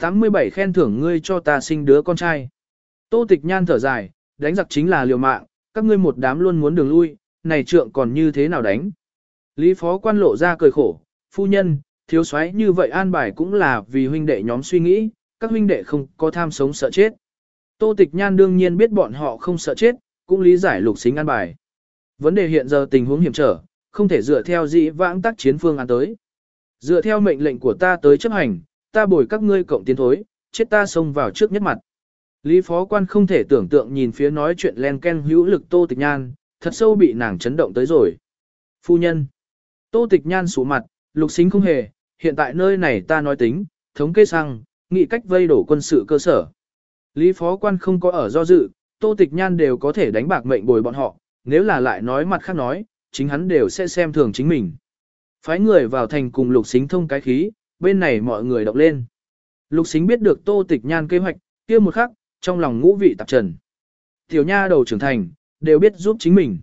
87 khen thưởng ngươi cho ta sinh đứa con trai. Tô tịch nhan thở dài, đánh giặc chính là liều mạng, các ngươi một đám luôn muốn đường lui, này trượng còn như thế nào đánh. Lý phó quan lộ ra cười khổ, phu nhân, thiếu soái như vậy an bài cũng là vì huynh đệ nhóm suy nghĩ, các huynh đệ không có tham sống sợ chết. Tô tịch nhan đương nhiên biết bọn họ không sợ chết, cũng lý giải lục xính an bài. Vấn đề hiện giờ tình huống hiểm trở, không thể dựa theo dĩ vãng tác chiến phương án tới. Dựa theo mệnh lệnh của ta tới chấp hành, ta bồi các ngươi cộng tiến thối, chết ta xông vào trước nhất mặt. Lý phó quan không thể tưởng tượng nhìn phía nói chuyện len ken hữu lực tô tịch nhan, thật sâu bị nàng chấn động tới rồi. Phu nhân. Tô tịch nhan sủ mặt, lục xính không hề, hiện tại nơi này ta nói tính, thống kê sang, nghị cách vây đổ quân sự cơ sở. Lý phó quan không có ở do dự, tô tịch nhan đều có thể đánh bạc mệnh bồi bọn họ, nếu là lại nói mặt khác nói, chính hắn đều sẽ xem thường chính mình. Phái người vào thành cùng lục xính thông cái khí, bên này mọi người đọc lên. Lục xính biết được tô tịch nhan kế hoạch, kia một khắc, trong lòng ngũ vị tạp trần. Tiểu nha đầu trưởng thành, đều biết giúp chính mình.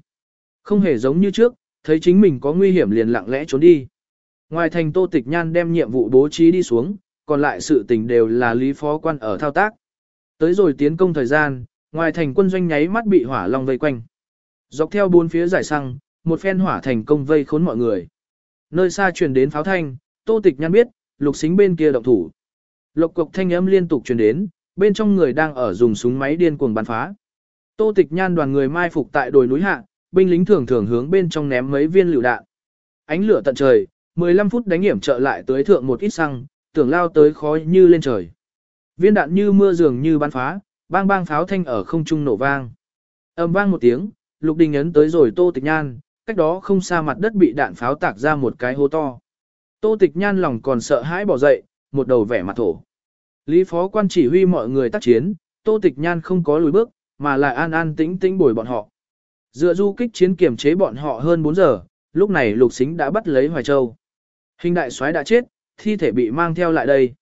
Không hề giống như trước, thấy chính mình có nguy hiểm liền lặng lẽ trốn đi. Ngoài thành tô tịch nhan đem nhiệm vụ bố trí đi xuống, còn lại sự tình đều là lý phó quan ở thao tác. Tới rồi tiến công thời gian, ngoài thành quân doanh nháy mắt bị hỏa long vây quanh. Dọc theo bốn phía giải xăng, một phen hỏa thành công vây khốn mọi người. Nơi xa truyền đến pháo thanh, tô tịch nhan biết, lục xính bên kia động thủ. Lộc cục thanh âm liên tục truyền đến, bên trong người đang ở dùng súng máy điên cuồng bắn phá. Tô tịch nhan đoàn người mai phục tại đồi núi hạ, binh lính thường thường hướng bên trong ném mấy viên lựu đạn. Ánh lửa tận trời, 15 phút đánh hiểm trợ lại tới thượng một ít xăng, tưởng lao tới khói như lên trời. Viên đạn như mưa dường như bắn phá, bang bang pháo thanh ở không trung nổ vang. Âm vang một tiếng, Lục Đình ấn tới rồi Tô Tịch Nhan, cách đó không xa mặt đất bị đạn pháo tạc ra một cái hố to. Tô Tịch Nhan lòng còn sợ hãi bỏ dậy, một đầu vẻ mặt thổ. Lý phó quan chỉ huy mọi người tác chiến, Tô Tịch Nhan không có lùi bước, mà lại an an tĩnh tĩnh bồi bọn họ. Dựa du kích chiến kiểm chế bọn họ hơn 4 giờ, lúc này Lục Xính đã bắt lấy Hoài Châu. Hình đại soái đã chết, thi thể bị mang theo lại đây.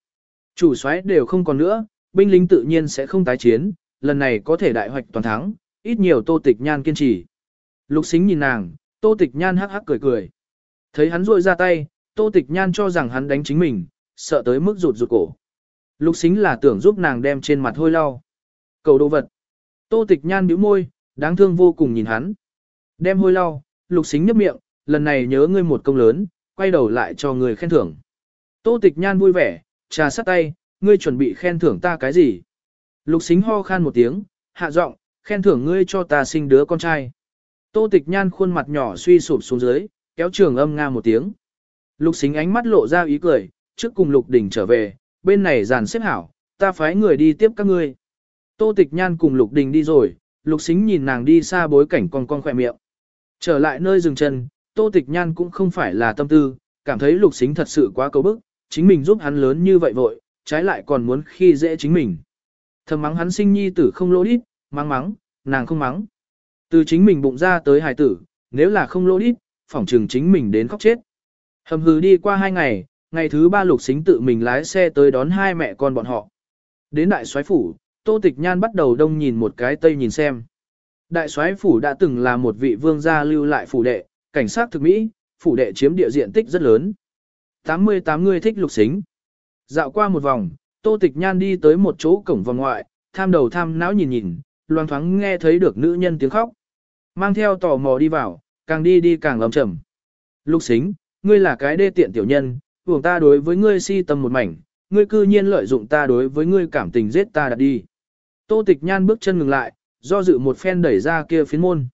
Chủ soái đều không còn nữa, binh lính tự nhiên sẽ không tái chiến, lần này có thể đại hoạch toàn thắng, ít nhiều Tô Tịch Nhan kiên trì. Lục Xính nhìn nàng, Tô Tịch Nhan hắc hắc cười cười. Thấy hắn rội ra tay, Tô Tịch Nhan cho rằng hắn đánh chính mình, sợ tới mức rụt rụt cổ. Lục Xính là tưởng giúp nàng đem trên mặt hôi lau. Cầu đồ vật. Tô Tịch Nhan bĩu môi, đáng thương vô cùng nhìn hắn. Đem hôi lau, Lục Xính nhấp miệng, lần này nhớ ngươi một công lớn, quay đầu lại cho người khen thưởng. Tô Tịch Nhan vui vẻ, trà sắt tay, ngươi chuẩn bị khen thưởng ta cái gì? Lục Xính ho khan một tiếng, hạ giọng, khen thưởng ngươi cho ta sinh đứa con trai. Tô Tịch Nhan khuôn mặt nhỏ suy sụp xuống dưới, kéo trường âm nga một tiếng. Lục Xính ánh mắt lộ ra ý cười, trước cùng Lục Đỉnh trở về, bên này giàn xếp hảo, ta phái người đi tiếp các ngươi. Tô Tịch Nhan cùng Lục Đình đi rồi, Lục Xính nhìn nàng đi xa bối cảnh con con khỏe miệng. Trở lại nơi dừng chân, Tô Tịch Nhan cũng không phải là tâm tư, cảm thấy Lục Xính thật sự quá cầu bức, chính mình giúp hắn lớn như vậy vội, trái lại còn muốn khi dễ chính mình. Thầm mắng hắn sinh nhi tử không lỗ đít, mắng mắng, nàng không mắng. Từ chính mình bụng ra tới hài tử, nếu là không lỗ đít, phỏng trường chính mình đến khóc chết. Hầm hừ đi qua hai ngày, ngày thứ ba lục xính tự mình lái xe tới đón hai mẹ con bọn họ. Đến đại soái phủ, Tô Tịch Nhan bắt đầu đông nhìn một cái tây nhìn xem. Đại soái phủ đã từng là một vị vương gia lưu lại phủ đệ, cảnh sát thực mỹ, phủ đệ chiếm địa diện tích rất lớn. 88 người thích lục xính. Dạo qua một vòng, Tô Tịch Nhan đi tới một chỗ cổng vòng ngoại, tham đầu tham não nhìn nhìn, loang thoáng nghe thấy được nữ nhân tiếng khóc. Mang theo tò mò đi vào, càng đi đi càng lầm trầm. Lục xính, ngươi là cái đê tiện tiểu nhân, vùng ta đối với ngươi si tâm một mảnh, ngươi cư nhiên lợi dụng ta đối với ngươi cảm tình giết ta đặt đi. Tô tịch nhan bước chân ngừng lại, do dự một phen đẩy ra kia phiến môn.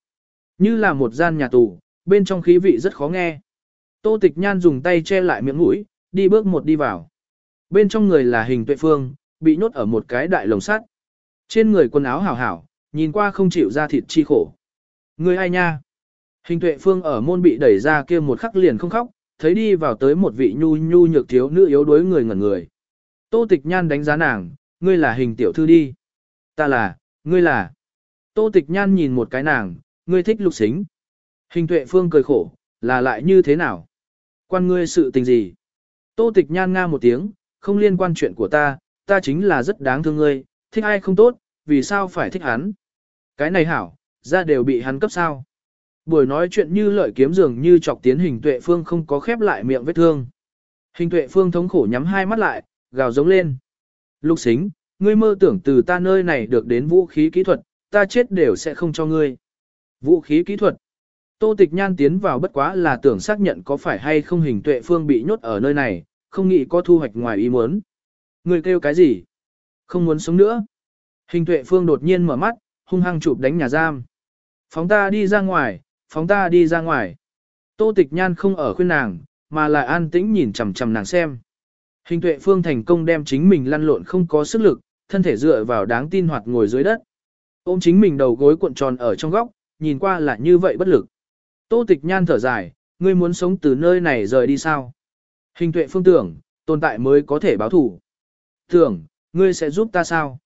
Như là một gian nhà tù, bên trong khí vị rất khó nghe. Tô tịch nhan dùng tay che lại miệng mũi, đi bước một đi vào. Bên trong người là hình tuệ phương, bị nhốt ở một cái đại lồng sắt. Trên người quần áo hảo hảo, nhìn qua không chịu ra thịt chi khổ. Người ai nha? Hình tuệ phương ở môn bị đẩy ra kia một khắc liền không khóc, thấy đi vào tới một vị nhu nhu nhược thiếu nữ yếu đuối người ngẩn người. Tô tịch nhan đánh giá nàng, ngươi là hình tiểu thư đi. Ta là, ngươi là. Tô tịch nhan nhìn một cái nàng, ngươi thích lục xính. Hình tuệ phương cười khổ, là lại như thế nào? Quan ngươi sự tình gì? Tô tịch nhan nga một tiếng, không liên quan chuyện của ta, ta chính là rất đáng thương ngươi, thích ai không tốt, vì sao phải thích hắn? Cái này hảo, ra đều bị hắn cấp sao? Buổi nói chuyện như lợi kiếm dường như chọc tiến hình tuệ phương không có khép lại miệng vết thương. Hình tuệ phương thống khổ nhắm hai mắt lại, gào giống lên. Lục xính, ngươi mơ tưởng từ ta nơi này được đến vũ khí kỹ thuật, ta chết đều sẽ không cho ngươi. Vũ khí kỹ thuật. Tô tịch nhan tiến vào bất quá là tưởng xác nhận có phải hay không hình tuệ phương bị nhốt ở nơi này, không nghĩ có thu hoạch ngoài ý muốn. Ngươi kêu cái gì? Không muốn sống nữa. Hình tuệ phương đột nhiên mở mắt, hung hăng chụp đánh nhà giam. Phóng ta đi ra ngoài, phóng ta đi ra ngoài. Tô tịch nhan không ở khuyên nàng, mà lại an tĩnh nhìn chằm chằm nàng xem. Hình tuệ phương thành công đem chính mình lăn lộn không có sức lực, thân thể dựa vào đáng tin hoạt ngồi dưới đất. Ôm chính mình đầu gối cuộn tròn ở trong góc, nhìn qua là như vậy bất lực. Tô tịch nhan thở dài, ngươi muốn sống từ nơi này rời đi sao? Hình tuệ phương tưởng, tồn tại mới có thể báo thủ. Tưởng, ngươi sẽ giúp ta sao?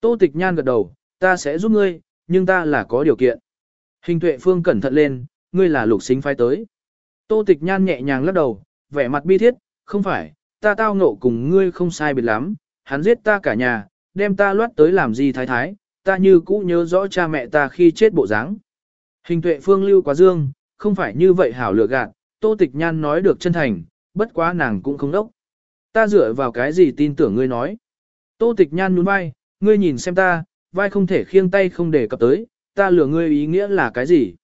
Tô tịch nhan gật đầu, ta sẽ giúp ngươi, nhưng ta là có điều kiện. Hình tuệ phương cẩn thận lên, ngươi là lục xính phái tới. Tô tịch nhan nhẹ nhàng lắc đầu, vẻ mặt bi thiết, không phải, ta tao ngộ cùng ngươi không sai biệt lắm, hắn giết ta cả nhà, đem ta loát tới làm gì thái thái, ta như cũ nhớ rõ cha mẹ ta khi chết bộ dáng. Hình tuệ phương lưu quá dương, không phải như vậy hảo lựa gạt, tô tịch nhan nói được chân thành, bất quá nàng cũng không đốc. Ta dựa vào cái gì tin tưởng ngươi nói. Tô tịch nhan nhún vai, ngươi nhìn xem ta, vai không thể khiêng tay không để cập tới, ta lừa ngươi ý nghĩa là cái gì.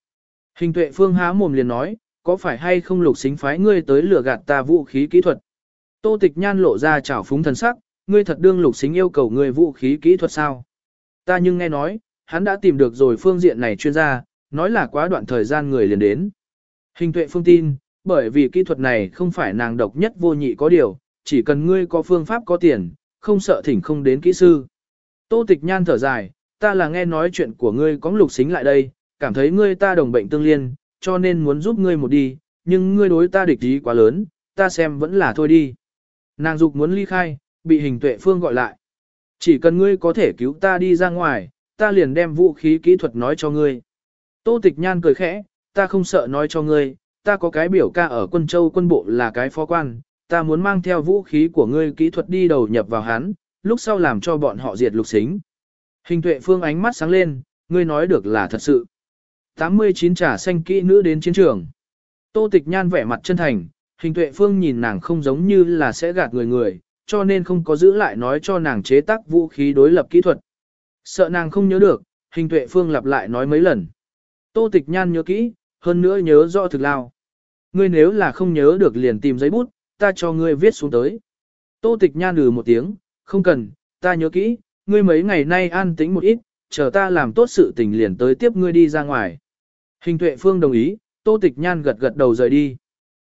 Hình tuệ phương há mồm liền nói, có phải hay không lục xính phái ngươi tới lừa gạt ta vũ khí kỹ thuật. Tô tịch nhan lộ ra chảo phúng thần sắc, ngươi thật đương lục xính yêu cầu ngươi vũ khí kỹ thuật sao. Ta nhưng nghe nói, hắn đã tìm được rồi phương diện này chuyên gia, nói là quá đoạn thời gian người liền đến. Hình tuệ phương tin, bởi vì kỹ thuật này không phải nàng độc nhất vô nhị có điều, chỉ cần ngươi có phương pháp có tiền, không sợ thỉnh không đến kỹ sư. Tô tịch nhan thở dài, ta là nghe nói chuyện của ngươi có lục xính lại đây, cảm thấy ngươi ta đồng bệnh tương liên, cho nên muốn giúp ngươi một đi, nhưng ngươi đối ta địch ý quá lớn, ta xem vẫn là thôi đi. Nàng dục muốn ly khai, bị hình tuệ phương gọi lại. Chỉ cần ngươi có thể cứu ta đi ra ngoài, ta liền đem vũ khí kỹ thuật nói cho ngươi. Tô tịch nhan cười khẽ, ta không sợ nói cho ngươi, ta có cái biểu ca ở quân châu quân bộ là cái phó quan, ta muốn mang theo vũ khí của ngươi kỹ thuật đi đầu nhập vào hắn, lúc sau làm cho bọn họ diệt lục xính. Hình tuệ phương ánh mắt sáng lên, ngươi nói được là thật sự. 89 trà xanh kỹ nữ đến chiến trường. Tô tịch nhan vẻ mặt chân thành, hình tuệ phương nhìn nàng không giống như là sẽ gạt người người, cho nên không có giữ lại nói cho nàng chế tác vũ khí đối lập kỹ thuật. Sợ nàng không nhớ được, hình tuệ phương lặp lại nói mấy lần. Tô tịch nhan nhớ kỹ, hơn nữa nhớ rõ thực lao. Ngươi nếu là không nhớ được liền tìm giấy bút, ta cho ngươi viết xuống tới. Tô tịch nhan lừ một tiếng, không cần, ta nhớ kỹ, ngươi mấy ngày nay an tĩnh một ít, chờ ta làm tốt sự tình liền tới tiếp ngươi đi ra ngoài. Hình tuệ phương đồng ý, tô tịch nhan gật gật đầu rời đi.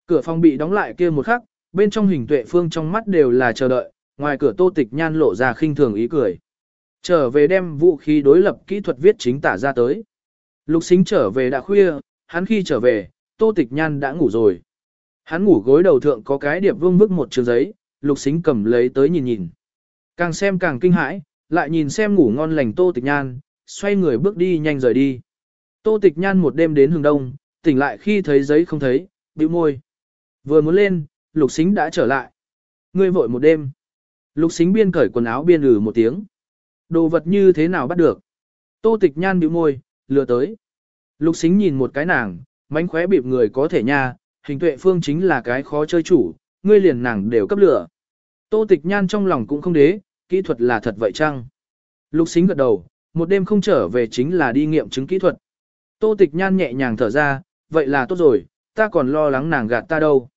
Cửa phòng bị đóng lại kia một khắc, bên trong hình tuệ phương trong mắt đều là chờ đợi, ngoài cửa tô tịch nhan lộ ra khinh thường ý cười. Trở về đem vũ khí đối lập kỹ thuật viết chính tả ra tới. Lục xính trở về đã khuya, hắn khi trở về, tô tịch nhan đã ngủ rồi. Hắn ngủ gối đầu thượng có cái điệp vương bức một trường giấy, lục xính cầm lấy tới nhìn nhìn. Càng xem càng kinh hãi, lại nhìn xem ngủ ngon lành tô tịch nhan, xoay người bước đi nhanh rời đi. Tô tịch nhan một đêm đến hừng đông, tỉnh lại khi thấy giấy không thấy, bĩu môi. Vừa muốn lên, lục xính đã trở lại. Ngươi vội một đêm. Lục xính biên cởi quần áo biên ử một tiếng. Đồ vật như thế nào bắt được? Tô tịch nhan bĩu môi, lừa tới. Lục xính nhìn một cái nàng, mánh khóe bịp người có thể nha, hình tuệ phương chính là cái khó chơi chủ, ngươi liền nàng đều cấp lửa. Tô tịch nhan trong lòng cũng không đế, kỹ thuật là thật vậy chăng? Lục xính gật đầu, một đêm không trở về chính là đi nghiệm chứng kỹ thuật. Tô tịch nhan nhẹ nhàng thở ra, vậy là tốt rồi, ta còn lo lắng nàng gạt ta đâu.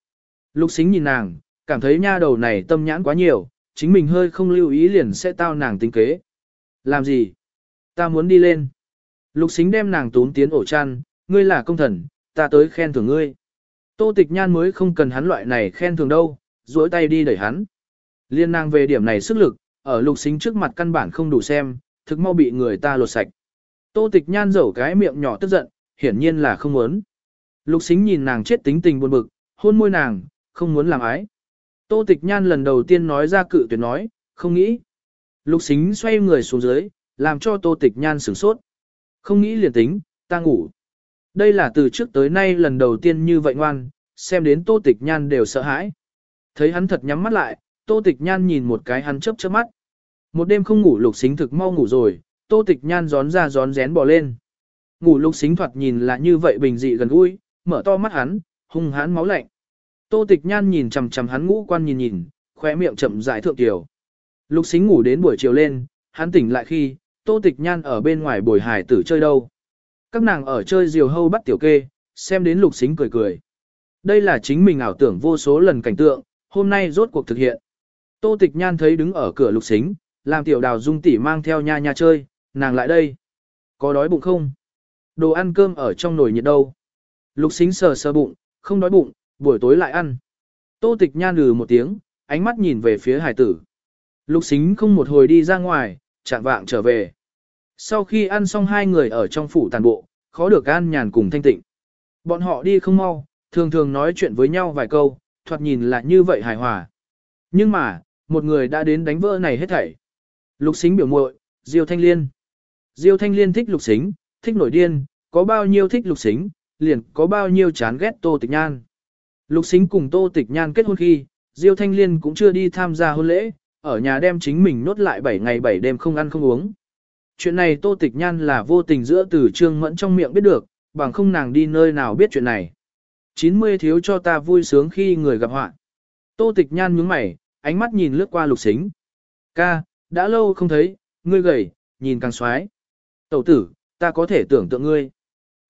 Lục xính nhìn nàng, cảm thấy nha đầu này tâm nhãn quá nhiều, chính mình hơi không lưu ý liền sẽ tao nàng tính kế. Làm gì? Ta muốn đi lên. Lục xính đem nàng tún tiến ổ chăn, ngươi là công thần, ta tới khen thưởng ngươi. Tô tịch nhan mới không cần hắn loại này khen thưởng đâu, duỗi tay đi đẩy hắn. Liên nàng về điểm này sức lực, ở lục xính trước mặt căn bản không đủ xem, thực mau bị người ta lột sạch. Tô tịch nhan dẩu cái miệng nhỏ tức giận, hiển nhiên là không muốn. Lục xính nhìn nàng chết tính tình buồn bực, hôn môi nàng, không muốn làm ái. Tô tịch nhan lần đầu tiên nói ra cự tuyệt nói, không nghĩ. Lục xính xoay người xuống dưới, làm cho tô tịch nhan sửng sốt. Không nghĩ liền tính, ta ngủ. Đây là từ trước tới nay lần đầu tiên như vậy ngoan, xem đến tô tịch nhan đều sợ hãi. Thấy hắn thật nhắm mắt lại, tô tịch nhan nhìn một cái hắn chớp chớp mắt. Một đêm không ngủ lục xính thực mau ngủ rồi, tô tịch nhan gión ra gión rén bò lên. Ngủ lục xính thoạt nhìn là như vậy bình dị gần gũi, mở to mắt hắn, hung hãn máu lạnh. Tô tịch nhan nhìn chằm chằm hắn ngũ quan nhìn nhìn, khóe miệng chậm rãi thượng tiểu. Lục xính ngủ đến buổi chiều lên, hắn tỉnh lại khi, tô tịch nhan ở bên ngoài bồi hải tử chơi đâu. Các nàng ở chơi diều hâu bắt tiểu kê, xem đến lục xính cười cười. Đây là chính mình ảo tưởng vô số lần cảnh tượng, hôm nay rốt cuộc thực hiện. Tô tịch nhan thấy đứng ở cửa lục xính, làm tiểu đào dung tỉ mang theo nha nha chơi, nàng lại đây. Có đói bụng không? Đồ ăn cơm ở trong nồi nhiệt đâu? Lục xính sờ sờ bụng, không đói bụng, buổi tối lại ăn. Tô tịch nhan lừ một tiếng, ánh mắt nhìn về phía hải tử. Lục xính không một hồi đi ra ngoài, chạm vạng trở về. Sau khi ăn xong hai người ở trong phủ tàn bộ, khó được an nhàn cùng thanh tịnh. Bọn họ đi không mau, thường thường nói chuyện với nhau vài câu, thoạt nhìn là như vậy hài hòa. Nhưng mà, một người đã đến đánh vỡ này hết thảy. Lục xính biểu muội, Diêu Thanh Liên. Diêu Thanh Liên thích lục xính, thích nổi điên, có bao nhiêu thích lục xính, liền có bao nhiêu chán ghét Tô Tịch Nhan. Lục xính cùng Tô Tịch Nhan kết hôn khi, Diêu Thanh Liên cũng chưa đi tham gia hôn lễ, ở nhà đem chính mình nốt lại 7 ngày 7 đêm không ăn không uống. Chuyện này Tô Tịch Nhan là vô tình giữa từ trương mẫn trong miệng biết được, bằng không nàng đi nơi nào biết chuyện này. 90 thiếu cho ta vui sướng khi người gặp họa. Tô Tịch Nhan nhướng mày, ánh mắt nhìn lướt qua lục xính. Ca, đã lâu không thấy, ngươi gầy, nhìn càng xoái. Tẩu tử, ta có thể tưởng tượng ngươi.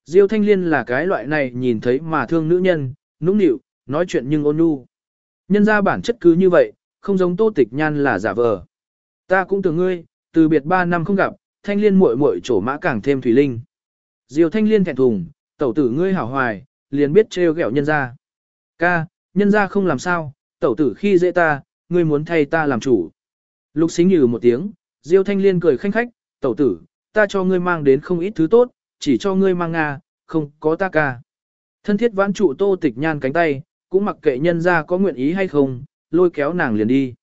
Diêu Thanh Liên là cái loại này nhìn thấy mà thương nữ nhân, nũng nịu, nói chuyện nhưng ôn nhu. Nhân ra bản chất cứ như vậy, không giống Tô Tịch Nhan là giả vờ. Ta cũng tưởng ngươi, từ biệt 3 năm không gặp, Thanh Liên muội muội trổ mã càng thêm thủy linh. Diêu Thanh Liên thẹn thùng, tẩu tử ngươi hảo hoài, liền biết trêu ghẹo nhân ra. Ca, nhân ra không làm sao, tẩu tử khi dễ ta, ngươi muốn thay ta làm chủ. Lục xính nhừ một tiếng, Diêu Thanh Liên cười khanh khách, tẩu tử, ta cho ngươi mang đến không ít thứ tốt, chỉ cho ngươi mang Nga, không có ta ca. Thân thiết vãn trụ tô tịch nhan cánh tay, cũng mặc kệ nhân ra có nguyện ý hay không, lôi kéo nàng liền đi.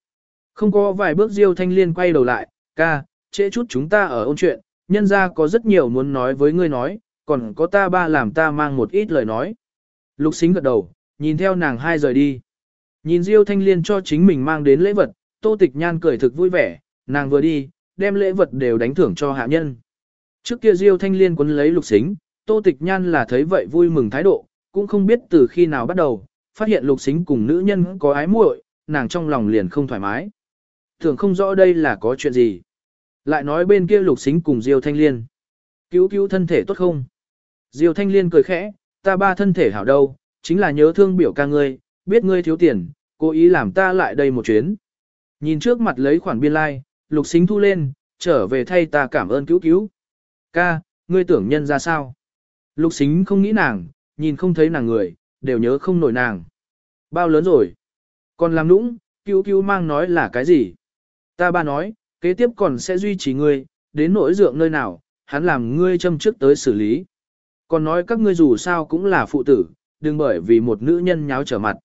Không có vài bước Diêu Thanh Liên quay đầu lại, ca, trễ chút chúng ta ở ôn chuyện, nhân ra có rất nhiều muốn nói với ngươi nói, còn có ta ba làm ta mang một ít lời nói. Lục xính gật đầu, nhìn theo nàng hai rời đi. Nhìn Diêu Thanh Liên cho chính mình mang đến lễ vật, Tô Tịch Nhan cười thực vui vẻ, nàng vừa đi, đem lễ vật đều đánh thưởng cho hạ nhân. Trước kia Diêu Thanh Liên quấn lấy lục xính, Tô Tịch Nhan là thấy vậy vui mừng thái độ, cũng không biết từ khi nào bắt đầu, phát hiện lục xính cùng nữ nhân có ái muội, nàng trong lòng liền không thoải mái. Thường không rõ đây là có chuyện gì. Lại nói bên kia lục xính cùng Diêu Thanh Liên. Cứu cứu thân thể tốt không? Diêu Thanh Liên cười khẽ, ta ba thân thể hảo đâu, chính là nhớ thương biểu ca ngươi, biết ngươi thiếu tiền, cố ý làm ta lại đây một chuyến. Nhìn trước mặt lấy khoản biên lai, like, lục xính thu lên, trở về thay ta cảm ơn cứu cứu. Ca, ngươi tưởng nhân ra sao? Lục xính không nghĩ nàng, nhìn không thấy nàng người, đều nhớ không nổi nàng. Bao lớn rồi? Còn làm nũng, cứu cứu mang nói là cái gì? Ta ba nói, kế tiếp còn sẽ duy trì ngươi, đến nỗi dượng nơi nào, hắn làm ngươi châm trước tới xử lý. Còn nói các ngươi dù sao cũng là phụ tử, đừng bởi vì một nữ nhân nháo trở mặt.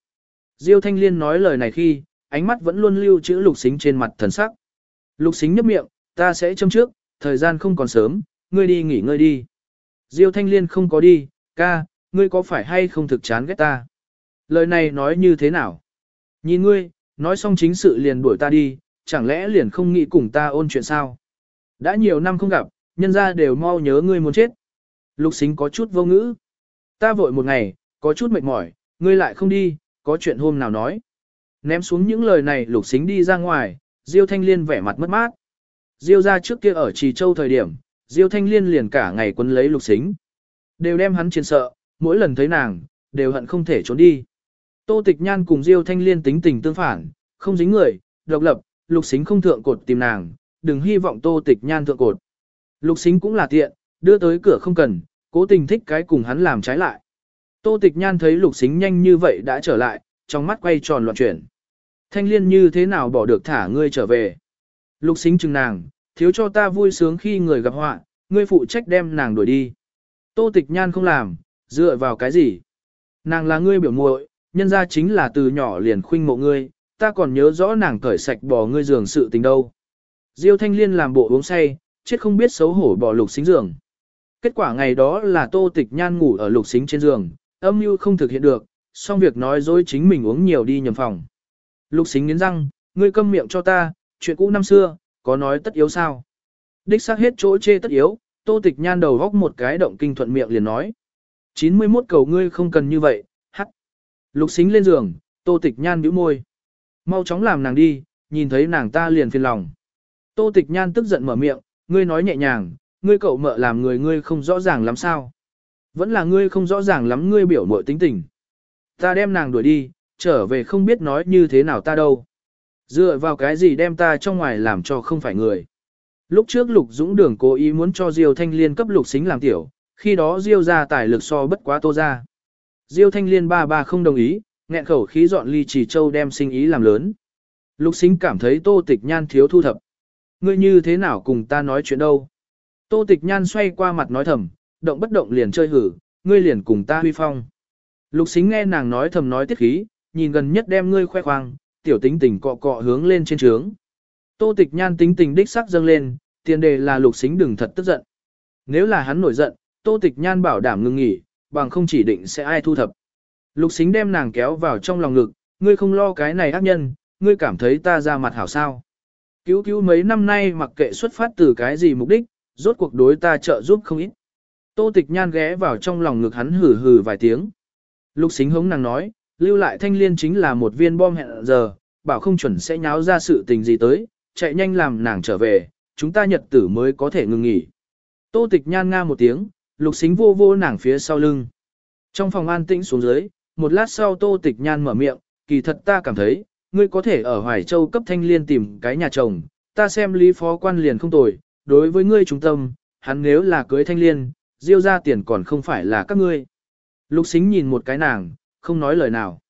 Diêu Thanh Liên nói lời này khi, ánh mắt vẫn luôn lưu trữ lục xính trên mặt thần sắc. Lục xính nhấp miệng, ta sẽ châm trước, thời gian không còn sớm, ngươi đi nghỉ ngơi đi. Diêu Thanh Liên không có đi, ca, ngươi có phải hay không thực chán ghét ta? Lời này nói như thế nào? Nhìn ngươi, nói xong chính sự liền đuổi ta đi, chẳng lẽ liền không nghĩ cùng ta ôn chuyện sao? Đã nhiều năm không gặp, nhân ra đều mau nhớ ngươi muốn chết. Lục xính có chút vô ngữ. Ta vội một ngày, có chút mệt mỏi, ngươi lại không đi, có chuyện hôm nào nói. Ném xuống những lời này lục xính đi ra ngoài, Diêu Thanh Liên vẻ mặt mất mát. Diêu ra trước kia ở Trì Châu thời điểm, Diêu Thanh Liên liền cả ngày quấn lấy lục xính. Đều đem hắn chiến sợ, mỗi lần thấy nàng, đều hận không thể trốn đi. Tô Tịch Nhan cùng Diêu Thanh Liên tính tình tương phản, không dính người, độc lập, lục xính không thượng cột tìm nàng, đừng hy vọng Tô Tịch Nhan thượng cột. Lục xính cũng là tiện, đưa tới cửa không cần, cố tình thích cái cùng hắn làm trái lại. Tô Tịch Nhan thấy lục xính nhanh như vậy đã trở lại, trong mắt quay tròn loạn chuyển. Thanh liên như thế nào bỏ được thả ngươi trở về. Lục xính chừng nàng, thiếu cho ta vui sướng khi người gặp họa, ngươi phụ trách đem nàng đuổi đi. Tô Tịch Nhan không làm, dựa vào cái gì? Nàng là ngươi biểu muội, nhân ra chính là từ nhỏ liền khuynh mộ ngươi, ta còn nhớ rõ nàng cởi sạch bỏ ngươi giường sự tình đâu. Diêu Thanh Liên làm bộ uống say, chết không biết xấu hổ bỏ lục xính giường. Kết quả ngày đó là Tô Tịch Nhan ngủ ở lục xính trên giường, âm mưu không thực hiện được, xong việc nói dối chính mình uống nhiều đi nhầm phòng. Lục xính nghiến răng, ngươi câm miệng cho ta, chuyện cũ năm xưa, có nói tất yếu sao? Đích xác hết chỗ chê tất yếu, Tô Tịch Nhan đầu góc một cái động kinh thuận miệng liền nói. 91 cầu ngươi không cần như vậy, hắc. Lục xính lên giường, Tô Tịch Nhan bĩu môi. Mau chóng làm nàng đi, nhìn thấy nàng ta liền phiền lòng. Tô tịch nhan tức giận mở miệng, ngươi nói nhẹ nhàng, ngươi cậu mợ làm người ngươi không rõ ràng lắm sao. Vẫn là ngươi không rõ ràng lắm ngươi biểu mội tính tình. Ta đem nàng đuổi đi, trở về không biết nói như thế nào ta đâu. Dựa vào cái gì đem ta trong ngoài làm cho không phải người. Lúc trước Lục Dũng Đường cố ý muốn cho Diêu Thanh Liên cấp Lục Xính làm tiểu, khi đó Diêu ra tài lực so bất quá tô ra. Diêu Thanh Liên ba ba không đồng ý, nghẹn khẩu khí dọn ly chỉ châu đem sinh ý làm lớn. Lục Xính cảm thấy Tô Tịch Nhan thiếu thu thập. Ngươi như thế nào cùng ta nói chuyện đâu? Tô Tịch Nhan xoay qua mặt nói thầm, động bất động liền chơi hử, ngươi liền cùng ta huy phong. Lục Xính nghe nàng nói thầm nói tiết khí, nhìn gần nhất đem ngươi khoe khoang, tiểu tính tình cọ cọ hướng lên trên trướng. Tô Tịch Nhan tính tình đích sắc dâng lên, tiền đề là Lục Xính đừng thật tức giận. Nếu là hắn nổi giận, Tô Tịch Nhan bảo đảm ngừng nghỉ, bằng không chỉ định sẽ ai thu thập. Lục Xính đem nàng kéo vào trong lòng ngực, ngươi không lo cái này ác nhân, ngươi cảm thấy ta ra mặt hảo sao. Cứu cứu mấy năm nay mặc kệ xuất phát từ cái gì mục đích, rốt cuộc đối ta trợ giúp không ít. Tô tịch nhan ghé vào trong lòng ngực hắn hử hử vài tiếng. Lục xính hống nàng nói, lưu lại thanh liên chính là một viên bom hẹn giờ, bảo không chuẩn sẽ nháo ra sự tình gì tới, chạy nhanh làm nàng trở về, chúng ta nhật tử mới có thể ngừng nghỉ. Tô tịch nhan nga một tiếng, lục xính vô vô nàng phía sau lưng. Trong phòng an tĩnh xuống dưới, một lát sau tô tịch nhan mở miệng, kỳ thật ta cảm thấy, ngươi có thể ở Hoài Châu cấp thanh liên tìm cái nhà chồng, ta xem lý phó quan liền không tồi, đối với ngươi trung tâm, hắn nếu là cưới thanh liên, diêu ra tiền còn không phải là các ngươi. Lục xính nhìn một cái nàng, không nói lời nào.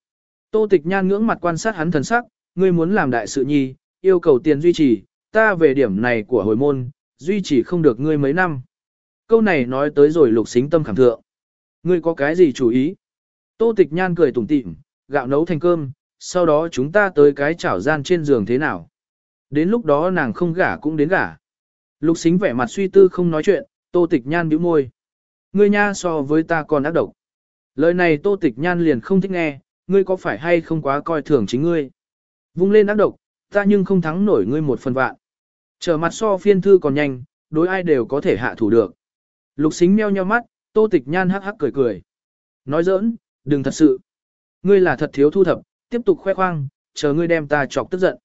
Tô tịch nhan ngưỡng mặt quan sát hắn thần sắc, ngươi muốn làm đại sự nhi, yêu cầu tiền duy trì, ta về điểm này của hồi môn, duy trì không được ngươi mấy năm. Câu này nói tới rồi lục xính tâm khảm thượng. Ngươi có cái gì chú ý? Tô tịch nhan cười tủm tỉm, gạo nấu thành cơm, sau đó chúng ta tới cái chảo gian trên giường thế nào. Đến lúc đó nàng không gả cũng đến gả. Lục xính vẻ mặt suy tư không nói chuyện, tô tịch nhan bĩu môi. Ngươi nha so với ta còn ác độc. Lời này tô tịch nhan liền không thích nghe, ngươi có phải hay không quá coi thường chính ngươi. Vung lên ác độc, ta nhưng không thắng nổi ngươi một phần vạn. Trở mặt so phiên thư còn nhanh, đối ai đều có thể hạ thủ được. Lục xính meo nheo mắt, tô tịch nhan hắc hắc cười cười. Nói giỡn, đừng thật sự. Ngươi là thật thiếu thu thập, tiếp tục khoe khoang, chờ ngươi đem ta chọc tức giận.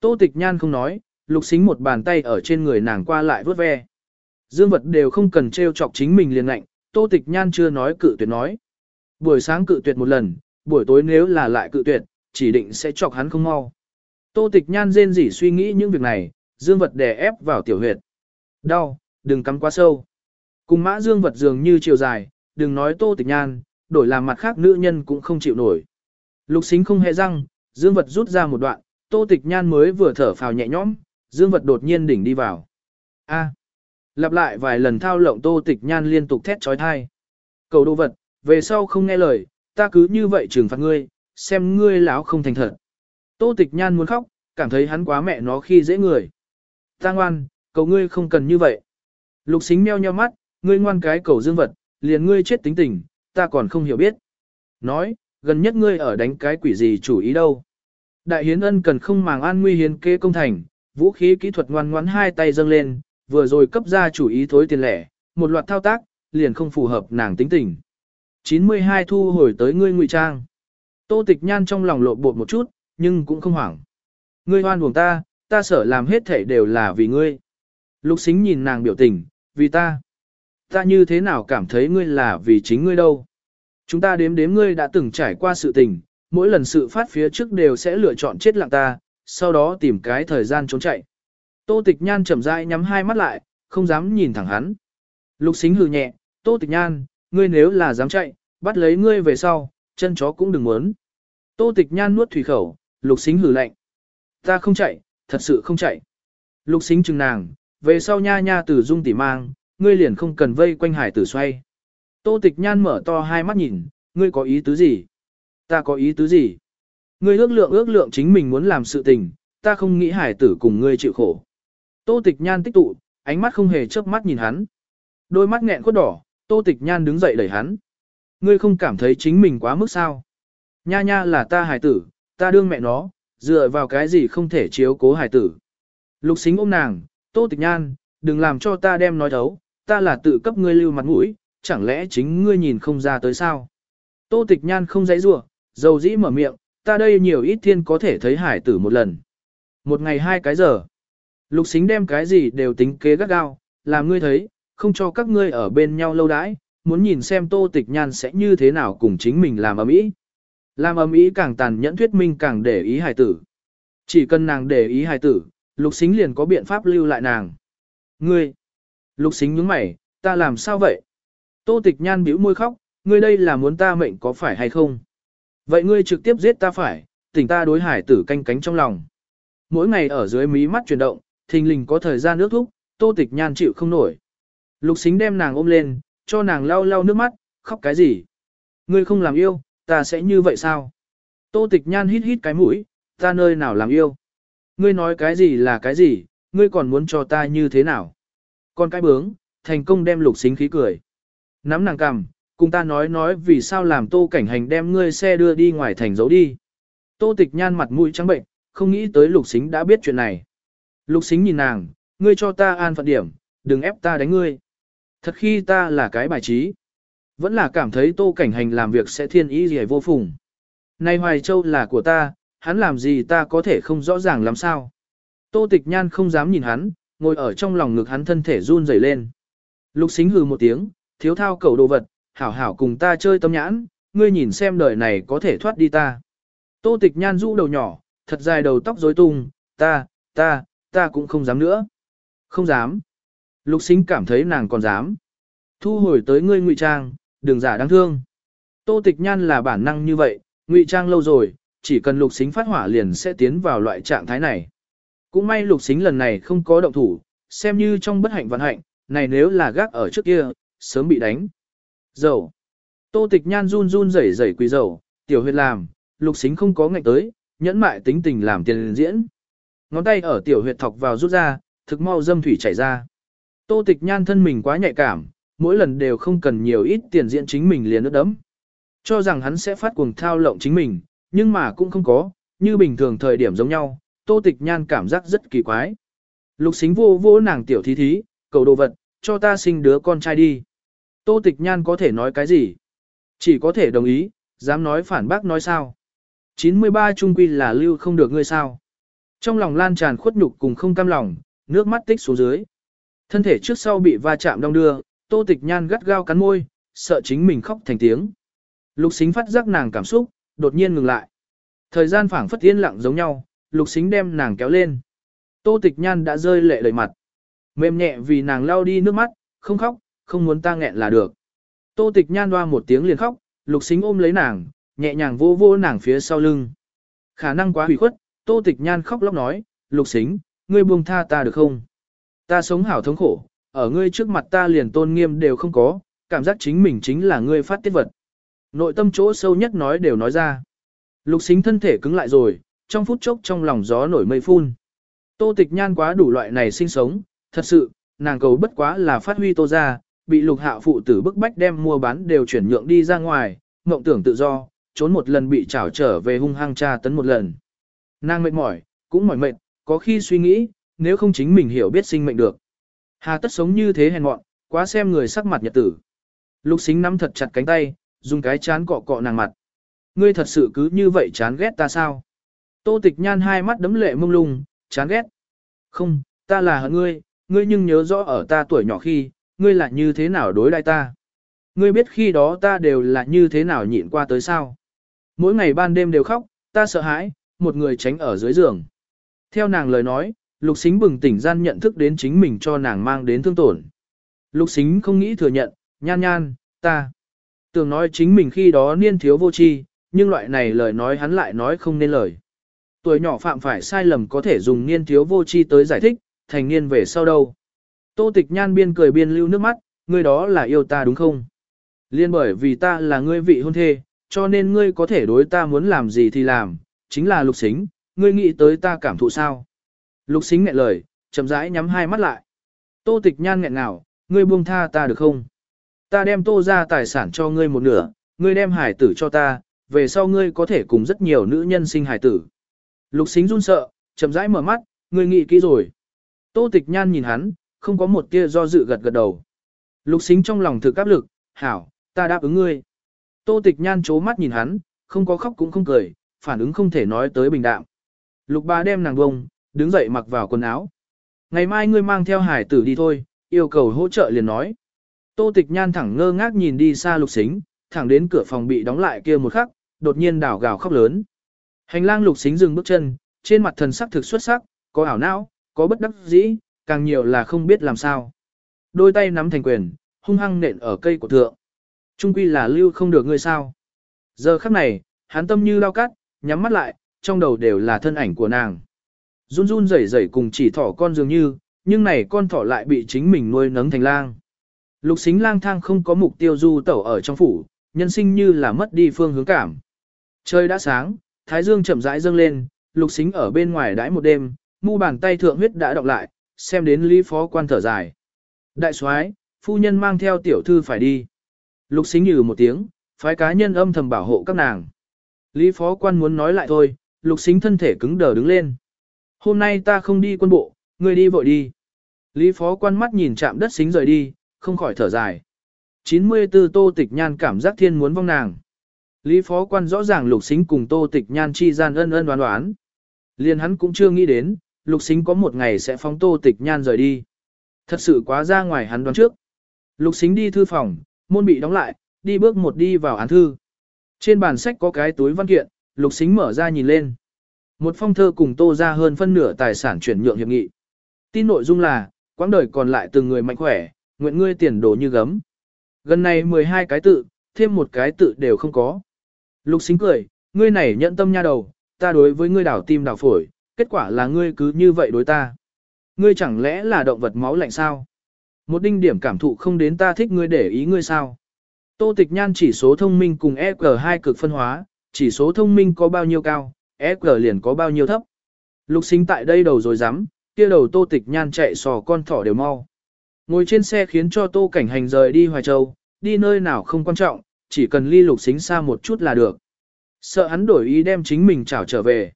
Tô tịch nhan không nói, lục xính một bàn tay ở trên người nàng qua lại vớt ve. Dương vật đều không cần treo chọc chính mình liền lạnh, tô tịch nhan chưa nói cự tuyệt nói. Buổi sáng cự tuyệt một lần, buổi tối nếu là lại cự tuyệt, chỉ định sẽ chọc hắn không mau. Tô tịch nhan rên rỉ suy nghĩ những việc này, dương vật đè ép vào tiểu huyệt. Đau, đừng cắm quá sâu. Cùng mã dương vật dường như chiều dài, đừng nói tô tịch nhan, đổi làm mặt khác nữ nhân cũng không chịu nổi. Lục xính không hề răng, dương vật rút ra một đoạn, tô tịch nhan mới vừa thở phào nhẹ nhõm, dương vật đột nhiên đỉnh đi vào. A. Lặp lại vài lần thao lộng tô tịch nhan liên tục thét trói thai. Cầu đồ vật, về sau không nghe lời, ta cứ như vậy trừng phạt ngươi, xem ngươi lão không thành thật. Tô tịch nhan muốn khóc, cảm thấy hắn quá mẹ nó khi dễ người. Ta ngoan, cầu ngươi không cần như vậy. Lục xính meo nheo mắt, ngươi ngoan cái cầu dương vật, liền ngươi chết tính tình, ta còn không hiểu biết. Nói, gần nhất ngươi ở đánh cái quỷ gì chủ ý đâu. Đại hiến ân cần không màng an nguy hiến kê công thành, vũ khí kỹ thuật ngoan ngoãn hai tay dâng lên, vừa rồi cấp ra chủ ý thối tiền lẻ, một loạt thao tác, liền không phù hợp nàng tính tình. 92 thu hồi tới ngươi ngụy trang. Tô tịch nhan trong lòng lộ bột một chút, nhưng cũng không hoảng. Ngươi hoan buồn ta, ta sợ làm hết thể đều là vì ngươi. Lục xính nhìn nàng biểu tình, vì ta. Ta như thế nào cảm thấy ngươi là vì chính ngươi đâu. Chúng ta đếm đếm ngươi đã từng trải qua sự tình, mỗi lần sự phát phía trước đều sẽ lựa chọn chết lặng ta, sau đó tìm cái thời gian trốn chạy. Tô tịch nhan chậm rãi nhắm hai mắt lại, không dám nhìn thẳng hắn. Lục xính hừ nhẹ, tô tịch nhan, ngươi nếu là dám chạy, bắt lấy ngươi về sau, chân chó cũng đừng muốn. Tô tịch nhan nuốt thủy khẩu, lục xính hừ lạnh. Ta không chạy, thật sự không chạy. Lục xính chừng nàng, về sau nha nha tử dung tỉ mang, ngươi liền không cần vây quanh hải tử xoay. Tô tịch nhan mở to hai mắt nhìn, ngươi có ý tứ gì? Ta có ý tứ gì? Ngươi ước lượng ước lượng chính mình muốn làm sự tình, ta không nghĩ hải tử cùng ngươi chịu khổ. Tô tịch nhan tích tụ, ánh mắt không hề chớp mắt nhìn hắn. Đôi mắt nghẹn khuất đỏ, tô tịch nhan đứng dậy đẩy hắn. Ngươi không cảm thấy chính mình quá mức sao? Nha nha là ta hải tử, ta đương mẹ nó, dựa vào cái gì không thể chiếu cố hải tử. Lục xính ôm nàng, tô tịch nhan, đừng làm cho ta đem nói thấu, ta là tự cấp ngươi lưu mặt mũi, chẳng lẽ chính ngươi nhìn không ra tới sao? Tô tịch nhan không dãy rủa dầu dĩ mở miệng, ta đây nhiều ít thiên có thể thấy hải tử một lần. Một ngày hai cái giờ. Lục xính đem cái gì đều tính kế gắt gao, làm ngươi thấy, không cho các ngươi ở bên nhau lâu đãi, muốn nhìn xem tô tịch nhan sẽ như thế nào cùng chính mình làm ấm ý. Làm ấm ý càng tàn nhẫn thuyết minh càng để ý hài tử. Chỉ cần nàng để ý hài tử, lục xính liền có biện pháp lưu lại nàng. Ngươi! Lục xính nhướng mày, ta làm sao vậy? Tô tịch nhan bĩu môi khóc, ngươi đây là muốn ta mệnh có phải hay không? Vậy ngươi trực tiếp giết ta phải, tỉnh ta đối hải tử canh cánh trong lòng. Mỗi ngày ở dưới mí mắt chuyển động, thình lình có thời gian nước thúc, tô tịch nhan chịu không nổi. Lục xính đem nàng ôm lên, cho nàng lau lau nước mắt, khóc cái gì? Ngươi không làm yêu, ta sẽ như vậy sao? Tô tịch nhan hít hít cái mũi, ta nơi nào làm yêu? Ngươi nói cái gì là cái gì, ngươi còn muốn cho ta như thế nào? Con cái bướng, thành công đem lục xính khí cười. Nắm nàng cằm, cùng ta nói nói vì sao làm tô cảnh hành đem ngươi xe đưa đi ngoài thành giấu đi. Tô tịch nhan mặt mũi trắng bệnh, không nghĩ tới lục xính đã biết chuyện này. Lục xính nhìn nàng, ngươi cho ta an phận điểm, đừng ép ta đánh ngươi. Thật khi ta là cái bài trí. Vẫn là cảm thấy tô cảnh hành làm việc sẽ thiên ý gì vô phùng. Nay Hoài Châu là của ta, hắn làm gì ta có thể không rõ ràng làm sao. Tô tịch nhan không dám nhìn hắn, ngồi ở trong lòng ngực hắn thân thể run rẩy lên. Lục xính hừ một tiếng, thiếu thao cầu đồ vật, hảo hảo cùng ta chơi tâm nhãn, ngươi nhìn xem đời này có thể thoát đi ta. Tô tịch nhan rũ đầu nhỏ, thật dài đầu tóc rối tung, ta, ta, ta cũng không dám nữa. Không dám. Lục xính cảm thấy nàng còn dám. Thu hồi tới ngươi ngụy trang, đừng giả đáng thương. Tô tịch nhan là bản năng như vậy, ngụy trang lâu rồi, chỉ cần lục xính phát hỏa liền sẽ tiến vào loại trạng thái này. Cũng may lục xính lần này không có động thủ, xem như trong bất hạnh vận hạnh, này nếu là gác ở trước kia, sớm bị đánh. Dầu. Tô tịch nhan run run rẩy rẩy quỳ dầu, tiểu huyệt làm, lục xính không có ngạnh tới, nhẫn mại tính tình làm tiền diễn. Ngón tay ở tiểu huyệt thọc vào rút ra, thực mau dâm thủy chảy ra. Tô tịch nhan thân mình quá nhạy cảm, mỗi lần đều không cần nhiều ít tiền diện chính mình liền ướt đấm. Cho rằng hắn sẽ phát cuồng thao lộng chính mình, nhưng mà cũng không có, như bình thường thời điểm giống nhau, tô tịch nhan cảm giác rất kỳ quái. Lục xính vô vô nàng tiểu thí thí, cầu đồ vật, cho ta sinh đứa con trai đi. Tô tịch nhan có thể nói cái gì? Chỉ có thể đồng ý, dám nói phản bác nói sao? 93 trung quy là lưu không được ngươi sao? Trong lòng lan tràn khuất nhục cùng không cam lòng, nước mắt tích xuống dưới. Thân thể trước sau bị va chạm đong đưa, tô tịch nhan gắt gao cắn môi, sợ chính mình khóc thành tiếng. Lục xính phát giác nàng cảm xúc, đột nhiên ngừng lại. Thời gian phảng phất yên lặng giống nhau, lục xính đem nàng kéo lên. Tô tịch nhan đã rơi lệ đầy mặt. Mềm nhẹ vì nàng lau đi nước mắt, không khóc, không muốn ta nghẹn là được. Tô tịch nhan hoa một tiếng liền khóc, lục xính ôm lấy nàng, nhẹ nhàng vô vô nàng phía sau lưng. Khả năng quá hủy khuất, tô tịch nhan khóc lóc nói, lục xính, ngươi buông tha ta được không? Ta sống hảo thống khổ, ở ngươi trước mặt ta liền tôn nghiêm đều không có, cảm giác chính mình chính là ngươi phát tiết vật. Nội tâm chỗ sâu nhất nói đều nói ra. Lục xính thân thể cứng lại rồi, trong phút chốc trong lòng gió nổi mây phun. Tô tịch nhan quá đủ loại này sinh sống, thật sự, nàng cầu bất quá là phát huy tô ra, bị lục hạ phụ tử bức bách đem mua bán đều chuyển nhượng đi ra ngoài, mộng tưởng tự do, trốn một lần bị trảo trở về hung hăng tra tấn một lần. Nàng mệt mỏi, cũng mỏi mệt, có khi suy nghĩ, nếu không chính mình hiểu biết sinh mệnh được. Hà tất sống như thế hèn mọn, quá xem người sắc mặt nhật tử. Lục xính nắm thật chặt cánh tay, dùng cái chán cọ cọ nàng mặt. Ngươi thật sự cứ như vậy chán ghét ta sao? Tô tịch nhan hai mắt đấm lệ mông lung, chán ghét. Không, ta là hận ngươi, ngươi nhưng nhớ rõ ở ta tuổi nhỏ khi, ngươi là như thế nào đối đãi ta. Ngươi biết khi đó ta đều là như thế nào nhịn qua tới sao. Mỗi ngày ban đêm đều khóc, ta sợ hãi, một người tránh ở dưới giường. Theo nàng lời nói, lục xính bừng tỉnh gian nhận thức đến chính mình cho nàng mang đến thương tổn. Lục xính không nghĩ thừa nhận, nhan nhan, ta. Tưởng nói chính mình khi đó niên thiếu vô tri, nhưng loại này lời nói hắn lại nói không nên lời. Tuổi nhỏ phạm phải sai lầm có thể dùng niên thiếu vô tri tới giải thích, thành niên về sau đâu. Tô tịch nhan biên cười biên lưu nước mắt, ngươi đó là yêu ta đúng không? Liên bởi vì ta là ngươi vị hôn thê, cho nên ngươi có thể đối ta muốn làm gì thì làm, chính là lục xính, ngươi nghĩ tới ta cảm thụ sao? Lục xính nghẹn lời, chậm rãi nhắm hai mắt lại. Tô tịch nhan nghẹn nào, ngươi buông tha ta được không? Ta đem tô ra tài sản cho ngươi một nửa, ngươi đem hải tử cho ta, về sau ngươi có thể cùng rất nhiều nữ nhân sinh hải tử. Lục xính run sợ, chậm rãi mở mắt, ngươi nghĩ kỹ rồi. Tô tịch nhan nhìn hắn, không có một tia do dự gật gật đầu. Lục xính trong lòng thực áp lực, hảo, ta đáp ứng ngươi. Tô tịch nhan chố mắt nhìn hắn, không có khóc cũng không cười, phản ứng không thể nói tới bình đạm. Lục ba đem nàng bông, đứng dậy mặc vào quần áo. Ngày mai ngươi mang theo hải tử đi thôi, yêu cầu hỗ trợ liền nói. Tô tịch nhan thẳng ngơ ngác nhìn đi xa lục xính, thẳng đến cửa phòng bị đóng lại kia một khắc, đột nhiên đảo gào khóc lớn. Hành lang lục xính dừng bước chân, trên mặt thần sắc thực xuất sắc, có ảo não, có bất đắc dĩ, càng nhiều là không biết làm sao. Đôi tay nắm thành quyền, hung hăng nện ở cây của thượng. Trung quy là lưu không được ngươi sao. Giờ khắc này, hắn tâm như lao cắt, nhắm mắt lại, trong đầu đều là thân ảnh của nàng. Run run rẩy rẩy cùng chỉ thỏ con dường như, nhưng này con thỏ lại bị chính mình nuôi nấng thành lang. Lục xính lang thang không có mục tiêu du tẩu ở trong phủ, nhân sinh như là mất đi phương hướng cảm. Trời đã sáng, thái dương chậm rãi dâng lên, lục xính ở bên ngoài đãi một đêm, mu bàn tay thượng huyết đã đọc lại, xem đến lý phó quan thở dài. Đại soái, phu nhân mang theo tiểu thư phải đi. Lục xính nhừ một tiếng, phái cá nhân âm thầm bảo hộ các nàng. Lý phó quan muốn nói lại thôi, lục xính thân thể cứng đờ đứng lên. Hôm nay ta không đi quân bộ, người đi vội đi. Lý phó quan mắt nhìn chạm đất xính rời đi, không khỏi thở dài. 94 tô tịch nhan cảm giác thiên muốn vong nàng. Lý phó quan rõ ràng lục xính cùng tô tịch nhan chi gian ân ân đoán đoán. Liền hắn cũng chưa nghĩ đến, lục xính có một ngày sẽ phóng tô tịch nhan rời đi. Thật sự quá ra ngoài hắn đoán trước. Lục xính đi thư phòng, môn bị đóng lại, đi bước một đi vào án thư. Trên bàn sách có cái túi văn kiện, lục xính mở ra nhìn lên. Một phong thơ cùng tô ra hơn phân nửa tài sản chuyển nhượng hiệp nghị. Tin nội dung là, quãng đời còn lại từng người mạnh khỏe, nguyện ngươi tiền đồ như gấm. Gần này 12 cái tự, thêm một cái tự đều không có. Lục xính cười, ngươi này nhận tâm nha đầu, ta đối với ngươi đảo tim đảo phổi, kết quả là ngươi cứ như vậy đối ta. Ngươi chẳng lẽ là động vật máu lạnh sao? Một đinh điểm cảm thụ không đến ta thích ngươi để ý ngươi sao? Tô tịch nhan chỉ số thông minh cùng EQ2 cực phân hóa, chỉ số thông minh có bao nhiêu cao, EQ liền có bao nhiêu thấp. Lục sinh tại đây đầu rồi dám, kia đầu tô tịch nhan chạy sò con thỏ đều mau. Ngồi trên xe khiến cho tô cảnh hành rời đi Hoài Châu, đi nơi nào không quan trọng, chỉ cần ly lục xính xa một chút là được. Sợ hắn đổi ý đem chính mình trảo trở về.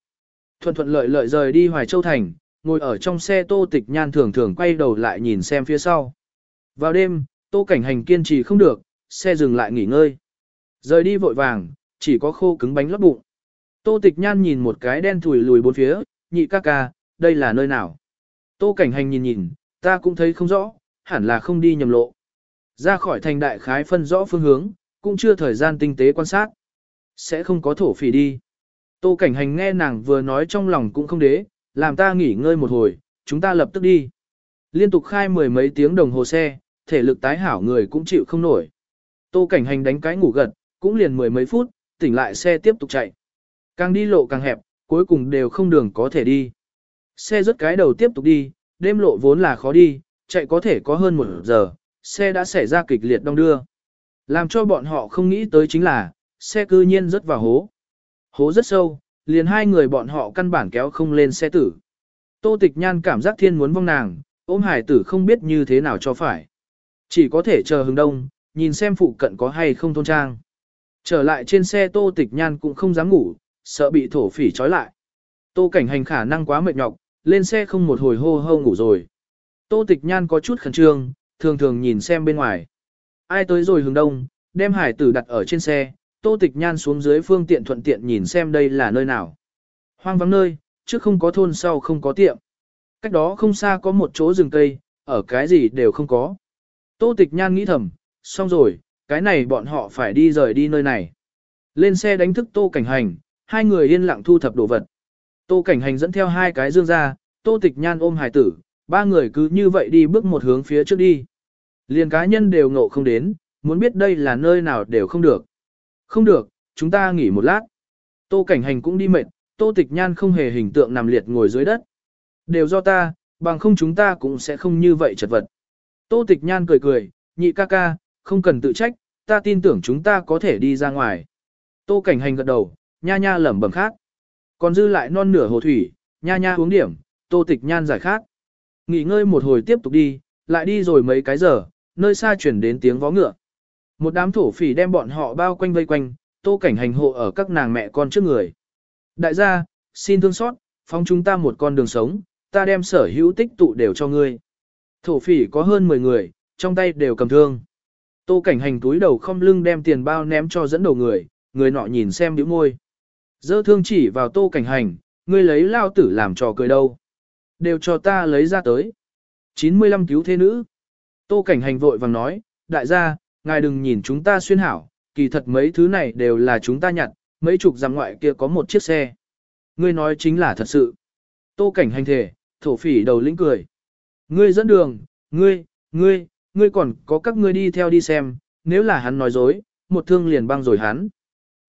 Thuận thuận lợi lợi rời đi Hoài Châu Thành, ngồi ở trong xe tô tịch nhan thường thường quay đầu lại nhìn xem phía sau. Vào đêm, tô cảnh hành kiên trì không được, xe dừng lại nghỉ ngơi. Rời đi vội vàng, chỉ có khô cứng bánh lót bụng. Tô tịch nhan nhìn một cái đen thùi lùi bốn phía, nhị ca ca, đây là nơi nào? Tô cảnh hành nhìn nhìn, ta cũng thấy không rõ, hẳn là không đi nhầm lộ. Ra khỏi thành đại khái phân rõ phương hướng, cũng chưa thời gian tinh tế quan sát. Sẽ không có thổ phỉ đi. Tô cảnh hành nghe nàng vừa nói trong lòng cũng không đế, làm ta nghỉ ngơi một hồi, chúng ta lập tức đi. Liên tục khai mười mấy tiếng đồng hồ xe, thể lực tái hảo người cũng chịu không nổi. Tô cảnh hành đánh cái ngủ gật, cũng liền mười mấy phút, tỉnh lại xe tiếp tục chạy. Càng đi lộ càng hẹp, cuối cùng đều không đường có thể đi. Xe rớt cái đầu tiếp tục đi, đêm lộ vốn là khó đi, chạy có thể có hơn một giờ, xe đã xảy ra kịch liệt đông đưa. Làm cho bọn họ không nghĩ tới chính là, xe cư nhiên rớt vào hố. Hố rất sâu, liền hai người bọn họ căn bản kéo không lên xe tử. Tô tịch nhan cảm giác thiên muốn vong nàng, ôm hải tử không biết như thế nào cho phải. Chỉ có thể chờ hừng đông, nhìn xem phụ cận có hay không thôn trang. Trở lại trên xe tô tịch nhan cũng không dám ngủ, sợ bị thổ phỉ trói lại. Tô cảnh hành khả năng quá mệt nhọc, lên xe không một hồi hô hô ngủ rồi. Tô tịch nhan có chút khẩn trương, thường thường nhìn xem bên ngoài. Ai tới rồi hướng đông, đem hải tử đặt ở trên xe, tô tịch nhan xuống dưới phương tiện thuận tiện nhìn xem đây là nơi nào. Hoang vắng nơi, trước không có thôn sau không có tiệm. Cách đó không xa có một chỗ rừng cây, ở cái gì đều không có. Tô tịch nhan nghĩ thầm, xong rồi, cái này bọn họ phải đi rời đi nơi này. Lên xe đánh thức tô cảnh hành, hai người yên lặng thu thập đồ vật. Tô cảnh hành dẫn theo hai cái dương ra, tô tịch nhan ôm hải tử, ba người cứ như vậy đi bước một hướng phía trước đi. Liền cá nhân đều ngộ không đến, muốn biết đây là nơi nào đều không được. Không được, chúng ta nghỉ một lát. Tô cảnh hành cũng đi mệt, tô tịch nhan không hề hình tượng nằm liệt ngồi dưới đất. Đều do ta, bằng không chúng ta cũng sẽ không như vậy chật vật. Tô tịch nhan cười cười, nhị ca ca, không cần tự trách, ta tin tưởng chúng ta có thể đi ra ngoài. Tô cảnh hành gật đầu, nha nha lẩm bẩm khác. Còn dư lại non nửa hồ thủy, nha nha uống điểm, tô tịch nhan giải khác. Nghỉ ngơi một hồi tiếp tục đi, lại đi rồi mấy cái giờ, nơi xa chuyển đến tiếng vó ngựa. Một đám thổ phỉ đem bọn họ bao quanh vây quanh, tô cảnh hành hộ ở các nàng mẹ con trước người. Đại gia, xin thương xót, phóng chúng ta một con đường sống, ta đem sở hữu tích tụ đều cho ngươi. Thổ phỉ có hơn 10 người, trong tay đều cầm thương. Tô cảnh hành túi đầu không lưng đem tiền bao ném cho dẫn đầu người, người nọ nhìn xem biểu môi. Dơ thương chỉ vào tô cảnh hành, ngươi lấy lao tử làm trò cười đâu. Đều cho ta lấy ra tới. 95 cứu thế nữ. Tô cảnh hành vội vàng nói, đại gia, ngài đừng nhìn chúng ta xuyên hảo, kỳ thật mấy thứ này đều là chúng ta nhặt, mấy chục giam ngoại kia có một chiếc xe. Ngươi nói chính là thật sự. Tô cảnh hành thể, thổ phỉ đầu lĩnh cười. Ngươi dẫn đường, ngươi, ngươi, ngươi còn có các ngươi đi theo đi xem, nếu là hắn nói dối, một thương liền băng rồi hắn.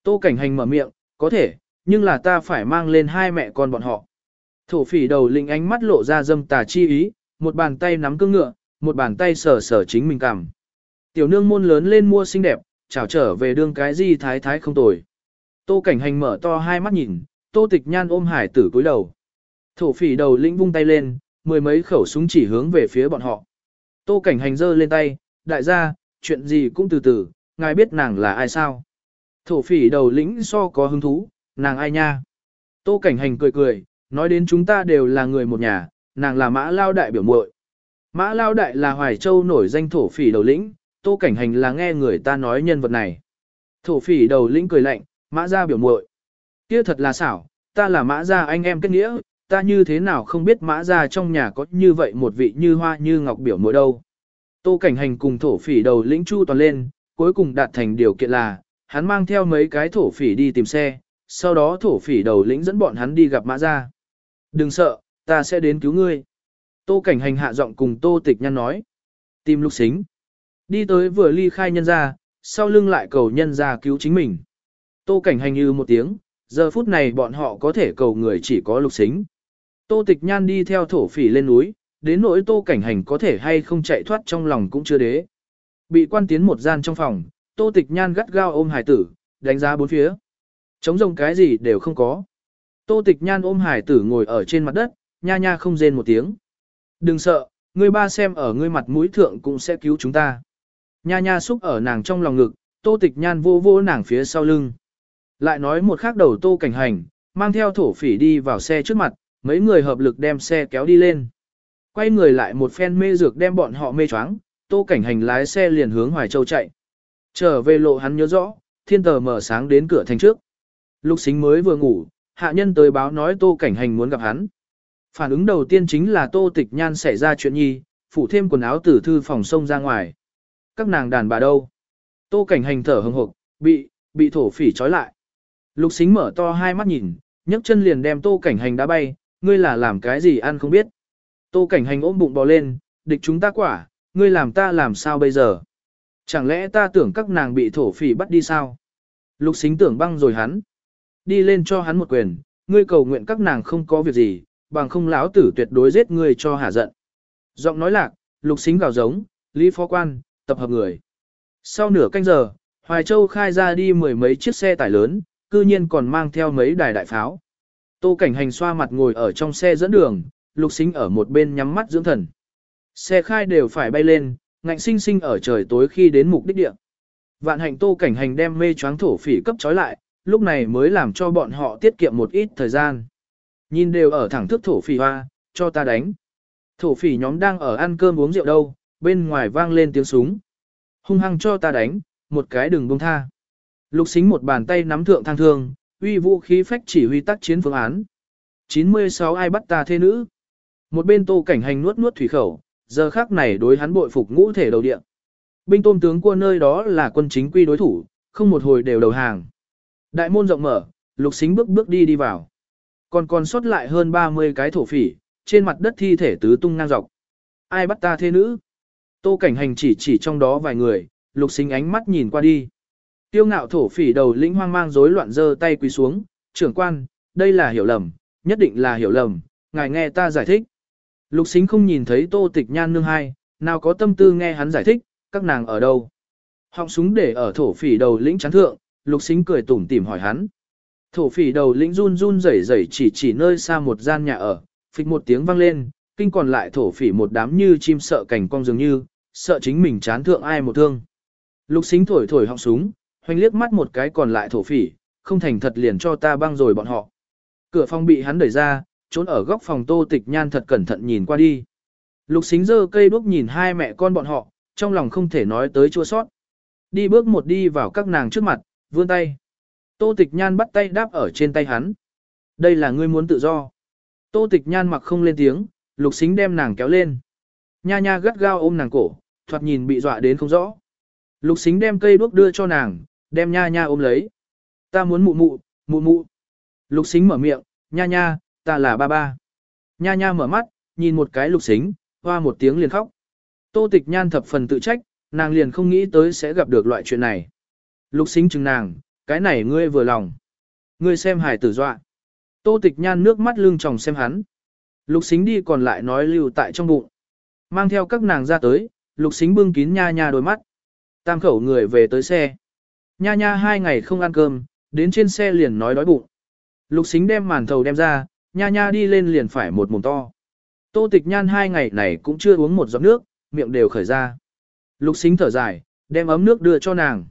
Tô cảnh hành mở miệng, có thể, nhưng là ta phải mang lên hai mẹ con bọn họ. Thổ phỉ đầu lĩnh ánh mắt lộ ra dâm tà chi ý, một bàn tay nắm cương ngựa, một bàn tay sờ sờ chính mình cảm. Tiểu nương môn lớn lên mua xinh đẹp, chào trở về đương cái gì thái thái không tồi. Tô cảnh hành mở to hai mắt nhìn, tô tịch nhan ôm hải tử cúi đầu. Thổ phỉ đầu lĩnh vung tay lên, mười mấy khẩu súng chỉ hướng về phía bọn họ. Tô cảnh hành giơ lên tay, đại gia, chuyện gì cũng từ từ, ngài biết nàng là ai sao. Thổ phỉ đầu lĩnh so có hứng thú, nàng ai nha. Tô cảnh hành cười cười, nói đến chúng ta đều là người một nhà, nàng là mã lao đại biểu muội. Mã lao đại là Hoài Châu nổi danh thổ phỉ đầu lĩnh, tô cảnh hành là nghe người ta nói nhân vật này. Thổ phỉ đầu lĩnh cười lạnh, mã ra biểu muội kia thật là xảo, ta là mã ra anh em kết nghĩa, ta như thế nào không biết mã ra trong nhà có như vậy một vị như hoa như ngọc biểu mỗi đâu. Tô cảnh hành cùng thổ phỉ đầu lĩnh chu toàn lên, cuối cùng đạt thành điều kiện là, hắn mang theo mấy cái thổ phỉ đi tìm xe, sau đó thổ phỉ đầu lĩnh dẫn bọn hắn đi gặp mã ra. Đừng sợ, ta sẽ đến cứu ngươi. Tô cảnh hành hạ giọng cùng tô tịch nhăn nói. Tìm lục xính. Đi tới vừa ly khai nhân ra, sau lưng lại cầu nhân ra cứu chính mình. Tô cảnh hành như một tiếng, giờ phút này bọn họ có thể cầu người chỉ có lục xính. Tô tịch nhan đi theo thổ phỉ lên núi, đến nỗi tô cảnh hành có thể hay không chạy thoát trong lòng cũng chưa đế. Bị quan tiến một gian trong phòng, tô tịch nhan gắt gao ôm hải tử, đánh giá bốn phía. Chống rồng cái gì đều không có. Tô tịch nhan ôm hải tử ngồi ở trên mặt đất, nha nha không rên một tiếng. Đừng sợ, người ba xem ở ngươi mặt mũi thượng cũng sẽ cứu chúng ta. Nha nha xúc ở nàng trong lòng ngực, tô tịch nhan vô vô nàng phía sau lưng. Lại nói một khác đầu tô cảnh hành, mang theo thổ phỉ đi vào xe trước mặt, mấy người hợp lực đem xe kéo đi lên. Quay người lại một phen mê dược đem bọn họ mê choáng, tô cảnh hành lái xe liền hướng Hoài Châu chạy. Trở về lộ hắn nhớ rõ, thiên tờ mở sáng đến cửa thành trước. Lục xính mới vừa ngủ, hạ nhân tới báo nói tô cảnh hành muốn gặp hắn. Phản ứng đầu tiên chính là tô tịch nhan xảy ra chuyện nhi, phủ thêm quần áo tử thư phòng sông ra ngoài. Các nàng đàn bà đâu? Tô cảnh hành thở hồng hộc, bị, bị thổ phỉ trói lại. Lục xính mở to hai mắt nhìn, nhấc chân liền đem tô cảnh hành đá bay, ngươi là làm cái gì ăn không biết. Tô cảnh hành ôm bụng bò lên, địch chúng ta quả, ngươi làm ta làm sao bây giờ? Chẳng lẽ ta tưởng các nàng bị thổ phỉ bắt đi sao? Lục xính tưởng băng rồi hắn. Đi lên cho hắn một quyền, ngươi cầu nguyện các nàng không có việc gì, bằng không lão tử tuyệt đối giết ngươi cho hả giận. Giọng nói lạc, lục xính gào giống, lý phó quan, tập hợp người. Sau nửa canh giờ, Hoài Châu khai ra đi mười mấy chiếc xe tải lớn, cư nhiên còn mang theo mấy đài đại pháo. Tô cảnh hành xoa mặt ngồi ở trong xe dẫn đường, lục xính ở một bên nhắm mắt dưỡng thần. Xe khai đều phải bay lên, ngạnh sinh sinh ở trời tối khi đến mục đích địa. Vạn hạnh tô cảnh hành đem mê choáng thổ phỉ cấp trói lại, lúc này mới làm cho bọn họ tiết kiệm một ít thời gian. Nhìn đều ở thẳng thức thổ phỉ hoa, cho ta đánh. Thổ phỉ nhóm đang ở ăn cơm uống rượu đâu, bên ngoài vang lên tiếng súng. Hung hăng cho ta đánh, một cái đừng buông tha. Lục xính một bàn tay nắm thượng thang thương, uy vũ khí phách chỉ huy tác chiến phương án. 96 ai bắt ta thế nữ. Một bên tô cảnh hành nuốt nuốt thủy khẩu, giờ khác này đối hắn bội phục ngũ thể đầu địa. Binh tôm tướng quân nơi đó là quân chính quy đối thủ, không một hồi đều đầu hàng. Đại môn rộng mở, lục xính bước bước đi đi vào. Còn còn sót lại hơn 30 cái thổ phỉ, trên mặt đất thi thể tứ tung ngang dọc. Ai bắt ta thế nữ? Tô cảnh hành chỉ chỉ trong đó vài người, lục xính ánh mắt nhìn qua đi. Tiêu ngạo thổ phỉ đầu lĩnh hoang mang rối loạn giơ tay quỳ xuống, trưởng quan, đây là hiểu lầm, nhất định là hiểu lầm, ngài nghe ta giải thích. Lục xính không nhìn thấy tô tịch nhan nương hai, nào có tâm tư nghe hắn giải thích, các nàng ở đâu. Họng súng để ở thổ phỉ đầu lĩnh chán thượng, lục xính cười tủm tỉm hỏi hắn. Thổ phỉ đầu lĩnh run run rẩy rẩy chỉ chỉ nơi xa một gian nhà ở, phịch một tiếng vang lên, kinh còn lại thổ phỉ một đám như chim sợ cảnh cong dường như, sợ chính mình chán thượng ai một thương. Lục xính thổi thổi họng súng, hoành liếc mắt một cái còn lại thổ phỉ, không thành thật liền cho ta băng rồi bọn họ. Cửa phòng bị hắn đẩy ra, trốn ở góc phòng tô tịch nhan thật cẩn thận nhìn qua đi. Lục xính dơ cây đuốc nhìn hai mẹ con bọn họ, trong lòng không thể nói tới chua sót. Đi bước một đi vào các nàng trước mặt, vươn tay. Tô tịch nhan bắt tay đáp ở trên tay hắn. Đây là ngươi muốn tự do. Tô tịch nhan mặc không lên tiếng, lục xính đem nàng kéo lên. Nha nha gắt gao ôm nàng cổ, thoạt nhìn bị dọa đến không rõ. Lục xính đem cây đuốc đưa cho nàng, đem nha nha ôm lấy. Ta muốn mụ mụ, mụ mụ. Lục xính mở miệng, nha nha, ta là ba ba. Nha nha mở mắt, nhìn một cái lục xính, hoa một tiếng liền khóc. Tô tịch nhan thập phần tự trách, nàng liền không nghĩ tới sẽ gặp được loại chuyện này. Lục xính chừng nàng, cái này ngươi vừa lòng. Ngươi xem hải tử dọa. Tô tịch nhan nước mắt lưng tròng xem hắn. Lục xính đi còn lại nói lưu tại trong bụng. Mang theo các nàng ra tới, lục xính bưng kín nha nha đôi mắt. Tam khẩu người về tới xe. Nha nha hai ngày không ăn cơm, đến trên xe liền nói đói bụng. Lục xính đem màn thầu đem ra, nha nha đi lên liền phải một mồm to. Tô tịch nhan hai ngày này cũng chưa uống một giọt nước, miệng đều khởi ra. Lục xính thở dài, đem ấm nước đưa cho nàng.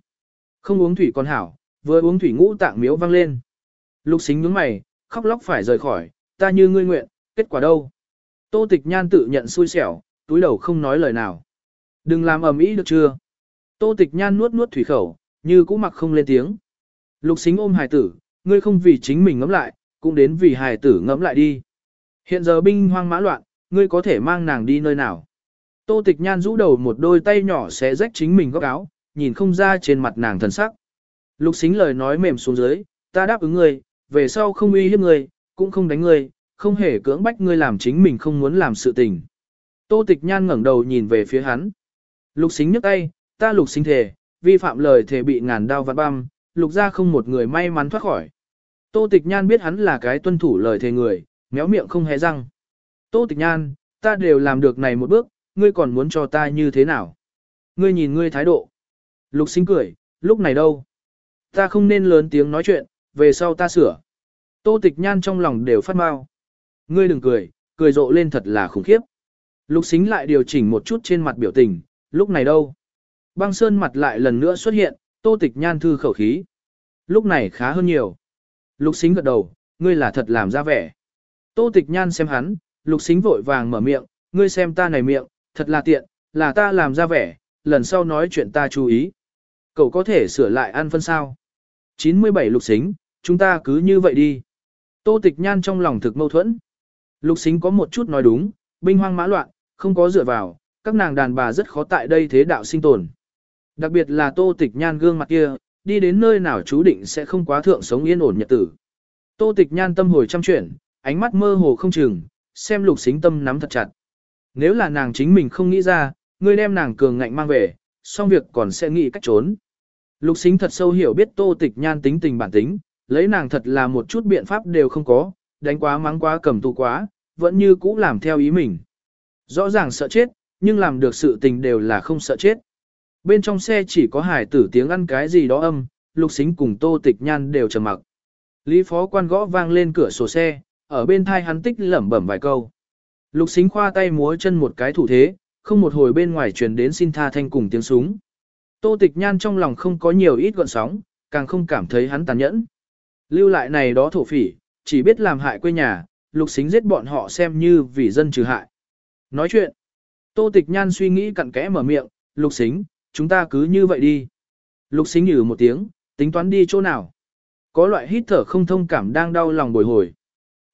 Không uống thủy con hảo, vừa uống thủy ngũ tạng miếu văng lên. Lục xính nhướng mày, khóc lóc phải rời khỏi, ta như ngươi nguyện, kết quả đâu? Tô tịch nhan tự nhận xui xẻo, túi đầu không nói lời nào. Đừng làm ầm ĩ được chưa? Tô tịch nhan nuốt nuốt thủy khẩu, như cũ mặc không lên tiếng. Lục xính ôm hài tử, ngươi không vì chính mình ngẫm lại, cũng đến vì hài tử ngẫm lại đi. Hiện giờ binh hoang mã loạn, ngươi có thể mang nàng đi nơi nào? Tô tịch nhan rũ đầu một đôi tay nhỏ sẽ rách chính mình góc áo, nhìn không ra trên mặt nàng thần sắc. Lục xính lời nói mềm xuống dưới, ta đáp ứng ngươi, về sau không uy hiếp ngươi, cũng không đánh ngươi, không hề cưỡng bách ngươi làm chính mình không muốn làm sự tình. Tô tịch nhan ngẩng đầu nhìn về phía hắn. Lục xính nhấc tay, ta lục xính thề, vi phạm lời thề bị ngàn đao vạn băm, lục ra không một người may mắn thoát khỏi. Tô tịch nhan biết hắn là cái tuân thủ lời thề người, méo miệng không hề răng. Tô tịch nhan, ta đều làm được này một bước, ngươi còn muốn cho ta như thế nào? Ngươi nhìn ngươi thái độ. Lục sinh cười, lúc này đâu? Ta không nên lớn tiếng nói chuyện, về sau ta sửa. Tô tịch nhan trong lòng đều phát mau. Ngươi đừng cười, cười rộ lên thật là khủng khiếp. Lục xính lại điều chỉnh một chút trên mặt biểu tình, lúc này đâu? Băng sơn mặt lại lần nữa xuất hiện, tô tịch nhan thư khẩu khí. Lúc này khá hơn nhiều. Lục xính gật đầu, ngươi là thật làm ra vẻ. Tô tịch nhan xem hắn, lục xính vội vàng mở miệng, ngươi xem ta này miệng, thật là tiện, là ta làm ra vẻ, lần sau nói chuyện ta chú ý. Cậu có thể sửa lại ăn phân sao. 97 lục xính, chúng ta cứ như vậy đi. Tô tịch nhan trong lòng thực mâu thuẫn. Lục xính có một chút nói đúng, binh hoang mã loạn, không có dựa vào, các nàng đàn bà rất khó tại đây thế đạo sinh tồn. Đặc biệt là tô tịch nhan gương mặt kia, đi đến nơi nào chú định sẽ không quá thượng sống yên ổn nhật tử. Tô tịch nhan tâm hồi trăm chuyển, ánh mắt mơ hồ không chừng, xem lục xính tâm nắm thật chặt. Nếu là nàng chính mình không nghĩ ra, ngươi đem nàng cường ngạnh mang về, xong việc còn sẽ nghĩ cách trốn. Lục xính thật sâu hiểu biết tô tịch nhan tính tình bản tính, lấy nàng thật là một chút biện pháp đều không có, đánh quá mắng quá cầm tù quá, vẫn như cũ làm theo ý mình. Rõ ràng sợ chết, nhưng làm được sự tình đều là không sợ chết. Bên trong xe chỉ có hải tử tiếng ăn cái gì đó âm, lục xính cùng tô tịch nhan đều trầm mặc. Lý phó quan gõ vang lên cửa sổ xe, ở bên thai hắn tích lẩm bẩm vài câu. Lục xính khoa tay múa chân một cái thủ thế, không một hồi bên ngoài truyền đến xin tha thanh cùng tiếng súng. Tô tịch nhan trong lòng không có nhiều ít gọn sóng, càng không cảm thấy hắn tàn nhẫn. Lưu lại này đó thổ phỉ, chỉ biết làm hại quê nhà, lục xính giết bọn họ xem như vì dân trừ hại. Nói chuyện, tô tịch nhan suy nghĩ cặn kẽ mở miệng, lục xính, chúng ta cứ như vậy đi. Lục xính nhử một tiếng, tính toán đi chỗ nào. Có loại hít thở không thông cảm đang đau lòng bồi hồi.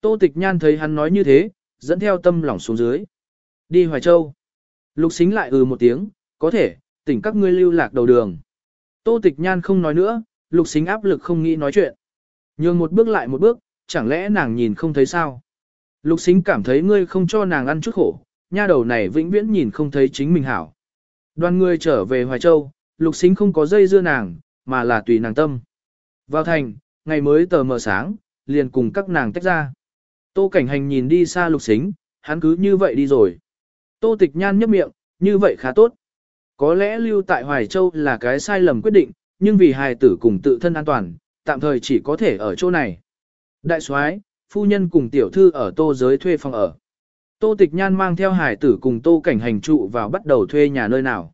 Tô tịch nhan thấy hắn nói như thế, dẫn theo tâm lòng xuống dưới. Đi Hoài Châu. Lục xính lại ừ một tiếng, có thể, tỉnh các ngươi lưu lạc đầu đường. Tô tịch nhan không nói nữa, lục xính áp lực không nghĩ nói chuyện. Nhường một bước lại một bước, chẳng lẽ nàng nhìn không thấy sao? Lục xính cảm thấy ngươi không cho nàng ăn chút khổ, nha đầu này vĩnh viễn nhìn không thấy chính mình hảo. Đoàn người trở về Hoài Châu, lục xính không có dây dưa nàng, mà là tùy nàng tâm. Vào thành, ngày mới tờ mờ sáng, liền cùng các nàng tách ra. Tô cảnh hành nhìn đi xa lục xính, hắn cứ như vậy đi rồi. Tô tịch nhan nhấp miệng, như vậy khá tốt. Có lẽ lưu tại Hoài Châu là cái sai lầm quyết định, nhưng vì hài tử cùng tự thân an toàn, tạm thời chỉ có thể ở chỗ này. Đại soái, phu nhân cùng tiểu thư ở tô giới thuê phòng ở. Tô tịch nhan mang theo Hải tử cùng tô cảnh hành trụ vào bắt đầu thuê nhà nơi nào.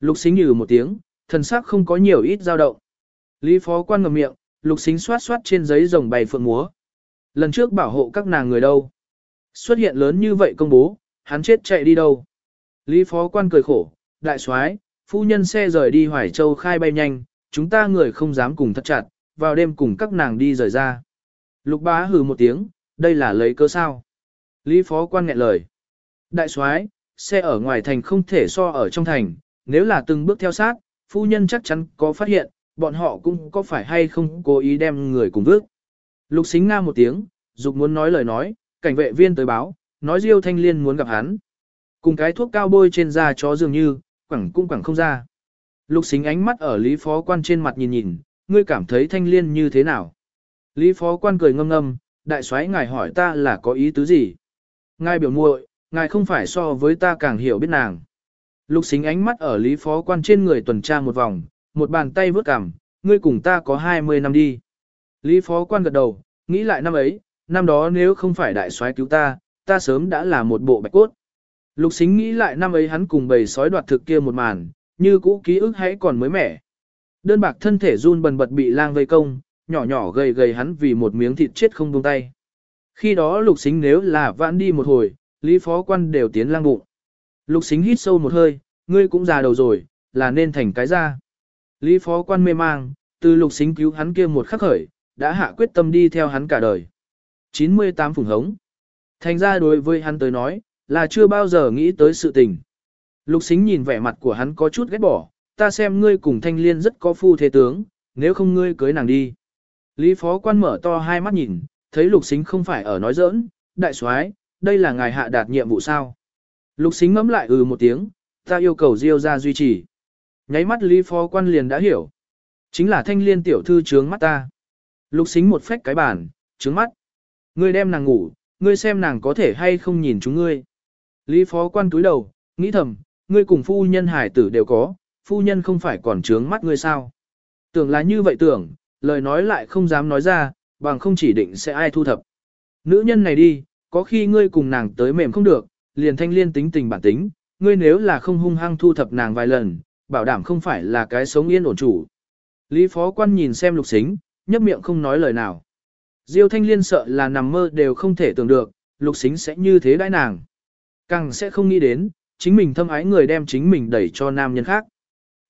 Lục xính nhừ một tiếng, thần sắc không có nhiều ít dao động. Lý phó quan ngầm miệng, lục xính xoát xoát trên giấy rồng bày phượng múa. Lần trước bảo hộ các nàng người đâu. Xuất hiện lớn như vậy công bố, hắn chết chạy đi đâu. Lý phó quan cười khổ, đại soái, phu nhân xe rời đi Hoài Châu khai bay nhanh, chúng ta người không dám cùng thất chặt, vào đêm cùng các nàng đi rời ra. Lục bá hừ một tiếng, đây là lấy cớ sao. Lý phó quan nghẹn lời. Đại soái, xe ở ngoài thành không thể so ở trong thành, nếu là từng bước theo sát, phu nhân chắc chắn có phát hiện, bọn họ cũng có phải hay không cố ý đem người cùng vước. Lục xính nga một tiếng, dục muốn nói lời nói, cảnh vệ viên tới báo, nói Diêu Thanh Liên muốn gặp hắn. Cùng cái thuốc cao bôi trên da chó dường như, quẳng cũng quẳng không ra. Lục xính ánh mắt ở Lý Phó Quan trên mặt nhìn nhìn, ngươi cảm thấy Thanh Liên như thế nào? Lý Phó Quan cười ngâm ngâm, đại soái ngài hỏi ta là có ý tứ gì? Ngài biểu muội, ngài không phải so với ta càng hiểu biết nàng. Lục xính ánh mắt ở Lý Phó Quan trên người tuần tra một vòng, một bàn tay vớt cằm, ngươi cùng ta có 20 năm đi. Lý Phó Quan gật đầu, nghĩ lại năm ấy, năm đó nếu không phải đại soái cứu ta, ta sớm đã là một bộ bạch cốt. Lục xính nghĩ lại năm ấy hắn cùng bầy sói đoạt thực kia một màn, như cũ ký ức hãy còn mới mẻ. Đơn bạc thân thể run bần bật bị lang vây công, nhỏ nhỏ gầy gầy hắn vì một miếng thịt chết không buông tay. Khi đó lục xính nếu là vãn đi một hồi, lý phó quan đều tiến lang bụng. Lục xính hít sâu một hơi, ngươi cũng già đầu rồi, là nên thành cái ra. Lý phó quan mê mang, từ lục xính cứu hắn kia một khắc khởi, đã hạ quyết tâm đi theo hắn cả đời. 98 phùng hống. Thành ra đối với hắn tới nói, là chưa bao giờ nghĩ tới sự tình. Lục xính nhìn vẻ mặt của hắn có chút ghét bỏ, ta xem ngươi cùng thanh liên rất có phu thế tướng, nếu không ngươi cưới nàng đi. Lý phó quan mở to hai mắt nhìn, thấy lục xính không phải ở nói giỡn, đại soái, đây là ngài hạ đạt nhiệm vụ sao. Lục xính ngẫm lại ừ một tiếng, ta yêu cầu diêu ra duy trì. Nháy mắt Lý phó quan liền đã hiểu. Chính là thanh liên tiểu thư trướng mắt ta. Lục xính một phách cái bàn, trướng mắt. Ngươi đem nàng ngủ, ngươi xem nàng có thể hay không nhìn chúng ngươi. Lý phó quan túi đầu, nghĩ thầm, ngươi cùng phu nhân hải tử đều có, phu nhân không phải còn trướng mắt ngươi sao. Tưởng là như vậy tưởng, lời nói lại không dám nói ra, bằng không chỉ định sẽ ai thu thập. Nữ nhân này đi, có khi ngươi cùng nàng tới mềm không được, liền thanh liên tính tình bản tính, ngươi nếu là không hung hăng thu thập nàng vài lần, bảo đảm không phải là cái sống yên ổn chủ. Lý phó quan nhìn xem lục xính, nhấp miệng không nói lời nào. Diêu thanh liên sợ là nằm mơ đều không thể tưởng được, lục xính sẽ như thế đãi nàng. Càng sẽ không nghĩ đến, chính mình thâm ái người đem chính mình đẩy cho nam nhân khác.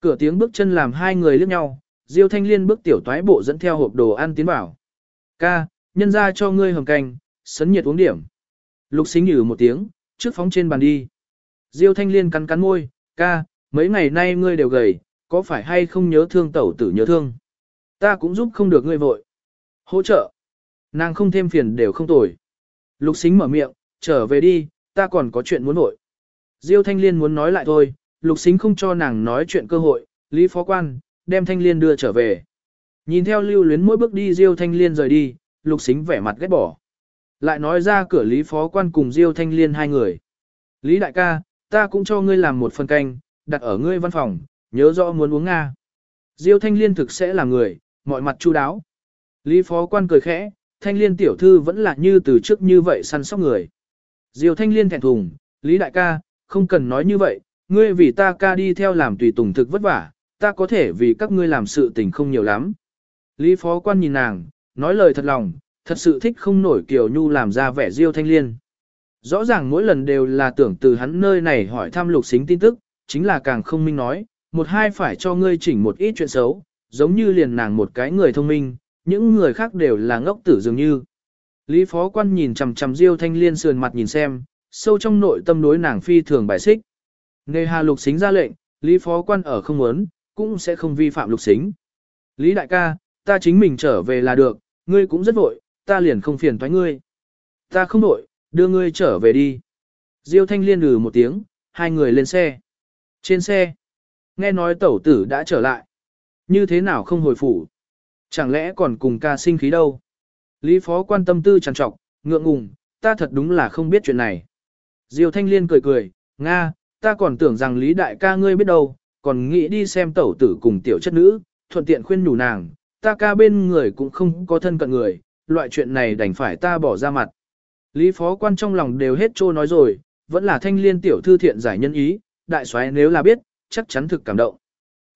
Cửa tiếng bước chân làm hai người liếc nhau, Diêu Thanh Liên bước tiểu toái bộ dẫn theo hộp đồ ăn tiến bảo. Ca, nhân ra cho ngươi hầm canh, sấn nhiệt uống điểm. Lục xính nhử một tiếng, trước phóng trên bàn đi. Diêu Thanh Liên cắn cắn môi, ca, mấy ngày nay ngươi đều gầy, có phải hay không nhớ thương tẩu tử nhớ thương? Ta cũng giúp không được ngươi vội. Hỗ trợ. Nàng không thêm phiền đều không tồi. Lục xính mở miệng, trở về đi, ta còn có chuyện muốn vội. Diêu Thanh Liên muốn nói lại thôi, Lục Xính không cho nàng nói chuyện cơ hội, Lý Phó Quan, đem Thanh Liên đưa trở về. Nhìn theo lưu luyến mỗi bước đi Diêu Thanh Liên rời đi, Lục Xính vẻ mặt ghét bỏ. Lại nói ra cửa Lý Phó Quan cùng Diêu Thanh Liên hai người. Lý Đại ca, ta cũng cho ngươi làm một phần canh, đặt ở ngươi văn phòng, nhớ rõ muốn uống Nga. Diêu Thanh Liên thực sẽ là người, mọi mặt chu đáo. Lý Phó Quan cười khẽ, Thanh Liên tiểu thư vẫn là như từ trước như vậy săn sóc người. Diêu Thanh Liên thẹn thùng, Lý Đại ca, không cần nói như vậy, ngươi vì ta ca đi theo làm tùy tùng thực vất vả, ta có thể vì các ngươi làm sự tình không nhiều lắm. Lý Phó Quan nhìn nàng, nói lời thật lòng, thật sự thích không nổi Kiều Nhu làm ra vẻ Diêu Thanh Liên. Rõ ràng mỗi lần đều là tưởng từ hắn nơi này hỏi thăm lục xính tin tức, chính là càng không minh nói, một hai phải cho ngươi chỉnh một ít chuyện xấu, giống như liền nàng một cái người thông minh, những người khác đều là ngốc tử dường như. Lý Phó Quan nhìn chằm chằm Diêu Thanh Liên sườn mặt nhìn xem, sâu trong nội tâm đối nàng phi thường bài xích. Nề hà lục xính ra lệnh, Lý Phó Quan ở không muốn, cũng sẽ không vi phạm lục xính. Lý đại ca, ta chính mình trở về là được, ngươi cũng rất vội, ta liền không phiền thoái ngươi. Ta không vội, đưa ngươi trở về đi. Diêu Thanh Liên lừ một tiếng, hai người lên xe. Trên xe, nghe nói tẩu tử đã trở lại. Như thế nào không hồi phủ? Chẳng lẽ còn cùng ca sinh khí đâu? Lý Phó quan tâm tư trằn trọc, ngượng ngùng, ta thật đúng là không biết chuyện này. Diêu Thanh Liên cười cười, Nga, ta còn tưởng rằng Lý Đại ca ngươi biết đâu, còn nghĩ đi xem tẩu tử cùng tiểu chất nữ, thuận tiện khuyên nhủ nàng, ta ca bên người cũng không có thân cận người, loại chuyện này đành phải ta bỏ ra mặt. Lý Phó quan trong lòng đều hết trô nói rồi, vẫn là Thanh Liên tiểu thư thiện giải nhân ý, đại soái nếu là biết, chắc chắn thực cảm động.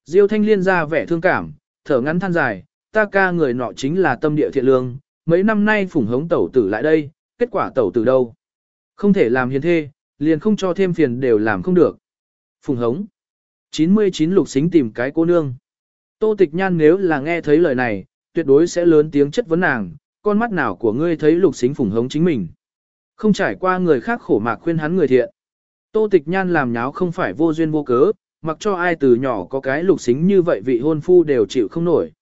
Diêu Thanh Liên ra vẻ thương cảm, thở ngắn than dài, ta ca người nọ chính là tâm địa thiện lương, mấy năm nay phủng hống tẩu tử lại đây, kết quả tẩu tử đâu? Không thể làm hiền thê, liền không cho thêm phiền đều làm không được. Phùng hống. 99 lục xính tìm cái cô nương. Tô tịch nhan nếu là nghe thấy lời này, tuyệt đối sẽ lớn tiếng chất vấn nàng, con mắt nào của ngươi thấy lục xính phùng hống chính mình. Không trải qua người khác khổ mạc khuyên hắn người thiện. Tô tịch nhan làm nháo không phải vô duyên vô cớ, mặc cho ai từ nhỏ có cái lục xính như vậy vị hôn phu đều chịu không nổi.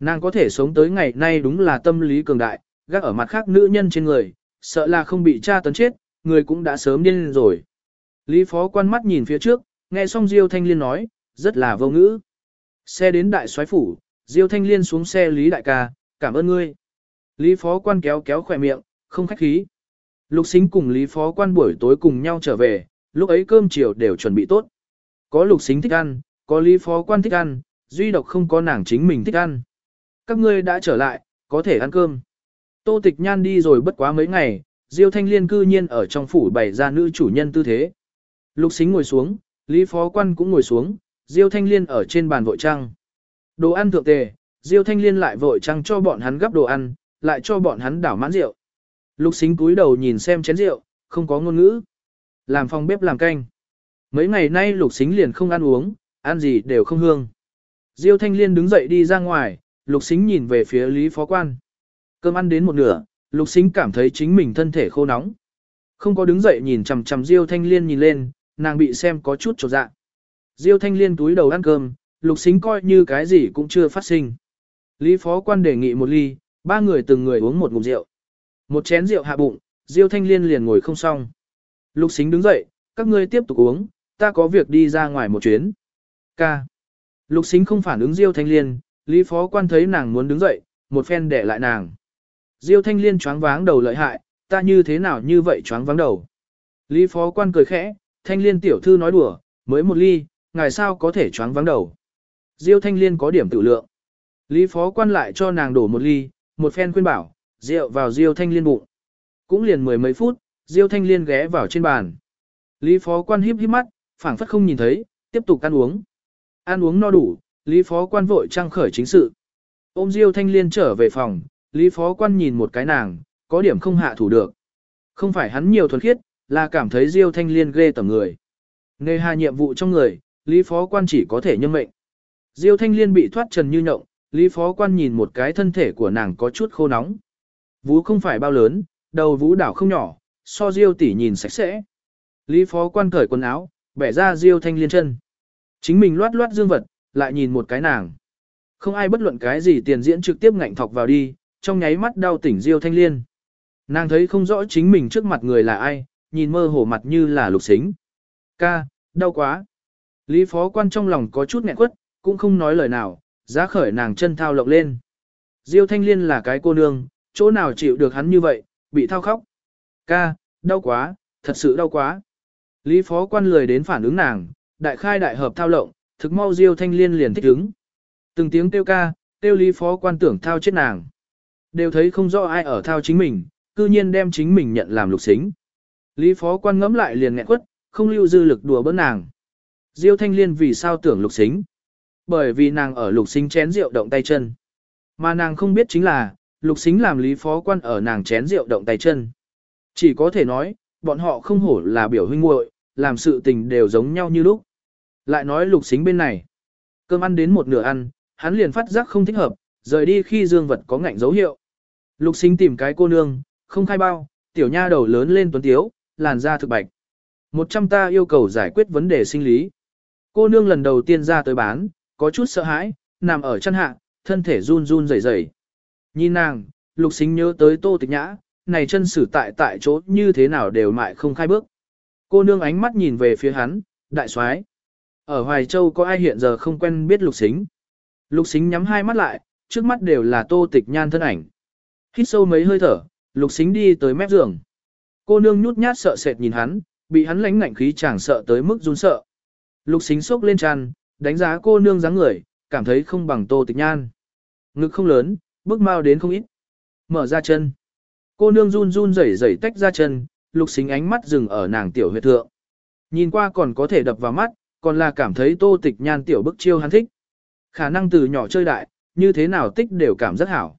Nàng có thể sống tới ngày nay đúng là tâm lý cường đại, gác ở mặt khác nữ nhân trên người, sợ là không bị cha tấn chết, người cũng đã sớm điên rồi. Lý phó quan mắt nhìn phía trước, nghe xong Diêu Thanh Liên nói, rất là vô ngữ. Xe đến đại soái phủ, Diêu Thanh Liên xuống xe Lý đại ca, cảm ơn ngươi. Lý phó quan kéo kéo khỏe miệng, không khách khí. Lục xính cùng Lý phó quan buổi tối cùng nhau trở về, lúc ấy cơm chiều đều chuẩn bị tốt. Có lục xính thích ăn, có Lý phó quan thích ăn, duy độc không có nàng chính mình thích ăn. Các ngươi đã trở lại, có thể ăn cơm. Tô tịch nhan đi rồi bất quá mấy ngày, Diêu Thanh Liên cư nhiên ở trong phủ bày ra nữ chủ nhân tư thế. Lục xính ngồi xuống, Lý phó quan cũng ngồi xuống, Diêu Thanh Liên ở trên bàn vội trăng. Đồ ăn thượng tề, Diêu Thanh Liên lại vội trăng cho bọn hắn gấp đồ ăn, lại cho bọn hắn đảo mãn rượu. Lục xính cúi đầu nhìn xem chén rượu, không có ngôn ngữ. Làm phòng bếp làm canh. Mấy ngày nay lục xính liền không ăn uống, ăn gì đều không hương. Diêu Thanh Liên đứng dậy đi ra ngoài, lục xính nhìn về phía Lý Phó Quan. Cơm ăn đến một nửa, lục xính cảm thấy chính mình thân thể khô nóng. Không có đứng dậy nhìn chằm chằm Diêu Thanh Liên nhìn lên, nàng bị xem có chút trột dạ. Diêu Thanh Liên túi đầu ăn cơm, lục xính coi như cái gì cũng chưa phát sinh. Lý Phó Quan đề nghị một ly, ba người từng người uống một ngụm rượu. Một chén rượu hạ bụng, Diêu Thanh Liên liền ngồi không xong. Lục xính đứng dậy, các ngươi tiếp tục uống, ta có việc đi ra ngoài một chuyến. Ca. Lục xính không phản ứng Diêu Thanh Liên, Lý Phó Quan thấy nàng muốn đứng dậy, một phen để lại nàng. Diêu Thanh Liên choáng váng đầu lợi hại, ta như thế nào như vậy choáng váng đầu. Lý Phó Quan cười khẽ, Thanh Liên tiểu thư nói đùa, mới một ly, ngài sao có thể choáng váng đầu. Diêu Thanh Liên có điểm tự lượng. Lý Phó Quan lại cho nàng đổ một ly, một phen khuyên bảo, rượu vào Diêu Thanh Liên bụng. Cũng liền mười mấy phút, Diêu Thanh Liên ghé vào trên bàn. Lý Phó Quan híp híp mắt, phảng phất không nhìn thấy, tiếp tục ăn uống. Ăn uống no đủ, Lý Phó Quan vội trang khởi chính sự. Ôm Diêu Thanh Liên trở về phòng, Lý Phó Quan nhìn một cái nàng, có điểm không hạ thủ được. Không phải hắn nhiều thuần khiết, là cảm thấy Diêu Thanh Liên ghê tầm người. Nghề hà nhiệm vụ trong người, Lý Phó Quan chỉ có thể nhân mệnh. Diêu Thanh Liên bị thoát trần như nhộng, Lý Phó Quan nhìn một cái thân thể của nàng có chút khô nóng. Vú không phải bao lớn, đầu vũ đảo không nhỏ, so Diêu tỷ nhìn sạch sẽ. Lý Phó Quan cởi quần áo, bẻ ra Diêu Thanh Liên chân. Chính mình loát loát dương vật, lại nhìn một cái nàng. Không ai bất luận cái gì tiền diễn trực tiếp ngạnh thọc vào đi, trong nháy mắt đau tỉnh Diêu Thanh Liên. Nàng thấy không rõ chính mình trước mặt người là ai, nhìn mơ hồ mặt như là lục xính. Ca, đau quá. Lý Phó Quan trong lòng có chút nghẹn quất, cũng không nói lời nào, giá khởi nàng chân thao lộng lên. Diêu Thanh Liên là cái cô nương, chỗ nào chịu được hắn như vậy, bị thao khóc. Ca, đau quá, thật sự đau quá. Lý Phó Quan lười đến phản ứng nàng, đại khai đại hợp thao lộng, thực mau Diêu Thanh Liên liền thích ứng. Từng tiếng kêu ca, kêu Lý Phó Quan tưởng thao chết nàng. Đều thấy không rõ ai ở thao chính mình, cư nhiên đem chính mình nhận làm lục xính. Lý Phó Quan ngẫm lại liền nghẹn quất, không lưu dư lực đùa bỡn nàng. Diêu Thanh Liên vì sao tưởng lục xính? Bởi vì nàng ở lục xính chén rượu động tay chân. Mà nàng không biết chính là, lục xính làm Lý Phó Quan ở nàng chén rượu động tay chân. Chỉ có thể nói, bọn họ không hổ là biểu huynh muội, làm sự tình đều giống nhau như lúc. Lại nói lục xính bên này. Cơm ăn đến một nửa ăn, hắn liền phát giác không thích hợp, rời đi khi dương vật có ngạnh dấu hiệu. Lục xính tìm cái cô nương, không khai bao, tiểu nha đầu lớn lên tuấn tiếu, làn da thực bạch. Một trăm ta yêu cầu giải quyết vấn đề sinh lý. Cô nương lần đầu tiên ra tới bán, có chút sợ hãi, nằm ở chân hạ, thân thể run run rẩy rẩy. Nhìn nàng, lục xính nhớ tới tô tịch nhã, này chân sử tại tại chỗ như thế nào đều mại không khai bước. Cô nương ánh mắt nhìn về phía hắn, đại soái. Ở Hoài Châu có ai hiện giờ không quen biết lục xính. Lục xính nhắm hai mắt lại, trước mắt đều là tô tịch nhan thân ảnh. Hít sâu mấy hơi thở, lục xính đi tới mép giường. Cô nương nhút nhát sợ sệt nhìn hắn, bị hắn lánh ngạnh khí chàng sợ tới mức run sợ. Lục xính sốc lên tràn, đánh giá cô nương dáng người, cảm thấy không bằng tô tịch nhan. Ngực không lớn, bước mau đến không ít. Mở ra chân. Cô nương run run rẩy rẩy tách ra chân, lục xính ánh mắt dừng ở nàng tiểu huyệt thượng. Nhìn qua còn có thể đập vào mắt, còn là cảm thấy tô tịch nhan tiểu bức chiêu hắn thích. Khả năng từ nhỏ chơi đại, như thế nào tích đều cảm rất hảo.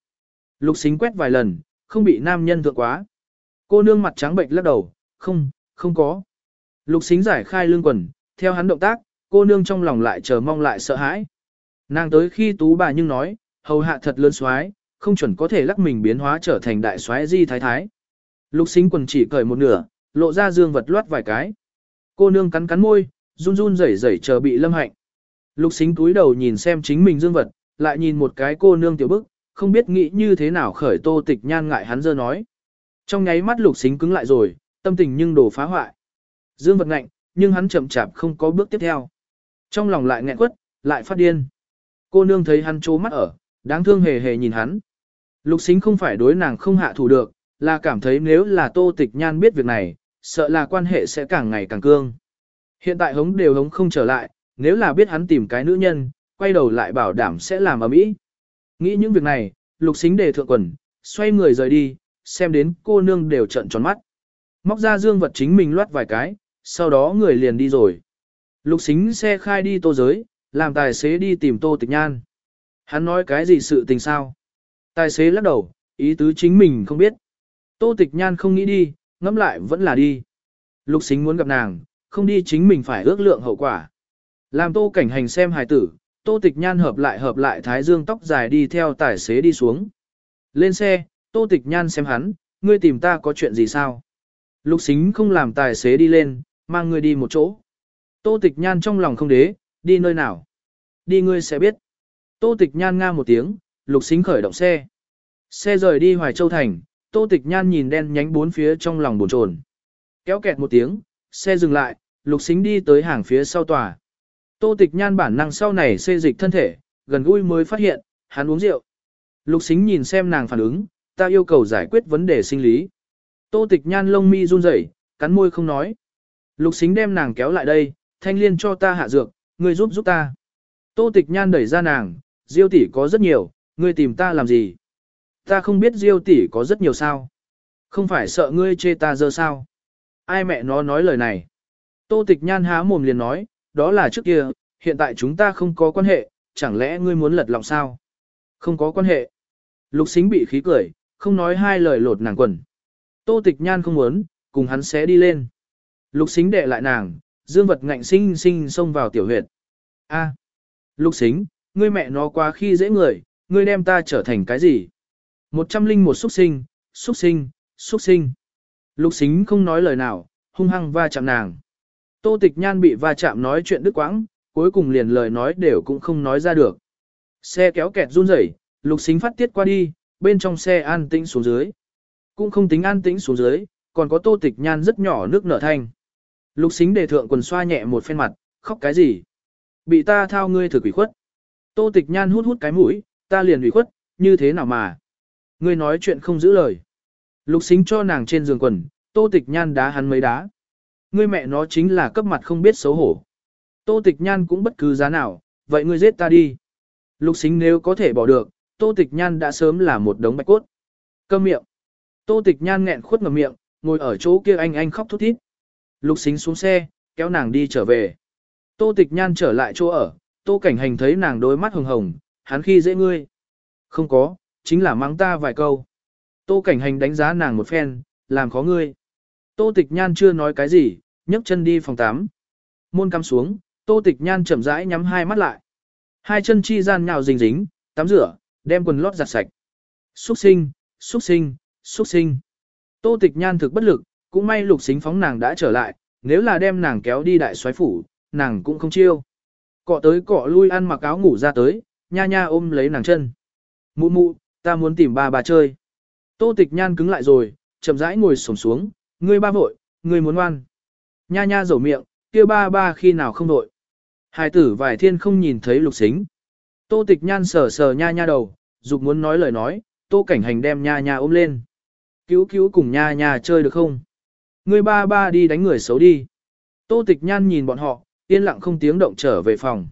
Lục xính quét vài lần, không bị nam nhân thượng quá. Cô nương mặt trắng bệnh lắc đầu, không, không có. Lục xính giải khai lương quần, theo hắn động tác, cô nương trong lòng lại chờ mong lại sợ hãi. Nàng tới khi tú bà nhưng nói, hầu hạ thật lớn xoái, không chuẩn có thể lắc mình biến hóa trở thành đại xoái di thái thái. Lục xính quần chỉ cởi một nửa, lộ ra dương vật loát vài cái. Cô nương cắn cắn môi, run run rẩy rẩy chờ bị lâm hạnh. Lục xính túi đầu nhìn xem chính mình dương vật, lại nhìn một cái cô nương tiểu bức, không biết nghĩ như thế nào khởi tô tịch nhan ngại hắn dơ nói. Trong nháy mắt lục xính cứng lại rồi, tâm tình nhưng đổ phá hoại. Dương vật ngạnh, nhưng hắn chậm chạp không có bước tiếp theo. Trong lòng lại nghẹn quất, lại phát điên. Cô nương thấy hắn trố mắt ở, đáng thương hề hề nhìn hắn. Lục xính không phải đối nàng không hạ thủ được, là cảm thấy nếu là tô tịch nhan biết việc này, sợ là quan hệ sẽ càng ngày càng cương. Hiện tại hống đều hống không trở lại, nếu là biết hắn tìm cái nữ nhân, quay đầu lại bảo đảm sẽ làm ở mỹ. Nghĩ những việc này, lục xính đề thượng quần, xoay người rời đi, xem đến cô nương đều trận tròn mắt. Móc ra dương vật chính mình loát vài cái, sau đó người liền đi rồi. Lục xính xe khai đi tô giới, làm tài xế đi tìm tô tịch nhan. Hắn nói cái gì sự tình sao? Tài xế lắc đầu, ý tứ chính mình không biết. Tô tịch nhan không nghĩ đi, ngẫm lại vẫn là đi. Lục xính muốn gặp nàng, không đi chính mình phải ước lượng hậu quả. Làm tô cảnh hành xem hài tử, tô tịch nhan hợp lại hợp lại thái dương tóc dài đi theo tài xế đi xuống. Lên xe, tô tịch nhan xem hắn, ngươi tìm ta có chuyện gì sao? Lục xính không làm tài xế đi lên, mang ngươi đi một chỗ. Tô tịch nhan trong lòng không đế, đi nơi nào? Đi ngươi sẽ biết. Tô tịch nhan nga một tiếng, lục xính khởi động xe. Xe rời đi Hoài Châu Thành, tô tịch nhan nhìn đen nhánh bốn phía trong lòng buồn chồn. Kéo kẹt một tiếng, xe dừng lại, lục xính đi tới hàng phía sau tòa. Tô tịch nhan bản năng sau này xê dịch thân thể, gần gũi mới phát hiện, hắn uống rượu. Lục xính nhìn xem nàng phản ứng, ta yêu cầu giải quyết vấn đề sinh lý. Tô tịch nhan lông mi run rẩy, cắn môi không nói. Lục xính đem nàng kéo lại đây, thanh liên cho ta hạ dược, ngươi giúp giúp ta. Tô tịch nhan đẩy ra nàng, diêu tỷ có rất nhiều, ngươi tìm ta làm gì? Ta không biết diêu tỷ có rất nhiều sao. Không phải sợ ngươi chê ta dơ sao. Ai mẹ nó nói lời này? Tô tịch nhan há mồm liền nói, đó là trước kia, hiện tại chúng ta không có quan hệ, chẳng lẽ ngươi muốn lật lòng sao? Không có quan hệ. Lục xính bị khí cười, không nói hai lời lột nàng quần. Tô tịch nhan không muốn, cùng hắn sẽ đi lên. Lục xính đệ lại nàng, dương vật ngạnh sinh sinh xông vào tiểu huyệt. A, lục xính, ngươi mẹ nó quá khi dễ người, ngươi đem ta trở thành cái gì? Một trăm linh một xuất sinh, xuất sinh, xuất sinh. Lục xính không nói lời nào, hung hăng va chạm nàng. Tô tịch nhan bị va chạm nói chuyện đứt quãng, cuối cùng liền lời nói đều cũng không nói ra được. Xe kéo kẹt run rẩy, lục xính phát tiết qua đi, bên trong xe an tĩnh xuống dưới. Cũng không tính an tĩnh xuống dưới, còn có tô tịch nhan rất nhỏ nước nở thanh. Lục xính đề thượng quần xoa nhẹ một phen mặt, khóc cái gì? Bị ta thao ngươi thử quỷ khuất. Tô tịch nhan hút hút cái mũi, ta liền ủy khuất, như thế nào mà? Ngươi nói chuyện không giữ lời. Lục xính cho nàng trên giường quần, tô tịch nhan đá hắn mấy đá. Ngươi mẹ nó chính là cấp mặt không biết xấu hổ. Tô tịch nhan cũng bất cứ giá nào, vậy ngươi giết ta đi. Lục xính nếu có thể bỏ được, tô tịch nhan đã sớm là một đống bạch cốt. Câm miệng. Tô tịch nhan nghẹn khuất ngầm miệng, ngồi ở chỗ kia anh anh khóc thút thít. Lục xính xuống xe, kéo nàng đi trở về. Tô tịch nhan trở lại chỗ ở, tô cảnh hành thấy nàng đôi mắt hồng hồng, hắn khi dễ ngươi. Không có, chính là mắng ta vài câu. Tô cảnh hành đánh giá nàng một phen, làm khó ngươi. Tô tịch nhan chưa nói cái gì, nhấc chân đi phòng tắm. Môn cắm xuống, tô tịch nhan chậm rãi nhắm hai mắt lại. Hai chân chi gian nhào dính dính, tắm rửa, đem quần lót giặt sạch. Xuất sinh, xuất sinh, xuất sinh. Tô tịch nhan thực bất lực, cũng may lục xính phóng nàng đã trở lại, nếu là đem nàng kéo đi đại soái phủ, nàng cũng không chiêu. Cọ tới cọ lui ăn mặc áo ngủ ra tới, nha nha ôm lấy nàng chân. Mụ mụ, ta muốn tìm ba bà chơi. Tô tịch nhan cứng lại rồi, chậm rãi ngồi xổm xuống, ngươi ba vội, ngươi muốn ngoan. Nha nha rổ miệng, kia ba ba khi nào không vội. Hai tử vài thiên không nhìn thấy lục xính. Tô tịch nhan sờ sờ nha nha đầu, dục muốn nói lời nói, tô cảnh hành đem nha nha ôm lên. Cứu cứu cùng nha nha chơi được không? Ngươi ba ba đi đánh người xấu đi. Tô tịch nhan nhìn bọn họ, yên lặng không tiếng động trở về phòng.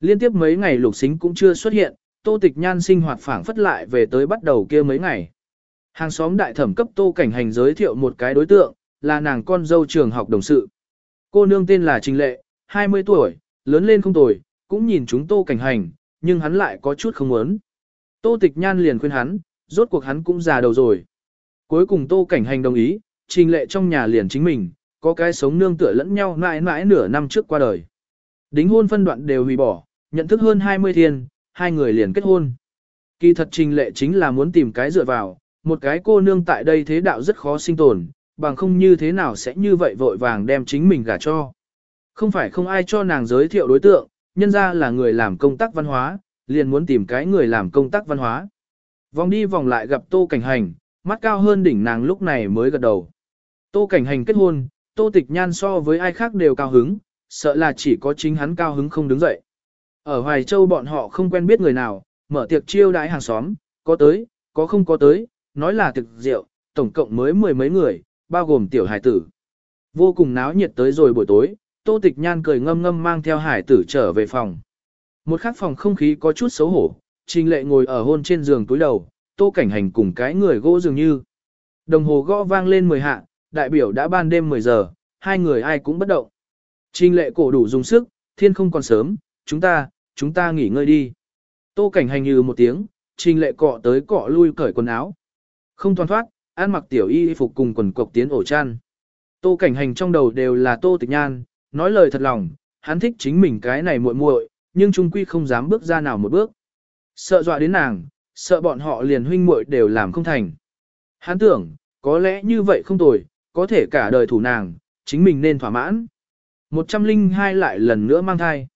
Liên tiếp mấy ngày lục xính cũng chưa xuất hiện, tô tịch nhan sinh hoạt phảng phất lại về tới bắt đầu kia mấy ngày. Hàng xóm đại thẩm cấp tô cảnh hành giới thiệu một cái đối tượng, là nàng con dâu trường học đồng sự. Cô nương tên là Trình Lệ, 20 tuổi, lớn lên không tuổi, cũng nhìn chúng tô cảnh hành, nhưng hắn lại có chút không muốn. Tô tịch nhan liền khuyên hắn, rốt cuộc hắn cũng già đầu rồi. Cuối cùng tô cảnh hành đồng ý, Trình Lệ trong nhà liền chính mình, có cái sống nương tựa lẫn nhau mãi mãi nửa năm trước qua đời. Đính hôn phân đoạn đều hủy bỏ, nhận thức hơn 20 thiên, hai người liền kết hôn. Kỳ thật Trình Lệ chính là muốn tìm cái dựa vào, một cái cô nương tại đây thế đạo rất khó sinh tồn, bằng không như thế nào sẽ như vậy vội vàng đem chính mình gả cho. Không phải không ai cho nàng giới thiệu đối tượng, nhân ra là người làm công tác văn hóa, liền muốn tìm cái người làm công tác văn hóa. Vòng đi vòng lại gặp Tô Cảnh Hành, mắt cao hơn đỉnh nàng lúc này mới gật đầu. Tô Cảnh Hành kết hôn, Tô Tịch Nhan so với ai khác đều cao hứng, sợ là chỉ có chính hắn cao hứng không đứng dậy. Ở Hoài Châu bọn họ không quen biết người nào, mở tiệc chiêu đãi hàng xóm, có tới, có không có tới, nói là tiệc rượu, tổng cộng mới mười mấy người, bao gồm tiểu hải tử. Vô cùng náo nhiệt tới rồi buổi tối, Tô Tịch Nhan cười ngâm ngâm mang theo hải tử trở về phòng. Một khắc phòng không khí có chút xấu hổ, Trình Lệ ngồi ở hôn trên giường túi đầu, Tô Cảnh Hành cùng cái người gỗ dường như. Đồng hồ gõ vang lên 10 hạ, đại biểu đã ban đêm 10 giờ, hai người ai cũng bất động. Trình Lệ cổ đủ dùng sức, thiên không còn sớm, chúng ta, chúng ta nghỉ ngơi đi. Tô Cảnh Hành như một tiếng, Trình Lệ cọ tới cọ lui cởi quần áo. Không toàn thoát, ăn mặc tiểu y phục cùng quần cộc tiến ổ chăn. Tô Cảnh Hành trong đầu đều là Tô Tịch Nhan, nói lời thật lòng, hắn thích chính mình cái này muội muội, nhưng trung quy không dám bước ra nào một bước. Sợ dọa đến nàng, sợ bọn họ liền huynh muội đều làm không thành. Hắn tưởng, có lẽ như vậy không tồi, có thể cả đời thủ nàng, chính mình nên thỏa mãn. 102 lại lần nữa mang thai.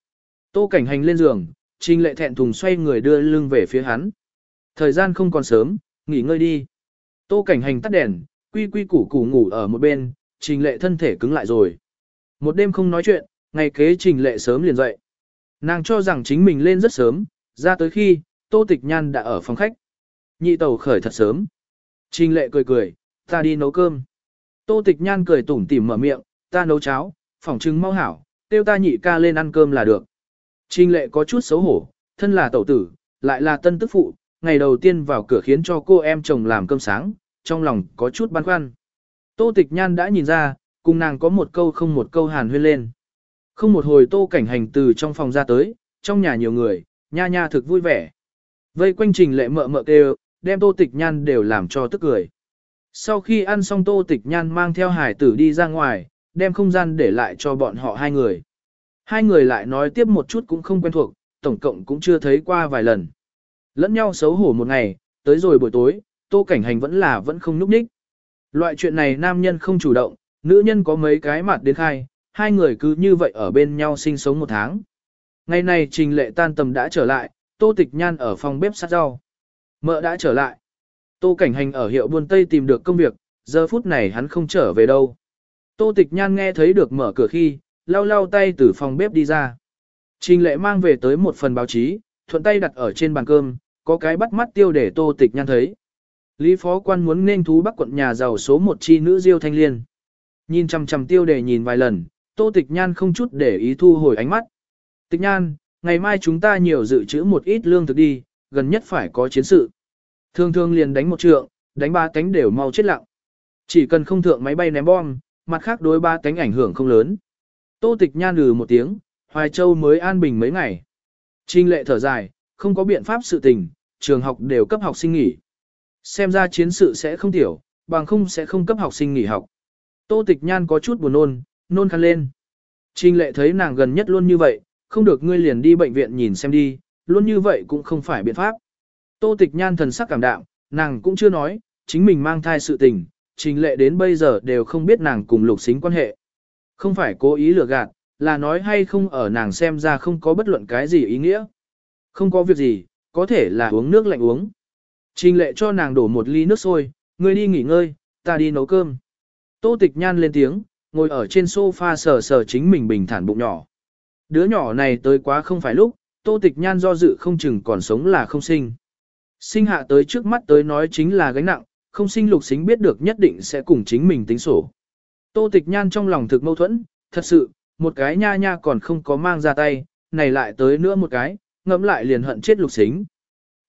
Tô cảnh hành lên giường, trình lệ thẹn thùng xoay người đưa lưng về phía hắn. Thời gian không còn sớm, nghỉ ngơi đi. Tô cảnh hành tắt đèn, quy quy củ củ ngủ ở một bên, trình lệ thân thể cứng lại rồi. Một đêm không nói chuyện, ngày kế trình lệ sớm liền dậy. Nàng cho rằng chính mình lên rất sớm, ra tới khi, Tô Tịch Nhan đã ở phòng khách. Nhị tàu khởi thật sớm. Trình lệ cười cười, ta đi nấu cơm. Tô Tịch Nhan cười tủm tỉm mở miệng, ta nấu cháo, phỏng trưng mau hảo, tiêu ta nhị ca lên ăn cơm là được. Trình lệ có chút xấu hổ, thân là tẩu tử, lại là tân tức phụ, ngày đầu tiên vào cửa khiến cho cô em chồng làm cơm sáng, trong lòng có chút băn khoăn. Tô Tịch Nhan đã nhìn ra, cùng nàng có một câu không một câu hàn huyên lên. Không một hồi tô cảnh hành từ trong phòng ra tới, trong nhà nhiều người, nha nha thực vui vẻ. Vây quanh trình lệ mợ mợ kêu, đem tô tịch nhan đều làm cho tức cười. Sau khi ăn xong tô tịch nhan mang theo hải tử đi ra ngoài, đem không gian để lại cho bọn họ hai người. Hai người lại nói tiếp một chút cũng không quen thuộc, tổng cộng cũng chưa thấy qua vài lần. Lẫn nhau xấu hổ một ngày, tới rồi buổi tối, tô cảnh hành vẫn là vẫn không núp ních. Loại chuyện này nam nhân không chủ động, nữ nhân có mấy cái mặt đến khai, hai người cứ như vậy ở bên nhau sinh sống một tháng. Ngày này trình lệ tan tầm đã trở lại, tô tịch nhan ở phòng bếp sát rau. Mợ đã trở lại. Tô cảnh hành ở hiệu buôn Tây tìm được công việc, giờ phút này hắn không trở về đâu. Tô tịch nhan nghe thấy được mở cửa khi, lau lau tay từ phòng bếp đi ra. Trình lệ mang về tới một phần báo chí, thuận tay đặt ở trên bàn cơm, có cái bắt mắt tiêu để tô tịch nhan thấy. Lý phó quan muốn nên thú bắc quận nhà giàu số một chi nữ diêu thanh liên. Nhìn chằm chằm tiêu để nhìn vài lần, Tô Tịch Nhan không chút để ý thu hồi ánh mắt. Tịch Nhan, ngày mai chúng ta nhiều dự trữ một ít lương thực đi, gần nhất phải có chiến sự. Thường thường liền đánh một trượng, đánh ba cánh đều mau chết lặng. Chỉ cần không thượng máy bay ném bom, mặt khác đối ba cánh ảnh hưởng không lớn. Tô Tịch Nhan lừ một tiếng, Hoài Châu mới an bình mấy ngày. Trinh lệ thở dài, không có biện pháp sự tình, trường học đều cấp học sinh nghỉ. Xem ra chiến sự sẽ không tiểu, bằng không sẽ không cấp học sinh nghỉ học. Tô Tịch Nhan có chút buồn nôn, nôn khăn lên. Trình lệ thấy nàng gần nhất luôn như vậy, không được ngươi liền đi bệnh viện nhìn xem đi, luôn như vậy cũng không phải biện pháp. Tô tịch nhan thần sắc cảm đạm, nàng cũng chưa nói, chính mình mang thai sự tình, trình lệ đến bây giờ đều không biết nàng cùng lục xính quan hệ. Không phải cố ý lừa gạt, là nói hay không ở nàng xem ra không có bất luận cái gì ý nghĩa. Không có việc gì, có thể là uống nước lạnh uống. Trình lệ cho nàng đổ một ly nước sôi, ngươi đi nghỉ ngơi, ta đi nấu cơm. Tô tịch nhan lên tiếng, ngồi ở trên sofa sờ sờ chính mình bình thản bụng nhỏ. Đứa nhỏ này tới quá không phải lúc, tô tịch nhan do dự không chừng còn sống là không sinh. Sinh hạ tới trước mắt tới nói chính là gánh nặng, không sinh lục xính biết được nhất định sẽ cùng chính mình tính sổ. Tô tịch nhan trong lòng thực mâu thuẫn, thật sự, một cái nha nha còn không có mang ra tay, này lại tới nữa một cái, ngẫm lại liền hận chết lục xính.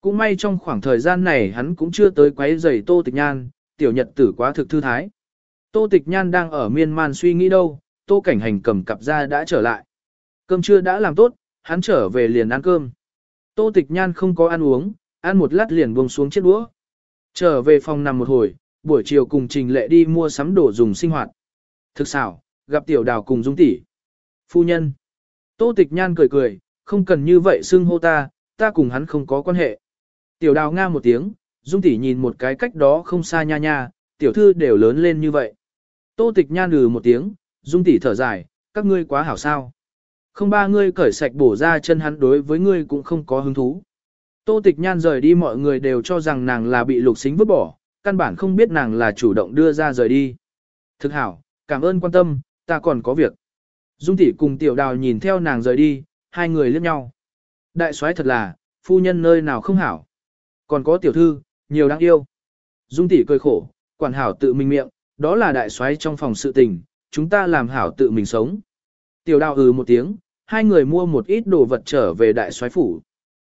Cũng may trong khoảng thời gian này hắn cũng chưa tới quấy giày tô tịch nhan, tiểu nhật tử quá thực thư thái. Tô Tịch Nhan đang ở miên man suy nghĩ đâu, Tô Cảnh Hành cầm cặp ra đã trở lại. Cơm trưa đã làm tốt, hắn trở về liền ăn cơm. Tô Tịch Nhan không có ăn uống, ăn một lát liền buông xuống chiếc đũa. Trở về phòng nằm một hồi, buổi chiều cùng Trình Lệ đi mua sắm đồ dùng sinh hoạt. Thực xảo, gặp Tiểu Đào cùng Dung tỷ. Phu nhân. Tô Tịch Nhan cười cười, không cần như vậy xưng hô ta, ta cùng hắn không có quan hệ. Tiểu Đào nga một tiếng, Dung tỷ nhìn một cái cách đó không xa nha nha, tiểu thư đều lớn lên như vậy. Tô tịch nhan lừ một tiếng, dung tỷ thở dài, các ngươi quá hảo sao. Không ba ngươi cởi sạch bổ ra chân hắn đối với ngươi cũng không có hứng thú. Tô tịch nhan rời đi mọi người đều cho rằng nàng là bị lục xính vứt bỏ, căn bản không biết nàng là chủ động đưa ra rời đi. Thực hảo, cảm ơn quan tâm, ta còn có việc. Dung tỷ cùng tiểu đào nhìn theo nàng rời đi, hai người liếc nhau. Đại soái thật là, phu nhân nơi nào không hảo. Còn có tiểu thư, nhiều đáng yêu. Dung tỷ cười khổ, quản hảo tự mình miệng, đó là đại soái trong phòng sự tình, chúng ta làm hảo tự mình sống. Tiểu đào ừ một tiếng, hai người mua một ít đồ vật trở về đại soái phủ.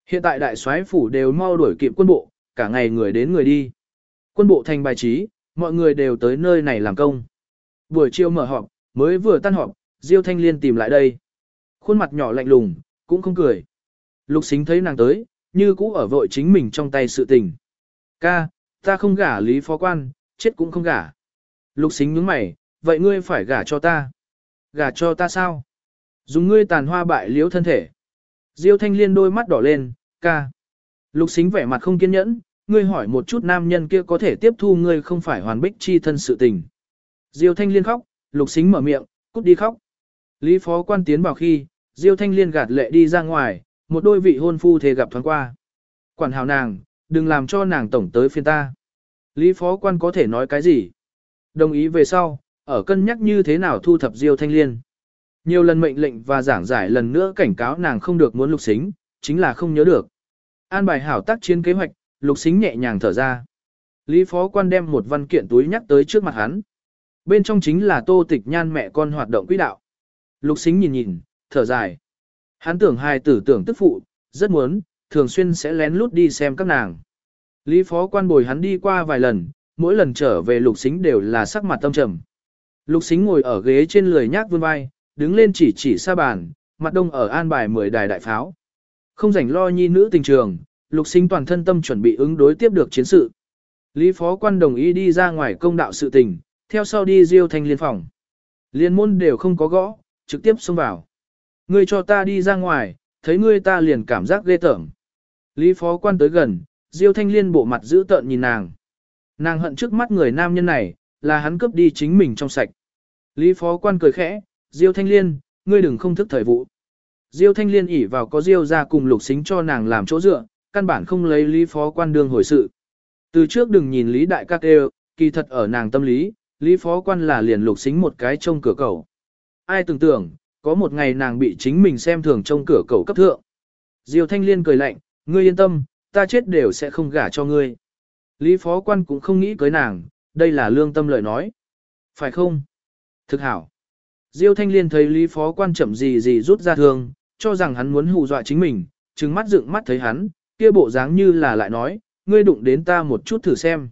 Hiện tại đại soái phủ đều mau đuổi kịp quân bộ, cả ngày người đến người đi. Quân bộ thành bài trí, mọi người đều tới nơi này làm công. Buổi chiều mở họp, mới vừa tan họp, Diêu Thanh Liên tìm lại đây. Khuôn mặt nhỏ lạnh lùng, cũng không cười. Lục xính thấy nàng tới, như cũ ở vội chính mình trong tay sự tình. Ca, ta không gả lý phó quan, chết cũng không gả. Lục xính nhướng mày, vậy ngươi phải gả cho ta. Gả cho ta sao? Dùng ngươi tàn hoa bại liễu thân thể. Diêu thanh liên đôi mắt đỏ lên, ca. Lục xính vẻ mặt không kiên nhẫn, ngươi hỏi một chút nam nhân kia có thể tiếp thu ngươi không phải hoàn bích chi thân sự tình. Diêu thanh liên khóc, lục xính mở miệng, cút đi khóc. Lý phó quan tiến vào khi, Diêu thanh liên gạt lệ đi ra ngoài, một đôi vị hôn phu thề gặp thoáng qua. Quản hào nàng, đừng làm cho nàng tổng tới phiên ta. Lý phó quan có thể nói cái gì? Đồng ý về sau, ở cân nhắc như thế nào thu thập Diêu Thanh Liên. Nhiều lần mệnh lệnh và giảng giải lần nữa cảnh cáo nàng không được muốn lục xính, chính là không nhớ được. An bài hảo tác chiến kế hoạch, lục xính nhẹ nhàng thở ra. Lý phó quan đem một văn kiện túi nhắc tới trước mặt hắn. Bên trong chính là tô tịch nhan mẹ con hoạt động quỹ đạo. Lục xính nhìn nhìn, thở dài. Hắn tưởng hai tử tưởng tức phụ, rất muốn, thường xuyên sẽ lén lút đi xem các nàng. Lý phó quan bồi hắn đi qua vài lần, mỗi lần trở về lục xính đều là sắc mặt tâm trầm. Lục xính ngồi ở ghế trên lười nhác vươn vai, đứng lên chỉ chỉ xa bàn, mặt đông ở an bài 10 đài đại pháo. Không rảnh lo nhi nữ tình trường, lục sinh toàn thân tâm chuẩn bị ứng đối tiếp được chiến sự. Lý phó quan đồng ý đi ra ngoài công đạo sự tình, theo sau đi diêu thanh liên phòng. Liên môn đều không có gõ, trực tiếp xông vào. Ngươi cho ta đi ra ngoài, thấy ngươi ta liền cảm giác ghê tởm. Lý phó quan tới gần, diêu thanh liên bộ mặt giữ tợn nhìn nàng. Nàng hận trước mắt người nam nhân này, là hắn cướp đi chính mình trong sạch. Lý phó quan cười khẽ, Diêu Thanh Liên, ngươi đừng không thức thời vụ. Diêu Thanh Liên ỉ vào có Diêu ra cùng lục xính cho nàng làm chỗ dựa, căn bản không lấy Lý phó quan đương hồi sự. Từ trước đừng nhìn Lý đại các đều, kỳ thật ở nàng tâm lý, Lý phó quan là liền lục xính một cái trông cửa cầu. Ai tưởng tưởng, có một ngày nàng bị chính mình xem thường trông cửa cầu cấp thượng. Diêu Thanh Liên cười lạnh, ngươi yên tâm, ta chết đều sẽ không gả cho ngươi. Lý phó quan cũng không nghĩ cưới nàng, đây là lương tâm lời nói. Phải không? Thực hảo. Diêu Thanh Liên thấy Lý phó quan chậm gì gì rút ra thương, cho rằng hắn muốn hù dọa chính mình, trừng mắt dựng mắt thấy hắn, kia bộ dáng như là lại nói, ngươi đụng đến ta một chút thử xem.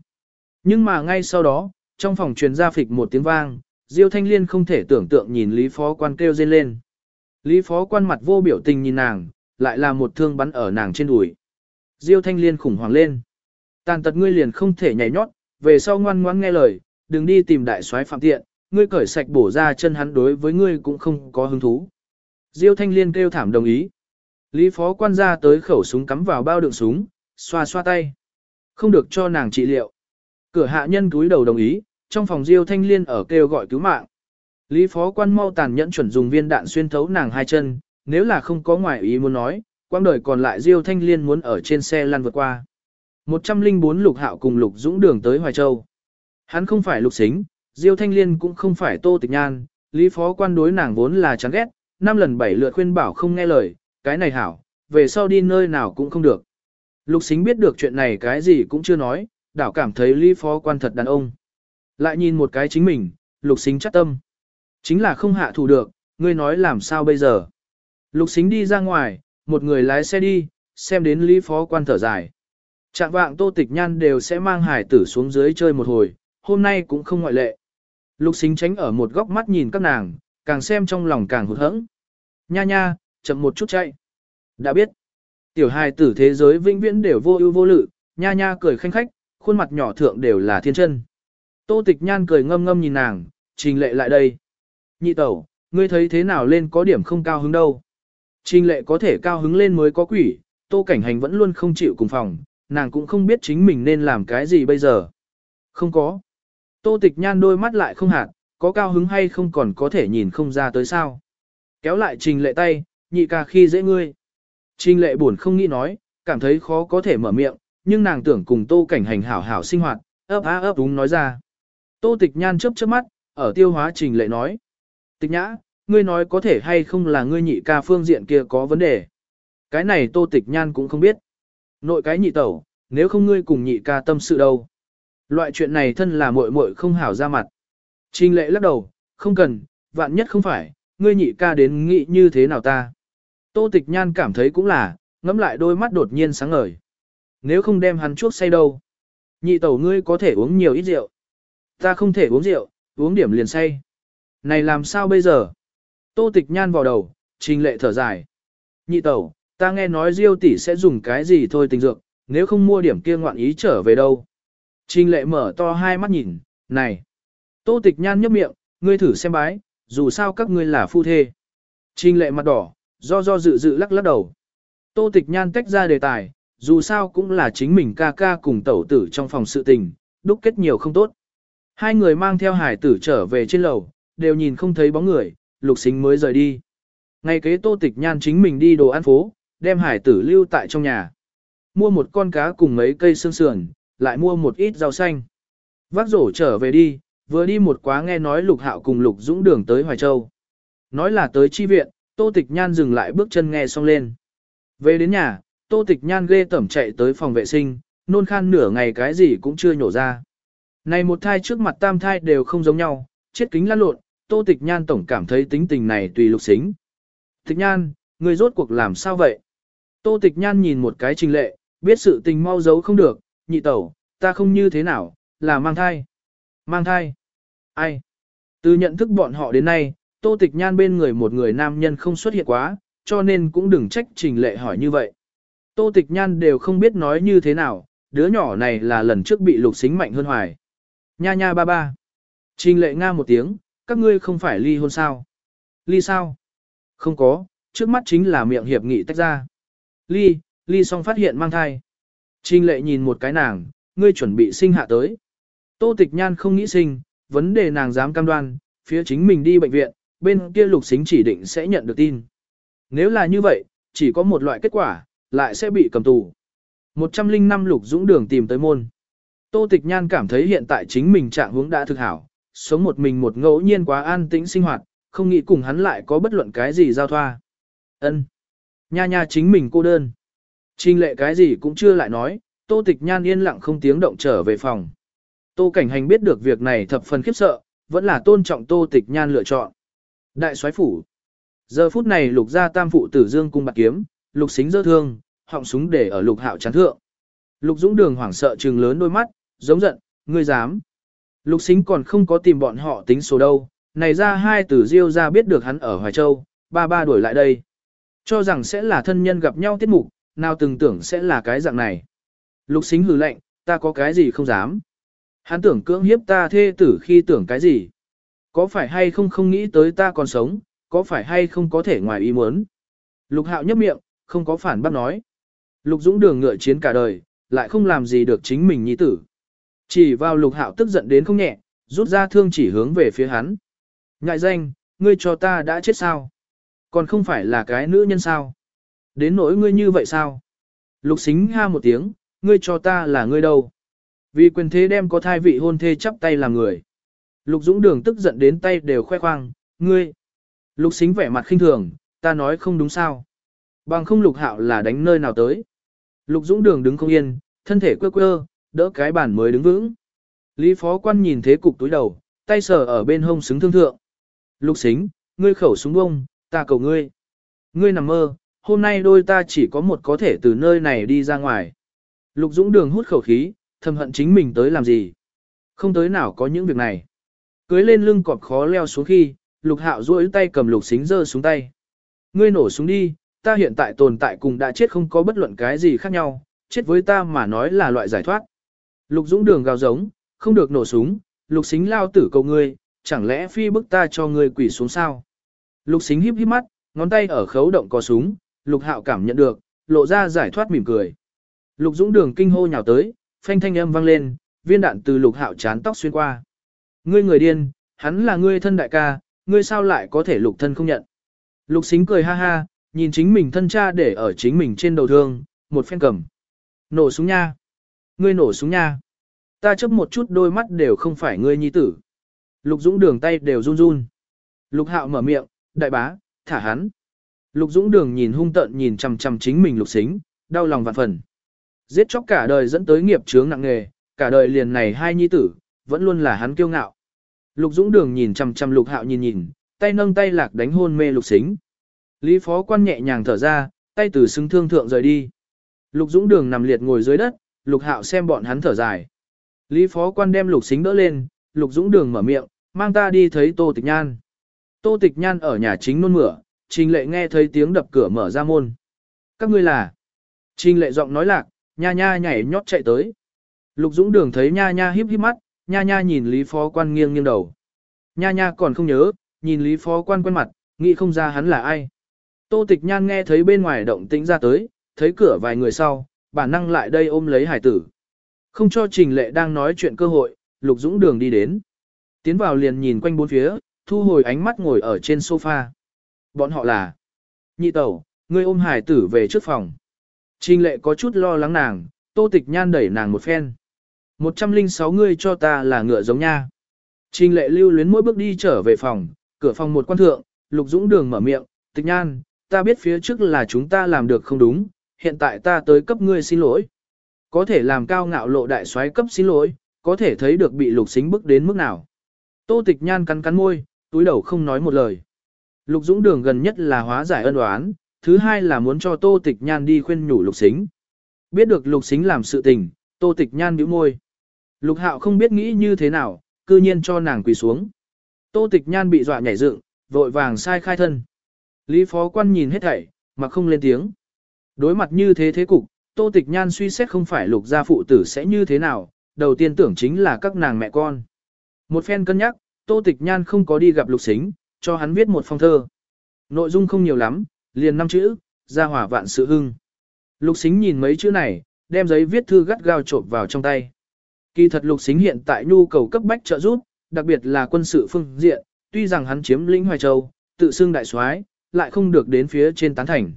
Nhưng mà ngay sau đó, trong phòng truyền ra phịch một tiếng vang, Diêu Thanh Liên không thể tưởng tượng nhìn Lý phó quan kêu rên lên. Lý phó quan mặt vô biểu tình nhìn nàng, lại là một thương bắn ở nàng trên đùi. Diêu Thanh Liên khủng hoảng lên. Tàn tật ngươi liền không thể nhảy nhót, về sau ngoan ngoãn nghe lời, đừng đi tìm đại soái phạm tiện, ngươi cởi sạch bổ ra chân hắn đối với ngươi cũng không có hứng thú. Diêu Thanh Liên kêu thảm đồng ý. Lý phó quan ra tới khẩu súng cắm vào bao đựng súng, xoa xoa tay. Không được cho nàng trị liệu. Cửa hạ nhân túi đầu đồng ý, trong phòng Diêu Thanh Liên ở kêu gọi cứu mạng. Lý phó quan mau tàn nhẫn chuẩn dùng viên đạn xuyên thấu nàng hai chân, nếu là không có ngoại ý muốn nói, quang đời còn lại Diêu Thanh Liên muốn ở trên xe lăn vượt qua. 104 lục hạo cùng lục dũng đường tới Hoài Châu. Hắn không phải lục xính, Diêu Thanh Liên cũng không phải tô tịch nhan, lý phó quan đối nàng vốn là chán ghét, năm lần bảy lượt khuyên bảo không nghe lời, cái này hảo, về sau đi nơi nào cũng không được. Lục xính biết được chuyện này cái gì cũng chưa nói, đảo cảm thấy lý phó quan thật đàn ông. Lại nhìn một cái chính mình, lục xính chắc tâm. Chính là không hạ thủ được, ngươi nói làm sao bây giờ. Lục xính đi ra ngoài, một người lái xe đi, xem đến lý phó quan thở dài. Trạng vạng tô tịch nhan đều sẽ mang hải tử xuống dưới chơi một hồi, hôm nay cũng không ngoại lệ. Lục xính tránh ở một góc mắt nhìn các nàng, càng xem trong lòng càng hụt hẫng. Nha nha, chậm một chút chạy. Đã biết. Tiểu hài tử thế giới vĩnh viễn đều vô ưu vô lự, nha nha cười khanh khách, khuôn mặt nhỏ thượng đều là thiên chân. Tô tịch nhan cười ngâm ngâm nhìn nàng, trình lệ lại đây. Nhị tẩu, ngươi thấy thế nào lên có điểm không cao hứng đâu. Trình lệ có thể cao hứng lên mới có quỷ, tô cảnh hành vẫn luôn không chịu cùng phòng, nàng cũng không biết chính mình nên làm cái gì bây giờ. Không có. Tô tịch nhan đôi mắt lại không hạt, có cao hứng hay không còn có thể nhìn không ra tới sao. Kéo lại trình lệ tay, nhị ca khi dễ ngươi. Trình lệ buồn không nghĩ nói, cảm thấy khó có thể mở miệng, nhưng nàng tưởng cùng tô cảnh hành hảo hảo sinh hoạt, ấp á ấp đúng nói ra. Tô tịch nhan chớp chớp mắt, ở tiêu hóa trình lệ nói. Tịch nhã, ngươi nói có thể hay không là ngươi nhị ca phương diện kia có vấn đề. Cái này tô tịch nhan cũng không biết. Nội cái nhị tẩu, nếu không ngươi cùng nhị ca tâm sự đâu. Loại chuyện này thân là muội muội không hảo ra mặt. Trình lệ lắc đầu, không cần, vạn nhất không phải, ngươi nhị ca đến nghĩ như thế nào ta. Tô tịch nhan cảm thấy cũng là, ngắm lại đôi mắt đột nhiên sáng ngời. Nếu không đem hắn chuốc say đâu. Nhị tẩu ngươi có thể uống nhiều ít rượu. Ta không thể uống rượu, uống điểm liền say. Này làm sao bây giờ? Tô tịch nhan vào đầu, trình lệ thở dài. Nhị tẩu, ta nghe nói diêu tỷ sẽ dùng cái gì thôi tình dược, nếu không mua điểm kia ngoạn ý trở về đâu. Trình lệ mở to hai mắt nhìn, này. Tô tịch nhan nhấp miệng, ngươi thử xem bái, dù sao các ngươi là phu thê. Trình lệ mặt đỏ, do do dự dự lắc lắc đầu. Tô tịch nhan tách ra đề tài, dù sao cũng là chính mình ca ca cùng tẩu tử trong phòng sự tình, đúc kết nhiều không tốt. Hai người mang theo hải tử trở về trên lầu, đều nhìn không thấy bóng người, lục xính mới rời đi. Ngày kế tô tịch nhan chính mình đi đồ ăn phố, đem hải tử lưu tại trong nhà. Mua một con cá cùng mấy cây xương sườn, lại mua một ít rau xanh. Vác rổ trở về đi, vừa đi một quá nghe nói lục hạo cùng lục dũng đường tới Hoài Châu. Nói là tới chi viện, tô tịch nhan dừng lại bước chân nghe xong lên. Về đến nhà, tô tịch nhan ghê tẩm chạy tới phòng vệ sinh, nôn khan nửa ngày cái gì cũng chưa nhổ ra. Này một thai trước mặt tam thai đều không giống nhau, chết kính lăn lộn, tô tịch nhan tổng cảm thấy tính tình này tùy lục xính. Tịch nhan, người rốt cuộc làm sao vậy? Tô tịch nhan nhìn một cái trình lệ, biết sự tình mau giấu không được, nhị tẩu, ta không như thế nào, là mang thai. Mang thai? Ai? Từ nhận thức bọn họ đến nay, tô tịch nhan bên người một người nam nhân không xuất hiện quá, cho nên cũng đừng trách trình lệ hỏi như vậy. Tô tịch nhan đều không biết nói như thế nào, đứa nhỏ này là lần trước bị lục xính mạnh hơn hoài. Nha nha ba ba. Trình lệ nga một tiếng, các ngươi không phải ly hôn sao? Ly sao? Không có, trước mắt chính là miệng hiệp nghị tách ra. Ly, ly xong phát hiện mang thai. Trình lệ nhìn một cái nàng, ngươi chuẩn bị sinh hạ tới. Tô tịch nhan không nghĩ sinh, vấn đề nàng dám cam đoan, phía chính mình đi bệnh viện, bên kia lục xính chỉ định sẽ nhận được tin. Nếu là như vậy, chỉ có một loại kết quả, lại sẽ bị cầm tù. 105 lục dũng đường tìm tới môn. Tô tịch nhan cảm thấy hiện tại chính mình trạng hướng đã thực hảo, sống một mình một ngẫu nhiên quá an tĩnh sinh hoạt, không nghĩ cùng hắn lại có bất luận cái gì giao thoa. ân Nha nha chính mình cô đơn. Trình lệ cái gì cũng chưa lại nói, tô tịch nhan yên lặng không tiếng động trở về phòng. Tô cảnh hành biết được việc này thập phần khiếp sợ, vẫn là tôn trọng tô tịch nhan lựa chọn. Đại soái phủ. Giờ phút này lục gia tam phụ tử dương cung bạc kiếm, lục xính dơ thương, họng súng để ở lục hạo chán thượng. Lục dũng đường hoảng sợ trừng lớn đôi mắt, giống giận, ngươi dám. Lục xính còn không có tìm bọn họ tính số đâu, này ra hai tử diêu ra biết được hắn ở Hoài Châu, ba ba đuổi lại đây. Cho rằng sẽ là thân nhân gặp nhau tiết mục, nào từng tưởng sẽ là cái dạng này. Lục xính hừ lệnh, ta có cái gì không dám. Hắn tưởng cưỡng hiếp ta thê tử khi tưởng cái gì. Có phải hay không không nghĩ tới ta còn sống, có phải hay không có thể ngoài ý muốn. Lục hạo nhấp miệng, không có phản bác nói. Lục dũng đường ngựa chiến cả đời, lại không làm gì được chính mình nhi tử. Chỉ vào lục hạo tức giận đến không nhẹ, rút ra thương chỉ hướng về phía hắn. Ngại danh, ngươi cho ta đã chết sao? Còn không phải là cái nữ nhân sao? Đến nỗi ngươi như vậy sao? Lục xính ha một tiếng, ngươi cho ta là ngươi đâu? Vì quyền thế đem có thai vị hôn thê chắp tay làm người. Lục dũng đường tức giận đến tay đều khoe khoang, ngươi. Lục xính vẻ mặt khinh thường, ta nói không đúng sao. Bằng không lục hạo là đánh nơi nào tới. Lục dũng đường đứng không yên, thân thể quơ quơ, đỡ cái bàn mới đứng vững. Lý phó quan nhìn thế cục túi đầu, tay sờ ở bên hông xứng thương thượng. Lục xính, ngươi khẩu súng bông, ta cầu ngươi. Ngươi nằm mơ, hôm nay đôi ta chỉ có một có thể từ nơi này đi ra ngoài. Lục dũng đường hút khẩu khí, thầm hận chính mình tới làm gì. Không tới nào có những việc này. Cưới lên lưng cọp khó leo xuống khi, lục hạo duỗi tay cầm lục xính giơ xuống tay. Ngươi nổ súng đi, ta hiện tại tồn tại cùng đã chết không có bất luận cái gì khác nhau, chết với ta mà nói là loại giải thoát. Lục dũng đường gào giống, không được nổ súng, lục xính lao tử cầu ngươi, chẳng lẽ phi bức ta cho ngươi quỷ xuống sao? Lục xính híp híp mắt, ngón tay ở khấu động có súng, lục hạo cảm nhận được, lộ ra giải thoát mỉm cười. Lục dũng đường kinh hô nhào tới, phanh thanh âm vang lên, viên đạn từ lục hạo chán tóc xuyên qua. Ngươi người điên, hắn là ngươi thân đại ca, ngươi sao lại có thể lục thân không nhận. Lục xính cười ha ha, nhìn chính mình thân cha để ở chính mình trên đầu thương, một phen cầm. Nổ súng nha. Ngươi nổ súng nha. Ta chấp một chút đôi mắt đều không phải ngươi nhi tử. Lục Dũng đường tay đều run run. Lục hạo mở miệng, đại bá, thả hắn. Lục Dũng đường nhìn hung tợn nhìn chằm chằm chính mình lục xính, đau lòng vạn phần. Giết chóc cả đời dẫn tới nghiệp chướng nặng nghề, cả đời liền này hai nhi tử, vẫn luôn là hắn kiêu ngạo. Lục Dũng đường nhìn chằm chằm lục hạo nhìn nhìn, tay nâng tay lạc đánh hôn mê lục xính. Lý phó quan nhẹ nhàng thở ra, tay từ xứng thương thượng rời đi. Lục Dũng đường nằm liệt ngồi dưới đất, lục hạo xem bọn hắn thở dài. Lý phó quan đem lục xính đỡ lên, lục Dũng đường mở miệng, mang ta đi thấy tô tịch nhan. Tô tịch nhan ở nhà chính nôn mửa, trình lệ nghe thấy tiếng đập cửa mở ra môn. Các ngươi là. Trình lệ giọng nói lạc, nha nha nhảy nhót chạy tới. Lục Dũng đường thấy nha nha híp híp mắt, nha nha nhìn Lý phó quan nghiêng nghiêng đầu. Nha nha còn không nhớ, nhìn Lý phó quan quen mặt, nghĩ không ra hắn là ai. Tô tịch nhan nghe thấy bên ngoài động tĩnh ra tới, thấy cửa vài người sau, bản năng lại đây ôm lấy hải tử. Không cho trình lệ đang nói chuyện cơ hội, lục dũng đường đi đến. Tiến vào liền nhìn quanh bốn phía, thu hồi ánh mắt ngồi ở trên sofa. Bọn họ là Nhị tẩu, ngươi ôm hải tử về trước phòng. Trình lệ có chút lo lắng nàng, tô tịch nhan đẩy nàng một phen. 106 ngươi cho ta là ngựa giống nha. Trình lệ lưu luyến mỗi bước đi trở về phòng, cửa phòng một quan thượng, lục dũng đường mở miệng, tịch nhan, ta biết phía trước là chúng ta làm được không đúng, hiện tại ta tới cấp ngươi xin lỗi. Có thể làm cao ngạo lộ đại soái cấp xin lỗi, có thể thấy được bị lục xính bức đến mức nào. Tô tịch nhan cắn cắn môi, túi đầu không nói một lời. Lục dũng đường gần nhất là hóa giải ân oán, thứ hai là muốn cho tô tịch nhan đi khuyên nhủ lục xính. Biết được lục xính làm sự tình, tô tịch nhan bĩu môi. Lục hạo không biết nghĩ như thế nào, cư nhiên cho nàng quỳ xuống. Tô tịch nhan bị dọa nhảy dựng, vội vàng sai khai thân. Lý phó quan nhìn hết thảy, mà không lên tiếng. Đối mặt như thế thế cục, Tô Tịch Nhan suy xét không phải lục gia phụ tử sẽ như thế nào, đầu tiên tưởng chính là các nàng mẹ con. Một phen cân nhắc, Tô Tịch Nhan không có đi gặp lục xính, cho hắn viết một phong thơ. Nội dung không nhiều lắm, liền năm chữ, ra hỏa vạn sự hưng. Lục xính nhìn mấy chữ này, đem giấy viết thư gắt gao trộm vào trong tay. Kỳ thật lục xính hiện tại nhu cầu cấp bách trợ giúp, đặc biệt là quân sự phương diện, tuy rằng hắn chiếm lĩnh Hoài Châu, tự xưng đại soái, lại không được đến phía trên tán thành.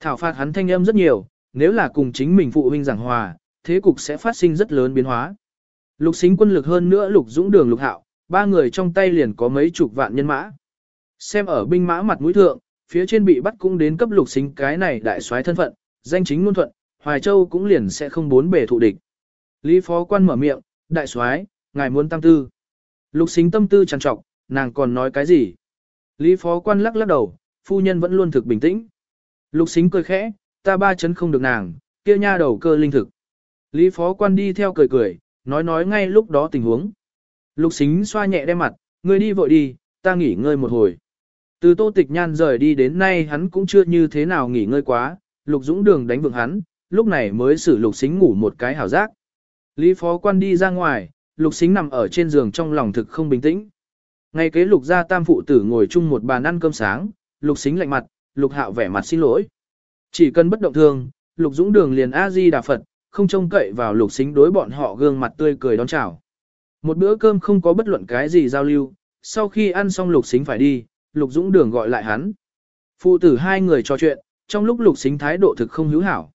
Thảo phạt hắn thanh âm rất nhiều, nếu là cùng chính mình phụ huynh giảng hòa, thế cục sẽ phát sinh rất lớn biến hóa. Lục xính quân lực hơn nữa lục dũng đường lục hạo, ba người trong tay liền có mấy chục vạn nhân mã. Xem ở binh mã mặt mũi thượng, phía trên bị bắt cũng đến cấp lục xính cái này đại soái thân phận, danh chính ngôn thuận, Hoài Châu cũng liền sẽ không bốn bề thụ địch. Lý phó quan mở miệng, đại soái, ngài muốn tam tư. Lục xính tâm tư trằn trọc, nàng còn nói cái gì? Lý phó quan lắc lắc đầu, phu nhân vẫn luôn thực bình tĩnh. Lục xính cười khẽ, ta ba chấn không được nàng, kia nha đầu cơ linh thực. Lý phó quan đi theo cười cười, nói nói ngay lúc đó tình huống. Lục xính xoa nhẹ đem mặt, ngươi đi vội đi, ta nghỉ ngơi một hồi. Từ tô tịch nhan rời đi đến nay hắn cũng chưa như thế nào nghỉ ngơi quá, lục dũng đường đánh vượng hắn, lúc này mới xử lục xính ngủ một cái hảo giác. Lý phó quan đi ra ngoài, lục xính nằm ở trên giường trong lòng thực không bình tĩnh. Ngay kế lục gia tam phụ tử ngồi chung một bàn ăn cơm sáng, lục xính lạnh mặt, lục hạo vẻ mặt xin lỗi. Chỉ cần bất động thương, lục dũng đường liền A-di đà Phật, không trông cậy vào lục xính đối bọn họ gương mặt tươi cười đón chào. Một bữa cơm không có bất luận cái gì giao lưu, sau khi ăn xong lục xính phải đi, lục dũng đường gọi lại hắn. Phụ tử hai người trò chuyện, trong lúc lục xính thái độ thực không hữu hảo.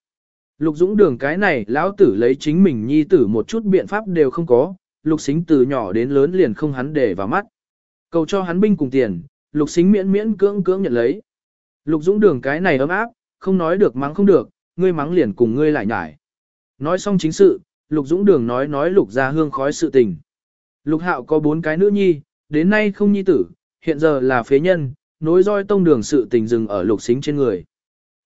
Lục dũng đường cái này lão tử lấy chính mình nhi tử một chút biện pháp đều không có, lục xính từ nhỏ đến lớn liền không hắn để vào mắt. Cầu cho hắn binh cùng tiền, lục xính miễn miễn cưỡng cưỡng nhận lấy. Lục dũng đường cái này ấm áp, không nói được mắng không được, ngươi mắng liền cùng ngươi lại nhải. Nói xong chính sự, lục dũng đường nói nói lục ra hương khói sự tình. Lục hạo có bốn cái nữ nhi, đến nay không nhi tử, hiện giờ là phế nhân, nối roi tông đường sự tình dừng ở lục xính trên người.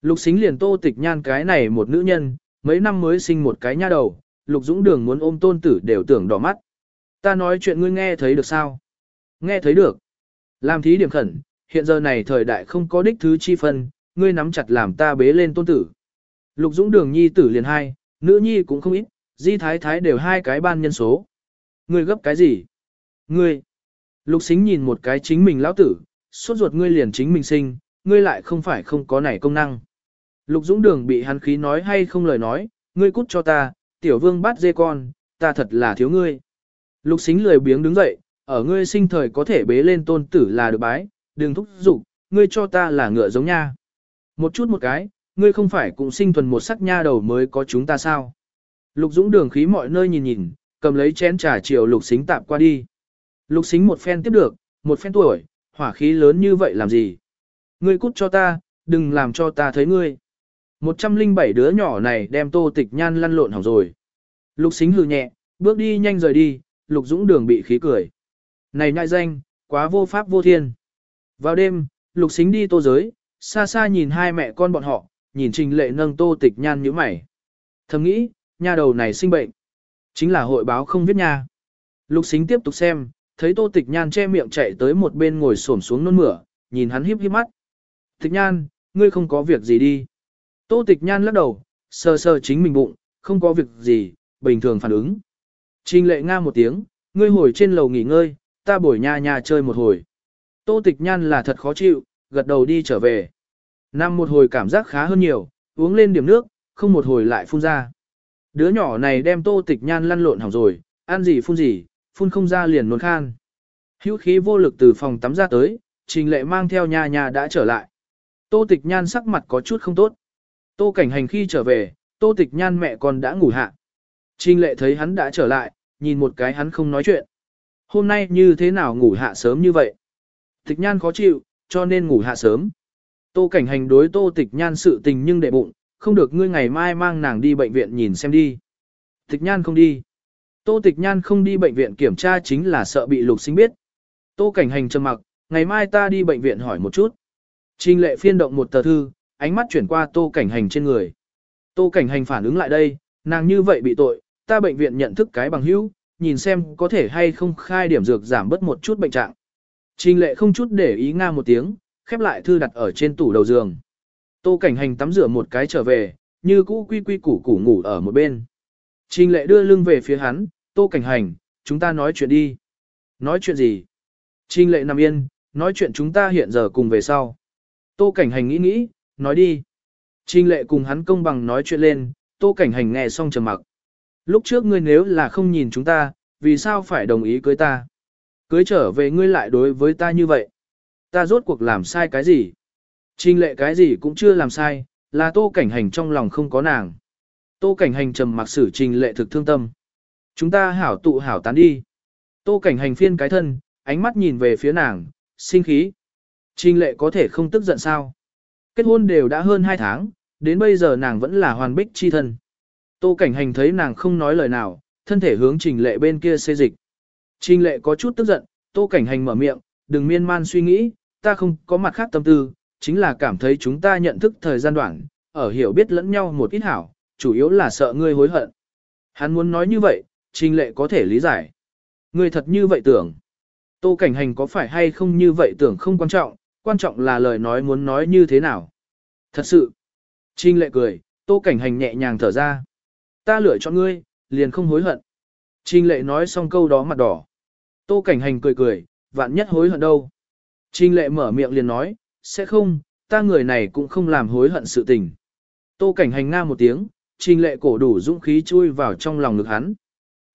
Lục xính liền tô tịch nhan cái này một nữ nhân, mấy năm mới sinh một cái nha đầu, lục dũng đường muốn ôm tôn tử đều tưởng đỏ mắt. Ta nói chuyện ngươi nghe thấy được sao? Nghe thấy được. Làm thí điểm khẩn, hiện giờ này thời đại không có đích thứ chi phân, ngươi nắm chặt làm ta bế lên tôn tử. Lục Dũng Đường nhi tử liền hai, nữ nhi cũng không ít, di thái thái đều hai cái ban nhân số. Ngươi gấp cái gì? Ngươi. Lục Xính nhìn một cái chính mình lão tử, suốt ruột ngươi liền chính mình sinh, ngươi lại không phải không có nảy công năng. Lục Dũng Đường bị hắn khí nói hay không lời nói, ngươi cút cho ta, tiểu vương bắt dê con, ta thật là thiếu ngươi. Lục Xính lười biếng đứng dậy, ở ngươi sinh thời có thể bế lên tôn tử là được bái, đừng thúc giục, ngươi cho ta là ngựa giống nha. Một chút một cái, ngươi không phải cũng sinh thuần một sắc nha đầu mới có chúng ta sao. Lục Dũng đường khí mọi nơi nhìn nhìn, cầm lấy chén trà chiều lục xính tạp qua đi. Lục xính một phen tiếp được, một phen tuổi, hỏa khí lớn như vậy làm gì? Ngươi cút cho ta, đừng làm cho ta thấy ngươi. 107 đứa nhỏ này đem tô tịch nhan lăn lộn hỏng rồi. Lục xính hừ nhẹ, bước đi nhanh rời đi, lục dũng đường bị khí cười. Này nhại danh, quá vô pháp vô thiên. Vào đêm, lục xính đi tô giới, xa xa nhìn hai mẹ con bọn họ, nhìn trình lệ nâng tô tịch nhan như mày. Thầm nghĩ, nhà đầu này sinh bệnh. Chính là hội báo không viết nha. Lục xính tiếp tục xem, thấy tô tịch nhan che miệng chạy tới một bên ngồi xổm xuống nôn mửa, nhìn hắn híp híp mắt. Tịch nhan, ngươi không có việc gì đi. Tô tịch nhan lắc đầu, sờ sờ chính mình bụng, không có việc gì, bình thường phản ứng. Trình lệ nga một tiếng, ngươi hồi trên lầu nghỉ ngơi, ta bổi nha nha chơi một hồi. Tô tịch nhan là thật khó chịu, gật đầu đi trở về. nằm một hồi cảm giác khá hơn nhiều, uống lên điểm nước, không một hồi lại phun ra. Đứa nhỏ này đem tô tịch nhan lăn lộn hỏng rồi, ăn gì phun gì, phun không ra liền nôn khan. Hữu khí vô lực từ phòng tắm ra tới, trình lệ mang theo nha nhà đã trở lại. Tô tịch nhan sắc mặt có chút không tốt. Tô cảnh hành khi trở về, tô tịch nhan mẹ còn đã ngủ hạ. Trình lệ thấy hắn đã trở lại, nhìn một cái hắn không nói chuyện. Hôm nay như thế nào ngủ hạ sớm như vậy? Tịch nhan khó chịu, cho nên ngủ hạ sớm. Tô cảnh hành đối tô tịch nhan sự tình nhưng đệ bụng, không được ngươi ngày mai mang nàng đi bệnh viện nhìn xem đi. Tịch nhan không đi. Tô tịch nhan không đi bệnh viện kiểm tra chính là sợ bị lục sinh biết. Tô cảnh hành trầm mặc, ngày mai ta đi bệnh viện hỏi một chút. Trình lệ phiên động một tờ thư, ánh mắt chuyển qua tô cảnh hành trên người. Tô cảnh hành phản ứng lại đây, nàng như vậy bị tội, ta bệnh viện nhận thức cái bằng hữu, nhìn xem có thể hay không khai điểm dược giảm bớt một chút bệnh trạng. Trình lệ không chút để ý nga một tiếng, khép lại thư đặt ở trên tủ đầu giường. Tô cảnh hành tắm rửa một cái trở về, như cũ quy quy củ củ ngủ ở một bên. Trình lệ đưa lưng về phía hắn, tô cảnh hành, chúng ta nói chuyện đi. Nói chuyện gì? Trình lệ nằm yên, nói chuyện chúng ta hiện giờ cùng về sau. Tô cảnh hành nghĩ nghĩ, nói đi. Trình lệ cùng hắn công bằng nói chuyện lên, tô cảnh hành nghe xong trầm mặc. Lúc trước ngươi nếu là không nhìn chúng ta, vì sao phải đồng ý cưới ta? Cưới trở về ngươi lại đối với ta như vậy. Ta rốt cuộc làm sai cái gì? Trình lệ cái gì cũng chưa làm sai, là tô cảnh hành trong lòng không có nàng. Tô cảnh hành trầm mặc xử trình lệ thực thương tâm. Chúng ta hảo tụ hảo tán đi. Tô cảnh hành phiên cái thân, ánh mắt nhìn về phía nàng, sinh khí. Trình lệ có thể không tức giận sao? Kết hôn đều đã hơn 2 tháng, đến bây giờ nàng vẫn là hoàn bích chi thân. Tô cảnh hành thấy nàng không nói lời nào, thân thể hướng trình lệ bên kia xê dịch. Trình lệ có chút tức giận, tô cảnh hành mở miệng, đừng miên man suy nghĩ, ta không có mặt khác tâm tư, chính là cảm thấy chúng ta nhận thức thời gian đoạn, ở hiểu biết lẫn nhau một ít hảo, chủ yếu là sợ ngươi hối hận. Hắn muốn nói như vậy, trình lệ có thể lý giải. Ngươi thật như vậy tưởng. Tô cảnh hành có phải hay không như vậy tưởng không quan trọng, quan trọng là lời nói muốn nói như thế nào. Thật sự. Trình lệ cười, tô cảnh hành nhẹ nhàng thở ra. Ta lựa chọn ngươi, liền không hối hận. Trình lệ nói xong câu đó mặt đỏ. Tô cảnh hành cười cười, vạn nhất hối hận đâu. Trình lệ mở miệng liền nói, sẽ không, ta người này cũng không làm hối hận sự tình. Tô cảnh hành nga một tiếng, trình lệ cổ đủ dũng khí chui vào trong lòng ngực hắn.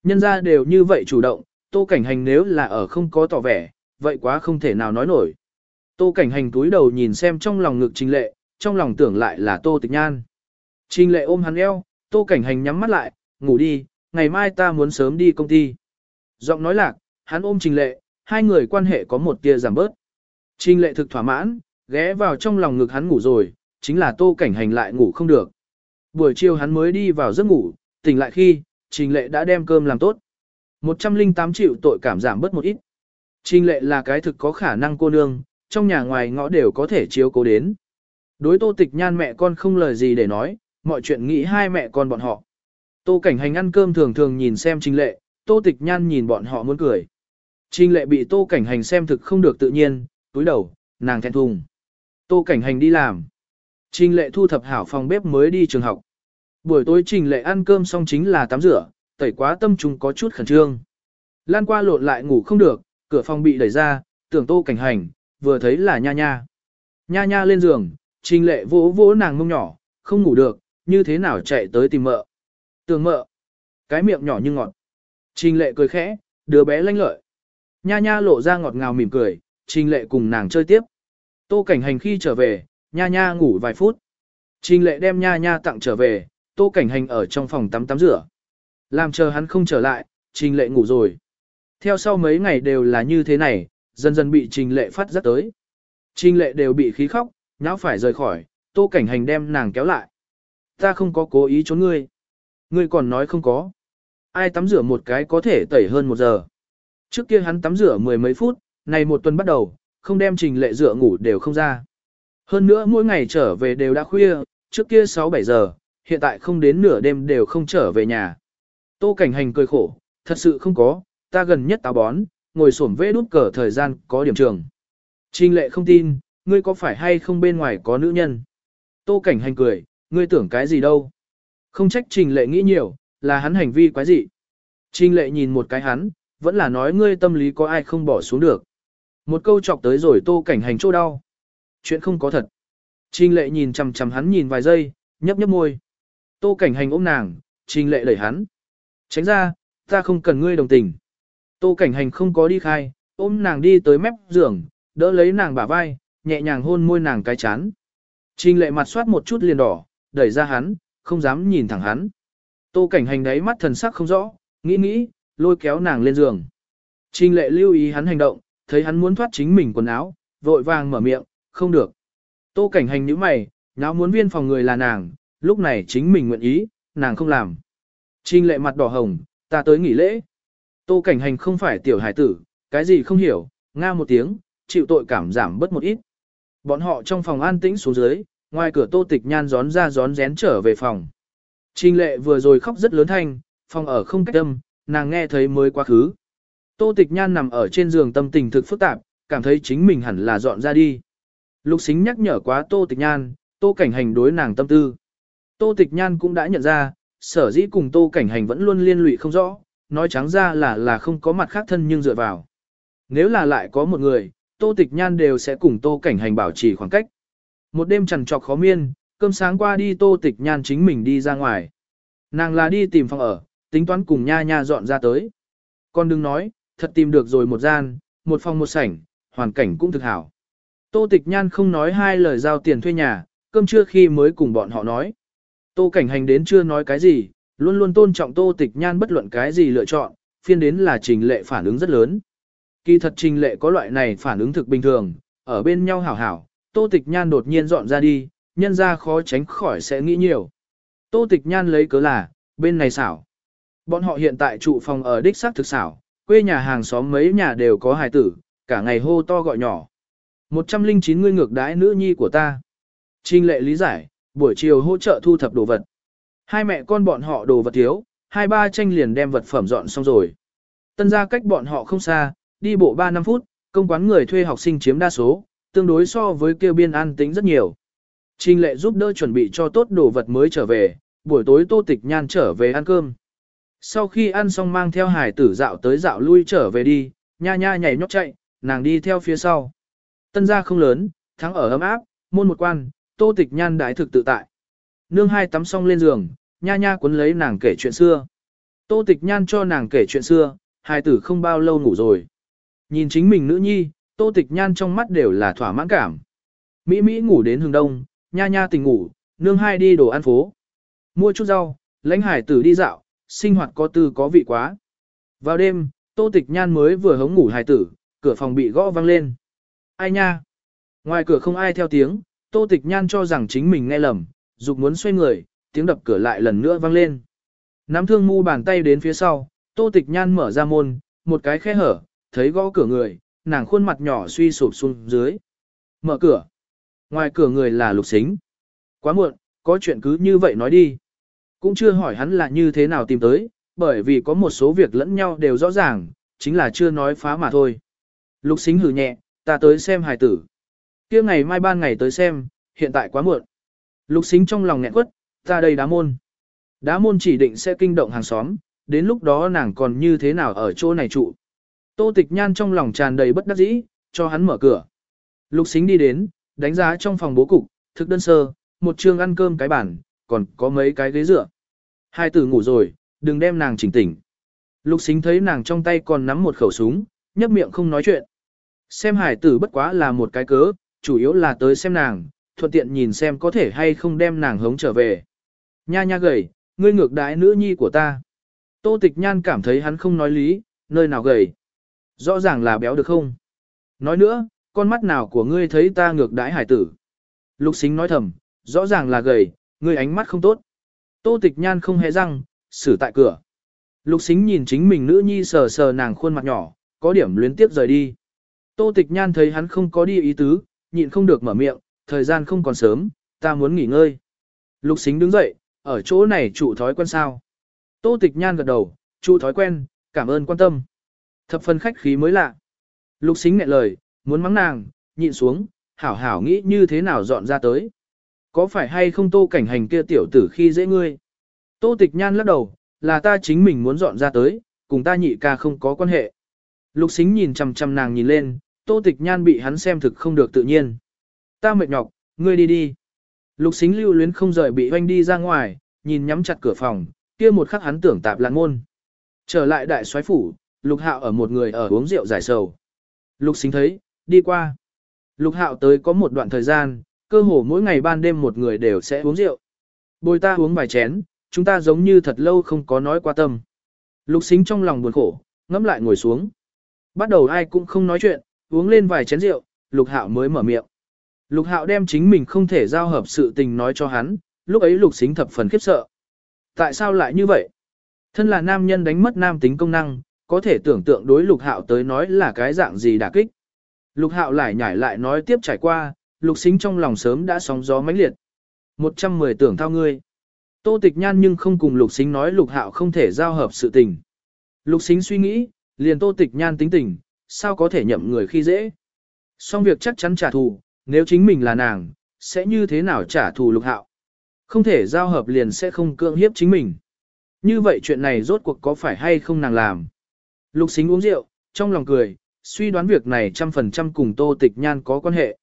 Nhân ra đều như vậy chủ động, tô cảnh hành nếu là ở không có tỏ vẻ, vậy quá không thể nào nói nổi. Tô cảnh hành túi đầu nhìn xem trong lòng ngực trình lệ, trong lòng tưởng lại là tô tịch nhan. Trình lệ ôm hắn eo, tô cảnh hành nhắm mắt lại, ngủ đi, ngày mai ta muốn sớm đi công ty. Giọng nói lạc, hắn ôm trình lệ, hai người quan hệ có một tia giảm bớt. Trình lệ thực thỏa mãn, ghé vào trong lòng ngực hắn ngủ rồi, chính là tô cảnh hành lại ngủ không được. Buổi chiều hắn mới đi vào giấc ngủ, tỉnh lại khi, trình lệ đã đem cơm làm tốt. 108 triệu tội cảm giảm bớt một ít. Trình lệ là cái thực có khả năng cô nương, trong nhà ngoài ngõ đều có thể chiếu cố đến. Đối tô tịch nhan mẹ con không lời gì để nói, mọi chuyện nghĩ hai mẹ con bọn họ. Tô cảnh hành ăn cơm thường thường nhìn xem trình lệ, tô tịch nhan nhìn bọn họ muốn cười. Trình lệ bị tô cảnh hành xem thực không được tự nhiên, túi đầu, nàng thẹn thùng. Tô cảnh hành đi làm. Trình lệ thu thập hảo phòng bếp mới đi trường học. Buổi tối trình lệ ăn cơm xong chính là tắm rửa, tẩy quá tâm trùng có chút khẩn trương. Lan qua lộn lại ngủ không được, cửa phòng bị đẩy ra, tưởng tô cảnh hành, vừa thấy là nha nha. Nha nha lên giường, trình lệ vỗ vỗ nàng mông nhỏ, không ngủ được, như thế nào chạy tới tìm mợ. Tưởng mợ, cái miệng nhỏ như ngọt. Trình lệ cười khẽ, đứa bé lanh lợi. Nha nha lộ ra ngọt ngào mỉm cười, trình lệ cùng nàng chơi tiếp. Tô cảnh hành khi trở về, nha nha ngủ vài phút. Trình lệ đem nha nha tặng trở về, tô cảnh hành ở trong phòng tắm tắm rửa. Làm chờ hắn không trở lại, trình lệ ngủ rồi. Theo sau mấy ngày đều là như thế này, dần dần bị trình lệ phát rất tới. Trình lệ đều bị khí khóc, nháo phải rời khỏi, tô cảnh hành đem nàng kéo lại. Ta không có cố ý trốn ngươi. Ngươi còn nói không có. Ai tắm rửa một cái có thể tẩy hơn một giờ. Trước kia hắn tắm rửa mười mấy phút, này một tuần bắt đầu, không đem trình lệ rửa ngủ đều không ra. Hơn nữa mỗi ngày trở về đều đã khuya, trước kia 6-7 giờ, hiện tại không đến nửa đêm đều không trở về nhà. Tô cảnh hành cười khổ, thật sự không có, ta gần nhất táo bón, ngồi xổm vẽ đút cờ thời gian có điểm trường. Trình lệ không tin, ngươi có phải hay không bên ngoài có nữ nhân? Tô cảnh hành cười, ngươi tưởng cái gì đâu? Không trách trình lệ nghĩ nhiều, là hắn hành vi quái dị. Trình lệ nhìn một cái hắn, vẫn là nói ngươi tâm lý có ai không bỏ xuống được. Một câu chọc tới rồi tô cảnh hành chỗ đau. Chuyện không có thật. Trình lệ nhìn chằm chằm hắn nhìn vài giây, nhấp nhấp môi. Tô cảnh hành ôm nàng, trình lệ đẩy hắn. Tránh ra, ta không cần ngươi đồng tình. Tô cảnh hành không có đi khai, ôm nàng đi tới mép giường, đỡ lấy nàng bả vai, nhẹ nhàng hôn môi nàng cái chán. Trình lệ mặt soát một chút liền đỏ, đẩy ra hắn, không dám nhìn thẳng hắn. Tô cảnh hành đáy mắt thần sắc không rõ, nghĩ nghĩ, lôi kéo nàng lên giường. Trình lệ lưu ý hắn hành động, thấy hắn muốn thoát chính mình quần áo, vội vàng mở miệng, không được. Tô cảnh hành nhíu mày, nháo muốn viên phòng người là nàng, lúc này chính mình nguyện ý, nàng không làm. Trình lệ mặt đỏ hồng, ta tới nghỉ lễ. Tô cảnh hành không phải tiểu hải tử, cái gì không hiểu, nga một tiếng, chịu tội cảm giảm bớt một ít. Bọn họ trong phòng an tĩnh xuống dưới, ngoài cửa tô tịch nhan gión ra gión rén trở về phòng. Trình lệ vừa rồi khóc rất lớn thanh, phòng ở không cách tâm, nàng nghe thấy mới quá khứ. Tô tịch nhan nằm ở trên giường tâm tình thực phức tạp, cảm thấy chính mình hẳn là dọn ra đi. Lục xính nhắc nhở quá tô tịch nhan, tô cảnh hành đối nàng tâm tư. Tô tịch nhan cũng đã nhận ra, sở dĩ cùng tô cảnh hành vẫn luôn liên lụy không rõ, nói trắng ra là là không có mặt khác thân nhưng dựa vào. Nếu là lại có một người, tô tịch nhan đều sẽ cùng tô cảnh hành bảo trì khoảng cách. Một đêm trằn trọc khó miên, cơm sáng qua đi tô tịch nhan chính mình đi ra ngoài. Nàng là đi tìm phòng ở, tính toán cùng nha nha dọn ra tới. Con đừng nói, thật tìm được rồi một gian, một phòng một sảnh, hoàn cảnh cũng thực hảo. Tô tịch nhan không nói hai lời giao tiền thuê nhà, cơm trưa khi mới cùng bọn họ nói. Tô cảnh hành đến chưa nói cái gì, luôn luôn tôn trọng tô tịch nhan bất luận cái gì lựa chọn, phiên đến là trình lệ phản ứng rất lớn. Kỳ thật trình lệ có loại này phản ứng thực bình thường, ở bên nhau hảo hảo, tô tịch nhan đột nhiên dọn ra đi, nhân ra khó tránh khỏi sẽ nghĩ nhiều. Tô tịch nhan lấy cớ là, bên này xảo. Bọn họ hiện tại trụ phòng ở đích xác thực xảo, quê nhà hàng xóm mấy nhà đều có hài tử, cả ngày hô to gọi nhỏ. 109 người ngược đãi nữ nhi của ta. Trình lệ lý giải, buổi chiều hỗ trợ thu thập đồ vật. Hai mẹ con bọn họ đồ vật thiếu, hai ba tranh liền đem vật phẩm dọn xong rồi. Tân ra cách bọn họ không xa, đi bộ 3 năm phút, công quán người thuê học sinh chiếm đa số, tương đối so với kêu biên an tính rất nhiều. Trình lệ giúp đỡ chuẩn bị cho tốt đồ vật mới trở về, buổi tối tô tịch nhan trở về ăn cơm. Sau khi ăn xong mang theo hải tử dạo tới dạo lui trở về đi, nha nha nhảy nhót chạy, nàng đi theo phía sau. Tân gia không lớn, thắng ở ấm áp, môn một quan, tô tịch nhan đại thực tự tại. Nương hai tắm xong lên giường, nha nha cuốn lấy nàng kể chuyện xưa. Tô tịch nhan cho nàng kể chuyện xưa, hai tử không bao lâu ngủ rồi. Nhìn chính mình nữ nhi, tô tịch nhan trong mắt đều là thỏa mãn cảm. Mỹ Mỹ ngủ đến hừng đông, nha nha tỉnh ngủ, nương hai đi đồ ăn phố. Mua chút rau, lãnh hải tử đi dạo, sinh hoạt có tư có vị quá. Vào đêm, tô tịch nhan mới vừa hống ngủ hải tử, cửa phòng bị gõ vang lên. Ai nha? Ngoài cửa không ai theo tiếng, tô tịch nhan cho rằng chính mình nghe lầm, dục muốn xoay người, tiếng đập cửa lại lần nữa vang lên. Nắm thương mu bàn tay đến phía sau, tô tịch nhan mở ra môn, một cái khe hở, thấy gõ cửa người, nàng khuôn mặt nhỏ suy sụp xuống dưới. Mở cửa. Ngoài cửa người là lục xính. Quá muộn, có chuyện cứ như vậy nói đi. Cũng chưa hỏi hắn là như thế nào tìm tới, bởi vì có một số việc lẫn nhau đều rõ ràng, chính là chưa nói phá mà thôi. Lục xính hử nhẹ, ta tới xem hài tử kia ngày mai ban ngày tới xem, hiện tại quá muộn. Lục xính trong lòng nghẹn quất, ta đây đá môn. Đá môn chỉ định sẽ kinh động hàng xóm, đến lúc đó nàng còn như thế nào ở chỗ này trụ. Tô tịch nhan trong lòng tràn đầy bất đắc dĩ, cho hắn mở cửa. Lục xính đi đến, đánh giá trong phòng bố cục, thực đơn sơ, một trường ăn cơm cái bản, còn có mấy cái ghế dựa. Hai tử ngủ rồi, đừng đem nàng chỉnh tỉnh. Lục xính thấy nàng trong tay còn nắm một khẩu súng, nhấp miệng không nói chuyện. Xem hải tử bất quá là một cái cớ, chủ yếu là tới xem nàng, thuận tiện nhìn xem có thể hay không đem nàng hống trở về. Nha nha gầy, ngươi ngược đái nữ nhi của ta. Tô tịch nhan cảm thấy hắn không nói lý, nơi nào gầy. Rõ ràng là béo được không? Nói nữa, con mắt nào của ngươi thấy ta ngược đái hải tử? Lục xính nói thầm, rõ ràng là gầy, ngươi ánh mắt không tốt. Tô tịch nhan không hề răng, xử tại cửa. Lục xính nhìn chính mình nữ nhi sờ sờ nàng khuôn mặt nhỏ, có điểm luyến tiếp rời đi. Tô tịch nhan thấy hắn không có đi ý tứ, nhịn không được mở miệng, thời gian không còn sớm, ta muốn nghỉ ngơi. Lục xính đứng dậy, ở chỗ này chủ thói quen sao. Tô tịch nhan gật đầu, chủ thói quen, cảm ơn quan tâm. Thập phần khách khí mới lạ. Lục xính nghẹn lời, muốn mắng nàng, nhịn xuống, hảo hảo nghĩ như thế nào dọn ra tới. Có phải hay không tô cảnh hành kia tiểu tử khi dễ ngươi? Tô tịch nhan lắc đầu, là ta chính mình muốn dọn ra tới, cùng ta nhị ca không có quan hệ. Lục xính nhìn chằm chằm nàng nhìn lên, tô tịch nhan bị hắn xem thực không được tự nhiên. Ta mệt nhọc, ngươi đi đi. Lục xính lưu luyến không rời bị hoanh đi ra ngoài, nhìn nhắm chặt cửa phòng, kia một khắc hắn tưởng tạp lạn môn. Trở lại đại soái phủ, lục hạo ở một người ở uống rượu giải sầu. Lục xính thấy, đi qua. Lục hạo tới có một đoạn thời gian, cơ hồ mỗi ngày ban đêm một người đều sẽ uống rượu. Bồi ta uống vài chén, chúng ta giống như thật lâu không có nói qua tâm. Lục xính trong lòng buồn khổ, ngẫm lại ngồi xuống. Bắt đầu ai cũng không nói chuyện, uống lên vài chén rượu, lục hạo mới mở miệng. Lục hạo đem chính mình không thể giao hợp sự tình nói cho hắn, lúc ấy lục Sính thập phần khiếp sợ. Tại sao lại như vậy? Thân là nam nhân đánh mất nam tính công năng, có thể tưởng tượng đối lục hạo tới nói là cái dạng gì đả kích. Lục hạo lại nhảy lại nói tiếp trải qua, lục Sính trong lòng sớm đã sóng gió mãnh liệt. 110 tưởng thao ngươi. Tô tịch nhan nhưng không cùng lục Sính nói lục hạo không thể giao hợp sự tình. Lục Sính suy nghĩ, liền tô tịch nhan tính tình, sao có thể nhậm người khi dễ. Xong việc chắc chắn trả thù, nếu chính mình là nàng, sẽ như thế nào trả thù lục hạo. Không thể giao hợp liền sẽ không cưỡng hiếp chính mình. Như vậy chuyện này rốt cuộc có phải hay không nàng làm. Lục xính uống rượu, trong lòng cười, suy đoán việc này trăm phần trăm cùng tô tịch nhan có quan hệ.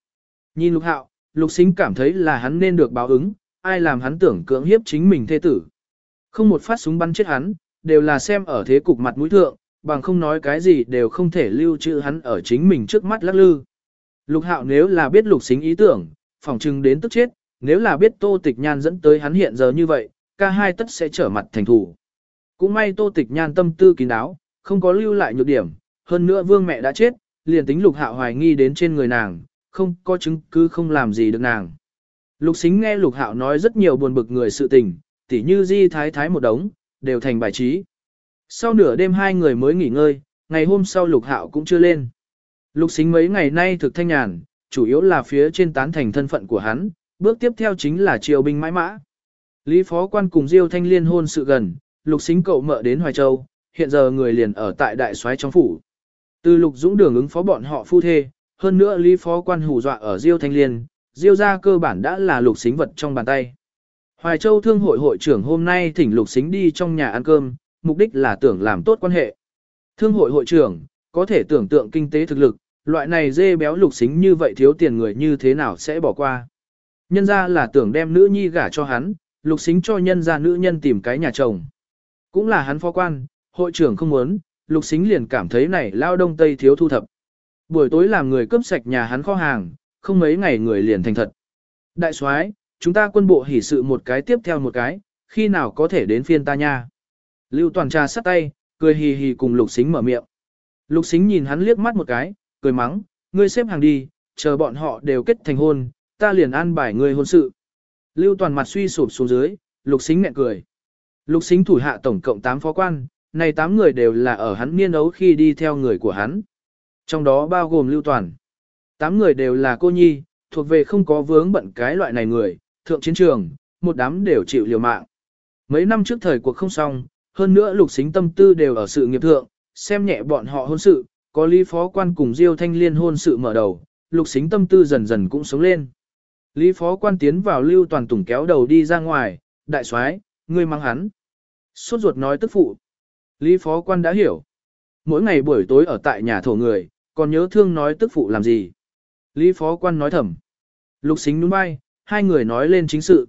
Nhìn lục hạo, lục xính cảm thấy là hắn nên được báo ứng, ai làm hắn tưởng cưỡng hiếp chính mình thê tử. Không một phát súng bắn chết hắn, đều là xem ở thế cục mặt mũi thượng, bằng không nói cái gì đều không thể lưu trữ hắn ở chính mình trước mắt lắc lư. Lục hạo nếu là biết lục xính ý tưởng, phỏng chừng đến tức chết, nếu là biết tô tịch nhan dẫn tới hắn hiện giờ như vậy, ca hai tất sẽ trở mặt thành thủ. Cũng may tô tịch nhan tâm tư kín đáo, không có lưu lại nhược điểm, hơn nữa vương mẹ đã chết, liền tính lục hạo hoài nghi đến trên người nàng, không có chứng cứ không làm gì được nàng. Lục xính nghe lục hạo nói rất nhiều buồn bực người sự tình, tỉ như di thái thái một đống, đều thành bài trí. Sau nửa đêm hai người mới nghỉ ngơi, ngày hôm sau lục hạo cũng chưa lên. Lục xính mấy ngày nay thực thanh nhàn, chủ yếu là phía trên tán thành thân phận của hắn, bước tiếp theo chính là triều binh mãi mã. Lý phó quan cùng Diêu Thanh Liên hôn sự gần, lục xính cậu mợ đến Hoài Châu, hiện giờ người liền ở tại đại soái trong phủ. Từ lục dũng đường ứng phó bọn họ phu thê, hơn nữa Lý phó quan hù dọa ở Diêu Thanh Liên, Diêu ra cơ bản đã là lục xính vật trong bàn tay. Hoài Châu Thương hội hội trưởng hôm nay thỉnh lục xính đi trong nhà ăn cơm, mục đích là tưởng làm tốt quan hệ. Thương hội hội trưởng, có thể tưởng tượng kinh tế thực lực, loại này dê béo lục xính như vậy thiếu tiền người như thế nào sẽ bỏ qua. Nhân ra là tưởng đem nữ nhi gả cho hắn, lục xính cho nhân ra nữ nhân tìm cái nhà chồng. Cũng là hắn phó quan, hội trưởng không muốn, lục xính liền cảm thấy này lao đông tây thiếu thu thập. Buổi tối làm người cướp sạch nhà hắn kho hàng, không mấy ngày người liền thành thật. Đại soái, chúng ta quân bộ hỉ sự một cái tiếp theo một cái, khi nào có thể đến phiên ta nha. Lưu toàn trà sắt tay, cười hì hì cùng lục xính mở miệng. Lục xính nhìn hắn liếc mắt một cái, cười mắng, ngươi xếp hàng đi, chờ bọn họ đều kết thành hôn, ta liền an bài ngươi hôn sự. Lưu toàn mặt suy sụp xuống dưới, lục xính nhẹ cười. Lục xính thủ hạ tổng cộng 8 phó quan, này 8 người đều là ở hắn niên ấu khi đi theo người của hắn. Trong đó bao gồm lưu toàn. 8 người đều là cô nhi, thuộc về không có vướng bận cái loại này người, thượng chiến trường, một đám đều chịu liều mạng. Mấy năm trước thời cuộc không xong, hơn nữa lục xính tâm tư đều ở sự nghiệp thượng, xem nhẹ bọn họ hôn sự, có lý phó quan cùng Diêu Thanh Liên hôn sự mở đầu, lục xính tâm tư dần dần cũng sống lên. Lý phó quan tiến vào lưu toàn tùng kéo đầu đi ra ngoài, đại soái, ngươi mang hắn. Suốt ruột nói tức phụ. Lý phó quan đã hiểu. Mỗi ngày buổi tối ở tại nhà thổ người, còn nhớ thương nói tức phụ làm gì. Lý phó quan nói thầm. Lục xính đúng bay, hai người nói lên chính sự.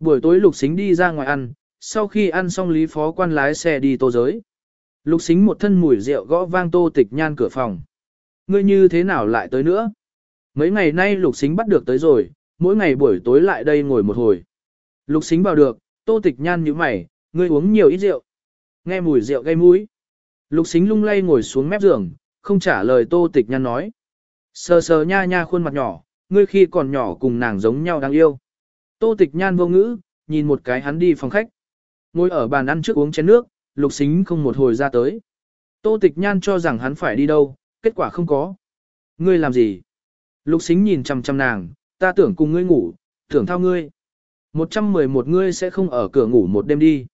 Buổi tối lục xính đi ra ngoài ăn, sau khi ăn xong Lý phó quan lái xe đi tô giới. Lục xính một thân mùi rượu gõ vang tô tịch nhan cửa phòng. Ngươi như thế nào lại tới nữa? Mấy ngày nay lục xính bắt được tới rồi, mỗi ngày buổi tối lại đây ngồi một hồi. Lục xính vào được, tô tịch nhan như mày, ngươi uống nhiều ít rượu. Nghe mùi rượu gây mũi. Lục xính lung lay ngồi xuống mép giường, không trả lời tô tịch nhan nói. Sờ sờ nha nha khuôn mặt nhỏ, ngươi khi còn nhỏ cùng nàng giống nhau đáng yêu. Tô tịch nhan vô ngữ, nhìn một cái hắn đi phòng khách. Ngồi ở bàn ăn trước uống chén nước, lục xính không một hồi ra tới. Tô tịch nhan cho rằng hắn phải đi đâu, kết quả không có. Ngươi làm gì? Lục xính nhìn chằm chằm nàng, ta tưởng cùng ngươi ngủ, tưởng thao ngươi. 111 ngươi sẽ không ở cửa ngủ một đêm đi.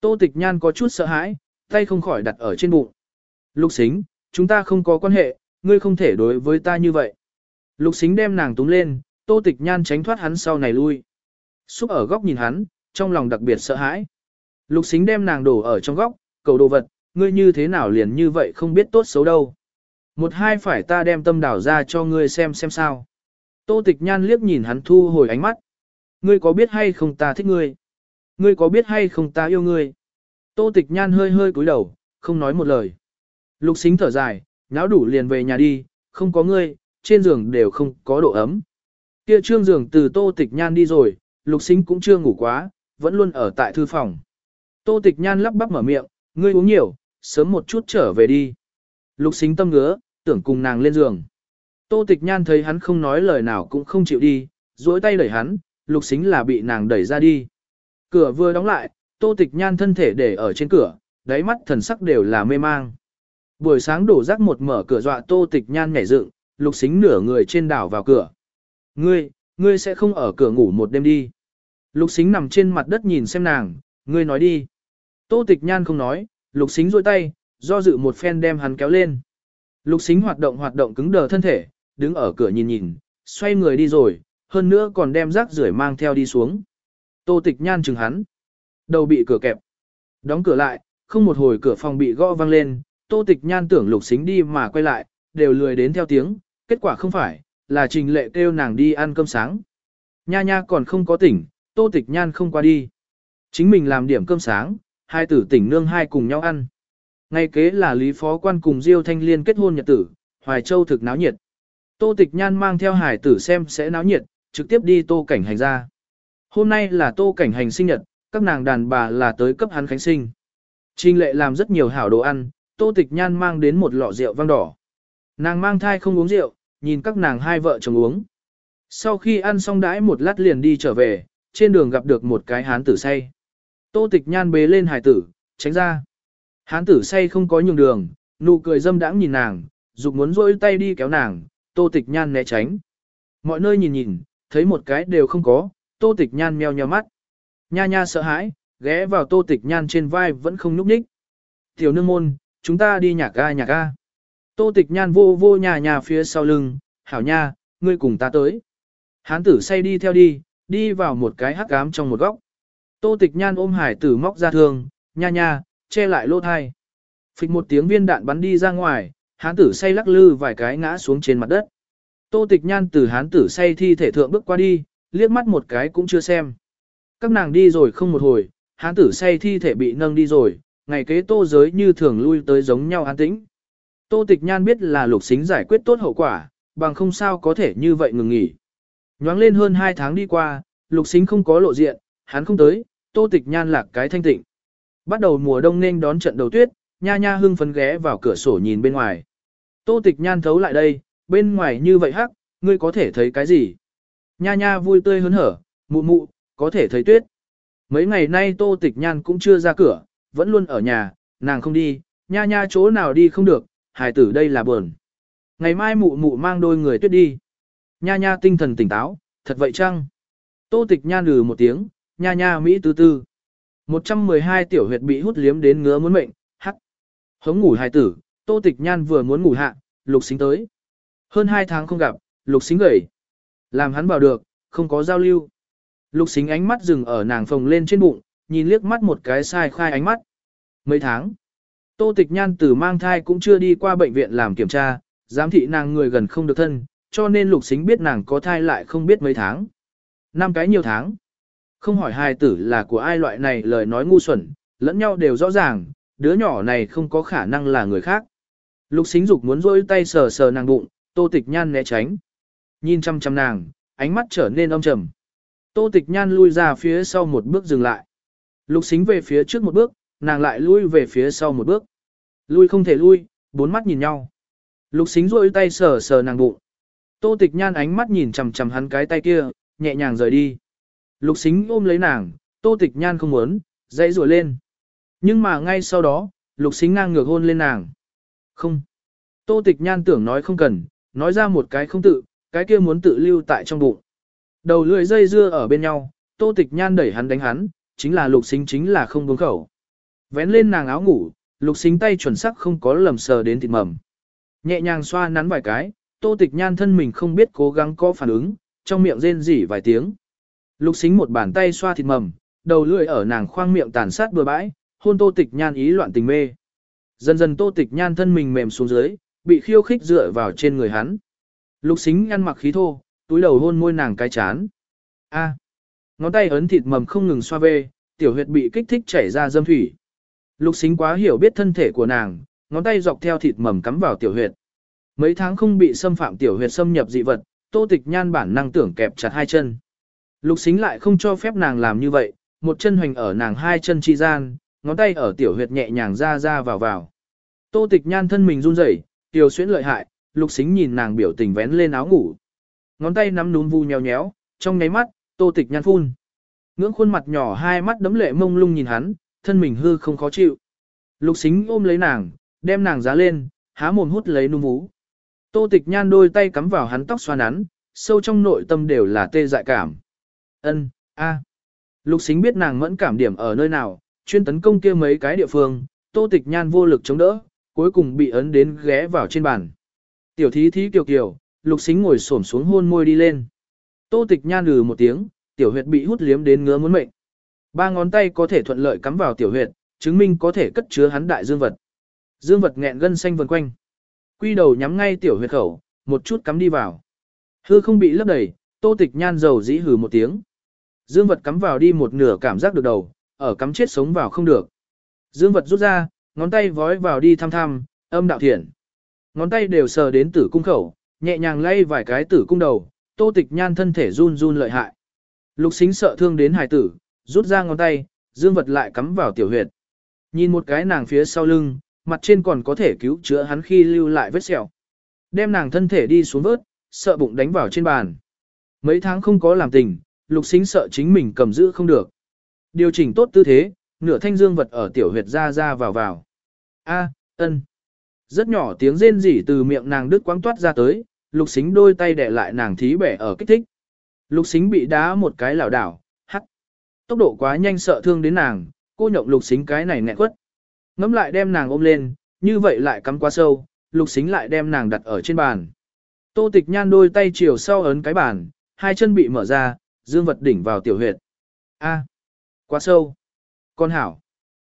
Tô tịch nhan có chút sợ hãi, tay không khỏi đặt ở trên bụng. Lục xính, chúng ta không có quan hệ, ngươi không thể đối với ta như vậy. Lục xính đem nàng túm lên, tô tịch nhan tránh thoát hắn sau này lui. Xúc ở góc nhìn hắn, trong lòng đặc biệt sợ hãi. Lục xính đem nàng đổ ở trong góc, cầu đồ vật, ngươi như thế nào liền như vậy không biết tốt xấu đâu. Một hai phải ta đem tâm đảo ra cho ngươi xem xem sao. Tô tịch nhan liếc nhìn hắn thu hồi ánh mắt. Ngươi có biết hay không ta thích ngươi? Ngươi có biết hay không ta yêu ngươi? Tô tịch nhan hơi hơi cúi đầu, không nói một lời. Lục xính thở dài, nháo đủ liền về nhà đi, không có ngươi, trên giường đều không có độ ấm. Kia trương giường từ tô tịch nhan đi rồi, lục xính cũng chưa ngủ quá, vẫn luôn ở tại thư phòng. Tô tịch nhan lắp bắp mở miệng, ngươi uống nhiều, sớm một chút trở về đi. Lục xính tâm ngứa, tưởng cùng nàng lên giường. Tô tịch nhan thấy hắn không nói lời nào cũng không chịu đi, duỗi tay đẩy hắn, lục xính là bị nàng đẩy ra đi. Cửa vừa đóng lại, tô tịch nhan thân thể để ở trên cửa, đáy mắt thần sắc đều là mê mang. Buổi sáng đổ rác một mở cửa dọa tô tịch nhan nhảy dựng, lục xính nửa người trên đảo vào cửa. Ngươi, ngươi sẽ không ở cửa ngủ một đêm đi. Lục xính nằm trên mặt đất nhìn xem nàng, ngươi nói đi. Tô tịch nhan không nói, lục xính rôi tay, do dự một phen đem hắn kéo lên. Lục xính hoạt động hoạt động cứng đờ thân thể, đứng ở cửa nhìn nhìn, xoay người đi rồi, hơn nữa còn đem rác rưởi mang theo đi xuống. Tô tịch nhan chừng hắn. Đầu bị cửa kẹp. Đóng cửa lại, không một hồi cửa phòng bị gõ vang lên, tô tịch nhan tưởng lục xính đi mà quay lại, đều lười đến theo tiếng, kết quả không phải, là trình lệ kêu nàng đi ăn cơm sáng. Nha nha còn không có tỉnh, tô tịch nhan không qua đi. Chính mình làm điểm cơm sáng, hai tử tỉnh nương hai cùng nhau ăn. Ngay kế là Lý Phó Quan cùng Diêu Thanh Liên kết hôn nhật tử, Hoài Châu thực náo nhiệt. Tô Tịch Nhan mang theo hải tử xem sẽ náo nhiệt, trực tiếp đi Tô Cảnh Hành ra. Hôm nay là Tô Cảnh Hành sinh nhật, các nàng đàn bà là tới cấp hắn khánh sinh. Trình lệ làm rất nhiều hảo đồ ăn, Tô Tịch Nhan mang đến một lọ rượu vang đỏ. Nàng mang thai không uống rượu, nhìn các nàng hai vợ chồng uống. Sau khi ăn xong đãi một lát liền đi trở về, trên đường gặp được một cái hán tử say. Tô Tịch Nhan bế lên hải tử, tránh ra. Hán tử say không có nhường đường, nụ cười dâm đãng nhìn nàng, dục muốn rôi tay đi kéo nàng, Tô Tịch Nhan né tránh. Mọi nơi nhìn nhìn, thấy một cái đều không có, Tô Tịch Nhan meo nheo mắt. Nha nha sợ hãi, ghé vào Tô Tịch Nhan trên vai vẫn không nhúc nhích. Tiểu nương môn, chúng ta đi nhạc ga nhạc ga. Tô Tịch Nhan vô vô nhà nhà phía sau lưng, hảo nha, ngươi cùng ta tới. Hán tử say đi theo đi, đi vào một cái hắc ám trong một góc. Tô Tịch Nhan ôm hải tử móc ra thương, nha nha, che lại lỗ thai. Phịch một tiếng viên đạn bắn đi ra ngoài, hán tử say lắc lư vài cái ngã xuống trên mặt đất. Tô tịch nhan từ hán tử say thi thể thượng bước qua đi, liếc mắt một cái cũng chưa xem. Các nàng đi rồi không một hồi, hán tử say thi thể bị nâng đi rồi, ngày kế tô giới như thường lui tới giống nhau an tĩnh. Tô tịch nhan biết là lục xính giải quyết tốt hậu quả, bằng không sao có thể như vậy ngừng nghỉ. Nhoáng lên hơn 2 tháng đi qua, lục xính không có lộ diện, hắn không tới, tô tịch nhan lạc cái thanh tịnh. Bắt đầu mùa đông nên đón trận đầu tuyết, nha nha hưng phấn ghé vào cửa sổ nhìn bên ngoài. Tô tịch nhan thấu lại đây, bên ngoài như vậy hắc, ngươi có thể thấy cái gì? Nha nha vui tươi hớn hở, mụ mụ, có thể thấy tuyết. Mấy ngày nay tô tịch nhan cũng chưa ra cửa, vẫn luôn ở nhà, nàng không đi, nha nha chỗ nào đi không được, hài tử đây là buồn. Ngày mai mụ mụ mang đôi người tuyết đi. Nha nha tinh thần tỉnh táo, thật vậy chăng? Tô tịch nhan lừ một tiếng, nha nha Mỹ tư tư. 112 tiểu huyệt bị hút liếm đến ngứa muốn mệnh, hắc. Hống ngủ hài tử, tô tịch nhan vừa muốn ngủ hạ, lục xính tới. Hơn 2 tháng không gặp, lục xính gầy. Làm hắn bảo được, không có giao lưu. Lục xính ánh mắt dừng ở nàng phồng lên trên bụng, nhìn liếc mắt một cái sai khai ánh mắt. Mấy tháng, tô tịch nhan từ mang thai cũng chưa đi qua bệnh viện làm kiểm tra, giám thị nàng người gần không được thân, cho nên lục xính biết nàng có thai lại không biết mấy tháng. Năm cái nhiều tháng. Không hỏi hai tử là của ai loại này lời nói ngu xuẩn, lẫn nhau đều rõ ràng, đứa nhỏ này không có khả năng là người khác. Lục xính dục muốn rôi tay sờ sờ nàng bụng, tô tịch nhan né tránh. Nhìn chăm chăm nàng, ánh mắt trở nên âm trầm. Tô tịch nhan lui ra phía sau một bước dừng lại. Lục xính về phía trước một bước, nàng lại lui về phía sau một bước. Lui không thể lui, bốn mắt nhìn nhau. Lục xính rôi tay sờ sờ nàng bụng. Tô tịch nhan ánh mắt nhìn chằm chằm hắn cái tay kia, nhẹ nhàng rời đi. Lục xính ôm lấy nàng, tô tịch nhan không muốn, dãy rùa lên. Nhưng mà ngay sau đó, lục xính ngang ngược hôn lên nàng. Không. Tô tịch nhan tưởng nói không cần, nói ra một cái không tự, cái kia muốn tự lưu tại trong bụng. Đầu lưỡi dây dưa ở bên nhau, tô tịch nhan đẩy hắn đánh hắn, chính là lục xính chính là không buông khẩu. Vén lên nàng áo ngủ, lục xính tay chuẩn sắc không có lầm sờ đến thịt mầm. Nhẹ nhàng xoa nắn vài cái, tô tịch nhan thân mình không biết cố gắng có phản ứng, trong miệng rên rỉ vài tiếng. Lục xính một bàn tay xoa thịt mầm, đầu lưỡi ở nàng khoang miệng tàn sát bừa bãi, hôn tô tịch nhan ý loạn tình mê. Dần dần tô tịch nhan thân mình mềm xuống dưới, bị khiêu khích dựa vào trên người hắn. Lục xính ăn mặc khí thô, túi đầu hôn môi nàng cái chán. A. Ngón tay ấn thịt mầm không ngừng xoa về, tiểu huyệt bị kích thích chảy ra dâm thủy. Lục xính quá hiểu biết thân thể của nàng, ngón tay dọc theo thịt mầm cắm vào tiểu huyệt. Mấy tháng không bị xâm phạm tiểu huyệt xâm nhập dị vật, tô tịch nhan bản năng tưởng kẹp chặt hai chân. Lục xính lại không cho phép nàng làm như vậy, một chân hoành ở nàng hai chân chi gian, ngón tay ở tiểu huyệt nhẹ nhàng ra ra vào vào. Tô tịch nhan thân mình run rẩy, tiểu xuyến lợi hại, lục xính nhìn nàng biểu tình vén lên áo ngủ. Ngón tay nắm núm vu nhéo nhéo, trong nháy mắt, tô tịch nhan phun. Ngưỡng khuôn mặt nhỏ hai mắt đấm lệ mông lung nhìn hắn, thân mình hư không khó chịu. Lục xính ôm lấy nàng, đem nàng giá lên, há mồm hút lấy núm vú. Tô tịch nhan đôi tay cắm vào hắn tóc xoa nắn, sâu trong nội tâm đều là tê dại cảm. Ân, a. Lục xính biết nàng mẫn cảm điểm ở nơi nào, chuyên tấn công kia mấy cái địa phương, tô tịch nhan vô lực chống đỡ, cuối cùng bị ấn đến ghé vào trên bàn. Tiểu thí thí kiều kiều, lục xính ngồi xổm xuống hôn môi đi lên. Tô tịch nhan lừ một tiếng, tiểu huyệt bị hút liếm đến ngứa muốn mệnh. Ba ngón tay có thể thuận lợi cắm vào tiểu huyệt, chứng minh có thể cất chứa hắn đại dương vật. Dương vật nghẹn gân xanh vần quanh. Quy đầu nhắm ngay tiểu huyệt khẩu, một chút cắm đi vào. Hư không bị lấp đầy, tô tịch nhan dầu dĩ hừ một tiếng. Dương vật cắm vào đi một nửa cảm giác được đầu, ở cắm chết sống vào không được. Dương vật rút ra, ngón tay vói vào đi thăm thăm, âm đạo thiện. Ngón tay đều sờ đến tử cung khẩu, nhẹ nhàng lay vài cái tử cung đầu, tô tịch nhan thân thể run run lợi hại. Lục xính sợ thương đến hải tử, rút ra ngón tay, dương vật lại cắm vào tiểu huyệt. Nhìn một cái nàng phía sau lưng, mặt trên còn có thể cứu chữa hắn khi lưu lại vết sẹo. Đem nàng thân thể đi xuống vớt, sợ bụng đánh vào trên bàn. Mấy tháng không có làm tình, lục xính sợ chính mình cầm giữ không được. Điều chỉnh tốt tư thế, nửa thanh dương vật ở tiểu huyệt ra ra vào vào. A, ân. Rất nhỏ tiếng rên rỉ từ miệng nàng đứt quáng toát ra tới, lục xính đôi tay đè lại nàng thí bẻ ở kích thích. Lục xính bị đá một cái lảo đảo, hắc, Tốc độ quá nhanh sợ thương đến nàng, cô nhộng lục xính cái này nghẹn quất. Ngắm lại đem nàng ôm lên, như vậy lại cắm quá sâu, lục xính lại đem nàng đặt ở trên bàn. Tô tịch nhan đôi tay chiều sau ấn cái bàn, hai chân bị mở ra, dương vật đỉnh vào tiểu huyệt. A, quá sâu. Con hảo.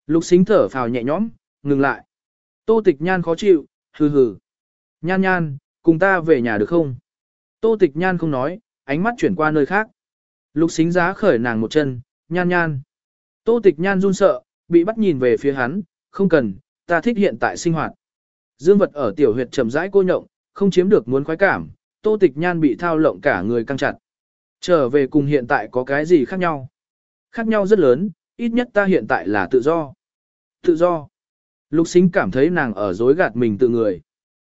Lục xính thở phào nhẹ nhõm, ngừng lại. Tô tịch nhan khó chịu, hừ hừ. Nhan nhan, cùng ta về nhà được không? Tô tịch nhan không nói, ánh mắt chuyển qua nơi khác. Lục xính giá khởi nàng một chân, nhan nhan. Tô tịch nhan run sợ, bị bắt nhìn về phía hắn, không cần, ta thích hiện tại sinh hoạt. Dương vật ở tiểu huyệt chậm rãi cô nhộng, không chiếm được muốn khoái cảm, tô tịch nhan bị thao lộng cả người căng chặt. Trở về cùng hiện tại có cái gì khác nhau? Khác nhau rất lớn, ít nhất ta hiện tại là tự do. Tự do. Lục xính cảm thấy nàng ở dối gạt mình tự người.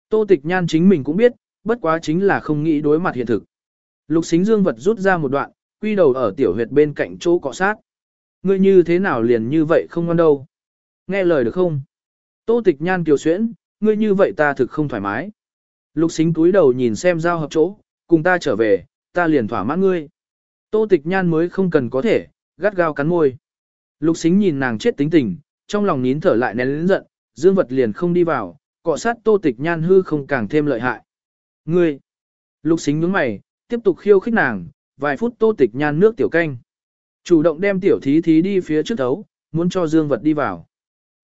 Tô tịch nhan chính mình cũng biết, bất quá chính là không nghĩ đối mặt hiện thực. Lục xính dương vật rút ra một đoạn, quy đầu ở tiểu huyệt bên cạnh chỗ cọ sát. Ngươi như thế nào liền như vậy không ngon đâu. Nghe lời được không? Tô tịch nhan kiều xuyễn, ngươi như vậy ta thực không thoải mái. Lục xính túi đầu nhìn xem giao hợp chỗ, cùng ta trở về, ta liền thỏa mãn ngươi. Tô tịch nhan mới không cần có thể, gắt gao cắn môi. Lục xính nhìn nàng chết tính tình, trong lòng nín thở lại nén lĩnh giận, dương vật liền không đi vào, cọ sát tô tịch nhan hư không càng thêm lợi hại. Ngươi! Lục xính nhướng mày, tiếp tục khiêu khích nàng, vài phút tô tịch nhan nước tiểu canh. Chủ động đem tiểu thí thí đi phía trước thấu, muốn cho dương vật đi vào.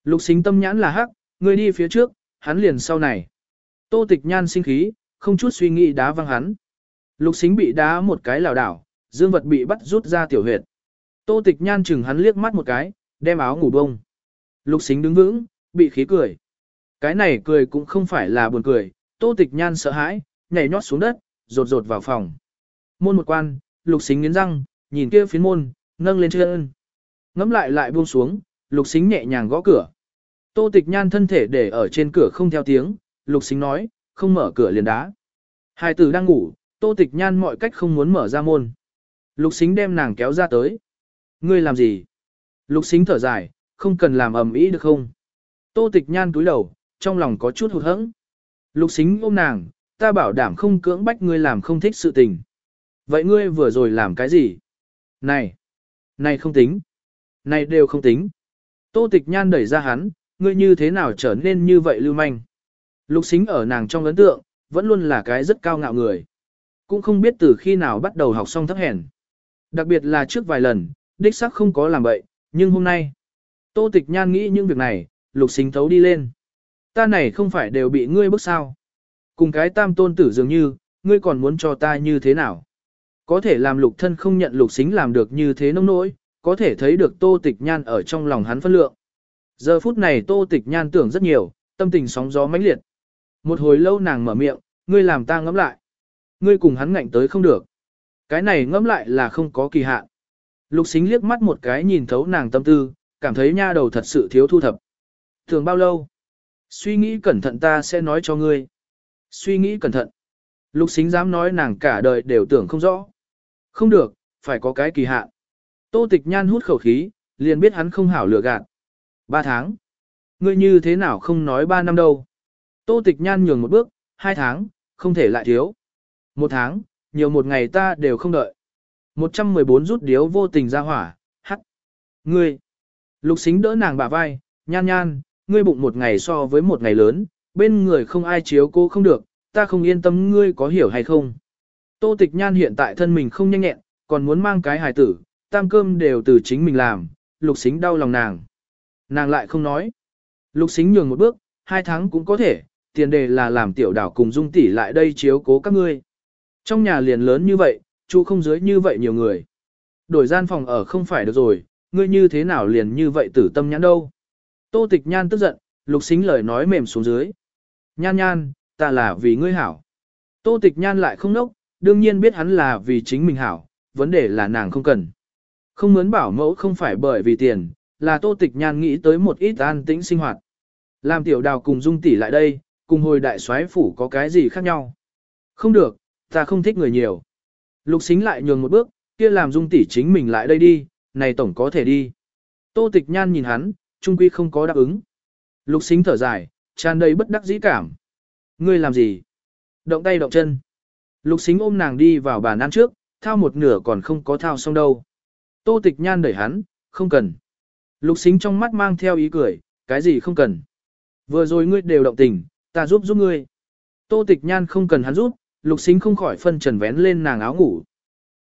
Lục xính tâm nhãn là hắc, ngươi đi phía trước, hắn liền sau này. Tô tịch nhan sinh khí, không chút suy nghĩ đá văng hắn. Lục xính bị đá một cái lảo đảo, dương vật bị bắt rút ra tiểu huyệt. Tô tịch nhan chừng hắn liếc mắt một cái, đem áo ngủ bông. Lục xính đứng vững, bị khí cười. Cái này cười cũng không phải là buồn cười, tô tịch nhan sợ hãi, nhảy nhót xuống đất, rột rột vào phòng. Môn một quan, lục xính nghiến răng, nhìn kia phiến môn, nâng lên chân. Ngắm lại lại buông xuống, lục xính nhẹ nhàng gõ cửa. Tô tịch nhan thân thể để ở trên cửa không theo tiếng, lục xính nói, không mở cửa liền đá. Hai tử đang ngủ, tô tịch nhan mọi cách không muốn mở ra môn. Lục xính đem nàng kéo ra tới. Ngươi làm gì? Lục xính thở dài, không cần làm ầm ĩ được không? Tô tịch nhan cúi đầu, trong lòng có chút hụt hẫng. Lục xính ôm nàng, ta bảo đảm không cưỡng bách ngươi làm không thích sự tình. Vậy ngươi vừa rồi làm cái gì? Này! Này không tính! Này đều không tính! Tô tịch nhan đẩy ra hắn, ngươi như thế nào trở nên như vậy lưu manh? Lục xính ở nàng trong ấn tượng, vẫn luôn là cái rất cao ngạo người. Cũng không biết từ khi nào bắt đầu học xong thấp hèn. Đặc biệt là trước vài lần, đích xác không có làm vậy, nhưng hôm nay, Tô Tịch Nhan nghĩ những việc này, lục xính thấu đi lên. Ta này không phải đều bị ngươi bức sao. Cùng cái tam tôn tử dường như, ngươi còn muốn cho ta như thế nào? Có thể làm lục thân không nhận lục xính làm được như thế nông nỗi, có thể thấy được Tô Tịch Nhan ở trong lòng hắn phân lượng. Giờ phút này Tô Tịch Nhan tưởng rất nhiều, tâm tình sóng gió mãnh liệt. Một hồi lâu nàng mở miệng, ngươi làm ta ngẫm lại. Ngươi cùng hắn ngạnh tới không được. Cái này ngẫm lại là không có kỳ hạn. Lục xính liếc mắt một cái nhìn thấu nàng tâm tư, cảm thấy nha đầu thật sự thiếu thu thập. Thường bao lâu? Suy nghĩ cẩn thận ta sẽ nói cho ngươi. Suy nghĩ cẩn thận. Lục xính dám nói nàng cả đời đều tưởng không rõ. Không được, phải có cái kỳ hạn. Tô tịch nhan hút khẩu khí, liền biết hắn không hảo lừa gạt. Ba tháng. Ngươi như thế nào không nói ba năm đâu. Tô tịch nhan nhường một bước, hai tháng, không thể lại thiếu. Một tháng, nhiều một ngày ta đều không đợi. 114 rút điếu vô tình ra hỏa, hắt. Ngươi. Lục xính đỡ nàng bả vai, nhan nhan, ngươi bụng một ngày so với một ngày lớn, bên người không ai chiếu cô không được, ta không yên tâm ngươi có hiểu hay không. Tô tịch nhan hiện tại thân mình không nhanh nhẹn, còn muốn mang cái hài tử, tam cơm đều từ chính mình làm, lục xính đau lòng nàng. Nàng lại không nói. Lục xính nhường một bước, hai tháng cũng có thể, tiền đề là làm tiểu đảo cùng dung tỷ lại đây chiếu cố các ngươi. Trong nhà liền lớn như vậy, chú không dưới như vậy nhiều người. Đổi gian phòng ở không phải được rồi, ngươi như thế nào liền như vậy tử tâm nhãn đâu. Tô tịch nhan tức giận, lục xính lời nói mềm xuống dưới. Nhan nhan, ta là vì ngươi hảo. Tô tịch nhan lại không nốc, đương nhiên biết hắn là vì chính mình hảo, vấn đề là nàng không cần. Không muốn bảo mẫu không phải bởi vì tiền, là tô tịch nhan nghĩ tới một ít an tĩnh sinh hoạt. Làm tiểu đào cùng dung tỷ lại đây, cùng hồi đại soái phủ có cái gì khác nhau. Không được, ta không thích người nhiều. Lục xính lại nhường một bước, kia làm dung tỷ chính mình lại đây đi, này tổng có thể đi. Tô tịch nhan nhìn hắn, trung quy không có đáp ứng. Lục xính thở dài, tràn đầy bất đắc dĩ cảm. Ngươi làm gì? Động tay động chân. Lục xính ôm nàng đi vào bàn ăn trước, thao một nửa còn không có thao xong đâu. Tô tịch nhan đẩy hắn, không cần. Lục xính trong mắt mang theo ý cười, cái gì không cần. Vừa rồi ngươi đều động tình, ta giúp giúp ngươi. Tô tịch nhan không cần hắn giúp, lục xính không khỏi phân trần vén lên nàng áo ngủ.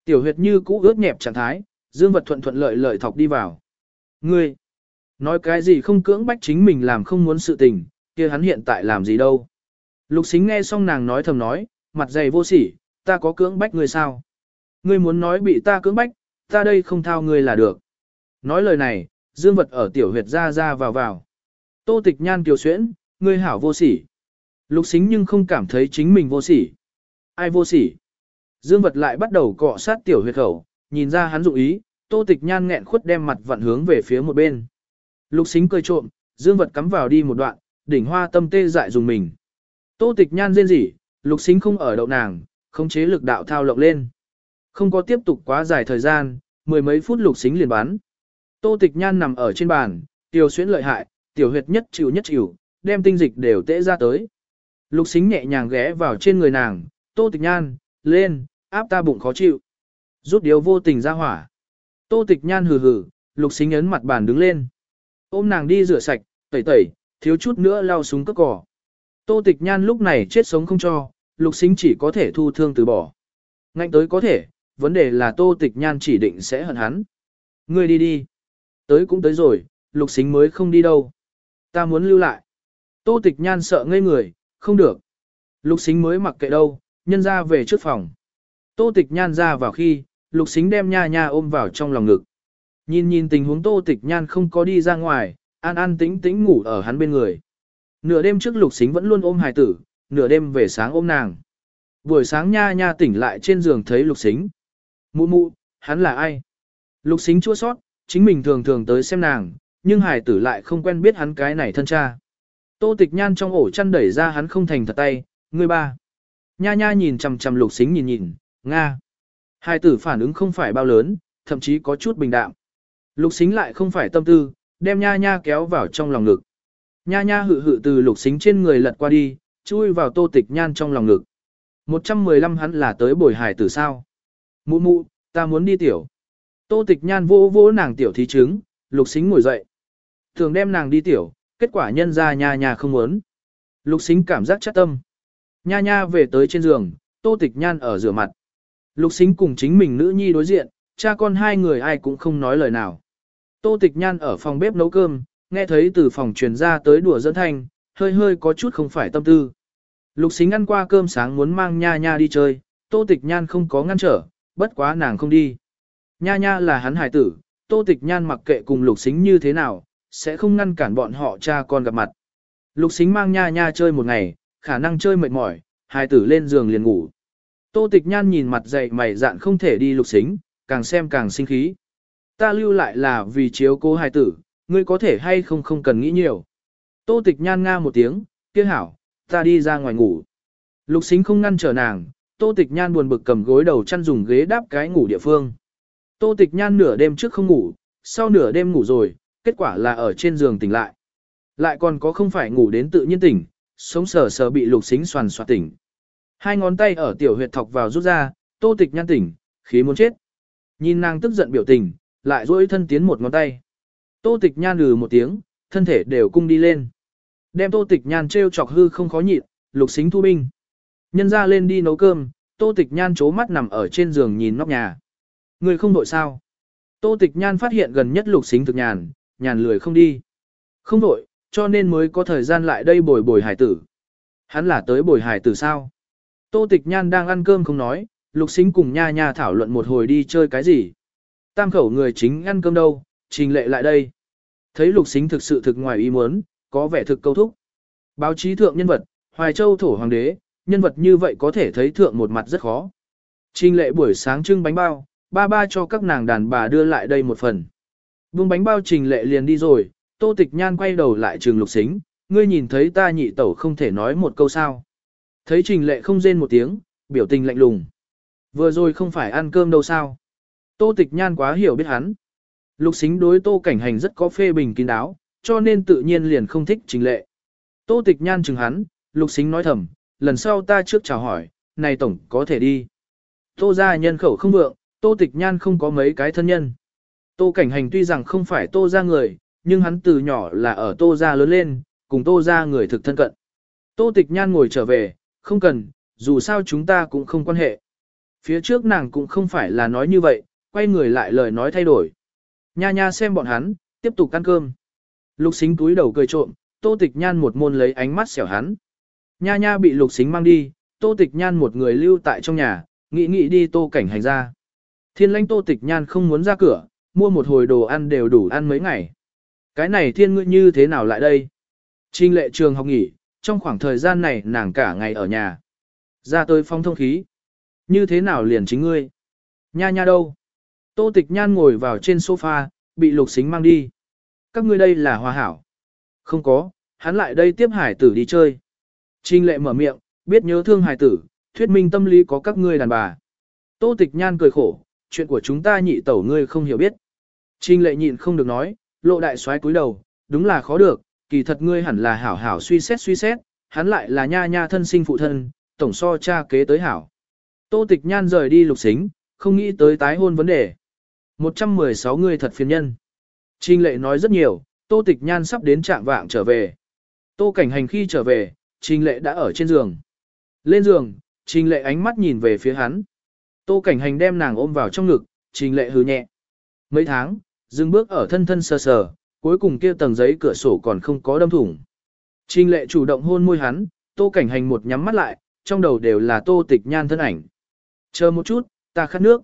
Tiểu huyệt như cũ ướt nhẹp trạng thái, dương vật thuận thuận lợi lợi thọc đi vào. Ngươi, nói cái gì không cưỡng bách chính mình làm không muốn sự tình, kia hắn hiện tại làm gì đâu. Lục xính nghe xong nàng nói thầm nói, mặt dày vô sỉ, ta có cưỡng bách ngươi sao? Ngươi muốn nói bị ta cưỡng bách, ta đây không thao ngươi là được. Nói lời này, dương vật ở tiểu huyệt ra ra vào vào. Tô tịch nhan kiều xuyễn, ngươi hảo vô sỉ. Lục xính nhưng không cảm thấy chính mình vô sỉ. Ai vô sỉ? Dương vật lại bắt đầu cọ sát tiểu huyệt khẩu, nhìn ra hắn dụng ý, tô tịch nhan nghẹn khuất đem mặt vặn hướng về phía một bên. Lục xính cười trộm, dương vật cắm vào đi một đoạn, đỉnh hoa tâm tê dại dùng mình. Tô tịch nhan rên rỉ, lục xính không ở đậu nàng, không chế lực đạo thao lộng lên. Không có tiếp tục quá dài thời gian, mười mấy phút lục xính liền bắn. Tô tịch nhan nằm ở trên bàn, tiểu xuyến lợi hại, tiểu huyệt nhất chịu nhất chịu, đem tinh dịch đều tễ ra tới. Lục xính nhẹ nhàng ghé vào trên người nàng, tô tịch nhan, lên, áp ta bụng khó chịu. Rút điếu vô tình ra hỏa. Tô tịch nhan hừ hừ, lục xính ấn mặt bàn đứng lên. Ôm nàng đi rửa sạch, tẩy tẩy, thiếu chút nữa lao súng cất cỏ. Tô tịch nhan lúc này chết sống không cho, lục xính chỉ có thể thu thương từ bỏ. Ngạnh tới có thể, vấn đề là tô tịch nhan chỉ định sẽ hận hắn. Ngươi đi đi. Tới cũng tới rồi, lục xính mới không đi đâu. Ta muốn lưu lại. Tô tịch nhan sợ ngây người, không được. Lục xính mới mặc kệ đâu, nhân ra về trước phòng. Tô tịch nhan ra vào khi, lục xính đem nha nha ôm vào trong lòng ngực. Nhìn nhìn tình huống tô tịch nhan không có đi ra ngoài, an an tĩnh tĩnh ngủ ở hắn bên người. Nửa đêm trước lục xính vẫn luôn ôm hài tử, nửa đêm về sáng ôm nàng. Buổi sáng nha nha tỉnh lại trên giường thấy lục xính. Mụ mụ, hắn là ai? Lục xính chua sót, chính mình thường thường tới xem nàng, nhưng hài tử lại không quen biết hắn cái này thân cha. Tô tịch nhan trong ổ chăn đẩy ra hắn không thành thật tay, người ba. Nha nha nhìn chằm chằm lục xính nhìn nhìn, Nga. Hai tử phản ứng không phải bao lớn, thậm chí có chút bình đạm. Lục xính lại không phải tâm tư, đem nha nha kéo vào trong lòng ngực. Nha nha hự hự từ lục xính trên người lật qua đi, chui vào tô tịch nhan trong lòng ngực. 115 hắn là tới bồi hải tử sao. Mụ mụ, ta muốn đi tiểu. Tô tịch nhan vô vô nàng tiểu thí trứng, lục xính ngồi dậy. Thường đem nàng đi tiểu, kết quả nhân ra nha nha không muốn. Lục xính cảm giác chắc tâm. Nha nha về tới trên giường, tô tịch nhan ở rửa mặt. Lục xính cùng chính mình nữ nhi đối diện, cha con hai người ai cũng không nói lời nào. Tô tịch nhan ở phòng bếp nấu cơm, nghe thấy từ phòng truyền ra tới đùa dẫn thanh, hơi hơi có chút không phải tâm tư. Lục xính ăn qua cơm sáng muốn mang nha nha đi chơi, tô tịch nhan không có ngăn trở, bất quá nàng không đi. Nha nha là hắn hải tử, tô tịch nhan mặc kệ cùng lục xính như thế nào, sẽ không ngăn cản bọn họ cha con gặp mặt. Lục xính mang nha nha chơi một ngày, khả năng chơi mệt mỏi, hai tử lên giường liền ngủ. Tô tịch nhan nhìn mặt dậy mày dạn không thể đi lục xính, càng xem càng sinh khí. Ta lưu lại là vì chiếu cố hài tử, ngươi có thể hay không không cần nghĩ nhiều. Tô tịch nhan nga một tiếng, kia hảo, ta đi ra ngoài ngủ. Lục xính không ngăn trở nàng, tô tịch nhan buồn bực cầm gối đầu chăn dùng ghế đáp cái ngủ địa phương. Tô tịch nhan nửa đêm trước không ngủ, sau nửa đêm ngủ rồi, kết quả là ở trên giường tỉnh lại. Lại còn có không phải ngủ đến tự nhiên tỉnh, sống sờ sờ bị lục xính soàn soạt tỉnh. Hai ngón tay ở tiểu huyệt thọc vào rút ra, tô tịch nhan tỉnh, khí muốn chết. Nhìn nàng tức giận biểu tình, lại duỗi thân tiến một ngón tay. Tô tịch nhan lừ một tiếng, thân thể đều cung đi lên. Đem tô tịch nhan treo chọc hư không khó nhịn, lục xính thu binh. Nhân ra lên đi nấu cơm, tô tịch nhan chố mắt nằm ở trên giường nhìn nóc nhà. Người không đội sao. Tô tịch nhan phát hiện gần nhất lục xính thực nhàn, nhàn lười không đi. Không đội, cho nên mới có thời gian lại đây bồi bồi hải tử. Hắn là tới bồi hải tử sao? Tô tịch nhan đang ăn cơm không nói, lục Sính cùng nha nha thảo luận một hồi đi chơi cái gì. Tam khẩu người chính ăn cơm đâu, trình lệ lại đây. Thấy lục Sính thực sự thực ngoài ý muốn, có vẻ thực câu thúc. Báo chí thượng nhân vật, Hoài Châu thổ hoàng đế, nhân vật như vậy có thể thấy thượng một mặt rất khó. Trình lệ buổi sáng trưng bánh bao, ba ba cho các nàng đàn bà đưa lại đây một phần. vương bánh bao trình lệ liền đi rồi, tô tịch nhan quay đầu lại trường lục xính, ngươi nhìn thấy ta nhị tẩu không thể nói một câu sao. Thấy trình lệ không rên một tiếng, biểu tình lạnh lùng. Vừa rồi không phải ăn cơm đâu sao. Tô tịch nhan quá hiểu biết hắn. Lục xính đối tô cảnh hành rất có phê bình kín đáo, cho nên tự nhiên liền không thích trình lệ. Tô tịch nhan chừng hắn, lục xính nói thầm, lần sau ta trước chào hỏi, này tổng có thể đi. Tô ra nhân khẩu không vượng, tô tịch nhan không có mấy cái thân nhân. Tô cảnh hành tuy rằng không phải tô ra người, nhưng hắn từ nhỏ là ở tô ra lớn lên, cùng tô ra người thực thân cận. Tô tịch nhan ngồi trở về, không cần, dù sao chúng ta cũng không quan hệ. Phía trước nàng cũng không phải là nói như vậy, quay người lại lời nói thay đổi. Nha nha xem bọn hắn, tiếp tục ăn cơm. Lục xính túi đầu cười trộm, tô tịch nhan một môn lấy ánh mắt xẻo hắn. Nha nha bị lục xính mang đi, tô tịch nhan một người lưu tại trong nhà, nghĩ nghĩ đi tô cảnh hành ra. Thiên lãnh tô tịch nhan không muốn ra cửa, mua một hồi đồ ăn đều đủ ăn mấy ngày. Cái này thiên ngươi như thế nào lại đây? Trinh lệ trường học nghỉ, trong khoảng thời gian này nàng cả ngày ở nhà. Ra tới phong thông khí. Như thế nào liền chính ngươi? Nha nha đâu? Tô tịch nhan ngồi vào trên sofa, bị lục xính mang đi. Các ngươi đây là hòa hảo. Không có, hắn lại đây tiếp hải tử đi chơi. Trinh lệ mở miệng, biết nhớ thương hải tử, thuyết minh tâm lý có các ngươi đàn bà. Tô tịch nhan cười khổ, chuyện của chúng ta nhị tẩu ngươi không hiểu biết. Trinh lệ nhịn không được nói, lộ đại xoáy cúi đầu, đúng là khó được, kỳ thật ngươi hẳn là hảo hảo suy xét suy xét, hắn lại là nha nha thân sinh phụ thân, tổng so cha kế tới hảo. Tô tịch nhan rời đi lục xính, không nghĩ tới tái hôn vấn đề. 116 người thật phiền nhân. Trình lệ nói rất nhiều, tô tịch nhan sắp đến trạng vạng trở về. Tô cảnh hành khi trở về, trình lệ đã ở trên giường. Lên giường, trình lệ ánh mắt nhìn về phía hắn. Tô cảnh hành đem nàng ôm vào trong ngực, trình lệ hứ nhẹ. Mấy tháng, dừng bước ở thân thân sờ sờ, cuối cùng kia tầng giấy cửa sổ còn không có đâm thủng. Trình lệ chủ động hôn môi hắn, tô cảnh hành một nhắm mắt lại, trong đầu đều là tô tịch nhan thân ảnh. Chờ một chút, ta khát nước.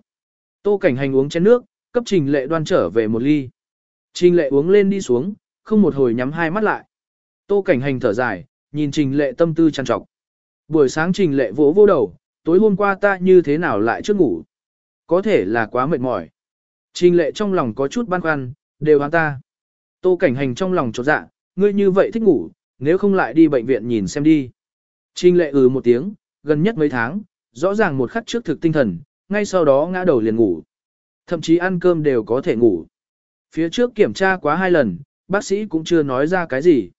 Tô cảnh hành uống chén nước, cấp trình lệ đoan trở về một ly. Trình lệ uống lên đi xuống, không một hồi nhắm hai mắt lại. Tô cảnh hành thở dài, nhìn trình lệ tâm tư trăn trọc. Buổi sáng trình lệ vỗ vô đầu, tối hôm qua ta như thế nào lại trước ngủ. Có thể là quá mệt mỏi. Trình lệ trong lòng có chút băn khoăn, đều hắn ta. Tô cảnh hành trong lòng trột dạ, ngươi như vậy thích ngủ, nếu không lại đi bệnh viện nhìn xem đi. Trình lệ ừ một tiếng, gần nhất mấy tháng, rõ ràng một khắc trước thực tinh thần, ngay sau đó ngã đầu liền ngủ. Thậm chí ăn cơm đều có thể ngủ. Phía trước kiểm tra quá hai lần, bác sĩ cũng chưa nói ra cái gì.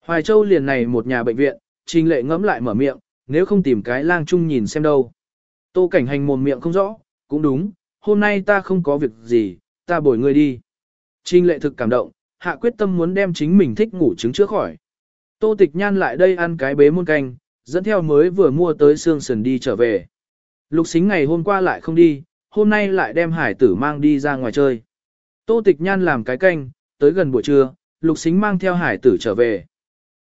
Hoài Châu liền này một nhà bệnh viện, trình lệ ngẫm lại mở miệng, nếu không tìm cái lang chung nhìn xem đâu. Tô cảnh hành mồm miệng không rõ, cũng đúng, hôm nay ta không có việc gì, ta bồi ngươi đi. Trình lệ thực cảm động, hạ quyết tâm muốn đem chính mình thích ngủ trứng trước khỏi. Tô tịch nhan lại đây ăn cái bế muôn canh, dẫn theo mới vừa mua tới xương sườn đi trở về. Lục xính ngày hôm qua lại không đi, hôm nay lại đem hải tử mang đi ra ngoài chơi. Tô tịch nhan làm cái canh, tới gần buổi trưa, lục xính mang theo hải tử trở về.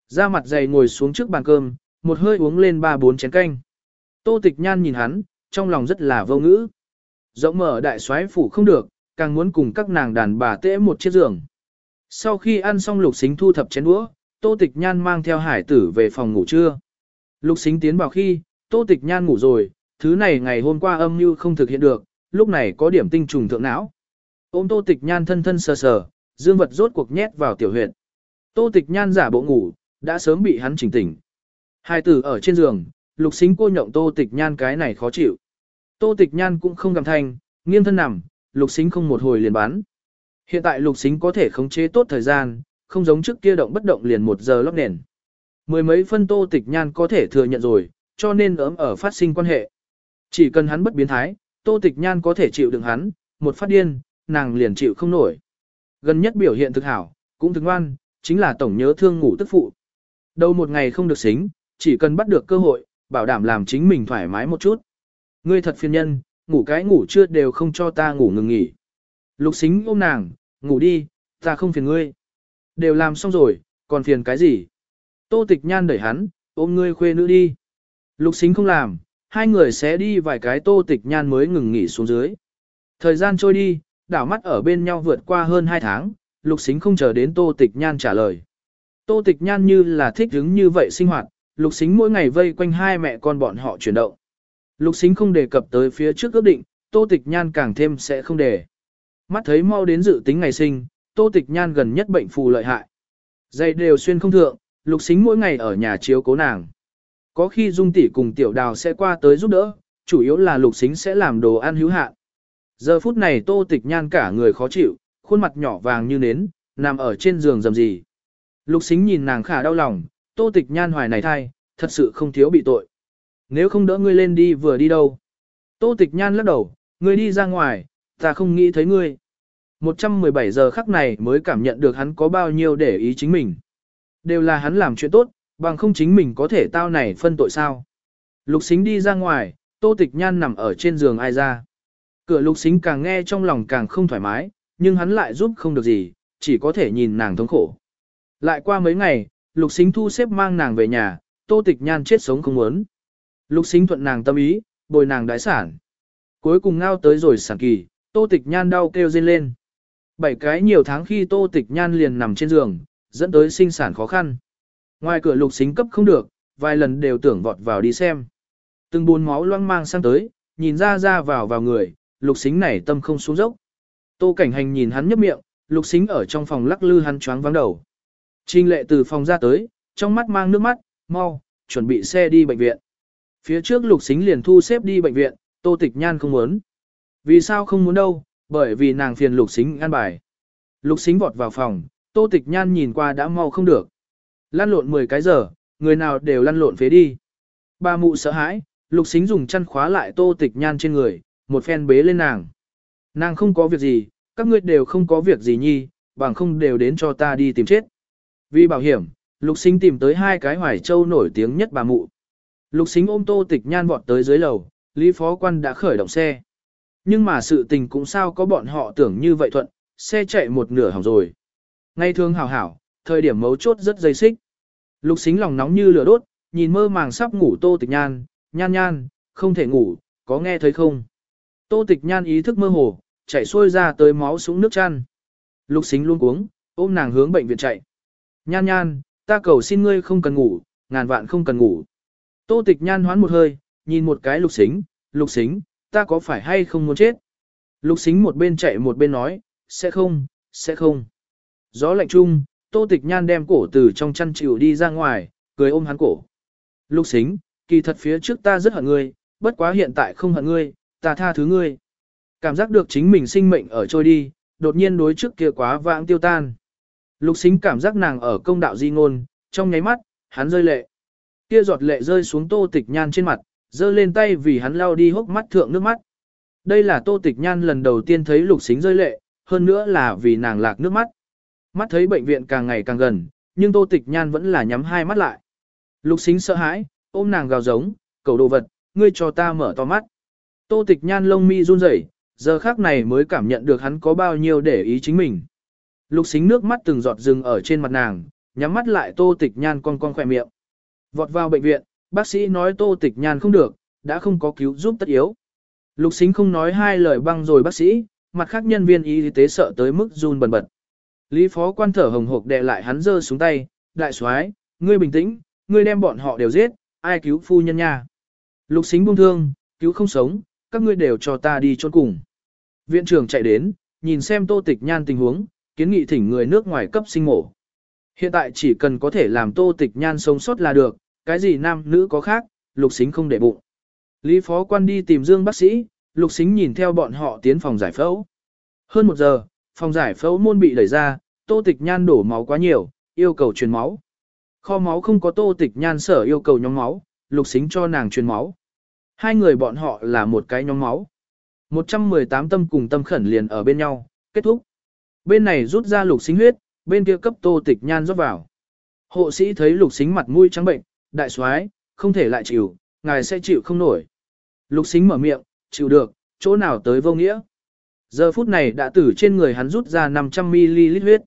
Ra mặt dày ngồi xuống trước bàn cơm, một hơi uống lên ba bốn chén canh. Tô tịch nhan nhìn hắn, trong lòng rất là vô ngữ. Rộng mở đại soái phủ không được, càng muốn cùng các nàng đàn bà tễ một chiếc giường. Sau khi ăn xong lục xính thu thập chén đũa, tô tịch nhan mang theo hải tử về phòng ngủ trưa. Lục xính tiến vào khi, tô tịch nhan ngủ rồi, thứ này ngày hôm qua âm mưu không thực hiện được, lúc này có điểm tinh trùng thượng não. Ôm tô tịch nhan thân thân sờ sờ, dương vật rốt cuộc nhét vào tiểu huyệt. Tô tịch nhan giả bộ ngủ, đã sớm bị hắn chỉnh tỉnh. Hai tử ở trên giường, lục xính cô nhộng tô tịch nhan cái này khó chịu. Tô tịch nhan cũng không gầm thanh, nghiêng thân nằm, lục xính không một hồi liền bán. Hiện tại lục xính có thể khống chế tốt thời gian, không giống trước kia động bất động liền một giờ lóc nền. Mười mấy phân tô tịch nhan có thể thừa nhận rồi, cho nên ấm ở phát sinh quan hệ. Chỉ cần hắn bất biến thái, tô tịch nhan có thể chịu đựng hắn, một phát điên, nàng liền chịu không nổi. Gần nhất biểu hiện thực hảo, cũng thực ngoan, chính là tổng nhớ thương ngủ tức phụ. Đâu một ngày không được xính, chỉ cần bắt được cơ hội, bảo đảm làm chính mình thoải mái một chút. Ngươi thật phiền nhân, ngủ cái ngủ chưa đều không cho ta ngủ ngừng nghỉ. Lục xính ôm nàng, ngủ đi, ta không phiền ngươi. Đều làm xong rồi, còn phiền cái gì? Tô tịch nhan đẩy hắn, ôm ngươi khuê nữ đi. Lục xính không làm, hai người sẽ đi vài cái tô tịch nhan mới ngừng nghỉ xuống dưới. Thời gian trôi đi, đảo mắt ở bên nhau vượt qua hơn hai tháng, lục xính không chờ đến tô tịch nhan trả lời. Tô tịch nhan như là thích hứng như vậy sinh hoạt, lục xính mỗi ngày vây quanh hai mẹ con bọn họ chuyển động. Lục xính không đề cập tới phía trước ước định, tô tịch nhan càng thêm sẽ không để. Mắt thấy mau đến dự tính ngày sinh, tô tịch nhan gần nhất bệnh phù lợi hại. Dây đều xuyên không thượng, lục xính mỗi ngày ở nhà chiếu cố nàng. Có khi dung tỷ cùng tiểu đào sẽ qua tới giúp đỡ, chủ yếu là lục xính sẽ làm đồ ăn hữu hạn. Giờ phút này tô tịch nhan cả người khó chịu, khuôn mặt nhỏ vàng như nến, nằm ở trên giường dầm gì. Lục xính nhìn nàng khả đau lòng, tô tịch nhan hoài này thai, thật sự không thiếu bị tội. Nếu không đỡ ngươi lên đi vừa đi đâu. Tô tịch nhan lắc đầu, ngươi đi ra ngoài, ta không nghĩ thấy ngươi. 117 giờ khắc này mới cảm nhận được hắn có bao nhiêu để ý chính mình. Đều là hắn làm chuyện tốt, bằng không chính mình có thể tao này phân tội sao. Lục xính đi ra ngoài, tô tịch nhan nằm ở trên giường ai ra. Cửa lục xính càng nghe trong lòng càng không thoải mái, nhưng hắn lại giúp không được gì, chỉ có thể nhìn nàng thống khổ. Lại qua mấy ngày, lục xính thu xếp mang nàng về nhà, tô tịch nhan chết sống không muốn. Lục xính thuận nàng tâm ý, bồi nàng đái sản. Cuối cùng ngao tới rồi sản kỳ, tô tịch nhan đau kêu rên lên. Bảy cái nhiều tháng khi tô tịch nhan liền nằm trên giường, dẫn tới sinh sản khó khăn. Ngoài cửa lục xính cấp không được, vài lần đều tưởng vọt vào đi xem. Từng buồn máu loang mang sang tới, nhìn ra ra vào vào người, lục xính này tâm không xuống dốc. Tô cảnh hành nhìn hắn nhấp miệng, lục xính ở trong phòng lắc lư hắn choáng vắng đầu. Trình lệ từ phòng ra tới, trong mắt mang nước mắt, mau, chuẩn bị xe đi bệnh viện. Phía trước lục xính liền thu xếp đi bệnh viện, tô tịch nhan không muốn. Vì sao không muốn đâu, bởi vì nàng phiền lục xính ăn bài. Lục xính vọt vào phòng, tô tịch nhan nhìn qua đã mau không được. Lăn lộn 10 cái giờ, người nào đều lăn lộn phế đi. Ba mụ sợ hãi, lục xính dùng chăn khóa lại tô tịch nhan trên người, một phen bế lên nàng. Nàng không có việc gì, các ngươi đều không có việc gì nhi, bằng không đều đến cho ta đi tìm chết. Vì bảo hiểm, lục xính tìm tới hai cái hoài châu nổi tiếng nhất bà mụ. Lục xính ôm tô tịch nhan vọt tới dưới lầu, Lý Phó Quan đã khởi động xe. Nhưng mà sự tình cũng sao có bọn họ tưởng như vậy thuận, xe chạy một nửa hỏng rồi. Ngay thương hảo hảo, thời điểm mấu chốt rất dây xích. Lục xính lòng nóng như lửa đốt, nhìn mơ màng sắp ngủ tô tịch nhan, nhan nhan, không thể ngủ, có nghe thấy không? Tô tịch nhan ý thức mơ hồ, chạy xuôi ra tới máu súng nước chăn. Lục xính luôn cuống, ôm nàng hướng bệnh viện chạy. Nhan nhan, ta cầu xin ngươi không cần ngủ, ngàn vạn không cần ngủ. Tô tịch nhan hoán một hơi, nhìn một cái lục xính, lục xính, ta có phải hay không muốn chết? Lục xính một bên chạy một bên nói, sẽ không, sẽ không. Gió lạnh chung, tô tịch nhan đem cổ từ trong chăn chịu đi ra ngoài, cười ôm hắn cổ. Lục xính, kỳ thật phía trước ta rất hận ngươi, bất quá hiện tại không hận ngươi, ta tha thứ ngươi. Cảm giác được chính mình sinh mệnh ở trôi đi, đột nhiên đối trước kia quá vãng tiêu tan. Lục xính cảm giác nàng ở công đạo di ngôn, trong nháy mắt, hắn rơi lệ. Kia giọt lệ rơi xuống tô tịch nhan trên mặt, giơ lên tay vì hắn lau đi hốc mắt thượng nước mắt. Đây là tô tịch nhan lần đầu tiên thấy lục xính rơi lệ, hơn nữa là vì nàng lạc nước mắt. Mắt thấy bệnh viện càng ngày càng gần, nhưng tô tịch nhan vẫn là nhắm hai mắt lại. Lục xính sợ hãi, ôm nàng gào giống, cầu đồ vật, ngươi cho ta mở to mắt. Tô tịch nhan lông mi run rẩy, giờ khác này mới cảm nhận được hắn có bao nhiêu để ý chính mình. Lục xính nước mắt từng giọt rừng ở trên mặt nàng, nhắm mắt lại tô tịch nhan con con khỏe miệng. Vọt vào bệnh viện, bác sĩ nói tô tịch nhan không được, đã không có cứu giúp tất yếu. Lục xính không nói hai lời băng rồi bác sĩ, mặt khác nhân viên y tế sợ tới mức run bần bật. Lý phó quan thở hồng hộc đè lại hắn giơ xuống tay, đại soái, ngươi bình tĩnh, ngươi đem bọn họ đều giết, ai cứu phu nhân nha. Lục xính buông thương, cứu không sống, các ngươi đều cho ta đi chôn cùng. Viện trưởng chạy đến, nhìn xem tô tịch nhan tình huống, kiến nghị thỉnh người nước ngoài cấp sinh mổ. Hiện tại chỉ cần có thể làm tô tịch nhan sống sót là được, cái gì nam nữ có khác, lục xính không để bụng. Lý phó quan đi tìm dương bác sĩ, lục xính nhìn theo bọn họ tiến phòng giải phẫu. Hơn một giờ, phòng giải phẫu môn bị đẩy ra, tô tịch nhan đổ máu quá nhiều, yêu cầu truyền máu. Kho máu không có tô tịch nhan sở yêu cầu nhóm máu, lục xính cho nàng truyền máu. Hai người bọn họ là một cái nhóm máu. 118 tâm cùng tâm khẩn liền ở bên nhau, kết thúc. Bên này rút ra lục xính huyết, bên kia cấp tô tịch nhan rót vào. Hộ sĩ thấy lục xính mặt mũi trắng bệnh, đại soái không thể lại chịu, ngài sẽ chịu không nổi. Lục xính mở miệng, chịu được, chỗ nào tới vô nghĩa. Giờ phút này đã tử trên người hắn rút ra 500ml huyết.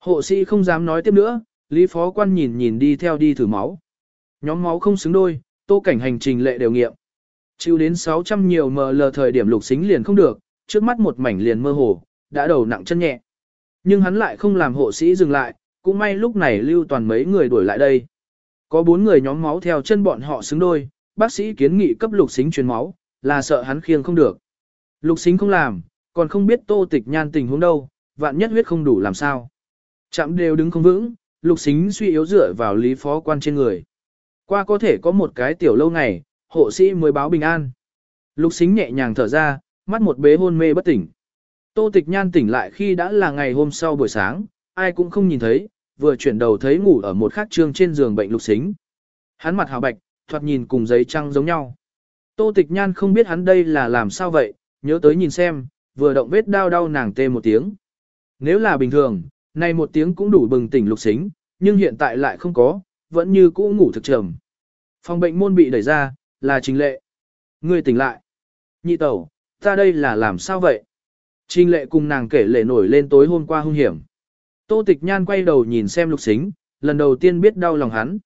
Hộ sĩ không dám nói tiếp nữa, Lý Phó Quan nhìn nhìn đi theo đi thử máu. Nhóm máu không xứng đôi, tô cảnh hành trình lệ đều nghiệm. Chịu đến 600 nhiều ml thời điểm lục xính liền không được, trước mắt một mảnh liền mơ hồ, đã đầu nặng chân nhẹ. Nhưng hắn lại không làm hộ sĩ dừng lại, cũng may lúc này lưu toàn mấy người đuổi lại đây. Có bốn người nhóm máu theo chân bọn họ xứng đôi, bác sĩ kiến nghị cấp lục xính truyền máu, là sợ hắn khiêng không được. Lục xính không làm, còn không biết tô tịch nhan tình huống đâu, vạn nhất huyết không đủ làm sao. Chạm đều đứng không vững, lục xính suy yếu dựa vào lý phó quan trên người. Qua có thể có một cái tiểu lâu ngày, hộ sĩ mới báo bình an. Lục xính nhẹ nhàng thở ra, mắt một bế hôn mê bất tỉnh. Tô tịch nhan tỉnh lại khi đã là ngày hôm sau buổi sáng, ai cũng không nhìn thấy, vừa chuyển đầu thấy ngủ ở một khắc trương trên giường bệnh lục xính. Hắn mặt hào bạch, thoạt nhìn cùng giấy trăng giống nhau. Tô tịch nhan không biết hắn đây là làm sao vậy, nhớ tới nhìn xem, vừa động vết đau đau nàng tê một tiếng. Nếu là bình thường, nay một tiếng cũng đủ bừng tỉnh lục xính, nhưng hiện tại lại không có, vẫn như cũ ngủ thực trầm. Phòng bệnh môn bị đẩy ra, là trình lệ. Người tỉnh lại. Nhị tẩu, ta đây là làm sao vậy? Trình lệ cùng nàng kể lệ nổi lên tối hôm qua hung hiểm. Tô tịch nhan quay đầu nhìn xem lục xính, lần đầu tiên biết đau lòng hắn.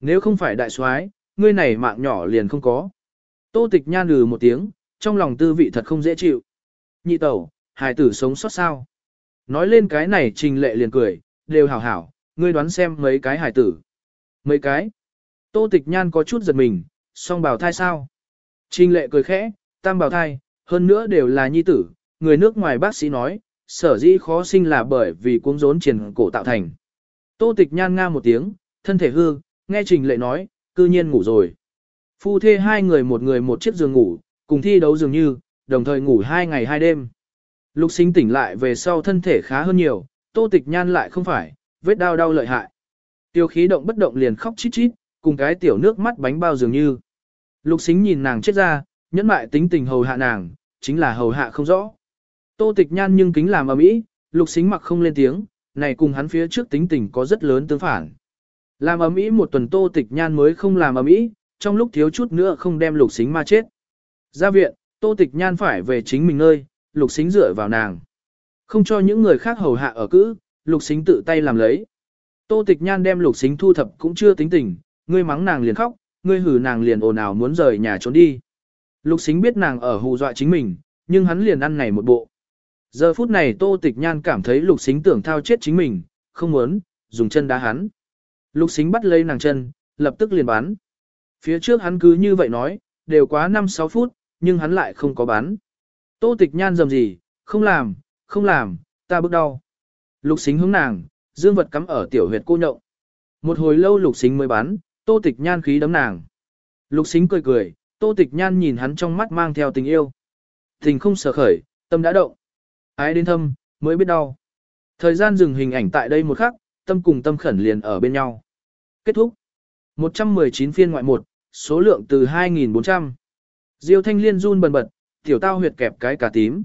Nếu không phải đại soái, ngươi này mạng nhỏ liền không có. Tô tịch nhan lừ một tiếng, trong lòng tư vị thật không dễ chịu. Nhị tẩu, hài tử sống sót sao? Nói lên cái này trình lệ liền cười, đều hảo hảo, ngươi đoán xem mấy cái hài tử. Mấy cái? Tô tịch nhan có chút giật mình, song bảo thai sao? Trình lệ cười khẽ, tam bảo thai, hơn nữa đều là nhi tử, người nước ngoài bác sĩ nói, sở dĩ khó sinh là bởi vì cuống rốn triển cổ tạo thành. Tô tịch nhan nga một tiếng, thân thể hư, nghe trình lệ nói, cư nhiên ngủ rồi. Phu thê hai người một người một chiếc giường ngủ, cùng thi đấu dường như, đồng thời ngủ hai ngày hai đêm. Lục sinh tỉnh lại về sau thân thể khá hơn nhiều, tô tịch nhan lại không phải, vết đau đau lợi hại. Tiêu khí động bất động liền khóc chít chít, cùng cái tiểu nước mắt bánh bao dường như. Lục xính nhìn nàng chết ra, nhẫn mại tính tình hầu hạ nàng, chính là hầu hạ không rõ. Tô tịch nhan nhưng kính làm ở mỹ, lục xính mặc không lên tiếng, này cùng hắn phía trước tính tình có rất lớn tương phản. Làm ở mỹ một tuần tô tịch nhan mới không làm ở mỹ, trong lúc thiếu chút nữa không đem lục xính ma chết. Ra viện, tô tịch nhan phải về chính mình nơi, lục xính dựa vào nàng. Không cho những người khác hầu hạ ở cữ, lục xính tự tay làm lấy. Tô tịch nhan đem lục xính thu thập cũng chưa tính tình, ngươi mắng nàng liền khóc, ngươi hử nàng liền ồn ào muốn rời nhà trốn đi. Lục xính biết nàng ở hù dọa chính mình, nhưng hắn liền ăn này một bộ. Giờ phút này Tô Tịch Nhan cảm thấy lục xính tưởng thao chết chính mình, không muốn, dùng chân đá hắn. Lục xính bắt lấy nàng chân, lập tức liền bắn. Phía trước hắn cứ như vậy nói, đều quá 5-6 phút, nhưng hắn lại không có bắn. Tô Tịch Nhan dầm gì, không làm, không làm, ta bước đau. Lục xính hướng nàng, dương vật cắm ở tiểu huyệt cô nhậu. Một hồi lâu lục xính mới bắn, Tô Tịch Nhan khí đấm nàng. Lục xính cười cười, Tô Tịch Nhan nhìn hắn trong mắt mang theo tình yêu. Tình không sở khởi, tâm đã động. Ái đến thâm, mới biết đau. Thời gian dừng hình ảnh tại đây một khắc, tâm cùng tâm khẩn liền ở bên nhau. Kết thúc. 119 phiên ngoại 1, số lượng từ 2.400. Diêu thanh liên run bần bật, tiểu tao huyệt kẹp cái cả tím.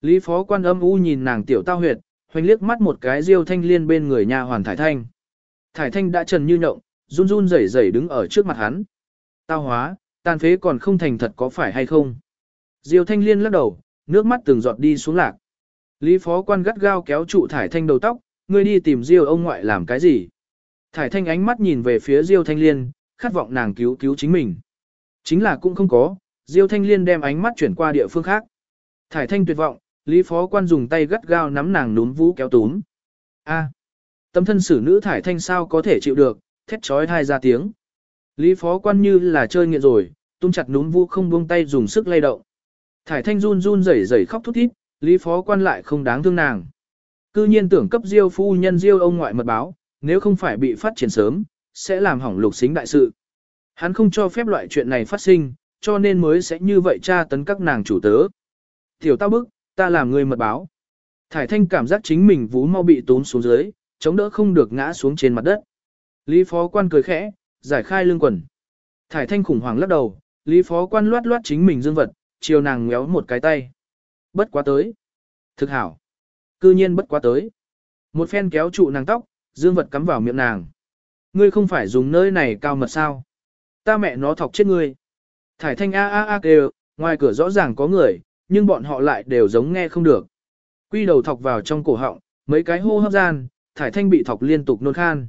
Lý phó quan âm u nhìn nàng tiểu tao huyệt, hoành liếc mắt một cái diêu thanh liên bên người nhà hoàn thải thanh. Thải thanh đã trần như nhộng, run run rẩy rẩy đứng ở trước mặt hắn. Tao hóa, tàn phế còn không thành thật có phải hay không? Diêu thanh liên lắc đầu, nước mắt từng giọt đi xuống lạc. Lý phó quan gắt gao kéo trụ thải thanh đầu tóc, ngươi đi tìm Diêu ông ngoại làm cái gì? Thải thanh ánh mắt nhìn về phía Diêu thanh liên, khát vọng nàng cứu cứu chính mình. Chính là cũng không có, Diêu thanh liên đem ánh mắt chuyển qua địa phương khác. Thải thanh tuyệt vọng, Lý phó quan dùng tay gắt gao nắm nàng núm vũ kéo túm. A, tâm thân xử nữ thải thanh sao có thể chịu được, thét trói thai ra tiếng. Lý phó quan như là chơi nghiện rồi, tung chặt núm vũ không buông tay dùng sức lay động. Thải thanh run run rẩy rẩy khóc thút thít, Lý phó quan lại không đáng thương nàng. Cư nhiên tưởng cấp diêu phu nhân diêu ông ngoại mật báo, nếu không phải bị phát triển sớm, sẽ làm hỏng lục xính đại sự. Hắn không cho phép loại chuyện này phát sinh, cho nên mới sẽ như vậy tra tấn các nàng chủ tớ. Tiểu tao bức, ta làm người mật báo. Thải thanh cảm giác chính mình vú mau bị tốn xuống dưới, chống đỡ không được ngã xuống trên mặt đất. Lý phó quan cười khẽ, giải khai lương quần. Thải thanh khủng hoảng lắc đầu, Lý phó quan loát loát chính mình dương vật, chiều nàng ngéo một cái tay. Bất quá tới. Thực hảo. Cư nhiên bất quá tới. Một phen kéo trụ nàng tóc, dương vật cắm vào miệng nàng. Ngươi không phải dùng nơi này cao mật sao? Ta mẹ nó thọc chết ngươi. Thải thanh a a a kêu, ngoài cửa rõ ràng có người, nhưng bọn họ lại đều giống nghe không được. Quy đầu thọc vào trong cổ họng, mấy cái hô hấp gian, thải thanh bị thọc liên tục nôn khan.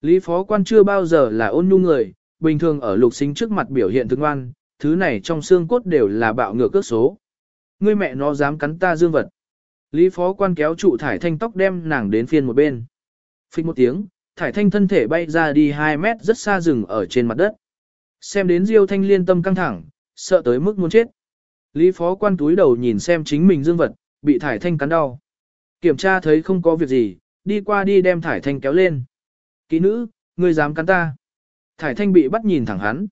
Lý phó quan chưa bao giờ là ôn nhu người, bình thường ở lục sinh trước mặt biểu hiện thương ngoan, thứ này trong xương cốt đều là bạo ngược cước số. Ngươi mẹ nó dám cắn ta dương vật. Lý phó quan kéo trụ thải thanh tóc đem nàng đến phiên một bên. Phích một tiếng, thải thanh thân thể bay ra đi 2 mét rất xa rừng ở trên mặt đất. Xem đến diêu thanh liên tâm căng thẳng, sợ tới mức muốn chết. Lý phó quan túi đầu nhìn xem chính mình dương vật, bị thải thanh cắn đau. Kiểm tra thấy không có việc gì, đi qua đi đem thải thanh kéo lên. Kỹ nữ, ngươi dám cắn ta. Thải thanh bị bắt nhìn thẳng hắn.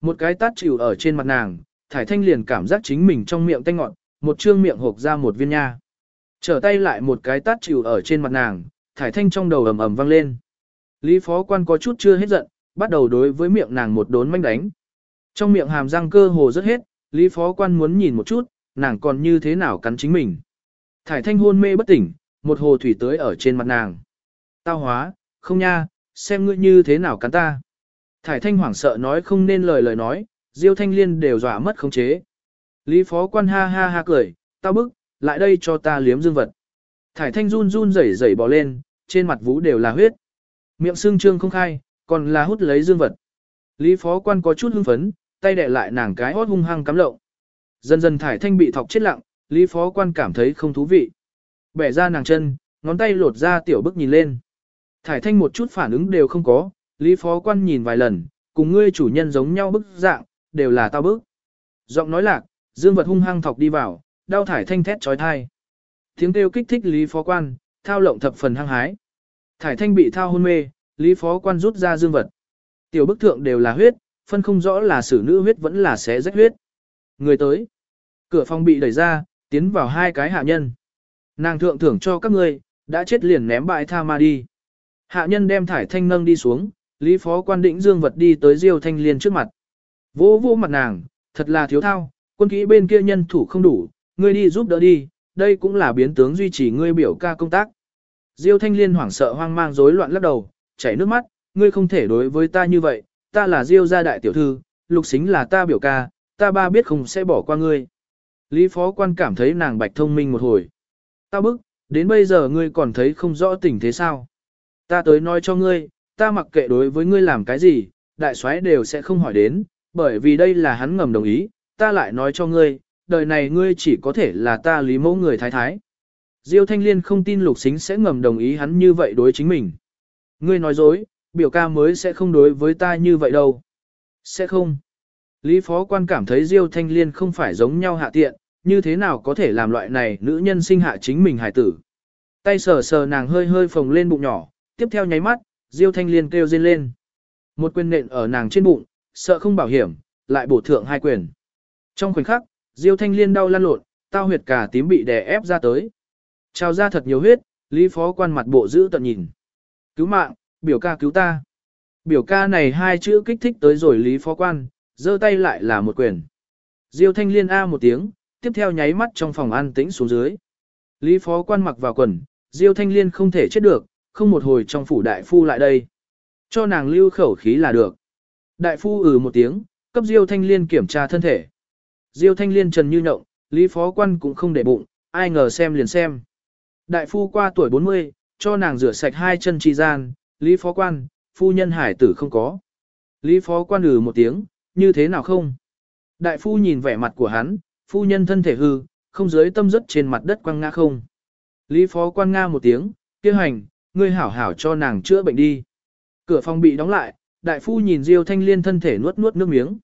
Một cái tát chịu ở trên mặt nàng, thải thanh liền cảm giác chính mình trong miệng tanh ngọn, một trương miệng hộp ra một viên nha. Trở tay lại một cái tát chịu ở trên mặt nàng, thải thanh trong đầu ầm ầm vang lên. Lý phó quan có chút chưa hết giận, bắt đầu đối với miệng nàng một đốn manh đánh. Trong miệng hàm răng cơ hồ rất hết, Lý phó quan muốn nhìn một chút, nàng còn như thế nào cắn chính mình. Thải thanh hôn mê bất tỉnh, một hồ thủy tới ở trên mặt nàng. Tao hóa, không nha, xem ngươi như thế nào cắn ta. Thải thanh hoảng sợ nói không nên lời lời nói, Diêu thanh liên đều dọa mất khống chế. Lý phó quan ha ha ha cười, tao bức, lại đây cho ta liếm dương vật. Thải thanh run run rẩy rẩy bò lên, trên mặt vũ đều là huyết. Miệng xương trương không khai, còn là hút lấy dương vật. Lý phó quan có chút hưng phấn, tay đè lại nàng cái hót hung hăng cắm lộng. Dần dần thải thanh bị thọc chết lặng, Lý phó quan cảm thấy không thú vị. Bẻ ra nàng chân, ngón tay lột ra tiểu bức nhìn lên. Thải thanh một chút phản ứng đều không có, Lý phó quan nhìn vài lần, cùng ngươi chủ nhân giống nhau bức dạng, đều là tao bức. Giọng nói lạc, dương vật hung hăng thọc đi vào, đau thải thanh thét trói thai. Tiếng kêu kích thích Lý phó quan, thao lộng thập phần hăng hái. Thải thanh bị thao hôn mê, Lý phó quan rút ra dương vật. Tiểu bức thượng đều là huyết, phân không rõ là sử nữ huyết vẫn là xé rách huyết. Người tới. Cửa phòng bị đẩy ra, tiến vào hai cái hạ nhân. Nàng thượng thưởng cho các ngươi, đã chết liền ném bại tha ma đi. Hạ nhân đem thải thanh nâng đi xuống, Lý phó quan định dương vật đi tới Diêu thanh liên trước mặt. Vô vô mặt nàng, thật là thiếu thao, quân kỹ bên kia nhân thủ không đủ, ngươi đi giúp đỡ đi, đây cũng là biến tướng duy trì ngươi biểu ca công tác. Diêu thanh liên hoảng sợ hoang mang rối loạn lắc đầu, chảy nước mắt, ngươi không thể đối với ta như vậy, ta là Diêu gia đại tiểu thư, lục xính là ta biểu ca, ta ba biết không sẽ bỏ qua ngươi. Lý phó quan cảm thấy nàng bạch thông minh một hồi. Ta bức, đến bây giờ ngươi còn thấy không rõ tình thế sao. Ta tới nói cho ngươi, ta mặc kệ đối với ngươi làm cái gì, đại soái đều sẽ không hỏi đến, bởi vì đây là hắn ngầm đồng ý, ta lại nói cho ngươi, đời này ngươi chỉ có thể là ta lý mẫu người thái thái. Diêu Thanh Liên không tin Lục Xính sẽ ngầm đồng ý hắn như vậy đối chính mình. Ngươi nói dối, biểu ca mới sẽ không đối với ta như vậy đâu. Sẽ không. Lý Phó Quan cảm thấy Diêu Thanh Liên không phải giống nhau hạ tiện, như thế nào có thể làm loại này nữ nhân sinh hạ chính mình hải tử. Tay sờ sờ nàng hơi hơi phồng lên bụng nhỏ, tiếp theo nháy mắt, Diêu Thanh Liên kêu rên lên. Một quyền nện ở nàng trên bụng, sợ không bảo hiểm, lại bổ thượng hai quyền. Trong khoảnh khắc, Diêu Thanh Liên đau lăn lộn, tao huyệt cả tím bị đè ép ra tới. Trào ra thật nhiều huyết, Lý Phó Quan mặt bộ giữ tận nhìn. Cứu mạng, biểu ca cứu ta. Biểu ca này hai chữ kích thích tới rồi Lý Phó Quan, giơ tay lại là một quyền. Diêu Thanh Liên A một tiếng, tiếp theo nháy mắt trong phòng an tĩnh xuống dưới. Lý Phó Quan mặc vào quần, Diêu Thanh Liên không thể chết được, không một hồi trong phủ đại phu lại đây. Cho nàng lưu khẩu khí là được. Đại phu ừ một tiếng, cấp Diêu Thanh Liên kiểm tra thân thể. Diêu Thanh Liên trần như nhộng, Lý Phó Quan cũng không để bụng, ai ngờ xem liền xem. Đại phu qua tuổi 40, cho nàng rửa sạch hai chân chi gian, Lý Phó Quan, phu nhân hải tử không có. Lý Phó Quan ừ một tiếng, như thế nào không? Đại phu nhìn vẻ mặt của hắn, phu nhân thân thể hư, không dưới tâm rất trên mặt đất quăng ngã không. Lý Phó Quan Nga một tiếng, kia hành, ngươi hảo hảo cho nàng chữa bệnh đi. Cửa phòng bị đóng lại, đại phu nhìn Diêu Thanh Liên thân thể nuốt nuốt nước miếng.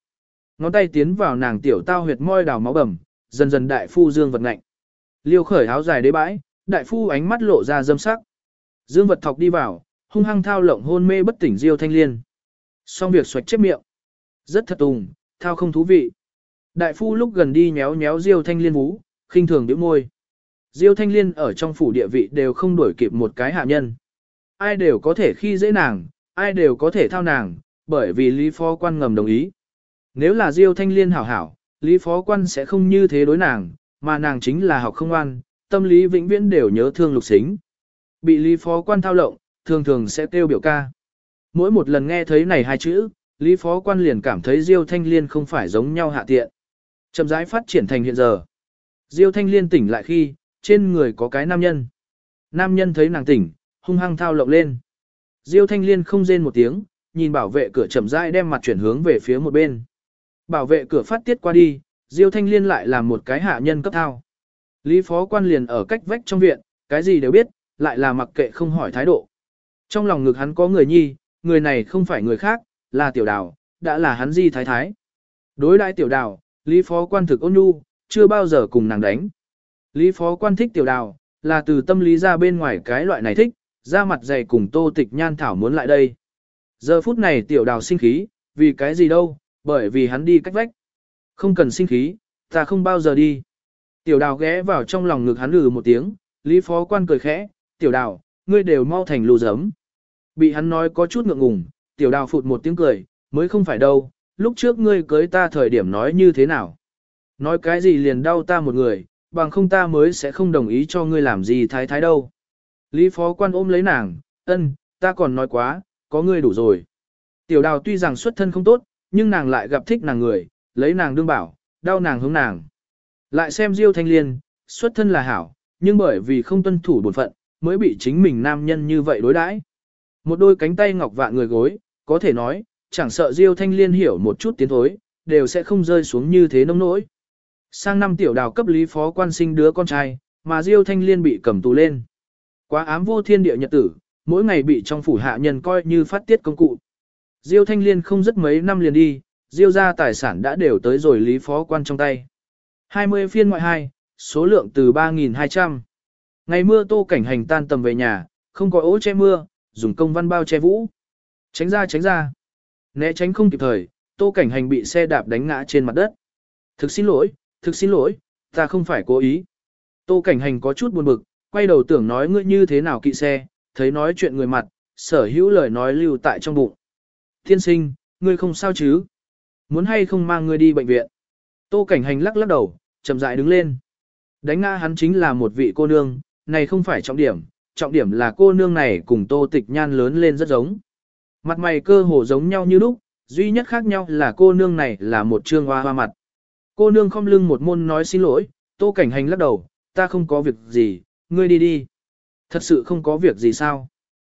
Ngón tay tiến vào nàng tiểu tao huyệt môi đào máu bầm, dần dần đại phu dương vật ngạnh. Liêu khởi áo dài đế bãi, đại phu ánh mắt lộ ra dâm sắc. Dương vật thọc đi vào, hung hăng thao lộng hôn mê bất tỉnh Diêu Thanh Liên. Xong việc xoạch chép miệng. Rất thật tùng, thao không thú vị. Đại phu lúc gần đi nhéo nhéo Diêu Thanh Liên vú, khinh thường nhếch môi. Diêu Thanh Liên ở trong phủ địa vị đều không đuổi kịp một cái hạ nhân. Ai đều có thể khi dễ nàng, ai đều có thể thao nàng, bởi vì Lý Phó Quan ngầm đồng ý. Nếu là Diêu Thanh Liên hảo hảo, Lý Phó Quan sẽ không như thế đối nàng, mà nàng chính là học không an, tâm lý vĩnh viễn đều nhớ thương lục xính. Bị Lý Phó Quan thao lộng, thường thường sẽ kêu biểu ca. Mỗi một lần nghe thấy này hai chữ, Lý Phó Quan liền cảm thấy Diêu Thanh Liên không phải giống nhau hạ tiện. Chậm rãi phát triển thành hiện giờ. Diêu Thanh Liên tỉnh lại khi, trên người có cái nam nhân. Nam nhân thấy nàng tỉnh, hung hăng thao lộng lên. Diêu Thanh Liên không rên một tiếng, nhìn bảo vệ cửa chậm rãi đem mặt chuyển hướng về phía một bên. Bảo vệ cửa phát tiết qua đi, Diêu Thanh Liên lại làm một cái hạ nhân cấp thao. Lý phó quan liền ở cách vách trong viện, cái gì đều biết, lại là mặc kệ không hỏi thái độ. Trong lòng ngực hắn có người nhi, người này không phải người khác, là tiểu đào, đã là hắn di thái thái. Đối đại tiểu đào, Lý phó quan thực ôn nhu, chưa bao giờ cùng nàng đánh. Lý phó quan thích tiểu đào, là từ tâm lý ra bên ngoài cái loại này thích, ra mặt dày cùng tô tịch nhan thảo muốn lại đây. Giờ phút này tiểu đào sinh khí, vì cái gì đâu, bởi vì hắn đi cách vách. Không cần sinh khí, ta không bao giờ đi. Tiểu đào ghé vào trong lòng ngực hắn lừ một tiếng, Lý phó quan cười khẽ, tiểu đào, ngươi đều mau thành lù giấm. Bị hắn nói có chút ngượng ngùng, tiểu đào phụt một tiếng cười, mới không phải đâu, lúc trước ngươi cưới ta thời điểm nói như thế nào. Nói cái gì liền đau ta một người, bằng không ta mới sẽ không đồng ý cho ngươi làm gì thái thái đâu. Lý phó quan ôm lấy nàng, ân, ta còn nói quá, có ngươi đủ rồi. Tiểu đào tuy rằng xuất thân không tốt, nhưng nàng lại gặp thích nàng người, lấy nàng đương bảo, đau nàng hướng nàng. Lại xem Diêu Thanh Liên, xuất thân là hảo, nhưng bởi vì không tuân thủ bổn phận, mới bị chính mình nam nhân như vậy đối đãi. Một đôi cánh tay ngọc vạn người gối, có thể nói, chẳng sợ Diêu Thanh Liên hiểu một chút tiến thối, đều sẽ không rơi xuống như thế nông nỗi. Sang năm tiểu đào cấp lý phó quan sinh đứa con trai, mà Diêu Thanh Liên bị cầm tù lên. Quá ám vô thiên địa nhật tử, mỗi ngày bị trong phủ hạ nhân coi như phát tiết công cụ. Diêu Thanh Liên không rất mấy năm liền đi, Diêu ra tài sản đã đều tới rồi lý phó quan trong tay. 20 phiên ngoại hai, số lượng từ 3.200. Ngày mưa tô cảnh hành tan tầm về nhà, không có ố che mưa, dùng công văn bao che vũ. Tránh ra tránh ra. Né tránh không kịp thời, tô cảnh hành bị xe đạp đánh ngã trên mặt đất. Thực xin lỗi, thực xin lỗi, ta không phải cố ý. Tô cảnh hành có chút buồn bực, quay đầu tưởng nói ngươi như thế nào kỵ xe, thấy nói chuyện người mặt, sở hữu lời nói lưu tại trong bụng. Thiên sinh, ngươi không sao chứ? Muốn hay không mang ngươi đi bệnh viện? Tô cảnh hành lắc lắc đầu, chậm rãi đứng lên. Đánh ngã hắn chính là một vị cô nương, này không phải trọng điểm, trọng điểm là cô nương này cùng tô tịch nhan lớn lên rất giống. Mặt mày cơ hồ giống nhau như lúc, duy nhất khác nhau là cô nương này là một trương hoa hoa mặt. Cô nương không lưng một môn nói xin lỗi, tô cảnh hành lắc đầu, ta không có việc gì, ngươi đi đi. Thật sự không có việc gì sao?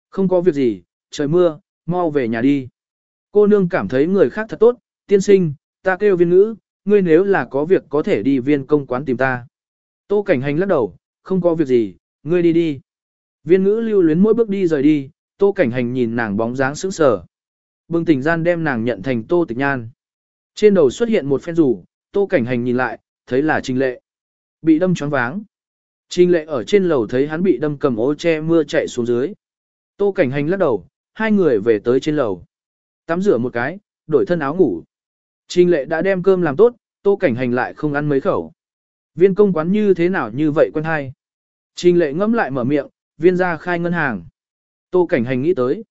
Không có việc gì, trời mưa, mau về nhà đi. Cô nương cảm thấy người khác thật tốt, tiên sinh, ta kêu viên ngữ, ngươi nếu là có việc có thể đi viên công quán tìm ta. Tô cảnh hành lắc đầu, không có việc gì, Ngươi đi đi. Viên ngữ lưu luyến mỗi bước đi rời đi, tô cảnh hành nhìn nàng bóng dáng sững sờ. Bừng tỉnh gian đem nàng nhận thành tô tịch nhan. Trên đầu xuất hiện một phen rủ, tô cảnh hành nhìn lại, thấy là trình lệ. Bị đâm choáng váng. Trình lệ ở trên lầu thấy hắn bị đâm cầm ô che mưa chạy xuống dưới. Tô cảnh hành lắc đầu, hai người về tới trên lầu. Tắm rửa một cái, đổi thân áo ngủ. Trình lệ đã đem cơm làm tốt, tô cảnh hành lại không ăn mấy khẩu. Viên công quán như thế nào như vậy quen hay. Trình lệ ngẫm lại mở miệng, viên Gia khai ngân hàng. Tô cảnh hành nghĩ tới.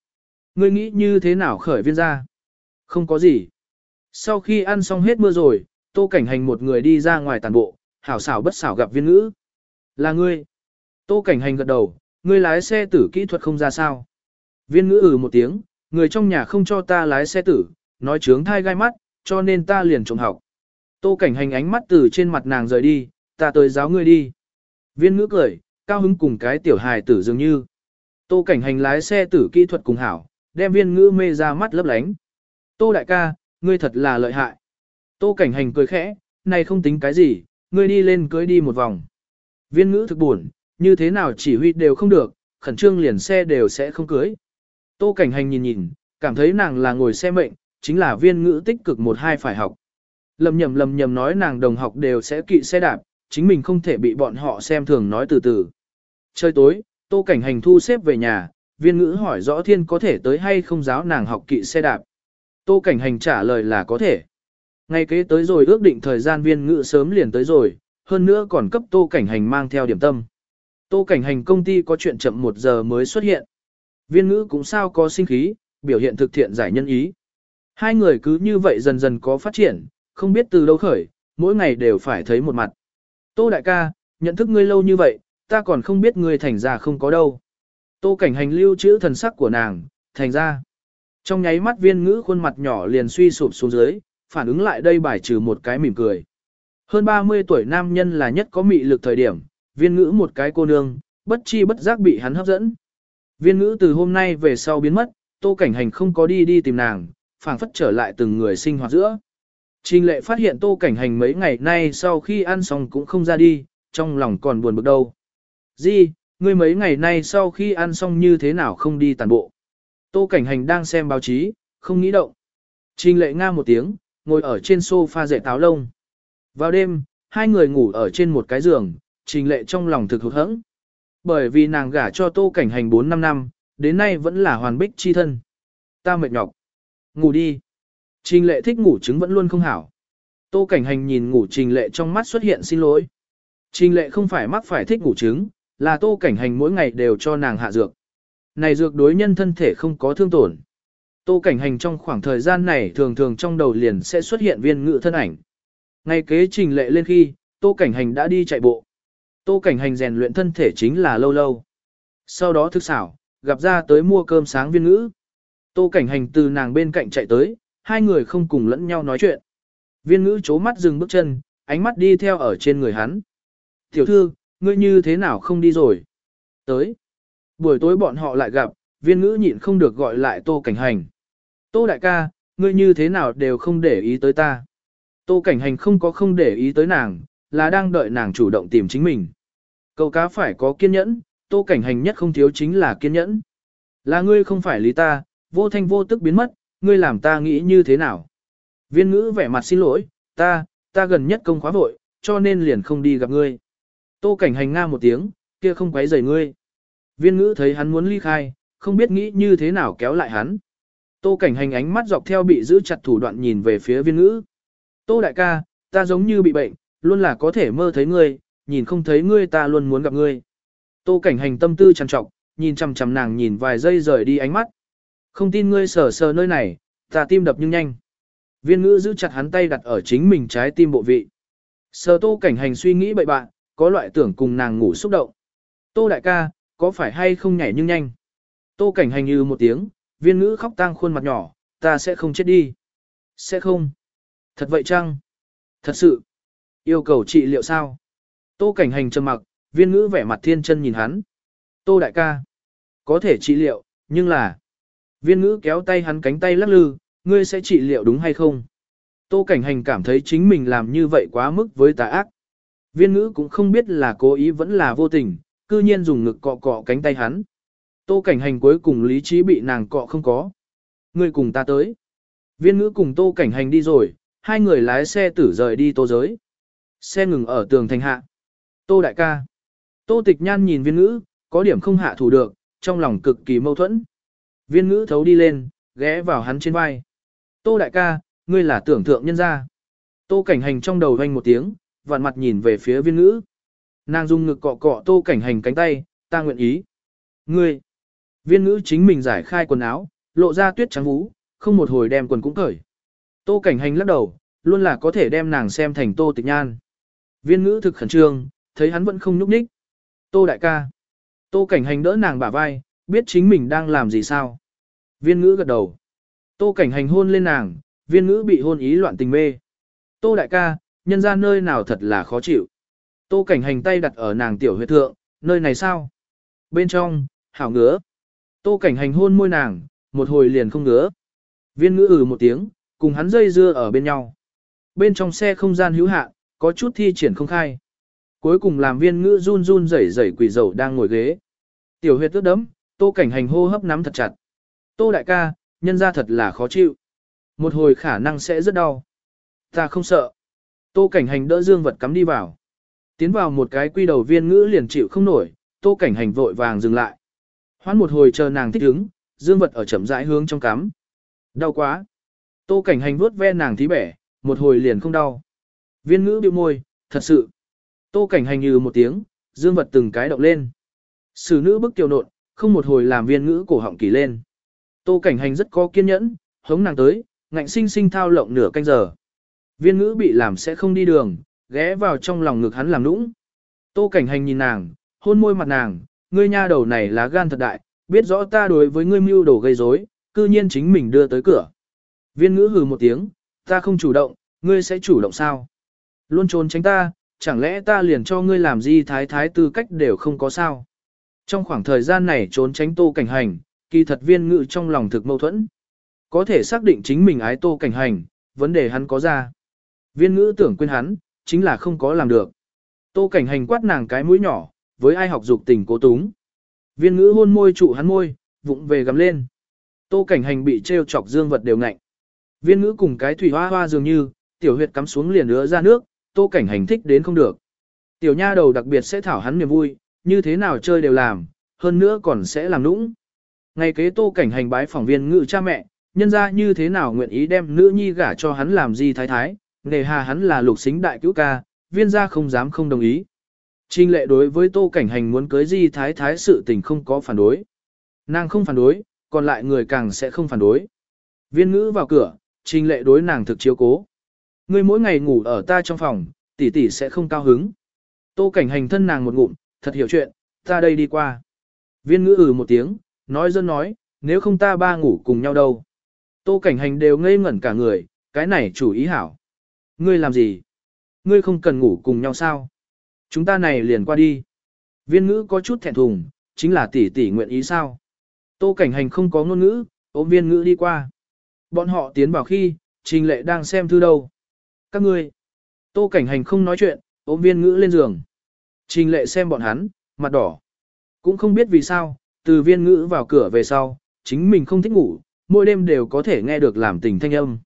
Ngươi nghĩ như thế nào khởi viên Gia? Không có gì. Sau khi ăn xong hết mưa rồi, tô cảnh hành một người đi ra ngoài tàn bộ, hảo xảo bất xảo gặp viên ngữ. Là ngươi. Tô cảnh hành gật đầu, ngươi lái xe tử kỹ thuật không ra sao. Viên ngữ ừ một tiếng, người trong nhà không cho ta lái xe tử, nói trướng thai gai mắt, cho nên ta liền trộm học. Tô cảnh hành ánh mắt từ trên mặt nàng rời đi, ta tới giáo ngươi đi. Viên ngữ cười, cao hứng cùng cái tiểu hài tử dường như. Tô cảnh hành lái xe tử kỹ thuật cùng hảo, đem viên ngữ mê ra mắt lấp lánh. Tô đại ca, ngươi thật là lợi hại. Tô cảnh hành cười khẽ, này không tính cái gì, ngươi đi lên cưới đi một vòng. Viên ngữ thực buồn, như thế nào chỉ huy đều không được, khẩn trương liền xe đều sẽ không cưới. Tô cảnh hành nhìn nhìn, cảm thấy nàng là ngồi xe mệnh, chính là viên ngữ tích cực một hai phải học. Lầm nhầm lầm nhầm nói nàng đồng học đều sẽ kỵ xe đạp, chính mình không thể bị bọn họ xem thường nói từ từ. Trời tối, tô cảnh hành thu xếp về nhà, viên ngữ hỏi rõ thiên có thể tới hay không giáo nàng học kỵ xe đạp. Tô cảnh hành trả lời là có thể. Ngay kế tới rồi ước định thời gian viên ngữ sớm liền tới rồi, hơn nữa còn cấp tô cảnh hành mang theo điểm tâm. Tô cảnh hành công ty có chuyện chậm một giờ mới xuất hiện. Viên ngữ cũng sao có sinh khí, biểu hiện thực thiện giải nhân ý. Hai người cứ như vậy dần dần có phát triển, không biết từ đâu khởi, mỗi ngày đều phải thấy một mặt. Tô đại ca, nhận thức ngươi lâu như vậy, ta còn không biết ngươi thành ra không có đâu. Tô cảnh hành lưu chữ thần sắc của nàng, thành ra. Trong nháy mắt viên ngữ khuôn mặt nhỏ liền suy sụp xuống dưới, phản ứng lại đây bài trừ một cái mỉm cười. Hơn 30 tuổi nam nhân là nhất có mị lực thời điểm, viên ngữ một cái cô nương, bất chi bất giác bị hắn hấp dẫn. Viên ngữ từ hôm nay về sau biến mất, tô cảnh hành không có đi đi tìm nàng, phảng phất trở lại từng người sinh hoạt giữa. Trình lệ phát hiện tô cảnh hành mấy ngày nay sau khi ăn xong cũng không ra đi, trong lòng còn buồn bực đâu. Di, ngươi mấy ngày nay sau khi ăn xong như thế nào không đi tàn bộ. Tô cảnh hành đang xem báo chí, không nghĩ động. Trình lệ nga một tiếng, ngồi ở trên sofa dậy táo lông. Vào đêm, hai người ngủ ở trên một cái giường, trình lệ trong lòng thực hụt hẫng. Bởi vì nàng gả cho tô cảnh hành 4-5 năm, đến nay vẫn là hoàn bích chi thân. Ta mệt nhọc. Ngủ đi. Trình lệ thích ngủ trứng vẫn luôn không hảo. Tô cảnh hành nhìn ngủ trình lệ trong mắt xuất hiện xin lỗi. Trình lệ không phải mắc phải thích ngủ trứng, là tô cảnh hành mỗi ngày đều cho nàng hạ dược. Này dược đối nhân thân thể không có thương tổn. Tô cảnh hành trong khoảng thời gian này thường thường trong đầu liền sẽ xuất hiện viên ngự thân ảnh. Ngày kế trình lệ lên khi, tô cảnh hành đã đi chạy bộ. Tô cảnh hành rèn luyện thân thể chính là lâu lâu. Sau đó thức xảo, gặp ra tới mua cơm sáng viên ngữ. Tô cảnh hành từ nàng bên cạnh chạy tới, hai người không cùng lẫn nhau nói chuyện. Viên ngữ chố mắt dừng bước chân, ánh mắt đi theo ở trên người hắn. Tiểu thư, ngươi như thế nào không đi rồi? Tới. Buổi tối bọn họ lại gặp, viên ngữ nhịn không được gọi lại tô cảnh hành. Tô đại ca, ngươi như thế nào đều không để ý tới ta. Tô cảnh hành không có không để ý tới nàng, là đang đợi nàng chủ động tìm chính mình. Câu cá phải có kiên nhẫn, tô cảnh hành nhất không thiếu chính là kiên nhẫn. Là ngươi không phải lý ta, vô thanh vô tức biến mất, ngươi làm ta nghĩ như thế nào. Viên ngữ vẻ mặt xin lỗi, ta, ta gần nhất công khóa vội, cho nên liền không đi gặp ngươi. Tô cảnh hành nga một tiếng, kia không quấy rầy ngươi. Viên ngữ thấy hắn muốn ly khai, không biết nghĩ như thế nào kéo lại hắn. Tô cảnh hành ánh mắt dọc theo bị giữ chặt thủ đoạn nhìn về phía viên ngữ. Tô đại ca, ta giống như bị bệnh, luôn là có thể mơ thấy ngươi, nhìn không thấy ngươi ta luôn muốn gặp ngươi. Tô cảnh hành tâm tư trằn trọc, nhìn chằm chằm nàng nhìn vài giây rời đi ánh mắt. Không tin ngươi sờ sờ nơi này, ta tim đập nhưng nhanh. Viên ngữ giữ chặt hắn tay đặt ở chính mình trái tim bộ vị. Sờ tô cảnh hành suy nghĩ bậy bạn, có loại tưởng cùng nàng ngủ xúc động. Tô đại ca, có phải hay không nhảy nhưng nhanh? Tô cảnh hành như một tiếng, viên ngữ khóc tang khuôn mặt nhỏ, ta sẽ không chết đi. Sẽ không. Thật vậy chăng? Thật sự. Yêu cầu trị liệu sao? Tô cảnh hành trầm mặc, viên ngữ vẻ mặt thiên chân nhìn hắn. Tô đại ca. Có thể trị liệu, nhưng là... Viên ngữ kéo tay hắn cánh tay lắc lư, ngươi sẽ trị liệu đúng hay không? Tô cảnh hành cảm thấy chính mình làm như vậy quá mức với tà ác. Viên ngữ cũng không biết là cố ý vẫn là vô tình, cư nhiên dùng ngực cọ cọ cánh tay hắn. Tô cảnh hành cuối cùng lý trí bị nàng cọ không có. ngươi cùng ta tới. Viên ngữ cùng tô cảnh hành đi rồi, hai người lái xe tử rời đi tô giới. Xe ngừng ở tường thành hạ. Tô đại ca. Tô tịch nhan nhìn viên ngữ, có điểm không hạ thủ được, trong lòng cực kỳ mâu thuẫn. Viên ngữ thấu đi lên, ghé vào hắn trên vai. Tô đại ca, ngươi là tưởng thượng nhân gia. Tô cảnh hành trong đầu vang một tiếng, vặn mặt nhìn về phía viên ngữ. Nàng dùng ngực cọ cọ tô cảnh hành cánh tay, ta nguyện ý. Ngươi. Viên ngữ chính mình giải khai quần áo, lộ ra tuyết trắng vú, không một hồi đem quần cũng cởi. Tô cảnh hành lắc đầu, luôn là có thể đem nàng xem thành tô tịch nhan. Viên ngữ thực khẩn trương, thấy hắn vẫn không nhúc nhích. Tô đại ca. Tô cảnh hành đỡ nàng bả vai, biết chính mình đang làm gì sao. Viên ngữ gật đầu. Tô cảnh hành hôn lên nàng, viên ngữ bị hôn ý loạn tình mê. Tô đại ca, nhân ra nơi nào thật là khó chịu. Tô cảnh hành tay đặt ở nàng tiểu huyệt thượng, nơi này sao? Bên trong, hảo ngứa. Tô cảnh hành hôn môi nàng, một hồi liền không ngứa. Viên ngữ ừ một tiếng, cùng hắn dây dưa ở bên nhau. Bên trong xe không gian hữu hạn, có chút thi triển không khai. Cuối cùng làm viên ngữ run run rẩy rẩy quỷ dầu đang ngồi ghế. Tiểu huyệt tước đấm, tô cảnh hành hô hấp nắm thật chặt. Tô đại ca, nhân ra thật là khó chịu. Một hồi khả năng sẽ rất đau. Ta không sợ. Tô cảnh hành đỡ dương vật cắm đi vào. Tiến vào một cái quy đầu viên ngữ liền chịu không nổi, tô cảnh hành vội vàng dừng lại. Hoán một hồi chờ nàng thích ứng, dương vật ở chậm rãi hướng trong cắm. Đau quá. Tô cảnh hành vuốt ve nàng thí bẻ, một hồi liền không đau. Viên ngữ biểu môi, thật sự. Tô cảnh hành như một tiếng, dương vật từng cái động lên. Sử nữ bức tiểu nộn, không một hồi làm viên ngữ cổ họng kỳ lên. Tô cảnh hành rất có kiên nhẫn, hống nàng tới, ngạnh sinh sinh thao lộng nửa canh giờ. Viên ngữ bị làm sẽ không đi đường, ghé vào trong lòng ngực hắn làm nũng. Tô cảnh hành nhìn nàng, hôn môi mặt nàng, ngươi nha đầu này là gan thật đại, biết rõ ta đối với ngươi mưu đồ gây rối, cư nhiên chính mình đưa tới cửa. Viên ngữ hừ một tiếng, ta không chủ động, ngươi sẽ chủ động sao? Luôn trốn tránh ta, chẳng lẽ ta liền cho ngươi làm gì thái thái tư cách đều không có sao? Trong khoảng thời gian này trốn tránh tô cảnh hành, kỳ thật viên ngữ trong lòng thực mâu thuẫn. Có thể xác định chính mình ái tô cảnh hành, vấn đề hắn có ra. Viên ngữ tưởng quên hắn, chính là không có làm được. Tô cảnh hành quát nàng cái mũi nhỏ, với ai học dục tình cố túng. Viên ngữ hôn môi trụ hắn môi, vụng về gắm lên. Tô cảnh hành bị treo chọc dương vật đều ngạnh. Viên ngữ cùng cái thủy hoa hoa dường như, tiểu huyệt cắm xuống liền ứa ra nước, tô cảnh hành thích đến không được. Tiểu nha đầu đặc biệt sẽ thảo hắn niềm vui, như thế nào chơi đều làm, hơn nữa còn sẽ làm nũng. Ngày kế tô cảnh hành bái phỏng viên ngự cha mẹ, nhân ra như thế nào nguyện ý đem nữ nhi gả cho hắn làm gì thái thái, nề hà hắn là lục xính đại cứu ca, viên gia không dám không đồng ý. Trình lệ đối với tô cảnh hành muốn cưới di thái thái sự tình không có phản đối. Nàng không phản đối, còn lại người càng sẽ không phản đối. Viên ngữ vào cửa, trình lệ đối nàng thực chiếu cố. Ngươi mỗi ngày ngủ ở ta trong phòng, tỷ tỷ sẽ không cao hứng. Tô cảnh hành thân nàng một ngụm, thật hiểu chuyện, ta đây đi qua. Viên ngữ ừ một tiếng, nói dân nói, nếu không ta ba ngủ cùng nhau đâu. Tô cảnh hành đều ngây ngẩn cả người, cái này chủ ý hảo. Ngươi làm gì? Ngươi không cần ngủ cùng nhau sao? Chúng ta này liền qua đi. Viên ngữ có chút thẹn thùng, chính là tỷ tỷ nguyện ý sao? Tô cảnh hành không có ngôn ngữ, ôm viên ngữ đi qua. Bọn họ tiến vào khi, trình lệ đang xem thư đâu. Các ngươi. Tô cảnh hành không nói chuyện, ôm viên ngữ lên giường. Trình lệ xem bọn hắn, mặt đỏ. Cũng không biết vì sao, từ viên ngữ vào cửa về sau, chính mình không thích ngủ, mỗi đêm đều có thể nghe được làm tình thanh âm.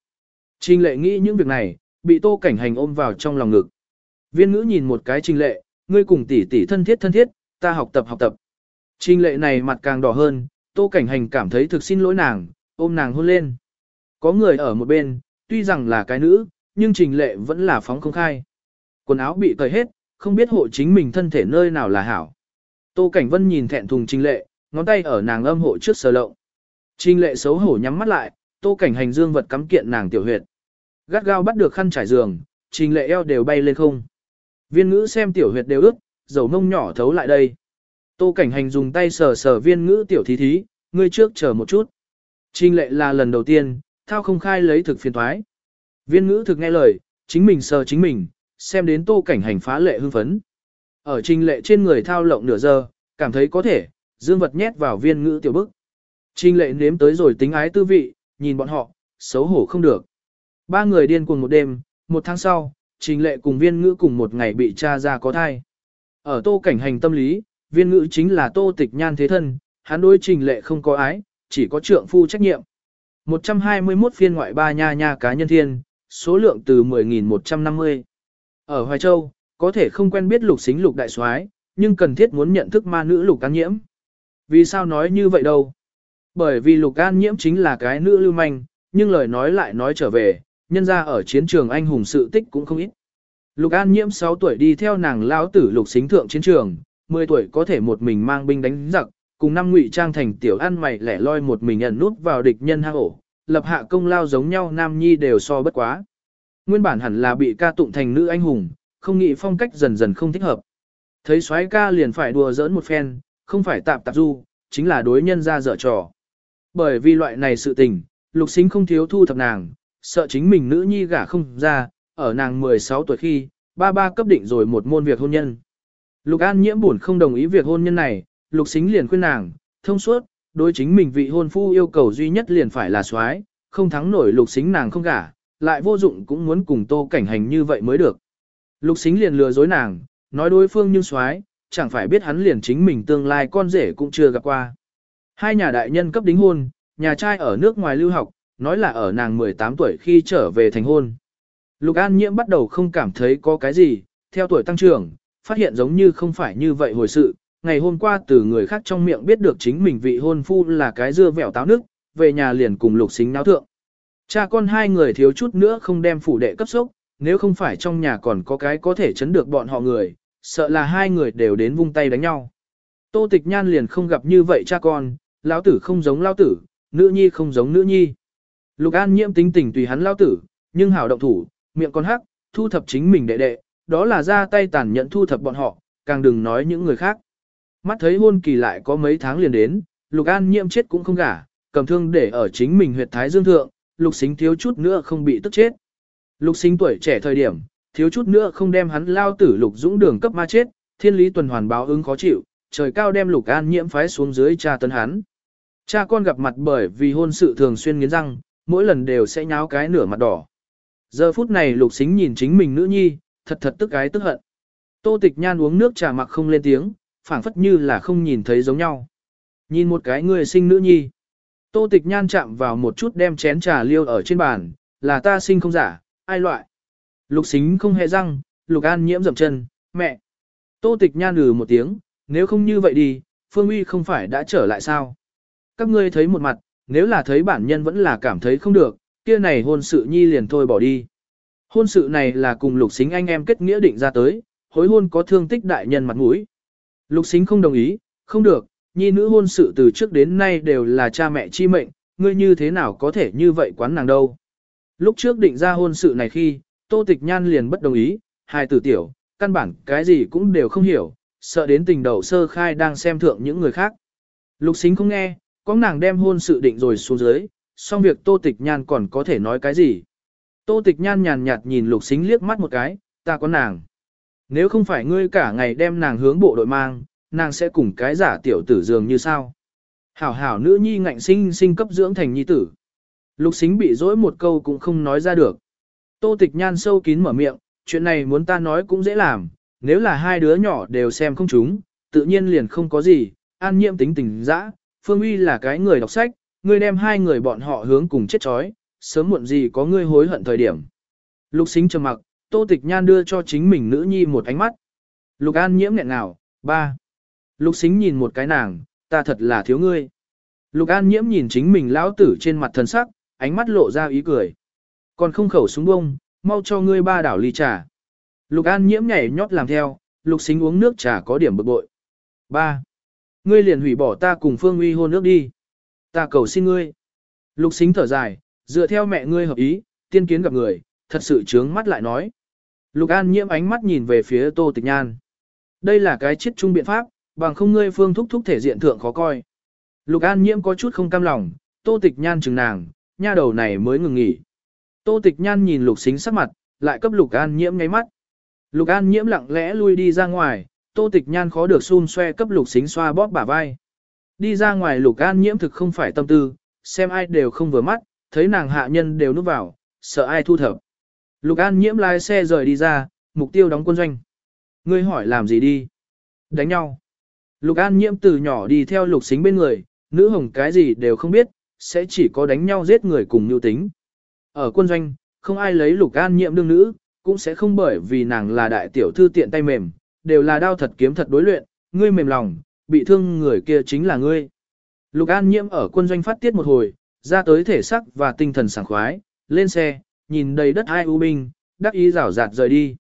Trình lệ nghĩ những việc này, bị tô cảnh hành ôm vào trong lòng ngực. Viên ngữ nhìn một cái trình lệ, ngươi cùng tỷ tỷ thân thiết thân thiết, ta học tập học tập. Trình lệ này mặt càng đỏ hơn, tô cảnh hành cảm thấy thực xin lỗi nàng, ôm nàng hôn lên. Có người ở một bên, tuy rằng là cái nữ, nhưng trình lệ vẫn là phóng không khai. Quần áo bị cởi hết, không biết hộ chính mình thân thể nơi nào là hảo. Tô Cảnh Vân nhìn thẹn thùng trình lệ, ngón tay ở nàng âm hộ trước sờ lộng. Trình lệ xấu hổ nhắm mắt lại, Tô Cảnh hành dương vật cắm kiện nàng tiểu huyệt. Gắt gao bắt được khăn trải giường, trình lệ eo đều bay lên không. Viên ngữ xem tiểu huyệt đều ướt, dầu mông nhỏ thấu lại đây. Tô cảnh hành dùng tay sờ sờ viên ngữ tiểu thí thí, ngươi trước chờ một chút. Trình lệ là lần đầu tiên, thao không khai lấy thực phiền thoái. Viên ngữ thực nghe lời, chính mình sờ chính mình, xem đến tô cảnh hành phá lệ hưng phấn. Ở trình lệ trên người thao lộng nửa giờ, cảm thấy có thể, dương vật nhét vào viên ngữ tiểu bức. Trình lệ nếm tới rồi tính ái tư vị, nhìn bọn họ, xấu hổ không được. Ba người điên cuồng một đêm, một tháng sau, trình lệ cùng viên ngữ cùng một ngày bị cha ra có thai. Ở tô cảnh hành tâm lý, viên ngữ chính là tô tịch nhan thế thân, hắn đối trình lệ không có ái, chỉ có trượng phu trách nhiệm. 121 phiên ngoại ba nha nha cá nhân thiên, số lượng từ 10.150. Ở Hoài Châu, có thể không quen biết lục xính lục đại soái, nhưng cần thiết muốn nhận thức ma nữ lục an nhiễm. Vì sao nói như vậy đâu? Bởi vì lục an nhiễm chính là cái nữ lưu manh, nhưng lời nói lại nói trở về, nhân ra ở chiến trường anh hùng sự tích cũng không ít. Lục an nhiễm 6 tuổi đi theo nàng lão tử lục xính thượng chiến trường, 10 tuổi có thể một mình mang binh đánh giặc, cùng năm ngụy trang thành tiểu ăn mày lẻ loi một mình ẩn nút vào địch nhân hang ổ, lập hạ công lao giống nhau nam nhi đều so bất quá. Nguyên bản hẳn là bị ca tụng thành nữ anh hùng, không nghĩ phong cách dần dần không thích hợp. Thấy soái ca liền phải đùa giỡn một phen, không phải tạp tạp du, chính là đối nhân ra dở trò. Bởi vì loại này sự tình, lục xính không thiếu thu thập nàng, sợ chính mình nữ nhi gả không ra, ở nàng 16 tuổi khi, ba ba cấp định rồi một môn việc hôn nhân. Lục An nhiễm buồn không đồng ý việc hôn nhân này, lục xính liền khuyên nàng, thông suốt, đối chính mình vị hôn phu yêu cầu duy nhất liền phải là soái, không thắng nổi lục xính nàng không gả, lại vô dụng cũng muốn cùng tô cảnh hành như vậy mới được. Lục xính liền lừa dối nàng, nói đối phương nhưng soái, chẳng phải biết hắn liền chính mình tương lai con rể cũng chưa gặp qua. Hai nhà đại nhân cấp đính hôn, nhà trai ở nước ngoài lưu học, nói là ở nàng 18 tuổi khi trở về thành hôn. Lục An Nhiễm bắt đầu không cảm thấy có cái gì, theo tuổi tăng trưởng, phát hiện giống như không phải như vậy hồi sự. Ngày hôm qua từ người khác trong miệng biết được chính mình vị hôn phu là cái dưa vẻo táo nước, về nhà liền cùng lục xính náo thượng. Cha con hai người thiếu chút nữa không đem phủ đệ cấp sốc, nếu không phải trong nhà còn có cái có thể chấn được bọn họ người, sợ là hai người đều đến vung tay đánh nhau. Tô tịch nhan liền không gặp như vậy cha con, lão tử không giống lão tử, nữ nhi không giống nữ nhi. Lục An nhiễm tính tình tùy hắn lão tử, nhưng hảo động thủ, miệng con hắc, thu thập chính mình đệ đệ, đó là ra tay tàn nhẫn thu thập bọn họ, càng đừng nói những người khác. Mắt thấy hôn kỳ lại có mấy tháng liền đến, Lục An nhiễm chết cũng không gả, cầm thương để ở chính mình huyệt thái dương thượng, Lục Xính thiếu chút nữa không bị tức chết. Lục Xính tuổi trẻ thời điểm, thiếu chút nữa không đem hắn lao tử Lục Dũng đường cấp ma chết, thiên lý tuần hoàn báo ứng khó chịu, trời cao đem Lục An nhiễm phái xuống dưới cha tấn hắn. Cha con gặp mặt bởi vì hôn sự thường xuyên nghiến răng, mỗi lần đều sẽ nháo cái nửa mặt đỏ. Giờ phút này Lục Xính nhìn chính mình nữ nhi, thật thật tức cái tức hận. Tô Tịch Nhan uống nước trà mặc không lên tiếng, phảng phất như là không nhìn thấy giống nhau. Nhìn một cái người sinh nữ nhi. Tô Tịch Nhan chạm vào một chút đem chén trà liêu ở trên bàn, là ta sinh không giả, ai loại. Lục Xính không hề răng, Lục An nhiễm dậm chân, mẹ. Tô Tịch Nhan lừ một tiếng, nếu không như vậy đi, Phương Uy không phải đã trở lại sao? Các ngươi thấy một mặt, nếu là thấy bản nhân vẫn là cảm thấy không được, kia này hôn sự nhi liền thôi bỏ đi. Hôn sự này là cùng lục xính anh em kết nghĩa định ra tới, hối hôn có thương tích đại nhân mặt mũi. Lục xính không đồng ý, không được, nhi nữ hôn sự từ trước đến nay đều là cha mẹ chi mệnh, ngươi như thế nào có thể như vậy quán nàng đâu. Lúc trước định ra hôn sự này khi, tô tịch nhan liền bất đồng ý, hai tử tiểu, căn bản cái gì cũng đều không hiểu, sợ đến tình đầu sơ khai đang xem thượng những người khác. Lục xính không nghe, có nàng đem hôn sự định rồi xuống dưới, xong việc tô tịch nhan còn có thể nói cái gì. Tô tịch nhan nhàn nhạt nhìn lục xính liếc mắt một cái, ta có nàng. Nếu không phải ngươi cả ngày đem nàng hướng bộ đội mang, nàng sẽ cùng cái giả tiểu tử dường như sao. Hảo hảo nữ nhi ngạnh sinh sinh cấp dưỡng thành nhi tử. Lục xính bị dỗi một câu cũng không nói ra được. Tô tịch nhan sâu kín mở miệng, chuyện này muốn ta nói cũng dễ làm, nếu là hai đứa nhỏ đều xem không chúng, tự nhiên liền không có gì, an Nhiệm tính tình dã, Phương Uy là cái người đọc sách, ngươi đem hai người bọn họ hướng cùng chết chói, sớm muộn gì có ngươi hối hận thời điểm. Lục xính trầm mặc, Tô Tịch Nhan đưa cho chính mình nữ nhi một ánh mắt. Lục An nhiễm nghẹn ngào, ba. Lục xính nhìn một cái nàng, ta thật là thiếu ngươi. Lục An nhiễm nhìn chính mình lão tử trên mặt thần sắc, ánh mắt lộ ra ý cười. Còn không khẩu súng bông, mau cho ngươi ba đảo ly trà. Lục An nhiễm nhảy nhót làm theo, lục xính uống nước trà có điểm bực bội. Ba. Ngươi liền hủy bỏ ta cùng Phương Uy hôn nước đi. Ta cầu xin ngươi. Lục xính thở dài, dựa theo mẹ ngươi hợp ý, tiên kiến gặp người, thật sự trướng mắt lại nói. Lục An nhiễm ánh mắt nhìn về phía Tô Tịch Nhan. Đây là cái chiết trung biện pháp, bằng không ngươi phương thúc thúc thể diện thượng khó coi. Lục An nhiễm có chút không cam lòng, Tô Tịch Nhan chừng nàng, nha đầu này mới ngừng nghỉ. Tô Tịch Nhan nhìn Lục Xính sắc mặt, lại cấp Lục An nhiễm ngay mắt. Lục An nhiễm lặng lẽ lui đi ra ngoài, Tô Tịch Nhan khó được xun xoe cấp Lục Xính xoa bóp bả vai. Đi ra ngoài Lục An nhiễm thực không phải tâm tư, xem ai đều không vừa mắt, thấy nàng hạ nhân đều núp vào, sợ ai thu thập. Lục An nhiễm lái xe rời đi ra, mục tiêu đóng quân doanh. Ngươi hỏi làm gì đi? Đánh nhau. Lục An nhiễm từ nhỏ đi theo lục xính bên người, nữ hồng cái gì đều không biết, sẽ chỉ có đánh nhau giết người cùng nhu tính. Ở quân doanh, không ai lấy lục an nhiễm đương nữ, cũng sẽ không bởi vì nàng là đại tiểu thư tiện tay mềm, đều là đao thật kiếm thật đối luyện, ngươi mềm lòng, bị thương người kia chính là ngươi. Lục an nhiễm ở quân doanh phát tiết một hồi, ra tới thể sắc và tinh thần sảng khoái, lên xe, nhìn đầy đất hai u binh, đắc ý rảo rạt rời đi.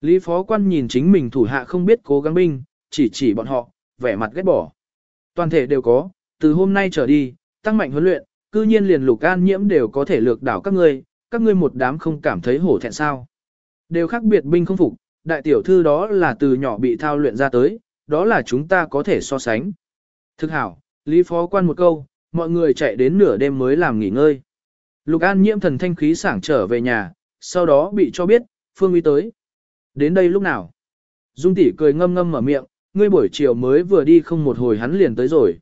Lý phó quan nhìn chính mình thủ hạ không biết cố gắng binh, chỉ chỉ bọn họ, vẻ mặt ghét bỏ. Toàn thể đều có, từ hôm nay trở đi, tăng mạnh huấn luyện, cư nhiên liền lục an nhiễm đều có thể lược đảo các ngươi, các ngươi một đám không cảm thấy hổ thẹn sao. Đều khác biệt binh không phục, đại tiểu thư đó là từ nhỏ bị thao luyện ra tới, đó là chúng ta có thể so sánh. Thực hảo, Lý Phó quan một câu, mọi người chạy đến nửa đêm mới làm nghỉ ngơi. Lục An nhiễm thần thanh khí sảng trở về nhà, sau đó bị cho biết, Phương Uy tới. Đến đây lúc nào? Dung tỷ cười ngâm ngâm mở miệng, ngươi buổi chiều mới vừa đi không một hồi hắn liền tới rồi.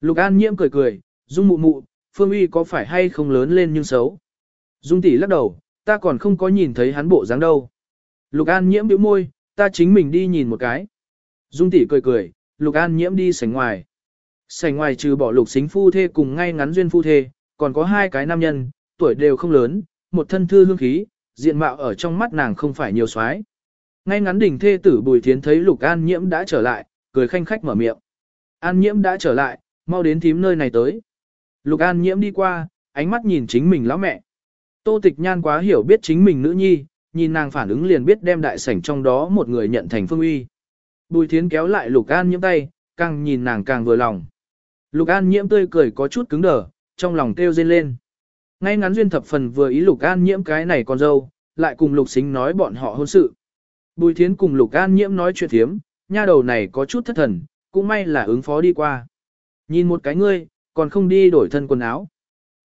Lục An nhiễm cười cười, Dung mụ mụ, Phương Uy có phải hay không lớn lên nhưng xấu. Dung tỷ lắc đầu, ta còn không có nhìn thấy hắn bộ dáng đâu. Lục An nhiễm bĩu môi, ta chính mình đi nhìn một cái. Dung tỷ cười cười, Lục An nhiễm đi sảnh ngoài. Sảnh ngoài trừ bỏ lục xính phu thê cùng ngay ngắn duyên phu thê, còn có hai cái nam nhân, tuổi đều không lớn, một thân thư hương khí, diện mạo ở trong mắt nàng không phải nhiều soái. Ngay ngắn đỉnh thê tử Bùi Thiến thấy Lục An Nhiễm đã trở lại, cười khanh khách mở miệng. An Nhiễm đã trở lại, mau đến thím nơi này tới. Lục An Nhiễm đi qua, ánh mắt nhìn chính mình lão mẹ. Tô Tịch Nhan quá hiểu biết chính mình nữ nhi, nhìn nàng phản ứng liền biết đem đại sảnh trong đó một người nhận thành phương uy. Bùi Thiến kéo lại Lục An Nhiễm tay, càng nhìn nàng càng vừa lòng. Lục An Nhiễm tươi cười có chút cứng đờ, trong lòng kêu rên lên. Ngay ngắn duyên thập phần vừa ý Lục An Nhiễm cái này con dâu, lại cùng Lục Xính nói bọn họ hôn sự. Bùi Thiến cùng Lục An Nhiễm nói chuyện thiếm, nha đầu này có chút thất thần, cũng may là ứng phó đi qua. Nhìn một cái ngươi, còn không đi đổi thân quần áo.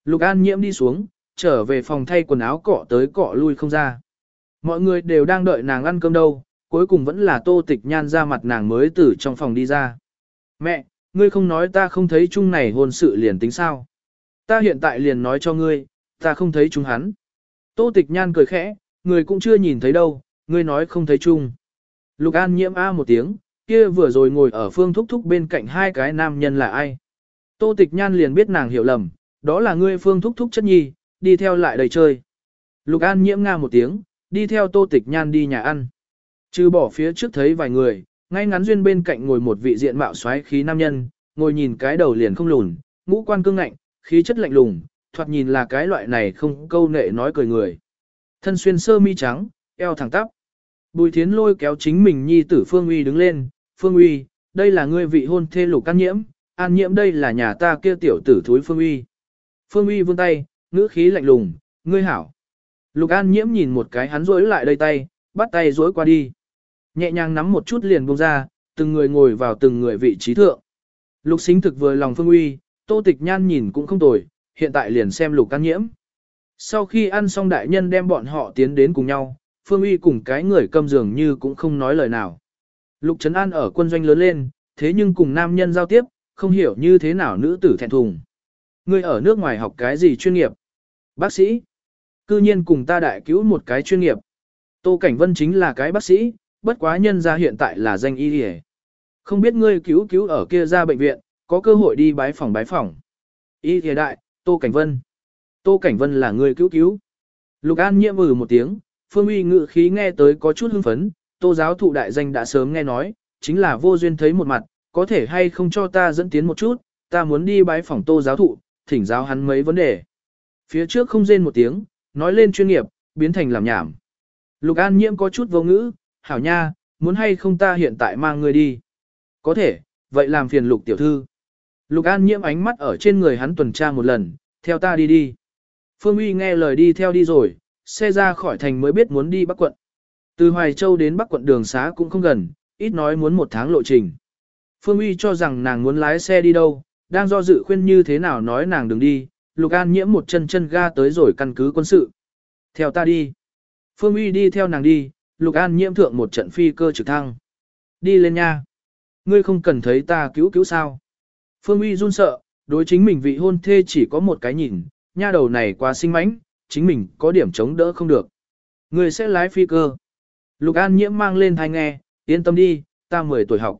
Lục An Nhiễm đi xuống, trở về phòng thay quần áo cọ tới cọ lui không ra. Mọi người đều đang đợi nàng ăn cơm đâu, cuối cùng vẫn là tô tịch nhan ra mặt nàng mới từ trong phòng đi ra. Mẹ, ngươi không nói ta không thấy chung này hôn sự liền tính sao. Ta hiện tại liền nói cho ngươi, ta không thấy chúng hắn. Tô tịch nhan cười khẽ, người cũng chưa nhìn thấy đâu, ngươi nói không thấy chung. Lục An nhiễm A một tiếng, kia vừa rồi ngồi ở phương thúc thúc bên cạnh hai cái nam nhân là ai. Tô tịch nhan liền biết nàng hiểu lầm, đó là ngươi phương thúc thúc chất nhi, đi theo lại đầy chơi. Lục An nhiễm nga một tiếng, đi theo tô tịch nhan đi nhà ăn. Trừ bỏ phía trước thấy vài người, ngay ngắn duyên bên cạnh ngồi một vị diện mạo xoáy khí nam nhân, ngồi nhìn cái đầu liền không lùn, ngũ quan cương ngạnh, khí chất lạnh lùng, thoạt nhìn là cái loại này không câu nệ nói cười người. Thân xuyên sơ mi trắng, eo thẳng tắp. Bùi thiến lôi kéo chính mình nhi tử Phương Uy đứng lên, Phương Uy, đây là ngươi vị hôn thê lục can nhiễm, an nhiễm đây là nhà ta kia tiểu tử thúi Phương Uy. Phương Uy vươn tay, ngữ khí lạnh lùng, ngươi hảo. Lục an nhiễm nhìn một cái hắn rối lại đây tay, bắt tay rối qua đi. Nhẹ nhàng nắm một chút liền buông ra, từng người ngồi vào từng người vị trí thượng. Lục xính thực vừa lòng Phương Uy, tô tịch nhan nhìn cũng không tồi, hiện tại liền xem lục can nhiễm. Sau khi ăn xong đại nhân đem bọn họ tiến đến cùng nhau, Phương Uy cùng cái người câm dường như cũng không nói lời nào. Lục Trấn An ở quân doanh lớn lên, thế nhưng cùng nam nhân giao tiếp, không hiểu như thế nào nữ tử thẹn thùng. Ngươi ở nước ngoài học cái gì chuyên nghiệp? Bác sĩ. Cư nhiên cùng ta đại cứu một cái chuyên nghiệp. Tô Cảnh Vân chính là cái bác sĩ, bất quá nhân ra hiện tại là danh y hề. Không biết ngươi cứu cứu ở kia ra bệnh viện, có cơ hội đi bái phòng bái phòng. Y thề đại, Tô Cảnh Vân. Tô Cảnh Vân là người cứu cứu. Lục An nhiễm ừ một tiếng, Phương Uy ngự khí nghe tới có chút hưng phấn, Tô giáo thụ đại danh đã sớm nghe nói, chính là vô duyên thấy một mặt, có thể hay không cho ta dẫn tiến một chút, ta muốn đi bái phỏng Tô giáo thụ, thỉnh giáo hắn mấy vấn đề. Phía trước không rên một tiếng, nói lên chuyên nghiệp, biến thành làm nhảm. Lục An nhiễm có chút vô ngữ, hảo nha, muốn hay không ta hiện tại mang người đi. Có thể, vậy làm phiền lục tiểu thư. Lục An nhiễm ánh mắt ở trên người hắn tuần tra một lần, theo ta đi đi. Phương Uy nghe lời đi theo đi rồi, xe ra khỏi thành mới biết muốn đi Bắc quận. Từ Hoài Châu đến Bắc quận đường xá cũng không gần, ít nói muốn một tháng lộ trình. Phương Uy cho rằng nàng muốn lái xe đi đâu, đang do dự khuyên như thế nào nói nàng đừng đi, Lục An nhiễm một chân chân ga tới rồi căn cứ quân sự. Theo ta đi. Phương Uy đi theo nàng đi, Lục An nhiễm thượng một trận phi cơ trực thăng. Đi lên nha. Ngươi không cần thấy ta cứu cứu sao. Phương Uy run sợ, đối chính mình vị hôn thê chỉ có một cái nhìn, nha đầu này quá xinh mánh, chính mình có điểm chống đỡ không được. Người sẽ lái phi cơ. Lục An nhiễm mang lên thai nghe, yên tâm đi, ta 10 tuổi học.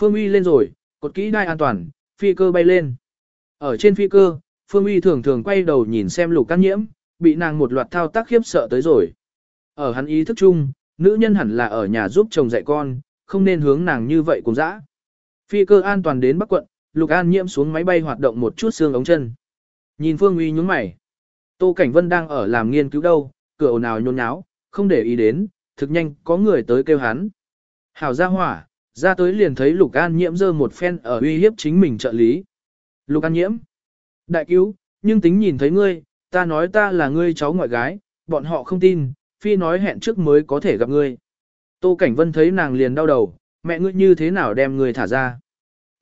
Phương Uy lên rồi, cột kỹ đai an toàn, phi cơ bay lên. Ở trên phi cơ, Phương Uy thường thường quay đầu nhìn xem lục An nhiễm, bị nàng một loạt thao tác khiếp sợ tới rồi. Ở hắn ý thức chung, nữ nhân hẳn là ở nhà giúp chồng dạy con, không nên hướng nàng như vậy cùng dã. Phi cơ an toàn đến Bắc quận, Lục An nhiễm xuống máy bay hoạt động một chút xương ống chân. Nhìn Phương Uy nhướng mày. Tô Cảnh Vân đang ở làm nghiên cứu đâu, cửa ồn ào nhôn nháo, không để ý đến, thực nhanh có người tới kêu hắn. Hảo ra hỏa, ra tới liền thấy Lục An nhiễm dơ một phen ở uy hiếp chính mình trợ lý. Lục An nhiễm. Đại cứu, nhưng tính nhìn thấy ngươi, ta nói ta là ngươi cháu ngoại gái, bọn họ không tin, phi nói hẹn trước mới có thể gặp ngươi. Tô Cảnh Vân thấy nàng liền đau đầu, mẹ ngươi như thế nào đem ngươi thả ra.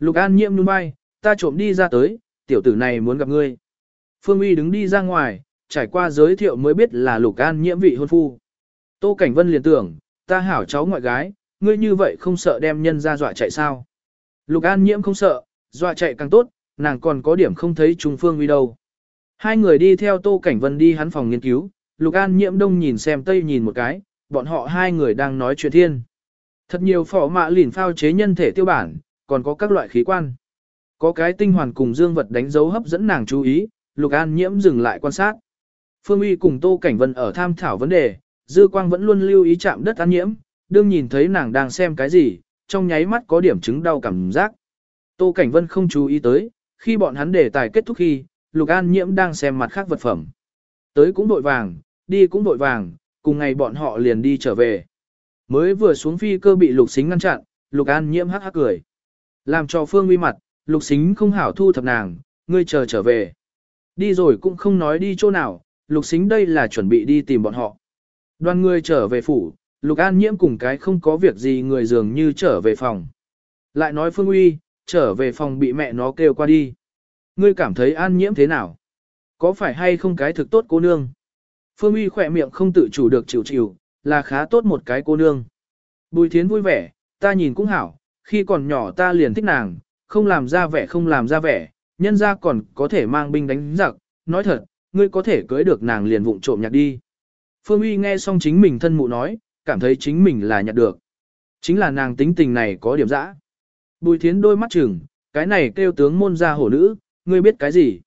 Lục An nhiễm nhún vai, ta trộm đi ra tới, tiểu tử này muốn gặp ngươi. Phương Uy đứng đi ra ngoài, trải qua giới thiệu mới biết là Lục An nhiễm vị hôn phu. Tô Cảnh Vân liền tưởng, ta hảo cháu ngoại gái, ngươi như vậy không sợ đem nhân ra dọa chạy sao. Lục An nhiễm không sợ, dọa chạy càng tốt, nàng còn có điểm không thấy Trung Phương Uy đâu. Hai người đi theo Tô Cảnh Vân đi hắn phòng nghiên cứu, Lục An nhiễm đông nhìn xem tây nhìn một cái, bọn họ hai người đang nói chuyện thiên. Thật nhiều phỏ mạ lỉn phao chế nhân thể tiêu bản, còn có các loại khí quan. Có cái tinh hoàn cùng dương vật đánh dấu hấp dẫn nàng chú ý, Lục An nhiễm dừng lại quan sát. Phương Uy cùng Tô Cảnh Vân ở tham thảo vấn đề, Dư Quang vẫn luôn lưu ý chạm đất An nhiễm, đương nhìn thấy nàng đang xem cái gì, trong nháy mắt có điểm chứng đau cảm giác. Tô Cảnh Vân không chú ý tới, khi bọn hắn đề tài kết thúc khi, Lục An nhiễm đang xem mặt khác vật phẩm. Tới cũng đội vàng, đi cũng đội vàng, cùng ngày bọn họ liền đi trở về. Mới vừa xuống phi cơ bị Lục Xính ngăn chặn, Lục An nhiễm hắc hắc cười. Làm cho Phương uy mặt, Lục Xính không hảo thu thập nàng, ngươi chờ trở về. Đi rồi cũng không nói đi chỗ nào, Lục Xính đây là chuẩn bị đi tìm bọn họ. Đoàn người trở về phủ, Lục An nhiễm cùng cái không có việc gì người dường như trở về phòng. Lại nói Phương Uy, trở về phòng bị mẹ nó kêu qua đi. Ngươi cảm thấy An nhiễm thế nào? Có phải hay không cái thực tốt cô nương? Phương Uy khỏe miệng không tự chủ được chịu chịu, là khá tốt một cái cô nương. Bùi thiến vui vẻ, ta nhìn cũng hảo, khi còn nhỏ ta liền thích nàng, không làm ra vẻ không làm ra vẻ, nhân ra còn có thể mang binh đánh giặc, nói thật, ngươi có thể cưới được nàng liền vụng trộm nhặt đi. Phương Uy nghe xong chính mình thân mụ nói, cảm thấy chính mình là nhặt được. Chính là nàng tính tình này có điểm dã. Bùi thiến đôi mắt chừng, cái này kêu tướng môn ra hổ nữ, ngươi biết cái gì?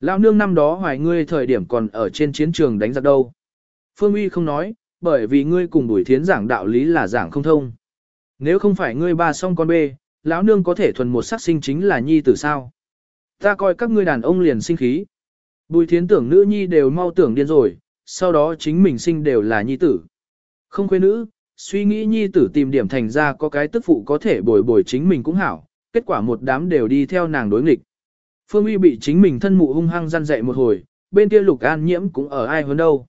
Lão nương năm đó hoài ngươi thời điểm còn ở trên chiến trường đánh giặc đâu. Phương Uy không nói, bởi vì ngươi cùng Bùi Thiến giảng đạo lý là giảng không thông. Nếu không phải ngươi ba song con bê, lão nương có thể thuần một sắc sinh chính là nhi tử sao? Ta coi các ngươi đàn ông liền sinh khí. Bùi Thiến tưởng nữ nhi đều mau tưởng điên rồi, sau đó chính mình sinh đều là nhi tử. Không quê nữ, suy nghĩ nhi tử tìm điểm thành ra có cái tức phụ có thể bồi bồi chính mình cũng hảo, kết quả một đám đều đi theo nàng đối nghịch. Phương Uy bị chính mình thân mụ hung hăng răn dậy một hồi, bên kia Lục An Nhiễm cũng ở ai hơn đâu.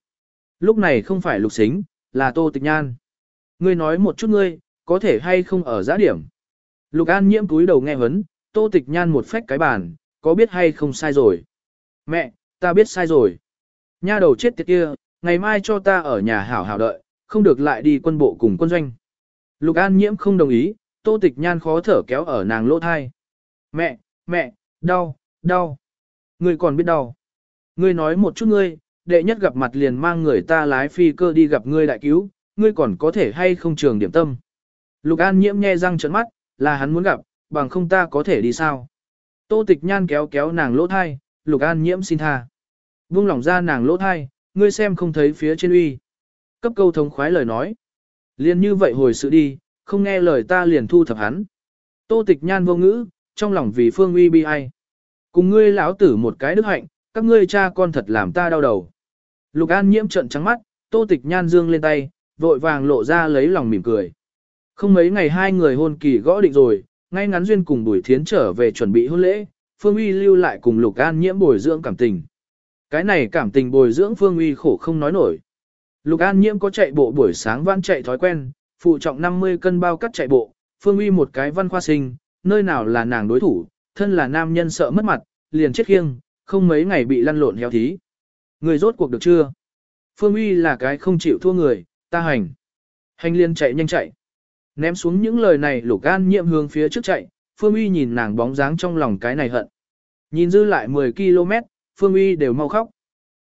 Lúc này không phải Lục Xính, là Tô Tịch Nhan. Ngươi nói một chút ngươi, có thể hay không ở giã điểm. Lục An Nhiễm túi đầu nghe hấn, Tô Tịch Nhan một phách cái bàn, có biết hay không sai rồi. Mẹ, ta biết sai rồi. Nha đầu chết tiệt kia, ngày mai cho ta ở nhà hảo hảo đợi, không được lại đi quân bộ cùng quân doanh. Lục An Nhiễm không đồng ý, Tô Tịch Nhan khó thở kéo ở nàng lỗ thai. Mẹ, mẹ, đau, Đau. Ngươi còn biết đau. Ngươi nói một chút ngươi, đệ nhất gặp mặt liền mang người ta lái phi cơ đi gặp ngươi đại cứu, ngươi còn có thể hay không trường điểm tâm. Lục An nhiễm nhe răng trợn mắt, là hắn muốn gặp, bằng không ta có thể đi sao. Tô tịch nhan kéo kéo nàng lỗ thai, Lục An nhiễm xin tha. Vung lỏng ra nàng lỗ thai, ngươi xem không thấy phía trên uy. Cấp câu thống khoái lời nói. Liền như vậy hồi sự đi, không nghe lời ta liền thu thập hắn. Tô tịch nhan vô ngữ, trong lòng vì phương uy bi ai. Cùng ngươi lão tử một cái đức hạnh, các ngươi cha con thật làm ta đau đầu. Lục An nhiễm trận trắng mắt, tô tịch nhan dương lên tay, vội vàng lộ ra lấy lòng mỉm cười. Không mấy ngày hai người hôn kỳ gõ định rồi, ngay ngắn duyên cùng Bùi Thiến trở về chuẩn bị hôn lễ, Phương Uy lưu lại cùng Lục An nhiễm bồi dưỡng cảm tình. Cái này cảm tình bồi dưỡng Phương Uy khổ không nói nổi. Lục An nhiễm có chạy bộ buổi sáng văn chạy thói quen, phụ trọng 50 cân bao cắt chạy bộ, Phương Uy một cái văn khoa sinh, nơi nào là nàng đối thủ, thân là nam nhân sợ mất mặt, liền chết khiêng, không mấy ngày bị lăn lộn héo thí. Người rốt cuộc được chưa? Phương Uy là cái không chịu thua người, ta hành. Hành liên chạy nhanh chạy. Ném xuống những lời này lục an nhiệm hướng phía trước chạy, Phương Uy nhìn nàng bóng dáng trong lòng cái này hận. Nhìn dư lại 10 km, Phương Uy đều mau khóc.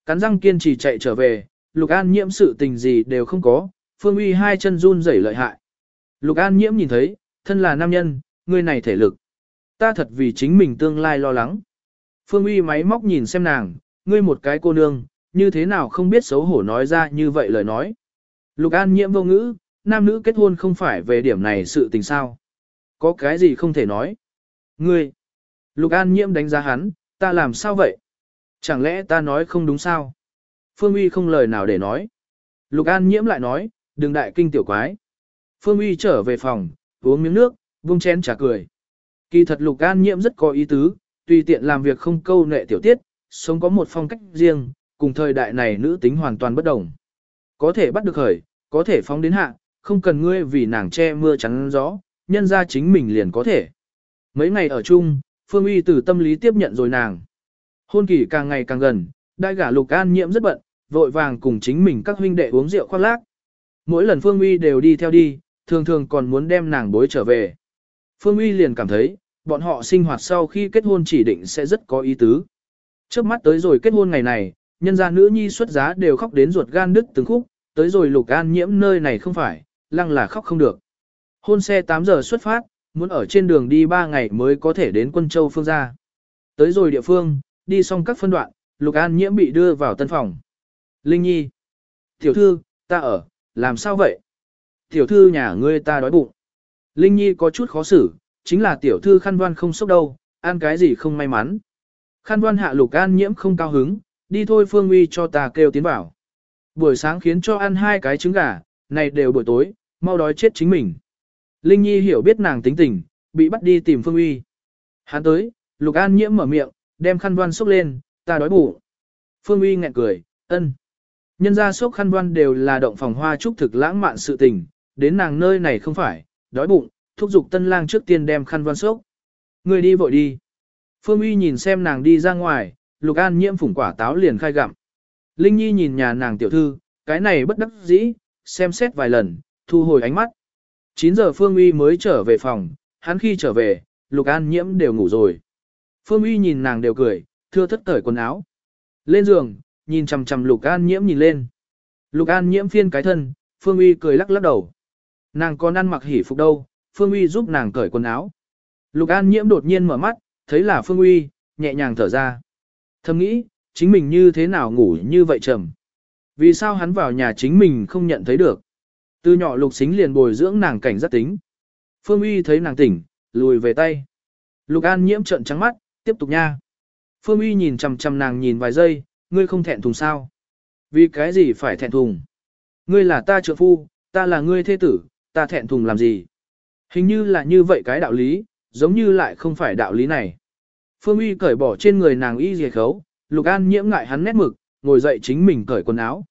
Cắn răng kiên trì chạy trở về, Lục An nhiễm sự tình gì đều không có, Phương Uy hai chân run rẩy lợi hại. Lục An nhiễm nhìn thấy, thân là nam nhân, người này thể lực. Ta thật vì chính mình tương lai lo lắng. Phương Uy máy móc nhìn xem nàng, ngươi một cái cô nương, như thế nào không biết xấu hổ nói ra như vậy lời nói. Lục An nhiễm vô ngữ, nam nữ kết hôn không phải về điểm này sự tình sao. Có cái gì không thể nói. Ngươi, Lục An nhiễm đánh giá hắn, ta làm sao vậy? Chẳng lẽ ta nói không đúng sao? Phương Uy không lời nào để nói. Lục An nhiễm lại nói, đừng đại kinh tiểu quái. Phương Uy trở về phòng, uống miếng nước, vung chén trả cười. Kỳ thật Lục An nhiễm rất có ý tứ, tùy tiện làm việc không câu nệ tiểu tiết, sống có một phong cách riêng, cùng thời đại này nữ tính hoàn toàn bất đồng. Có thể bắt được khởi, có thể phóng đến hạ, không cần ngươi vì nàng che mưa chắn gió, nhân ra chính mình liền có thể. Mấy ngày ở chung, Phương Uy từ tâm lý tiếp nhận rồi nàng. Hôn kỳ càng ngày càng gần, đại gả Lục An nhiễm rất bận, vội vàng cùng chính mình các huynh đệ uống rượu khoác lác. Mỗi lần Phương Uy đều đi theo đi, thường thường còn muốn đem nàng bối trở về. Phương Uy liền cảm thấy, bọn họ sinh hoạt sau khi kết hôn chỉ định sẽ rất có ý tứ. Trước mắt tới rồi kết hôn ngày này, nhân gia nữ nhi xuất giá đều khóc đến ruột gan đứt từng khúc, tới rồi lục an nhiễm nơi này không phải, lăng là khóc không được. Hôn xe 8 giờ xuất phát, muốn ở trên đường đi 3 ngày mới có thể đến quân châu phương gia. Tới rồi địa phương, đi xong các phân đoạn, lục an nhiễm bị đưa vào tân phòng. Linh Nhi. Tiểu thư, ta ở, làm sao vậy? Tiểu thư nhà ngươi ta đói bụng. Linh Nhi có chút khó xử, chính là tiểu thư khăn đoan không sốc đâu, ăn cái gì không may mắn. Khăn đoan hạ lục an nhiễm không cao hứng, đi thôi Phương Uy cho ta kêu tiến vào. Buổi sáng khiến cho ăn hai cái trứng gà, này đều buổi tối, mau đói chết chính mình. Linh Nhi hiểu biết nàng tính tình, bị bắt đi tìm Phương Uy. Hắn tới, Lục An nhiễm mở miệng, đem khăn đoan xúc lên, ta đói bụng. Phương Uy nghẹn cười, ân. Nhân ra xúc khăn đoan đều là động phòng hoa trúc thực lãng mạn sự tình, đến nàng nơi này không phải, đói bụng, thúc giục tân lang trước tiên đem khăn đoan xúc. Người đi vội đi. Phương Uy nhìn xem nàng đi ra ngoài, Lục An nhiễm phủng quả táo liền khai gặm. Linh Nhi nhìn nhà nàng tiểu thư, cái này bất đắc dĩ, xem xét vài lần, thu hồi ánh mắt. 9 giờ Phương Uy mới trở về phòng, hắn khi trở về, Lục An nhiễm đều ngủ rồi. Phương Uy nhìn nàng đều cười, thưa thất cởi quần áo. Lên giường, nhìn chằm chằm Lục An nhiễm nhìn lên. Lục An nhiễm phiên cái thân, Phương Uy cười lắc lắc đầu. Nàng còn ăn mặc hỉ phục đâu, Phương Uy giúp nàng cởi quần áo. Lục An nhiễm đột nhiên mở mắt, thấy là Phương Uy, nhẹ nhàng thở ra. Thầm nghĩ, chính mình như thế nào ngủ như vậy trầm. Vì sao hắn vào nhà chính mình không nhận thấy được. Từ nhỏ lục xính liền bồi dưỡng nàng cảnh giác tính. Phương Uy thấy nàng tỉnh, lùi về tay. Lục An nhiễm trận trắng mắt, tiếp tục nha. Phương Uy nhìn chằm chằm nàng nhìn vài giây, ngươi không thẹn thùng sao? Vì cái gì phải thẹn thùng? Ngươi là ta trượng phu, ta là ngươi thế tử, ta thẹn thùng làm gì? Hình như là như vậy cái đạo lý, giống như lại không phải đạo lý này. Phương Uy cởi bỏ trên người nàng y dề khấu, Lục An nhiễm ngại hắn nét mực, ngồi dậy chính mình cởi quần áo.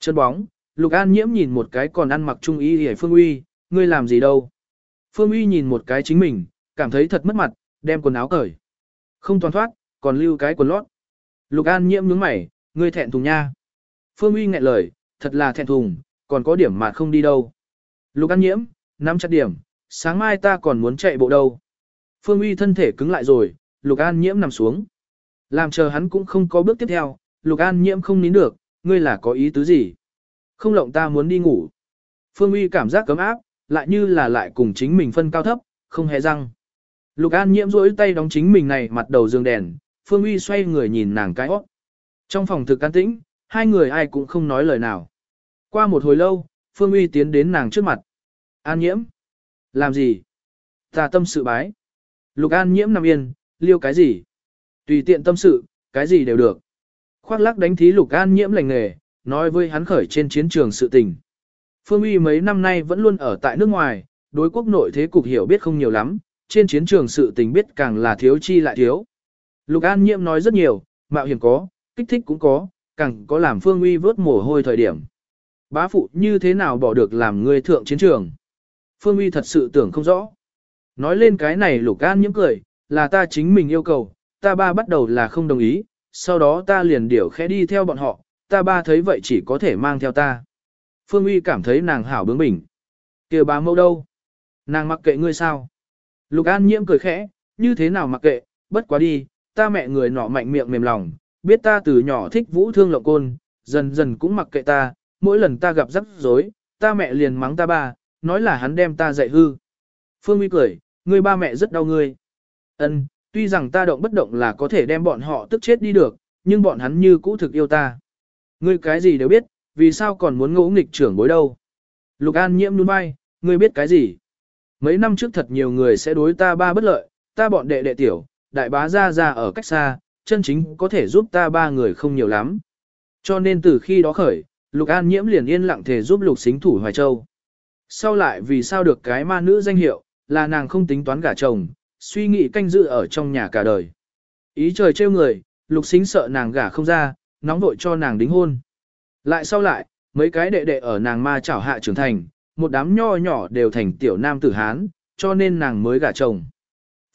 Chân bóng, Lục An nhiễm nhìn một cái còn ăn mặc trung y hề Phương Uy, ngươi làm gì đâu? Phương Uy nhìn một cái chính mình, cảm thấy thật mất mặt, đem quần áo cởi. Không toàn thoát, còn lưu cái quần lót. Lục An nhiễm nhướng mày, ngươi thẹn thùng nha. Phương Uy nghẹn lời, thật là thẹn thùng, còn có điểm mà không đi đâu. Lục An nhiễm, nắm chặt điểm, sáng mai ta còn muốn chạy bộ đâu. Phương Uy thân thể cứng lại rồi, Lục An Nhiễm nằm xuống. Làm chờ hắn cũng không có bước tiếp theo, Lục An Nhiễm không nín được, ngươi là có ý tứ gì? Không lộng ta muốn đi ngủ. Phương Uy cảm giác cấm áp, lại như là lại cùng chính mình phân cao thấp, không hề răng. Lục An Nhiễm rỗi tay đóng chính mình này mặt đầu giường đèn, Phương Uy xoay người nhìn nàng cái óc. Trong phòng thực an tĩnh, hai người ai cũng không nói lời nào. Qua một hồi lâu, Phương Uy tiến đến nàng trước mặt. An Nhiễm. Làm gì? Ta tâm sự bái. Lục An Nhiễm nằm yên, liêu cái gì? Tùy tiện tâm sự, cái gì đều được. Khoác lắc đánh thí lục an nhiễm lành nghề, nói với hắn khởi trên chiến trường sự tình. Phương uy mấy năm nay vẫn luôn ở tại nước ngoài, đối quốc nội thế cục hiểu biết không nhiều lắm, trên chiến trường sự tình biết càng là thiếu chi lại thiếu. Lục an nhiễm nói rất nhiều, mạo hiểm có, kích thích cũng có, càng có làm phương uy vớt mồ hôi thời điểm. Bá phụ như thế nào bỏ được làm người thượng chiến trường? Phương uy thật sự tưởng không rõ. Nói lên cái này lục an nhiễm cười, là ta chính mình yêu cầu, ta ba bắt đầu là không đồng ý, sau đó ta liền điểu khẽ đi theo bọn họ, ta ba thấy vậy chỉ có thể mang theo ta. Phương Uy cảm thấy nàng hảo bướng bỉnh. kìa bá mẫu đâu? Nàng mặc kệ ngươi sao? Lục An nhiễm cười khẽ, như thế nào mặc kệ, bất quá đi, ta mẹ người nọ mạnh miệng mềm lòng, biết ta từ nhỏ thích vũ thương lộng côn, dần dần cũng mặc kệ ta, mỗi lần ta gặp rắc rối, ta mẹ liền mắng ta ba, nói là hắn đem ta dạy hư. Phương Uy cười, Ngươi ba mẹ rất đau ngươi. Ân, tuy rằng ta động bất động là có thể đem bọn họ tức chết đi được, nhưng bọn hắn như cũ thực yêu ta. Ngươi cái gì đều biết, vì sao còn muốn ngỗ nghịch trưởng bối đâu. Lục An nhiễm nhún vai, ngươi biết cái gì? Mấy năm trước thật nhiều người sẽ đối ta ba bất lợi, ta bọn đệ đệ tiểu, đại bá ra ra ở cách xa, chân chính có thể giúp ta ba người không nhiều lắm. Cho nên từ khi đó khởi, Lục An nhiễm liền yên lặng thể giúp Lục Xính thủ Hoài Châu. Sau lại vì sao được cái ma nữ danh hiệu, là nàng không tính toán gả chồng, suy nghĩ canh dự ở trong nhà cả đời. Ý trời trêu người, Lục Xính sợ nàng gả không ra, nóng vội cho nàng đính hôn. Lại sau lại, mấy cái đệ đệ ở nàng ma chảo hạ trưởng thành, một đám nho nhỏ đều thành tiểu nam tử Hán, cho nên nàng mới gả chồng.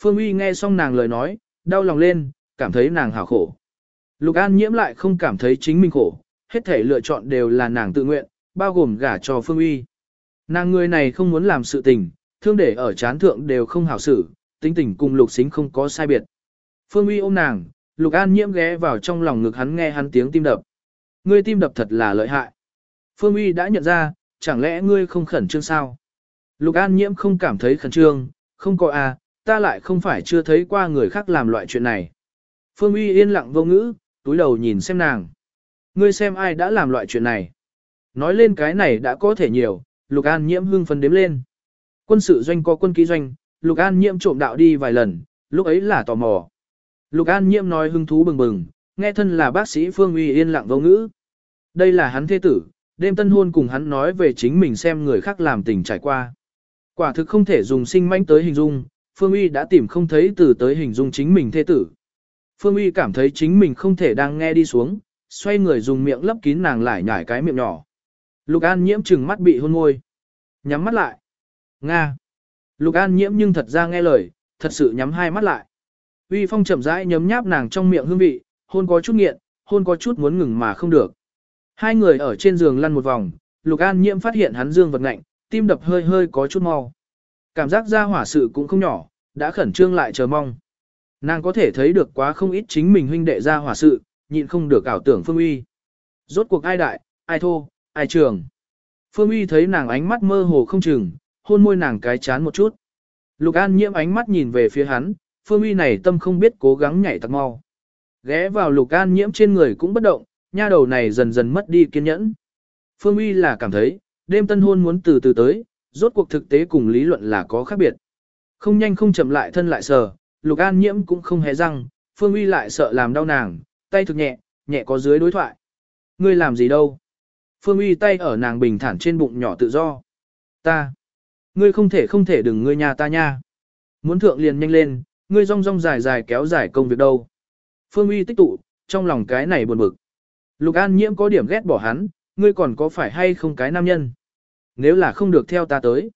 Phương Uy nghe xong nàng lời nói, đau lòng lên, cảm thấy nàng hảo khổ. Lục An nhiễm lại không cảm thấy chính mình khổ, hết thể lựa chọn đều là nàng tự nguyện, bao gồm gả cho Phương Uy. Nàng người này không muốn làm sự tình, thương để ở chán thượng đều không hảo xử, tính tình cùng lục xính không có sai biệt. Phương Uy ôm nàng, Lục An nhiễm ghé vào trong lòng ngực hắn nghe hắn tiếng tim đập. Ngươi tim đập thật là lợi hại. Phương Uy đã nhận ra, chẳng lẽ ngươi không khẩn trương sao? Lục An nhiễm không cảm thấy khẩn trương, không có à, ta lại không phải chưa thấy qua người khác làm loại chuyện này. Phương Uy yên lặng vô ngữ, túi đầu nhìn xem nàng. Ngươi xem ai đã làm loại chuyện này. Nói lên cái này đã có thể nhiều, Lục An nhiễm hưng phấn đếm lên. Quân sự doanh có quân ký doanh, Lục An nhiễm trộm đạo đi vài lần, lúc ấy là tò mò. Lục An nhiễm nói hưng thú bừng bừng, nghe thân là bác sĩ Phương Uy yên lặng vô ngữ. Đây là hắn thế tử, đêm tân hôn cùng hắn nói về chính mình xem người khác làm tình trải qua. Quả thực không thể dùng sinh manh tới hình dung, Phương Uy đã tìm không thấy từ tới hình dung chính mình thế tử. Phương Uy cảm thấy chính mình không thể đang nghe đi xuống, xoay người dùng miệng lấp kín nàng lại nhảy cái miệng nhỏ. Lục An nhiễm chừng mắt bị hôn môi. Nhắm mắt lại. Nga. Lục An nhiễm nhưng thật ra nghe lời, thật sự nhắm hai mắt lại. Uy Phong chậm rãi nhấm nháp nàng trong miệng hương vị, hôn có chút nghiện, hôn có chút muốn ngừng mà không được. Hai người ở trên giường lăn một vòng, Lục An nhiễm phát hiện hắn dương vật ngạnh, tim đập hơi hơi có chút mau. Cảm giác ra hỏa sự cũng không nhỏ, đã khẩn trương lại chờ mong. Nàng có thể thấy được quá không ít chính mình huynh đệ ra hỏa sự, nhịn không được ảo tưởng Phương Uy. Rốt cuộc ai đại, ai thô, ai trường. Phương Uy thấy nàng ánh mắt mơ hồ không chừng, hôn môi nàng cái chán một chút. Lục An nhiễm ánh mắt nhìn về phía hắn, Phương Uy này tâm không biết cố gắng nhảy tặc mau. Ghé vào Lục An nhiễm trên người cũng bất động, nha đầu này dần dần mất đi kiên nhẫn. Phương Uy là cảm thấy, đêm tân hôn muốn từ từ tới, rốt cuộc thực tế cùng lý luận là có khác biệt. Không nhanh không chậm lại thân lại sờ, Lục An nhiễm cũng không hề răng, Phương Uy lại sợ làm đau nàng, tay thực nhẹ, nhẹ có dưới đối thoại. Ngươi làm gì đâu? Phương Uy tay ở nàng bình thản trên bụng nhỏ tự do. Ta. Ngươi không thể không thể đừng ngươi nhà ta nha. Muốn thượng liền nhanh lên, ngươi rong rong dài dài kéo dài công việc đâu. Phương Uy tích tụ, trong lòng cái này buồn bực. Lục An Nhiễm có điểm ghét bỏ hắn, ngươi còn có phải hay không cái nam nhân? Nếu là không được theo ta tới.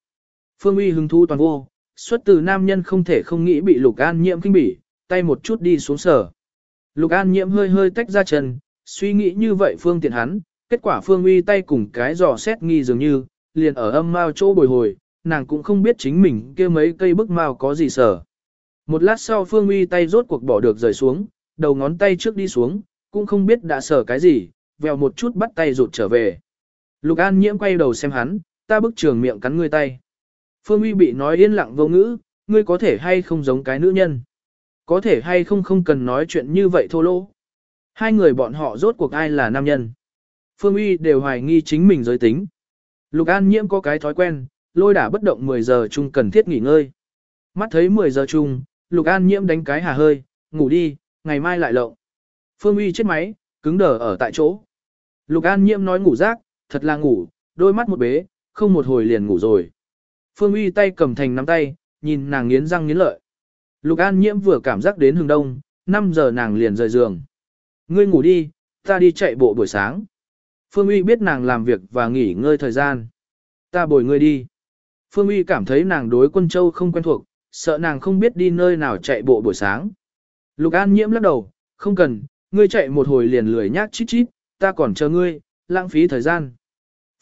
Phương Uy hứng thú toàn vô, xuất từ nam nhân không thể không nghĩ bị Lục An Nhiễm kinh bỉ, tay một chút đi xuống sở. Lục An Nhiễm hơi hơi tách ra chân, suy nghĩ như vậy phương tiện hắn, kết quả Phương Uy tay cùng cái giò xét nghi dường như, liền ở âm mao chỗ bồi hồi, nàng cũng không biết chính mình kia mấy cây bức mao có gì sở. Một lát sau Phương Uy tay rốt cuộc bỏ được rời xuống, đầu ngón tay trước đi xuống, cũng không biết đã sở cái gì, vèo một chút bắt tay rụt trở về. Lục An Nhiễm quay đầu xem hắn, ta bức trường miệng cắn ngươi tay. Phương Uy bị nói yên lặng vô ngữ, ngươi có thể hay không giống cái nữ nhân. Có thể hay không không cần nói chuyện như vậy thô lỗ. Hai người bọn họ rốt cuộc ai là nam nhân. Phương Uy đều hoài nghi chính mình giới tính. Lục An Nhiễm có cái thói quen, lôi đả bất động 10 giờ chung cần thiết nghỉ ngơi. Mắt thấy 10 giờ chung, Lục An Nhiễm đánh cái hà hơi, ngủ đi, ngày mai lại lộng. Phương Uy chết máy, cứng đờ ở tại chỗ. Lục An Nhiễm nói ngủ rác, thật là ngủ, đôi mắt một bế, không một hồi liền ngủ rồi. Phương Uy tay cầm thành nắm tay, nhìn nàng nghiến răng nghiến lợi. Lục An Nhiễm vừa cảm giác đến hừng đông, 5 giờ nàng liền rời giường. Ngươi ngủ đi, ta đi chạy bộ buổi sáng. Phương Uy biết nàng làm việc và nghỉ ngơi thời gian. Ta bồi ngươi đi. Phương Uy cảm thấy nàng đối quân châu không quen thuộc, sợ nàng không biết đi nơi nào chạy bộ buổi sáng. Lục An nhiễm lắc đầu, không cần, ngươi chạy một hồi liền lười nhác chít chít, ta còn chờ ngươi, lãng phí thời gian.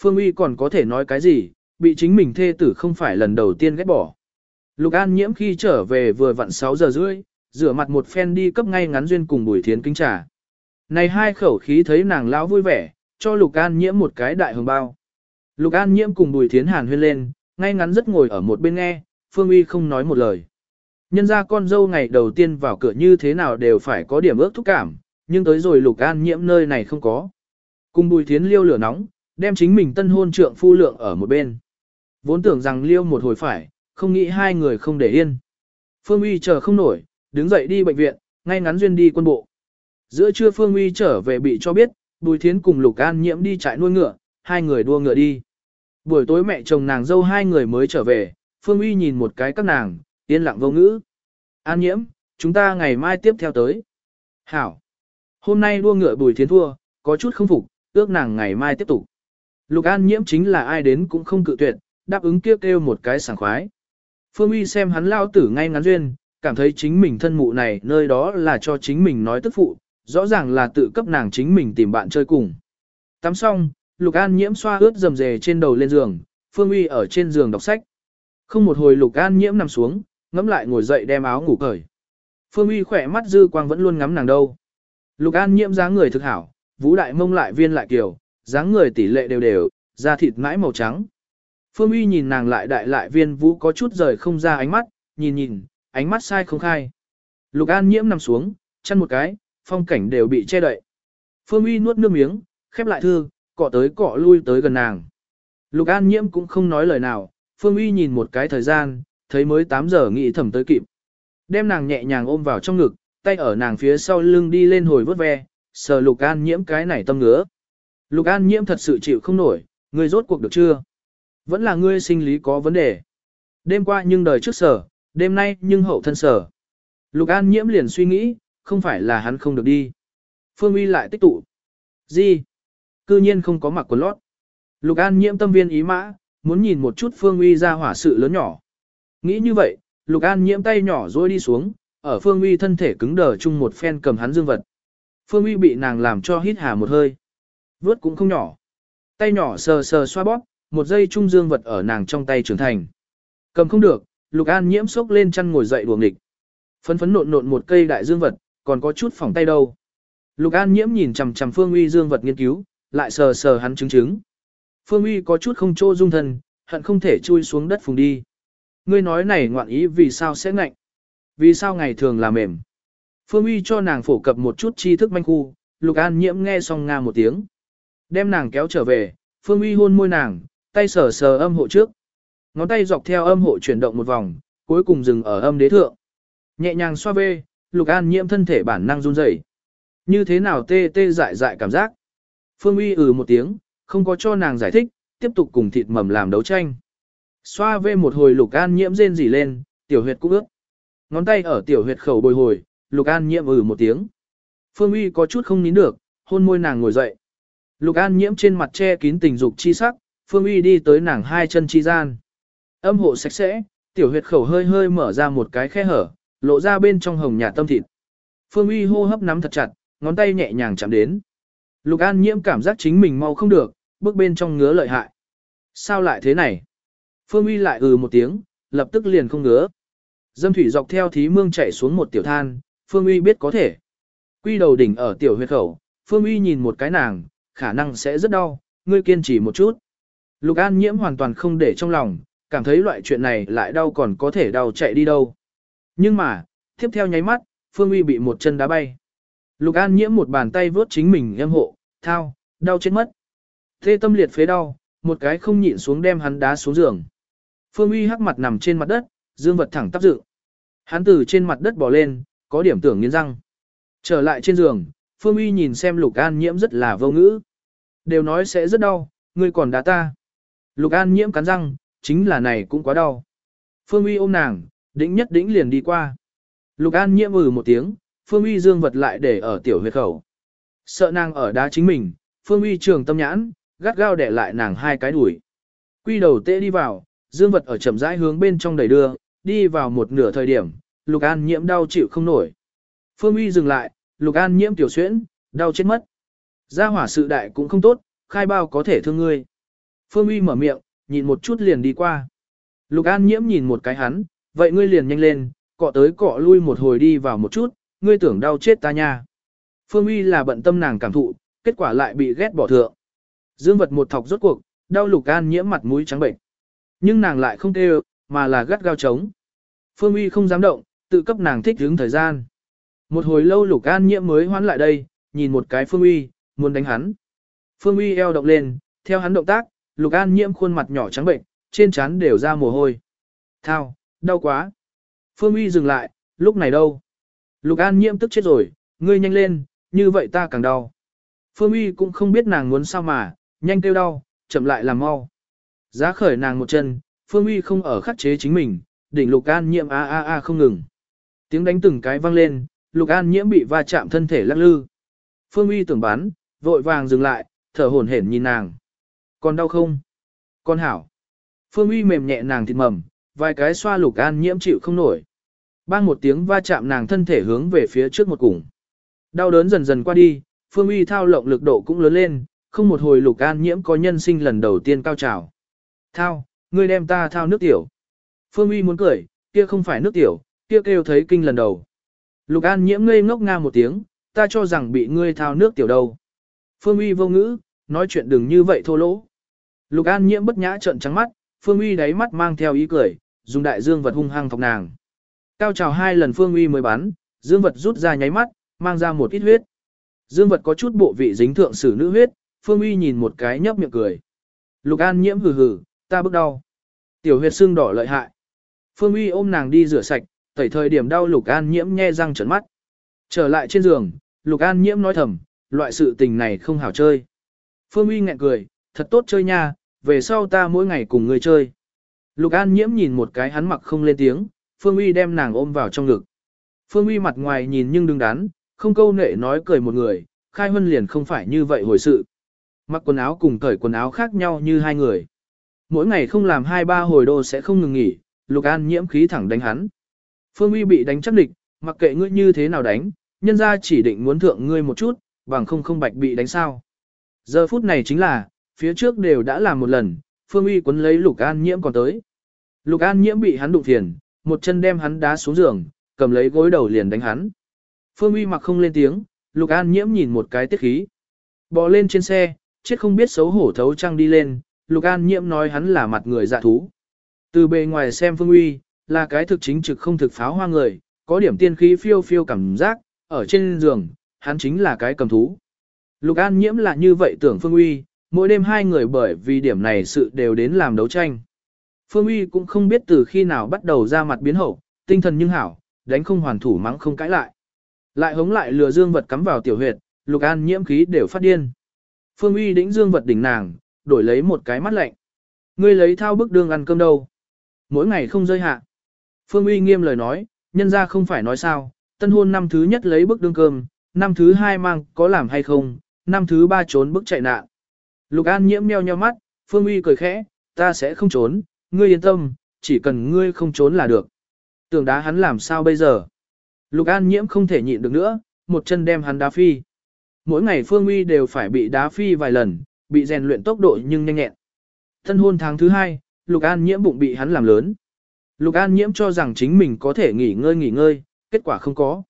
Phương Uy còn có thể nói cái gì, bị chính mình thê tử không phải lần đầu tiên ghét bỏ. Lục An nhiễm khi trở về vừa vặn 6 giờ rưỡi, rửa mặt một phen đi cấp ngay ngắn duyên cùng Bùi Thiến kính trà. Này hai khẩu khí thấy nàng lão vui vẻ, cho Lục An nhiễm một cái đại hồng bao. Lục An nhiễm cùng Bùi Thiến hàn huyên lên, ngay ngắn rất ngồi ở một bên nghe, Phương Uy không nói một lời. Nhân ra con dâu ngày đầu tiên vào cửa như thế nào đều phải có điểm ước thúc cảm, nhưng tới rồi Lục An nhiễm nơi này không có. Cùng Bùi Thiến liêu lửa nóng, đem chính mình tân hôn trượng phu lượng ở một bên. Vốn tưởng rằng liêu một hồi phải, không nghĩ hai người không để yên. Phương Uy chờ không nổi, đứng dậy đi bệnh viện, ngay ngắn duyên đi quân bộ. Giữa trưa Phương Uy trở về bị cho biết, Bùi Thiến cùng Lục An Nhiễm đi trại nuôi ngựa, hai người đua ngựa đi. Buổi tối mẹ chồng nàng dâu hai người mới trở về, Phương Uy nhìn một cái các nàng, yên lặng vô ngữ. An Nhiễm, chúng ta ngày mai tiếp theo tới. Hảo. Hôm nay đua ngựa Bùi Thiến thua, có chút không phục, ước nàng ngày mai tiếp tục. Lục An Nhiễm chính là ai đến cũng không cự tuyệt, đáp ứng kêu kêu một cái sảng khoái. Phương Uy xem hắn lao tử ngay ngắn duyên, cảm thấy chính mình thân mụ này nơi đó là cho chính mình nói tức phụ, rõ ràng là tự cấp nàng chính mình tìm bạn chơi cùng. Tắm xong, Lục An nhiễm xoa ướt dầm dề trên đầu lên giường, Phương Uy ở trên giường đọc sách. Không một hồi Lục An nhiễm nằm xuống, ngắm lại ngồi dậy đem áo ngủ cởi. Phương Uy khỏe mắt dư quang vẫn luôn ngắm nàng đâu. Lục An nhiễm dáng người thực hảo, vũ đại mông lại viên lại kiều, dáng người tỷ lệ đều đều, da thịt mãi màu trắng. Phương Uy nhìn nàng lại đại lại viên vũ có chút rời không ra ánh mắt, nhìn nhìn, ánh mắt sai không khai. Lục An nhiễm nằm xuống, chăn một cái, phong cảnh đều bị che đậy. Phương Uy nuốt nước miếng, khép lại thư, cọ tới cọ lui tới gần nàng. Lục An nhiễm cũng không nói lời nào, Phương Uy nhìn một cái thời gian, thấy mới 8 giờ nghĩ thẩm tới kịp. Đem nàng nhẹ nhàng ôm vào trong ngực, tay ở nàng phía sau lưng đi lên hồi vớt ve, sờ Lục An nhiễm cái này tâm ngứa. Lục An nhiễm thật sự chịu không nổi, ngươi rốt cuộc được chưa? Vẫn là ngươi sinh lý có vấn đề. Đêm qua nhưng đời trước sở, đêm nay nhưng hậu thân sở. Lục An nhiễm liền suy nghĩ, không phải là hắn không được đi. Phương Uy lại tích tụ. Gì? Cư nhiên không có mặc quần lót. Lục An nhiễm tâm viên ý mã, muốn nhìn một chút Phương Uy ra hỏa sự lớn nhỏ. Nghĩ như vậy, Lục An nhiễm tay nhỏ rồi đi xuống, ở Phương Uy thân thể cứng đờ chung một phen cầm hắn dương vật. Phương Uy bị nàng làm cho hít hà một hơi. Vớt cũng không nhỏ. Tay nhỏ sờ sờ xoa bóp, một giây trung dương vật ở nàng trong tay trưởng thành. Cầm không được, Lục An nhiễm sốc lên chăn ngồi dậy đuồng địch. Phấn phấn nộn nộn một cây đại dương vật, còn có chút phỏng tay đâu. Lục An nhiễm nhìn chằm chằm Phương Uy dương vật nghiên cứu, lại sờ sờ hắn chứng chứng. Phương Uy có chút không trô dung thân, hận không thể chui xuống đất phùng đi. Ngươi nói này ngoạn ý vì sao sẽ ngạnh? Vì sao ngày thường là mềm? Phương Uy cho nàng phổ cập một chút tri thức manh khu, Lục An nhiễm nghe xong nga một tiếng. Đem nàng kéo trở về, Phương Uy hôn môi nàng, tay sờ sờ âm hộ trước. Ngón tay dọc theo âm hộ chuyển động một vòng, cuối cùng dừng ở âm đế thượng. Nhẹ nhàng xoa bê, Lục An nhiễm thân thể bản năng run rẩy. Như thế nào tê tê dại dại cảm giác? Phương Uy ừ một tiếng, không có cho nàng giải thích, tiếp tục cùng thịt mầm làm đấu tranh. Xoa về một hồi Lục An nhiễm rên rỉ lên, tiểu huyệt cũng ướt. Ngón tay ở tiểu huyệt khẩu bồi hồi, Lục An nhiễm ừ một tiếng. Phương Uy có chút không nín được, hôn môi nàng ngồi dậy. Lục An nhiễm trên mặt che kín tình dục chi sắc, Phương Uy đi tới nàng hai chân chi gian. Âm hộ sạch sẽ, tiểu huyệt khẩu hơi hơi mở ra một cái khe hở, lộ ra bên trong hồng nhà tâm thịt. Phương Uy hô hấp nắm thật chặt, ngón tay nhẹ nhàng chạm đến. Lục An Nhiễm cảm giác chính mình mau không được, bước bên trong ngứa lợi hại. Sao lại thế này? Phương Uy lại ừ một tiếng, lập tức liền không ngứa. Dâm thủy dọc theo thí mương chạy xuống một tiểu than, Phương Uy biết có thể. Quy đầu đỉnh ở tiểu huyệt khẩu, Phương Uy nhìn một cái nàng, khả năng sẽ rất đau, ngươi kiên trì một chút. Lục An Nhiễm hoàn toàn không để trong lòng, cảm thấy loại chuyện này lại đau còn có thể đau chạy đi đâu. Nhưng mà, tiếp theo nháy mắt, Phương Uy bị một chân đá bay. Lục An nhiễm một bàn tay vớt chính mình em hộ, thao, đau chết mất. Thê tâm liệt phế đau, một cái không nhịn xuống đem hắn đá xuống giường. Phương Uy hắc mặt nằm trên mặt đất, dương vật thẳng tắp dự. Hắn từ trên mặt đất bò lên, có điểm tưởng nghiến răng. Trở lại trên giường, Phương Uy nhìn xem Lục An nhiễm rất là vô ngữ. Đều nói sẽ rất đau, ngươi còn đá ta. Lục An nhiễm cắn răng, chính là này cũng quá đau. Phương Uy ôm nàng, đĩnh nhất đĩnh liền đi qua. Lục An nhiễm ừ một tiếng, Phương Uy dương vật lại để ở tiểu huyệt khẩu. Sợ nàng ở đá chính mình, Phương Uy trường tâm nhãn, gắt gao để lại nàng hai cái đuổi. Quy đầu tệ đi vào, dương vật ở chậm rãi hướng bên trong đẩy đưa, đi vào một nửa thời điểm, Lục An nhiễm đau chịu không nổi. Phương Uy dừng lại, Lục An nhiễm tiểu xuyễn, đau chết mất. Gia hỏa sự đại cũng không tốt, khai bao có thể thương ngươi. Phương Uy mở miệng, nhìn một chút liền đi qua. Lục An nhiễm nhìn một cái hắn, vậy ngươi liền nhanh lên, cọ tới cọ lui một hồi đi vào một chút, ngươi tưởng đau chết ta nha. Phương Uy là bận tâm nàng cảm thụ, kết quả lại bị ghét bỏ thượng. Dương vật một thọc rốt cuộc, đau lục an nhiễm mặt mũi trắng bệnh. Nhưng nàng lại không kêu, mà là gắt gao trống. Phương Uy không dám động, tự cấp nàng thích hướng thời gian. Một hồi lâu Lục An Nhiễm mới hoán lại đây, nhìn một cái Phương Uy, muốn đánh hắn. Phương Uy eo động lên, theo hắn động tác, Lục An Nhiễm khuôn mặt nhỏ trắng bệnh, trên trán đều ra mồ hôi. Thao, đau quá. Phương Uy dừng lại, lúc này đâu? Lục An Nhiễm tức chết rồi, ngươi nhanh lên, như vậy ta càng đau. Phương Uy cũng không biết nàng muốn sao mà, nhanh kêu đau, chậm lại làm mau. Giá khởi nàng một chân, Phương Uy không ở khắc chế chính mình, đỉnh Lục An Nhiễm a a a không ngừng. Tiếng đánh từng cái vang lên, Lục An Nhiễm bị va chạm thân thể lắc lư. Phương Uy tưởng bán, vội vàng dừng lại, thở hổn hển nhìn nàng. Còn đau không? Con hảo. Phương Uy mềm nhẹ nàng thịt mầm, vài cái xoa Lục An Nhiễm chịu không nổi. Bang một tiếng va chạm nàng thân thể hướng về phía trước một cùng. Đau đớn dần dần qua đi, Phương Uy thao lộng lực độ cũng lớn lên, không một hồi Lục An Nhiễm có nhân sinh lần đầu tiên cao trào. Thao, ngươi đem ta thao nước tiểu. Phương Uy muốn cười, kia không phải nước tiểu, kia kêu thấy kinh lần đầu. Lục An nhiễm ngây ngốc nga một tiếng, ta cho rằng bị ngươi thao nước tiểu đâu Phương Uy vô ngữ, nói chuyện đừng như vậy thô lỗ. Lục An nhiễm bất nhã trợn trắng mắt, Phương Uy đáy mắt mang theo ý cười, dùng đại dương vật hung hăng thọc nàng. Cao trào hai lần Phương Uy mới bắn, dương vật rút ra nháy mắt, mang ra một ít huyết. Dương vật có chút bộ vị dính thượng sử nữ huyết, Phương Uy nhìn một cái nhấp miệng cười. Lục An nhiễm hừ hừ, ta bức đau. Tiểu huyệt xương đỏ lợi hại. Phương Uy ôm nàng đi rửa sạch, tẩy thời điểm đau Lục An Nhiễm nhe răng trợn mắt. Trở lại trên giường, Lục An Nhiễm nói thầm, loại sự tình này không hảo chơi. Phương Uy nghẹn cười, thật tốt chơi nha, về sau ta mỗi ngày cùng người chơi. Lục An Nhiễm nhìn một cái hắn mặc không lên tiếng, Phương Uy đem nàng ôm vào trong ngực. Phương Uy mặt ngoài nhìn nhưng đừng đắn, không câu nệ nói cười một người, khai huân liền không phải như vậy hồi sự. Mặc quần áo cùng cởi quần áo khác nhau như hai người. Mỗi ngày không làm hai ba hồi đô sẽ không ngừng nghỉ, Lục An nhiễm khí thẳng đánh hắn. Phương Uy bị đánh chắc địch, mặc kệ ngươi như thế nào đánh, nhân ra chỉ định muốn thượng ngươi một chút, bằng không không bạch bị đánh sao. Giờ phút này chính là, phía trước đều đã làm một lần, Phương Uy quấn lấy Lục An nhiễm còn tới. Lục An nhiễm bị hắn đụng phiền, một chân đem hắn đá xuống giường, cầm lấy gối đầu liền đánh hắn. Phương Uy mặc không lên tiếng, Lục An nhiễm nhìn một cái tiết khí. Bò lên trên xe, chết không biết xấu hổ thấu trăng đi lên, Lục An nhiễm nói hắn là mặt người dạ thú. Từ bề ngoài xem Phương Uy, là cái thực chính trực không thực pháo hoa người, có điểm tiên khí phiêu phiêu cảm giác, ở trên giường, hắn chính là cái cầm thú. Lục An nhiễm là như vậy tưởng Phương Uy, mỗi đêm hai người bởi vì điểm này sự đều đến làm đấu tranh. Phương Uy cũng không biết từ khi nào bắt đầu ra mặt biến hậu, tinh thần nhưng hảo, đánh không hoàn thủ mắng không cãi lại. Lại hống lại lừa dương vật cắm vào tiểu huyệt, Lục An nhiễm khí đều phát điên. Phương Uy đĩnh dương vật đỉnh nàng, đổi lấy một cái mắt lạnh. Ngươi lấy thao bức đường ăn cơm đâu mỗi ngày không rơi hạ. Phương Uy nghiêm lời nói, nhân ra không phải nói sao, tân hôn năm thứ nhất lấy bức đương cơm, năm thứ hai mang có làm hay không, năm thứ ba trốn bức chạy nạn. Lục An nhiễm meo nheo mắt, Phương Uy cười khẽ, ta sẽ không trốn, ngươi yên tâm, chỉ cần ngươi không trốn là được. Tưởng đá hắn làm sao bây giờ? Lục An nhiễm không thể nhịn được nữa, một chân đem hắn đá phi. Mỗi ngày Phương Uy đều phải bị đá phi vài lần, bị rèn luyện tốc độ nhưng nhanh nhẹn. Thân hôn tháng thứ hai, Lục An nhiễm bụng bị hắn làm lớn. Lục An nhiễm cho rằng chính mình có thể nghỉ ngơi nghỉ ngơi, kết quả không có.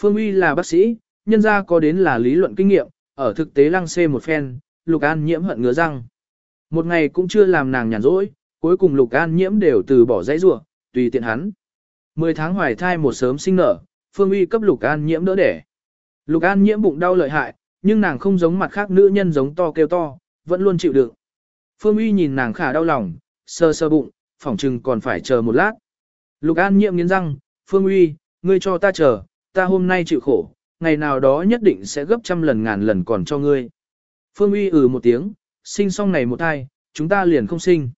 Phương Uy là bác sĩ, nhân ra có đến là lý luận kinh nghiệm, ở thực tế lăng xê một phen, Lục An nhiễm hận ngứa răng. Một ngày cũng chưa làm nàng nhàn rỗi, cuối cùng Lục An nhiễm đều từ bỏ dãy rủa, tùy tiện hắn. Mười tháng hoài thai một sớm sinh nở, Phương Uy cấp Lục An nhiễm đỡ đẻ. Lục An nhiễm bụng đau lợi hại, nhưng nàng không giống mặt khác nữ nhân giống to kêu to, vẫn luôn chịu đựng. Phương Uy nhìn nàng khả đau lòng, sơ sơ bụng, phỏng chừng còn phải chờ một lát. Lục An nhiễm nghiến răng, Phương Uy, ngươi cho ta chờ, ta hôm nay chịu khổ, ngày nào đó nhất định sẽ gấp trăm lần ngàn lần còn cho ngươi. Phương Uy ừ một tiếng, sinh xong này một thai, chúng ta liền không sinh.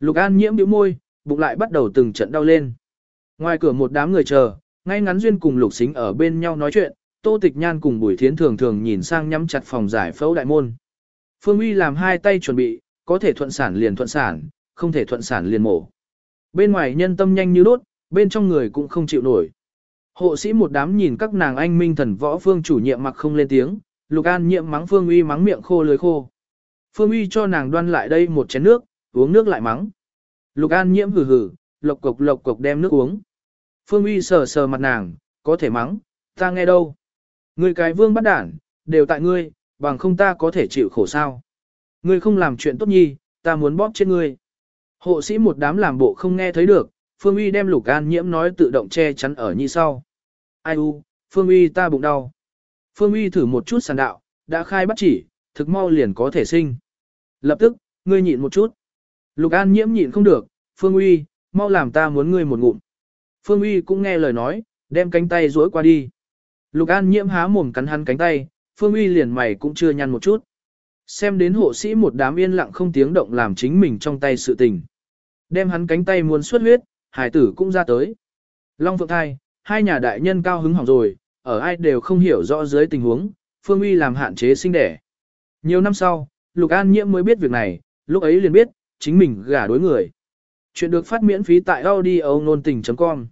Lục An nhiễm bĩu môi, bụng lại bắt đầu từng trận đau lên. Ngoài cửa một đám người chờ, ngay ngắn duyên cùng Lục Sính ở bên nhau nói chuyện, Tô Tịch Nhan cùng Bùi Thiến thường thường nhìn sang nhắm chặt phòng giải phẫu đại môn. Phương Uy làm hai tay chuẩn bị, có thể thuận sản liền thuận sản, không thể thuận sản liền mổ. Bên ngoài nhân tâm nhanh như đốt, bên trong người cũng không chịu nổi. Hộ sĩ một đám nhìn các nàng anh minh thần võ phương chủ nhiệm mặc không lên tiếng, Lục An nhiệm mắng Phương Uy mắng miệng khô lưới khô. Phương Uy cho nàng đoan lại đây một chén nước, uống nước lại mắng. Lục An nhiễm hừ hừ, lộc cục lộc cục đem nước uống. Phương Uy sờ sờ mặt nàng, có thể mắng, ta nghe đâu. Ngươi cái vương bắt đản, đều tại ngươi, bằng không ta có thể chịu khổ sao. Ngươi không làm chuyện tốt nhi, ta muốn bóp chết ngươi. Hộ sĩ một đám làm bộ không nghe thấy được, Phương Uy đem Lục An Nhiễm nói tự động che chắn ở như sau. Ai u, Phương Uy ta bụng đau. Phương Uy thử một chút sàn đạo, đã khai bắt chỉ, thực mau liền có thể sinh. Lập tức, ngươi nhịn một chút. Lục An Nhiễm nhịn không được, Phương Uy, mau làm ta muốn ngươi một ngụm. Phương Uy cũng nghe lời nói, đem cánh tay duỗi qua đi. Lục An Nhiễm há mồm cắn hắn cánh tay, Phương Uy liền mày cũng chưa nhăn một chút. Xem đến hộ sĩ một đám yên lặng không tiếng động làm chính mình trong tay sự tình. Đem hắn cánh tay muốn xuất huyết, hải tử cũng ra tới. Long Phượng Thai, hai nhà đại nhân cao hứng hỏng rồi, ở ai đều không hiểu rõ dưới tình huống, Phương Uy làm hạn chế sinh đẻ. Nhiều năm sau, Lục An Nhiễm mới biết việc này, lúc ấy liền biết, chính mình gả đối người. Chuyện được phát miễn phí tại audio nôn tình.com